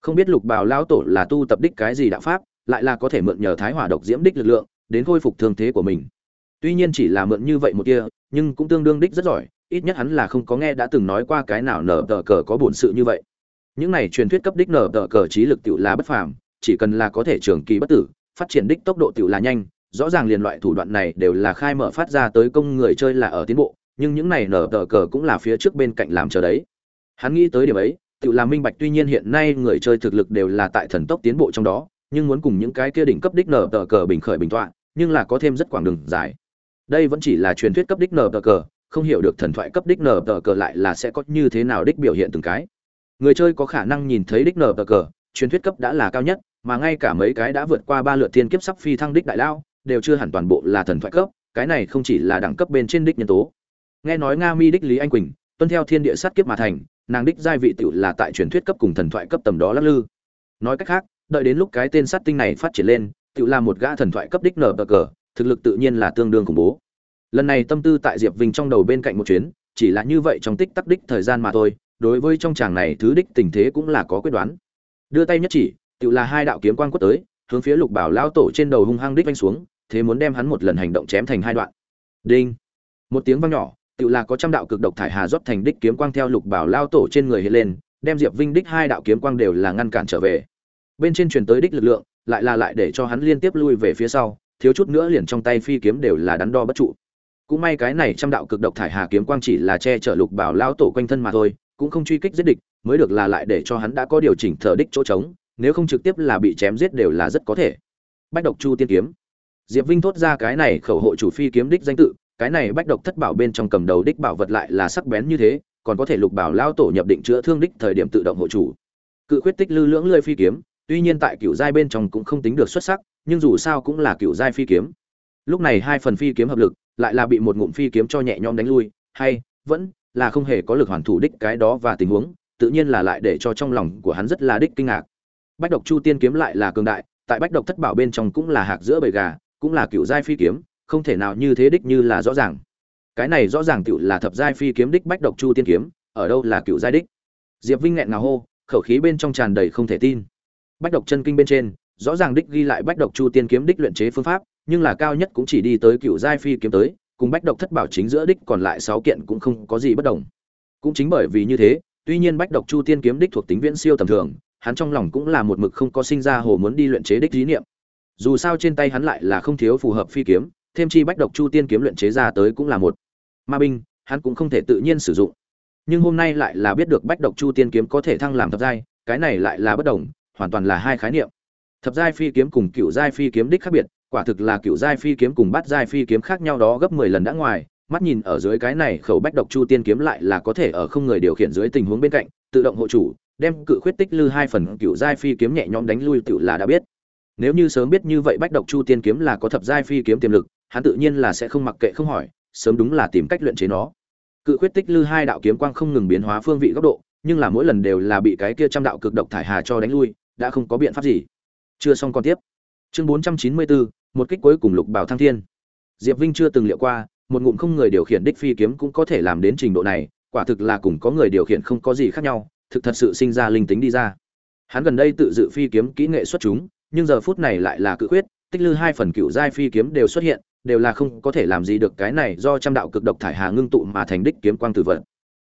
Không biết lục bào lao tổ là tu tập đích cái gì đạo pháp lại là có thể mượn nhờ thái hỏa độc diễm đích lực lượng, đến khôi phục thương thế của mình. Tuy nhiên chỉ là mượn như vậy một kia, nhưng cũng tương đương đích rất giỏi, ít nhất hắn là không có nghe đã từng nói qua cái nào nở tờ cờ có bổn sự như vậy. Những này truyền thuyết cấp đích nở tờ cờ trí lực tựu là bất phàm, chỉ cần là có thể trường kỳ bất tử, phát triển đích tốc độ tựu là nhanh, rõ ràng liền loại thủ đoạn này đều là khai mở phát ra tới công người chơi là ở tiến bộ, nhưng những này nở tờ cờ cũng là phía trước bên cạnh làm chờ đấy. Hắn nghĩ tới điểm ấy tự làm minh bạch tuy nhiên hiện nay người chơi thực lực đều là tại thần tốc tiến bộ trong đó nhưng muốn cùng những cái kia đỉnh cấp đích nở tờ cờ bình khởi bình tọa, nhưng là có thêm rất quảng đường dài. Đây vẫn chỉ là truyền thuyết cấp đích nở tờ cờ, không hiểu được thần thoại cấp đích nở tờ cờ lại là sẽ có như thế nào đích biểu hiện từng cái. Người chơi có khả năng nhìn thấy đích nở tờ cờ, truyền thuyết cấp đã là cao nhất, mà ngay cả mấy cái đã vượt qua ba lượt thiên kiếp sắp phi thăng đích đại lao, đều chưa hẳn toàn bộ là thần thoại cấp, cái này không chỉ là đẳng cấp bên trên đích nhân tố. Nghe nói nga mi đích lý anh quỳnh, tuân theo thiên địa sát kiếp mà thành, nàng đích giai vị tiểu là tại truyền thuyết cấp cùng thần thoại cấp tầm đó lắc lư. Nói cách khác đợi đến lúc cái tên sát tinh này phát triển lên tiểu là một gã thần thoại cấp đích nở cờ, thực lực tự nhiên là tương đương khủng bố. Lần này tâm tư tại diệp vinh trong đầu bên cạnh một chuyến, chỉ là như vậy trong tích tắc đích thời gian mà thôi, đối với trong chàng này thứ đích tình thế cũng là có quyết đoán. Đưa tay nhất chỉ, tự là hai đạo kiếm quang quất tới, hướng phía lục bảo lao tổ trên đầu hung hăng đích vanh xuống, thế muốn đem hắn một lần hành động chém thành hai đoạn. Đinh. Một tiếng vang nhỏ, tự là có trăm đạo cực độc thải hà rót thành đích kiếm quang theo lục bảo lao tổ trên người hiện lên, đem diệp vinh đích hai đạo kiếm quang đều là ngăn cản trở về bên trên truyền tới đích lực lượng, lại là lại để cho hắn liên tiếp lui về phía sau, thiếu chút nữa liền trong tay phi kiếm đều là đắn đo bất trụ. Cũng may cái này trăm đạo cực độc thải hà kiếm quang chỉ là che chở lục bảo lao tổ quanh thân mà thôi, cũng không truy kích giết địch, mới được là lại để cho hắn đã có điều chỉnh thở đích chỗ trống, nếu không trực tiếp là bị chém giết đều là rất có thể. Bách độc chu tiên kiếm. Diệp vinh thốt ra cái này khẩu hộ chủ phi kiếm đích danh tự, cái này bách độc thất bảo bên trong cầm đầu đích bảo vật lại là sắc bén như thế, còn có thể lục bảo lao tổ nhập định chữa thương đích thời điểm tự động hộ chủ. Cự khuyết tích lư lưỡng lơi phi kiếm tuy nhiên tại cựu giai bên trong cũng không tính được xuất sắc, nhưng dù sao cũng là cựu giai phi kiếm. Lúc này hai phần phi kiếm hợp lực, lại là bị một ngụm phi kiếm cho nhẹ nhõm đánh lui, hay, vẫn là không hề có lực hoàn thủ đích cái đó và tình huống, tự nhiên là lại để cho trong lòng của hắn rất là đích kinh ngạc. Bách độc chu tiên kiếm lại là cường đại, tại bách độc thất bảo bên trong cũng là hạc giữa bầy gà, cũng là cựu giai phi kiếm, không thể nào như thế đích như là rõ ràng. Cái này rõ ràng tựu là thập giai phi kiếm đích bách độc chu tiên kiếm, ở đâu là cựu giai đích? Diệp vinh nghẹn ngào hô, khẩu khí bên trong tràn đầy không thể tin bách độc chân kinh bên trên, rõ ràng đích ghi lại bách độc chu tiên kiếm đích luyện chế phương pháp, nhưng là cao nhất cũng chỉ đi tới cựu giai phi kiếm tới, cùng bách độc thất bảo chính giữa đích còn lại sáu kiện cũng không có gì bất đồng. Cũng chính bởi vì như thế, tuy nhiên bách độc chu tiên kiếm đích thuộc tính viễn siêu tầm thường, hắn trong lòng cũng là một mực không có sinh ra hồ muốn đi luyện chế đích lý niệm. Dù sao trên tay hắn lại là không thiếu phù hợp phi kiếm, thêm chi bách độc chu tiên kiếm luyện chế ra tới cũng là một. Ma binh, hắn cũng không thể tự nhiên sử dụng. Nhưng hôm nay lại là biết được bách độc chu tiên kiếm có thể thăng làm thập giai, cái này lại là bất đồng hoàn toàn là hai khái niệm. Thập giai phi kiếm cùng cựu giai phi kiếm đích khác biệt, quả thực là cựu giai phi kiếm cùng bát giai phi kiếm khác nhau đó gấp mười lần đã ngoài, mắt nhìn ở dưới cái này khẩu bách độc chu tiên kiếm lại là có thể ở không người điều khiển dưới tình huống bên cạnh, tự động hộ chủ, đem cự khuyết tích lư hai phần cựu giai phi kiếm nhẹ nhõm đánh lui tự là đã biết. Nếu như sớm biết như vậy bách độc chu tiên kiếm là có thập giai phi kiếm tiềm lực, hắn tự nhiên là sẽ không mặc kệ không hỏi, sớm đúng là tìm cách luyện chế nó. Cự khuyết tích lư hai đạo kiếm quang không ngừng biến hóa phương vị góc độ, nhưng là mỗi lần đều là bị cái kia trăm đạo cực độc thải hà cho đánh lui đã không có biện pháp gì. Chưa xong còn tiếp. Chương bốn trăm chín mươi bốn, một kích cuối cùng lục bảo thăng thiên. Diệp vinh chưa từng liệu qua, một ngụm không người điều khiển đích phi kiếm cũng có thể làm đến trình độ này, quả thực là cùng có người điều khiển không có gì khác nhau, thực thật sự sinh ra linh tính đi ra. Hắn gần đây tự dự phi kiếm kỹ nghệ xuất chúng, nhưng giờ phút này lại là cự quyết tích lư hai phần cựu giai phi kiếm đều xuất hiện, đều là không có thể làm gì được cái này do trăm đạo cực độc thải hà ngưng tụ mà thành đích kiếm quang tử vận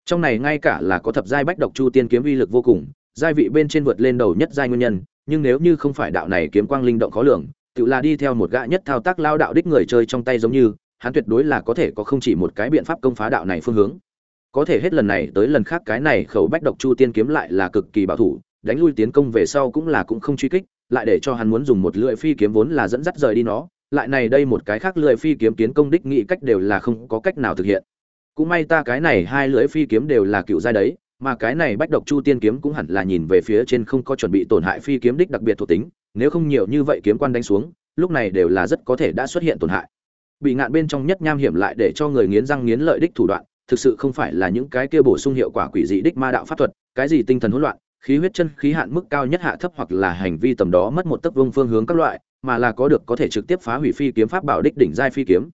trong này ngay cả là có thập giai bách độc chu tiên kiếm uy lực vô cùng giai vị bên trên vượt lên đầu nhất giai nguyên nhân, nhưng nếu như không phải đạo này kiếm quang linh động khó lường, tự là đi theo một gã nhất thao tác lao đạo đích người chơi trong tay giống như, hắn tuyệt đối là có thể có không chỉ một cái biện pháp công phá đạo này phương hướng. Có thể hết lần này tới lần khác cái này khẩu bách độc chu tiên kiếm lại là cực kỳ bảo thủ, đánh lui tiến công về sau cũng là cũng không truy kích, lại để cho hắn muốn dùng một lưỡi phi kiếm vốn là dẫn dắt rời đi nó, lại này đây một cái khác lưỡi phi kiếm tiến công đích nghị cách đều là không có cách nào thực hiện. Cũng may ta cái này hai lưỡi phi kiếm đều là cựu giai đấy mà cái này bách độc chu tiên kiếm cũng hẳn là nhìn về phía trên không có chuẩn bị tổn hại phi kiếm đích đặc biệt thuộc tính, nếu không nhiều như vậy kiếm quan đánh xuống, lúc này đều là rất có thể đã xuất hiện tổn hại. Bị ngạn bên trong nhất nham hiểm lại để cho người nghiến răng nghiến lợi đích thủ đoạn, thực sự không phải là những cái kia bổ sung hiệu quả quỷ dị đích ma đạo pháp thuật, cái gì tinh thần hỗn loạn, khí huyết chân khí hạn mức cao nhất hạ thấp hoặc là hành vi tầm đó mất một tấc vương phương hướng các loại, mà là có được có thể trực tiếp phá hủy phi kiếm pháp bảo đích đỉnh giai phi kiếm.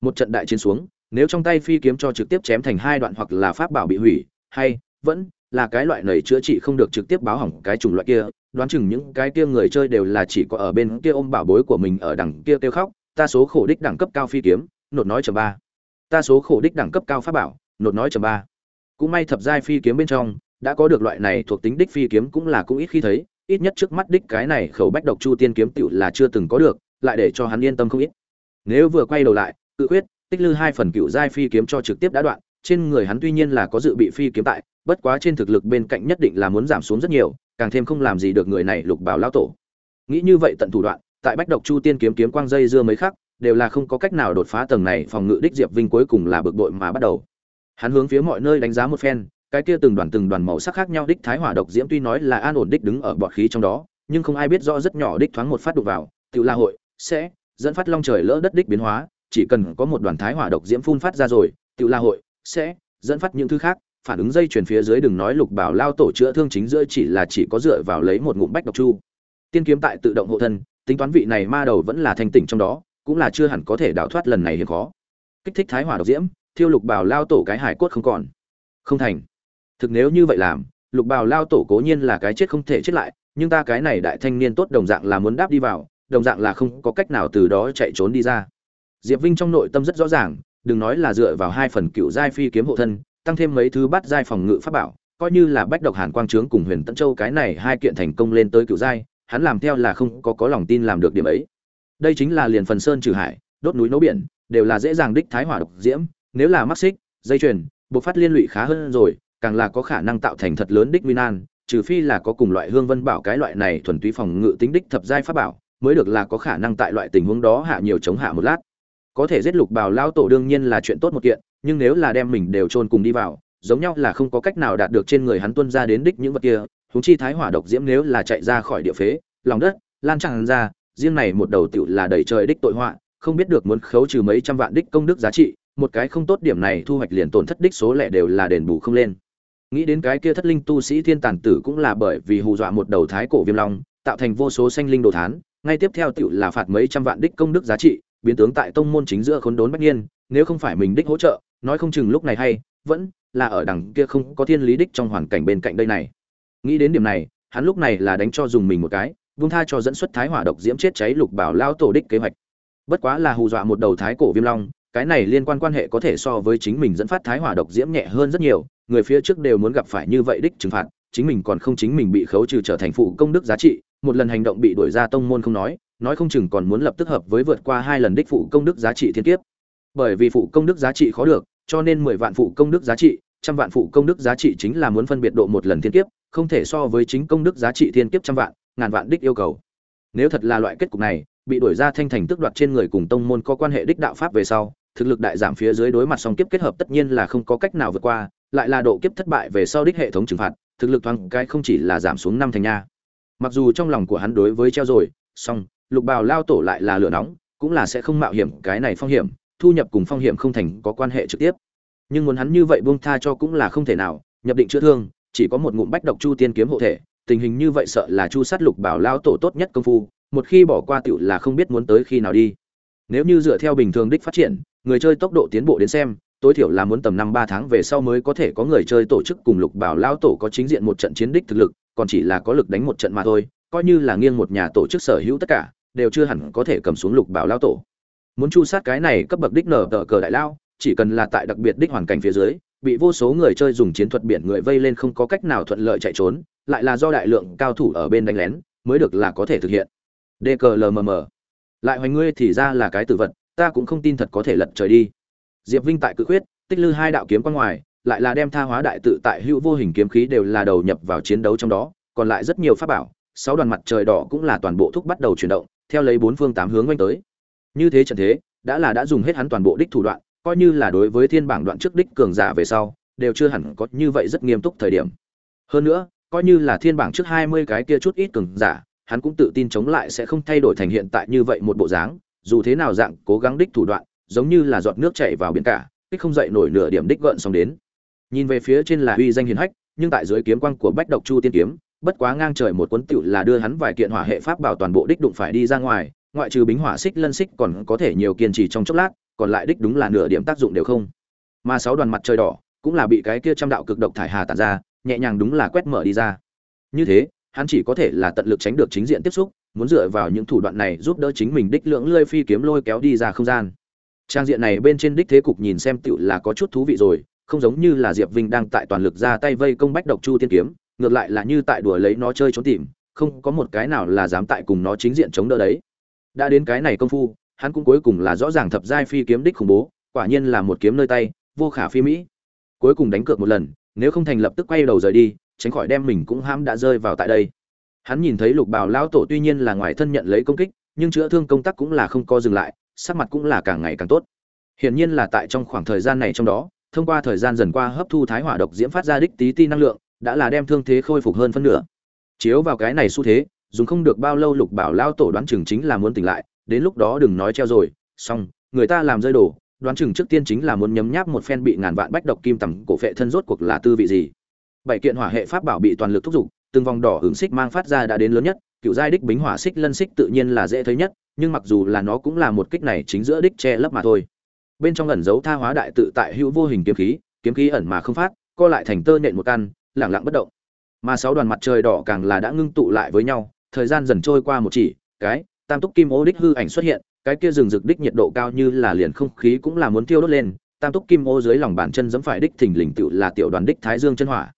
Một trận đại chiến xuống, nếu trong tay phi kiếm cho trực tiếp chém thành hai đoạn hoặc là pháp bảo bị hủy, hay vẫn là cái loại này chữa trị không được trực tiếp báo hỏng cái chủng loại kia, đoán chừng những cái kia người chơi đều là chỉ có ở bên kia ôm bảo bối của mình ở đằng kia kêu khóc, ta số khổ đích đẳng cấp cao phi kiếm, nột nói chấm ba. Ta số khổ đích đẳng cấp cao pháp bảo, nột nói chấm ba. Cũng may thập giai phi kiếm bên trong, đã có được loại này thuộc tính đích phi kiếm cũng là cũng ít khi thấy, ít nhất trước mắt đích cái này khẩu bách độc chu tiên kiếm tựu là chưa từng có được, lại để cho hắn yên tâm không ít. Nếu vừa quay đầu lại tự quyết tích lư hai phần cựu giai phi kiếm cho trực tiếp đã đoạn, trên người hắn tuy nhiên là có dự bị phi kiếm tại bất quá trên thực lực bên cạnh nhất định là muốn giảm xuống rất nhiều, càng thêm không làm gì được người này lục bảo lao tổ. Nghĩ như vậy tận thủ đoạn, tại bách độc chu tiên kiếm kiếm quang dây dưa mấy khắc, đều là không có cách nào đột phá tầng này phòng ngự đích diệp vinh cuối cùng là bực bội mà bắt đầu. Hắn hướng phía mọi nơi đánh giá một phen, cái kia từng đoàn từng đoàn màu sắc khác nhau đích thái hỏa độc diễm tuy nói là an ổn đích đứng ở bọt khí trong đó, nhưng không ai biết rõ rất nhỏ đích thoáng một phát đục vào, tự la hội, sẽ dẫn phát long trời lỡ đất đích biến hóa, chỉ cần có một đoàn thái hỏa độc diễm phun phát ra rồi, tự la hội, sẽ dẫn phát những thứ khác phản ứng dây chuyển phía dưới đừng nói lục bảo lao tổ chữa thương chính giữa chỉ là chỉ có dựa vào lấy một ngụm bách độc chu. Tiên kiếm tại tự động hộ thân, tính toán vị này ma đầu vẫn là thanh tỉnh trong đó, cũng là chưa hẳn có thể đào thoát lần này hiếm khó. Kích thích thái hỏa độc diễm, thiêu lục bảo lao tổ cái hải cốt không còn. Không thành. Thực nếu như vậy làm, lục bảo lao tổ cố nhiên là cái chết không thể chết lại, nhưng ta cái này đại thanh niên tốt đồng dạng là muốn đáp đi vào, đồng dạng là không có cách nào từ đó chạy trốn đi ra. Diệp vinh trong nội tâm rất rõ ràng, đừng nói là dựa vào hai phần cựu giai phi kiếm hộ thân tăng thêm mấy thứ bắt giai phòng ngự pháp bảo, coi như là bách độc hàn quang trướng cùng huyền tấn châu cái này hai kiện thành công lên tới cựu giai, hắn làm theo là không có có lòng tin làm được điểm ấy. Đây chính là liền phần sơn trừ hải, đốt núi nấu biển, đều là dễ dàng đích thái hỏa độc diễm, nếu là mắc xích, dây chuyền buộc phát liên lụy khá hơn rồi, càng là có khả năng tạo thành thật lớn đích minan trừ phi là có cùng loại hương vân bảo cái loại này thuần túy phòng ngự tính đích thập giai pháp bảo, mới được là có khả năng tại loại tình huống đó hạ nhiều chống hạ một lát. Có thể giết lục bào lao tổ đương nhiên là chuyện tốt một kiện nhưng nếu là đem mình đều chôn cùng đi vào, giống nhau là không có cách nào đạt được trên người hắn tuân ra đến đích những vật kia, huống chi thái hỏa độc diễm nếu là chạy ra khỏi địa phế, lòng đất, lan tràn ra, riêng này một đầu tiểu là đầy trời đích tội họa, không biết được muốn khấu trừ mấy trăm vạn đích công đức giá trị, một cái không tốt điểm này thu hoạch liền tổn thất đích số lẻ đều là đền bù không lên. Nghĩ đến cái kia thất linh tu sĩ thiên tàn tử cũng là bởi vì hù dọa một đầu thái cổ viêm long, tạo thành vô số sanh linh đồ thán, ngay tiếp theo tiểu là phạt mấy trăm vạn đích công đức giá trị, biến tướng tại tông môn chính giữa khốn đốn bất nhiên nếu không phải mình đích hỗ trợ nói không chừng lúc này hay, vẫn là ở đằng kia không có thiên lý đích trong hoàn cảnh bên cạnh đây này. Nghĩ đến điểm này, hắn lúc này là đánh cho dùng mình một cái, vung tha cho dẫn xuất thái hỏa độc diễm chết cháy lục bảo lao tổ đích kế hoạch. Bất quá là hù dọa một đầu thái cổ viêm long, cái này liên quan quan hệ có thể so với chính mình dẫn phát thái hỏa độc diễm nhẹ hơn rất nhiều, người phía trước đều muốn gặp phải như vậy đích trừng phạt, chính mình còn không chính mình bị khấu trừ trở thành phụ công đức giá trị, một lần hành động bị đuổi ra tông môn không nói nói không chừng còn muốn lập tức hợp với vượt qua hai lần đích phụ công đức giá trị thiên kiếp. Bởi vì phụ công đức giá trị khó được cho nên mười vạn phụ công đức giá trị, trăm vạn phụ công đức giá trị chính là muốn phân biệt độ một lần thiên kiếp, không thể so với chính công đức giá trị thiên kiếp trăm vạn, ngàn vạn đích yêu cầu. Nếu thật là loại kết cục này, bị đuổi ra thanh thành tức đoạt trên người cùng tông môn có quan hệ đích đạo pháp về sau, thực lực đại giảm phía dưới đối mặt song kiếp kết hợp tất nhiên là không có cách nào vượt qua, lại là độ kiếp thất bại về sau đích hệ thống trừng phạt, thực lực thoáng cái không chỉ là giảm xuống năm thành nha. Mặc dù trong lòng của hắn đối với treo rồi, song, lục bào lao tổ lại là lửa nóng, cũng là sẽ không mạo hiểm cái này phong hiểm thu nhập cùng phong hiểm không thành có quan hệ trực tiếp. Nhưng muốn hắn như vậy buông tha cho cũng là không thể nào, nhập định chữa thương, chỉ có một ngụm bách độc chu tiên kiếm hộ thể, tình hình như vậy sợ là chu sát lục bảo lao tổ tốt nhất công phu, một khi bỏ qua tựu là không biết muốn tới khi nào đi. Nếu như dựa theo bình thường đích phát triển, người chơi tốc độ tiến bộ đến xem, tối thiểu là muốn tầm năm ba tháng về sau mới có thể có người chơi tổ chức cùng lục bảo lao tổ có chính diện một trận chiến đích thực lực, còn chỉ là có lực đánh một trận mà thôi, coi như là nghiêng một nhà tổ chức sở hữu tất cả, đều chưa hẳn có thể cầm xuống lục bảo lao tổ muốn chu sát cái này cấp bậc đích nở tờ cờ đại lao, chỉ cần là tại đặc biệt đích hoàn cảnh phía dưới, bị vô số người chơi dùng chiến thuật biển người vây lên không có cách nào thuận lợi chạy trốn, lại là do đại lượng cao thủ ở bên đánh lén, mới được là có thể thực hiện. Dklmm lại hoành ngươi thì ra là cái tử vật, ta cũng không tin thật có thể lật trời đi. Diệp vinh tại cự khuyết, tích lư hai đạo kiếm qua ngoài, lại là đem tha hóa đại tự tại hữu vô hình kiếm khí đều là đầu nhập vào chiến đấu trong đó, còn lại rất nhiều pháp bảo, sáu đoàn mặt trời đỏ cũng là toàn bộ thúc bắt đầu chuyển động, theo lấy bốn phương tám hướng oanh tới như thế trận thế, đã là đã dùng hết hắn toàn bộ đích thủ đoạn, coi như là đối với thiên bảng đoạn trước đích cường giả về sau, đều chưa hẳn có như vậy rất nghiêm túc thời điểm. Hơn nữa, coi như là thiên bảng trước hai mươi cái kia chút ít cường giả, hắn cũng tự tin chống lại sẽ không thay đổi thành hiện tại như vậy một bộ dáng, dù thế nào dạng cố gắng đích thủ đoạn, giống như là giọt nước chảy vào biển cả kích không dậy nổi nửa điểm đích gợn xong đến. Nhìn về phía trên là uy danh hiền hách, nhưng tại dưới kiếm quang của bách độc chu tiên kiếm, bất quá ngang trời một cuốn tựu là đưa hắn vài kiện hỏa hệ pháp bảo toàn bộ đích đụng phải đi ra ngoài ngoại trừ bính hỏa xích lân xích còn có thể nhiều kiên trì trong chốc lát, còn lại đích đúng là nửa điểm tác dụng đều không. Mà sáu đoàn mặt trời đỏ cũng là bị cái kia trăm đạo cực độc thải hà tản ra, nhẹ nhàng đúng là quét mở đi ra. Như thế, hắn chỉ có thể là tận lực tránh được chính diện tiếp xúc, muốn dựa vào những thủ đoạn này giúp đỡ chính mình đích lưỡng lơi phi kiếm lôi kéo đi ra không gian. Trang diện này bên trên đích thế cục nhìn xem tựu là có chút thú vị rồi, không giống như là diệp vinh đang tại toàn lực ra tay vây công bách độc chu tiên kiếm, ngược lại là như tại đùa lấy nó chơi trốn tìm, không có một cái nào là dám tại cùng nó chính diện chống đỡ đấy đã đến cái này công phu, hắn cũng cuối cùng là rõ ràng thập giai phi kiếm đích khủng bố, quả nhiên là một kiếm nơi tay, vô khả phi mỹ. Cuối cùng đánh cược một lần, nếu không thành lập tức quay đầu rời đi, tránh khỏi đem mình cũng hãm đã rơi vào tại đây. Hắn nhìn thấy lục bào lão tổ tuy nhiên là ngoài thân nhận lấy công kích, nhưng chữa thương công tác cũng là không co dừng lại, sắc mặt cũng là càng ngày càng tốt. Hiển nhiên là tại trong khoảng thời gian này trong đó, thông qua thời gian dần qua hấp thu thái hỏa độc diễm phát ra đích tí ti năng lượng, đã là đem thương thế khôi phục hơn phân nửa. Chiếu vào cái này xu thế dùng không được bao lâu lục bảo lao tổ đoán chừng chính là muốn tỉnh lại, đến lúc đó đừng nói treo rồi, xong, người ta làm rơi đổ đoán chừng trước tiên chính là muốn nhấm nháp một phen bị ngàn vạn bách độc kim tầm cổ phệ thân rốt cuộc là tư vị gì. Bảy kiện hỏa hệ pháp bảo bị toàn lực thúc giục, từng vòng đỏ hướng xích mang phát ra đã đến lớn nhất, cựu giai đích bính hỏa xích lân xích tự nhiên là dễ thấy nhất, nhưng mặc dù là nó cũng là một kích này chính giữa đích che lấp mà thôi. Bên trong ẩn dấu tha hóa đại tự tại hữu vô hình kiếm khí kiếm khí ẩn mà không phát, co lại thành tơ nện một căn lẳng lặng bất động. Mà sáu đoàn mặt trời đỏ càng là đã ngưng tụ lại với nhau thời gian dần trôi qua một chỉ, cái, tam túc kim ô đích hư ảnh xuất hiện, cái kia rừng rực đích nhiệt độ cao như là liền không khí cũng là muốn tiêu đốt lên, tam túc kim ô dưới lòng bàn chân giẫm phải đích thình lình tựu là tiểu đoàn đích thái dương chân hỏa.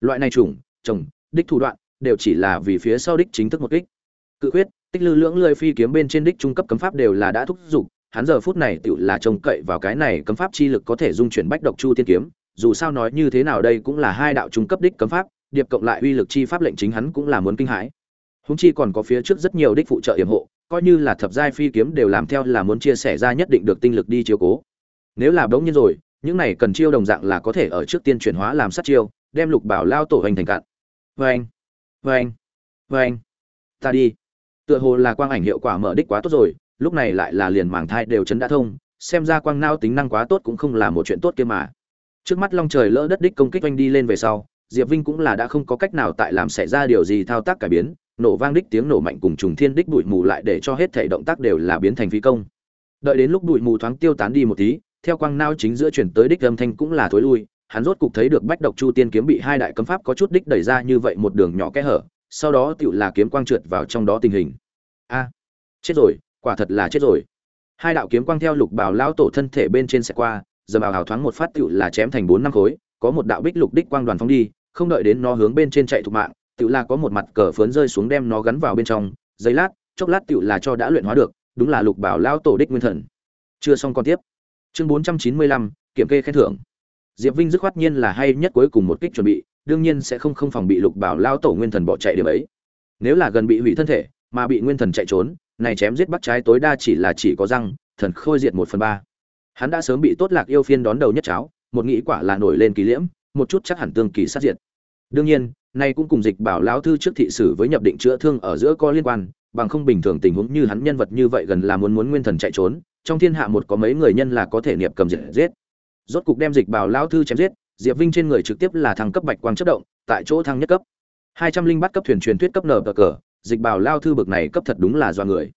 Loại này trùng trồng đích thủ đoạn, đều chỉ là vì phía sau đích chính thức một kích. Cự quyết tích lư lưỡng lười phi kiếm bên trên đích trung cấp cấm pháp đều là đã thúc giục, hắn giờ phút này tựu là trông cậy vào cái này cấm pháp chi lực có thể dung chuyển bách độc chu tiên kiếm, dù sao nói như thế nào đây cũng là hai đạo trung cấp đích cấm pháp, điệp cộng lại uy lực chi pháp lệnh chính hắn cũng là muốn kinh hãi húng chi còn có phía trước rất nhiều đích phụ trợ yểm hộ, coi như là thập giai phi kiếm đều làm theo là muốn chia sẻ ra nhất định được tinh lực đi chiếu cố. Nếu là bỗng nhiên rồi, những này cần chiêu đồng dạng là có thể ở trước tiên chuyển hóa làm sát chiêu, đem lục bảo lao tổ hành thành cạn. Vê anh vê anh vê anh ta đi. Tựa hồ là quang ảnh hiệu quả mở đích quá tốt rồi, lúc này lại là liền màng thai đều chấn đã thông, xem ra quang nao tính năng quá tốt cũng không là một chuyện tốt kia mà. Trước mắt long trời lỡ đất đích công kích oanh đi lên về sau, diệp vinh cũng là đã không có cách nào tại làm xảy ra điều gì thao tác cải biến nổ vang đích tiếng nổ mạnh cùng trùng thiên đích bụi mù lại để cho hết thể động tác đều là biến thành phi công. Đợi đến lúc bụi mù thoáng tiêu tán đi một tí, theo quang nao chính giữa chuyển tới đích âm thanh cũng là thối lui, hắn rốt cục thấy được bách độc chu tiên kiếm bị hai đại cấm pháp có chút đích đẩy ra như vậy một đường nhỏ kẽ hở, sau đó tựu là kiếm quang trượt vào trong đó tình hình. A, chết rồi, quả thật là chết rồi. Hai đạo kiếm quang theo lục bảo lao tổ thân thể bên trên sẽ qua giờ bảo hào thoáng một phát tựu là chém thành bốn năm khối, có một đạo bích lục đích quang đoàn phóng đi, không đợi đến nó hướng bên trên chạy thục mạng Tiểu là có một mặt cờ phớn rơi xuống đem nó gắn vào bên trong, giây lát, chốc lát Tiểu là cho đã luyện hóa được, đúng là lục bảo lao tổ đích nguyên thần. Chưa xong còn tiếp. Chương bốn trăm chín mươi lăm, kiểm kê khen thưởng. Diệp vinh dứt khoát nhiên là hay nhất cuối cùng một kích chuẩn bị, đương nhiên sẽ không không phòng bị lục bảo lao tổ nguyên thần bỏ chạy điểm ấy. Nếu là gần bị hủy thân thể, mà bị nguyên thần chạy trốn, này chém giết bắt trái tối đa chỉ là chỉ có răng, thần khôi diệt một phần ba. Hắn đã sớm bị tốt lạc yêu phiên đón đầu nhất cháo, một nghĩ quả là nổi lên kỳ liễm, một chút chắc hẳn tương kỳ sát diệt đương nhiên, nay cũng cùng dịch bảo lão thư trước thị sử với nhập định chữa thương ở giữa có liên quan, bằng không bình thường tình huống như hắn nhân vật như vậy gần là muốn muốn nguyên thần chạy trốn, trong thiên hạ một có mấy người nhân là có thể niệm cầm diệt giết. Rốt cục đem dịch bảo lão thư chém giết, diệp vinh trên người trực tiếp là thăng cấp bạch quang chất động, tại chỗ thăng nhất cấp. Hai trăm linh bắt cấp thuyền truyền thuyết cấp nở cờ, dịch bảo lao thư bực này cấp thật đúng là do người.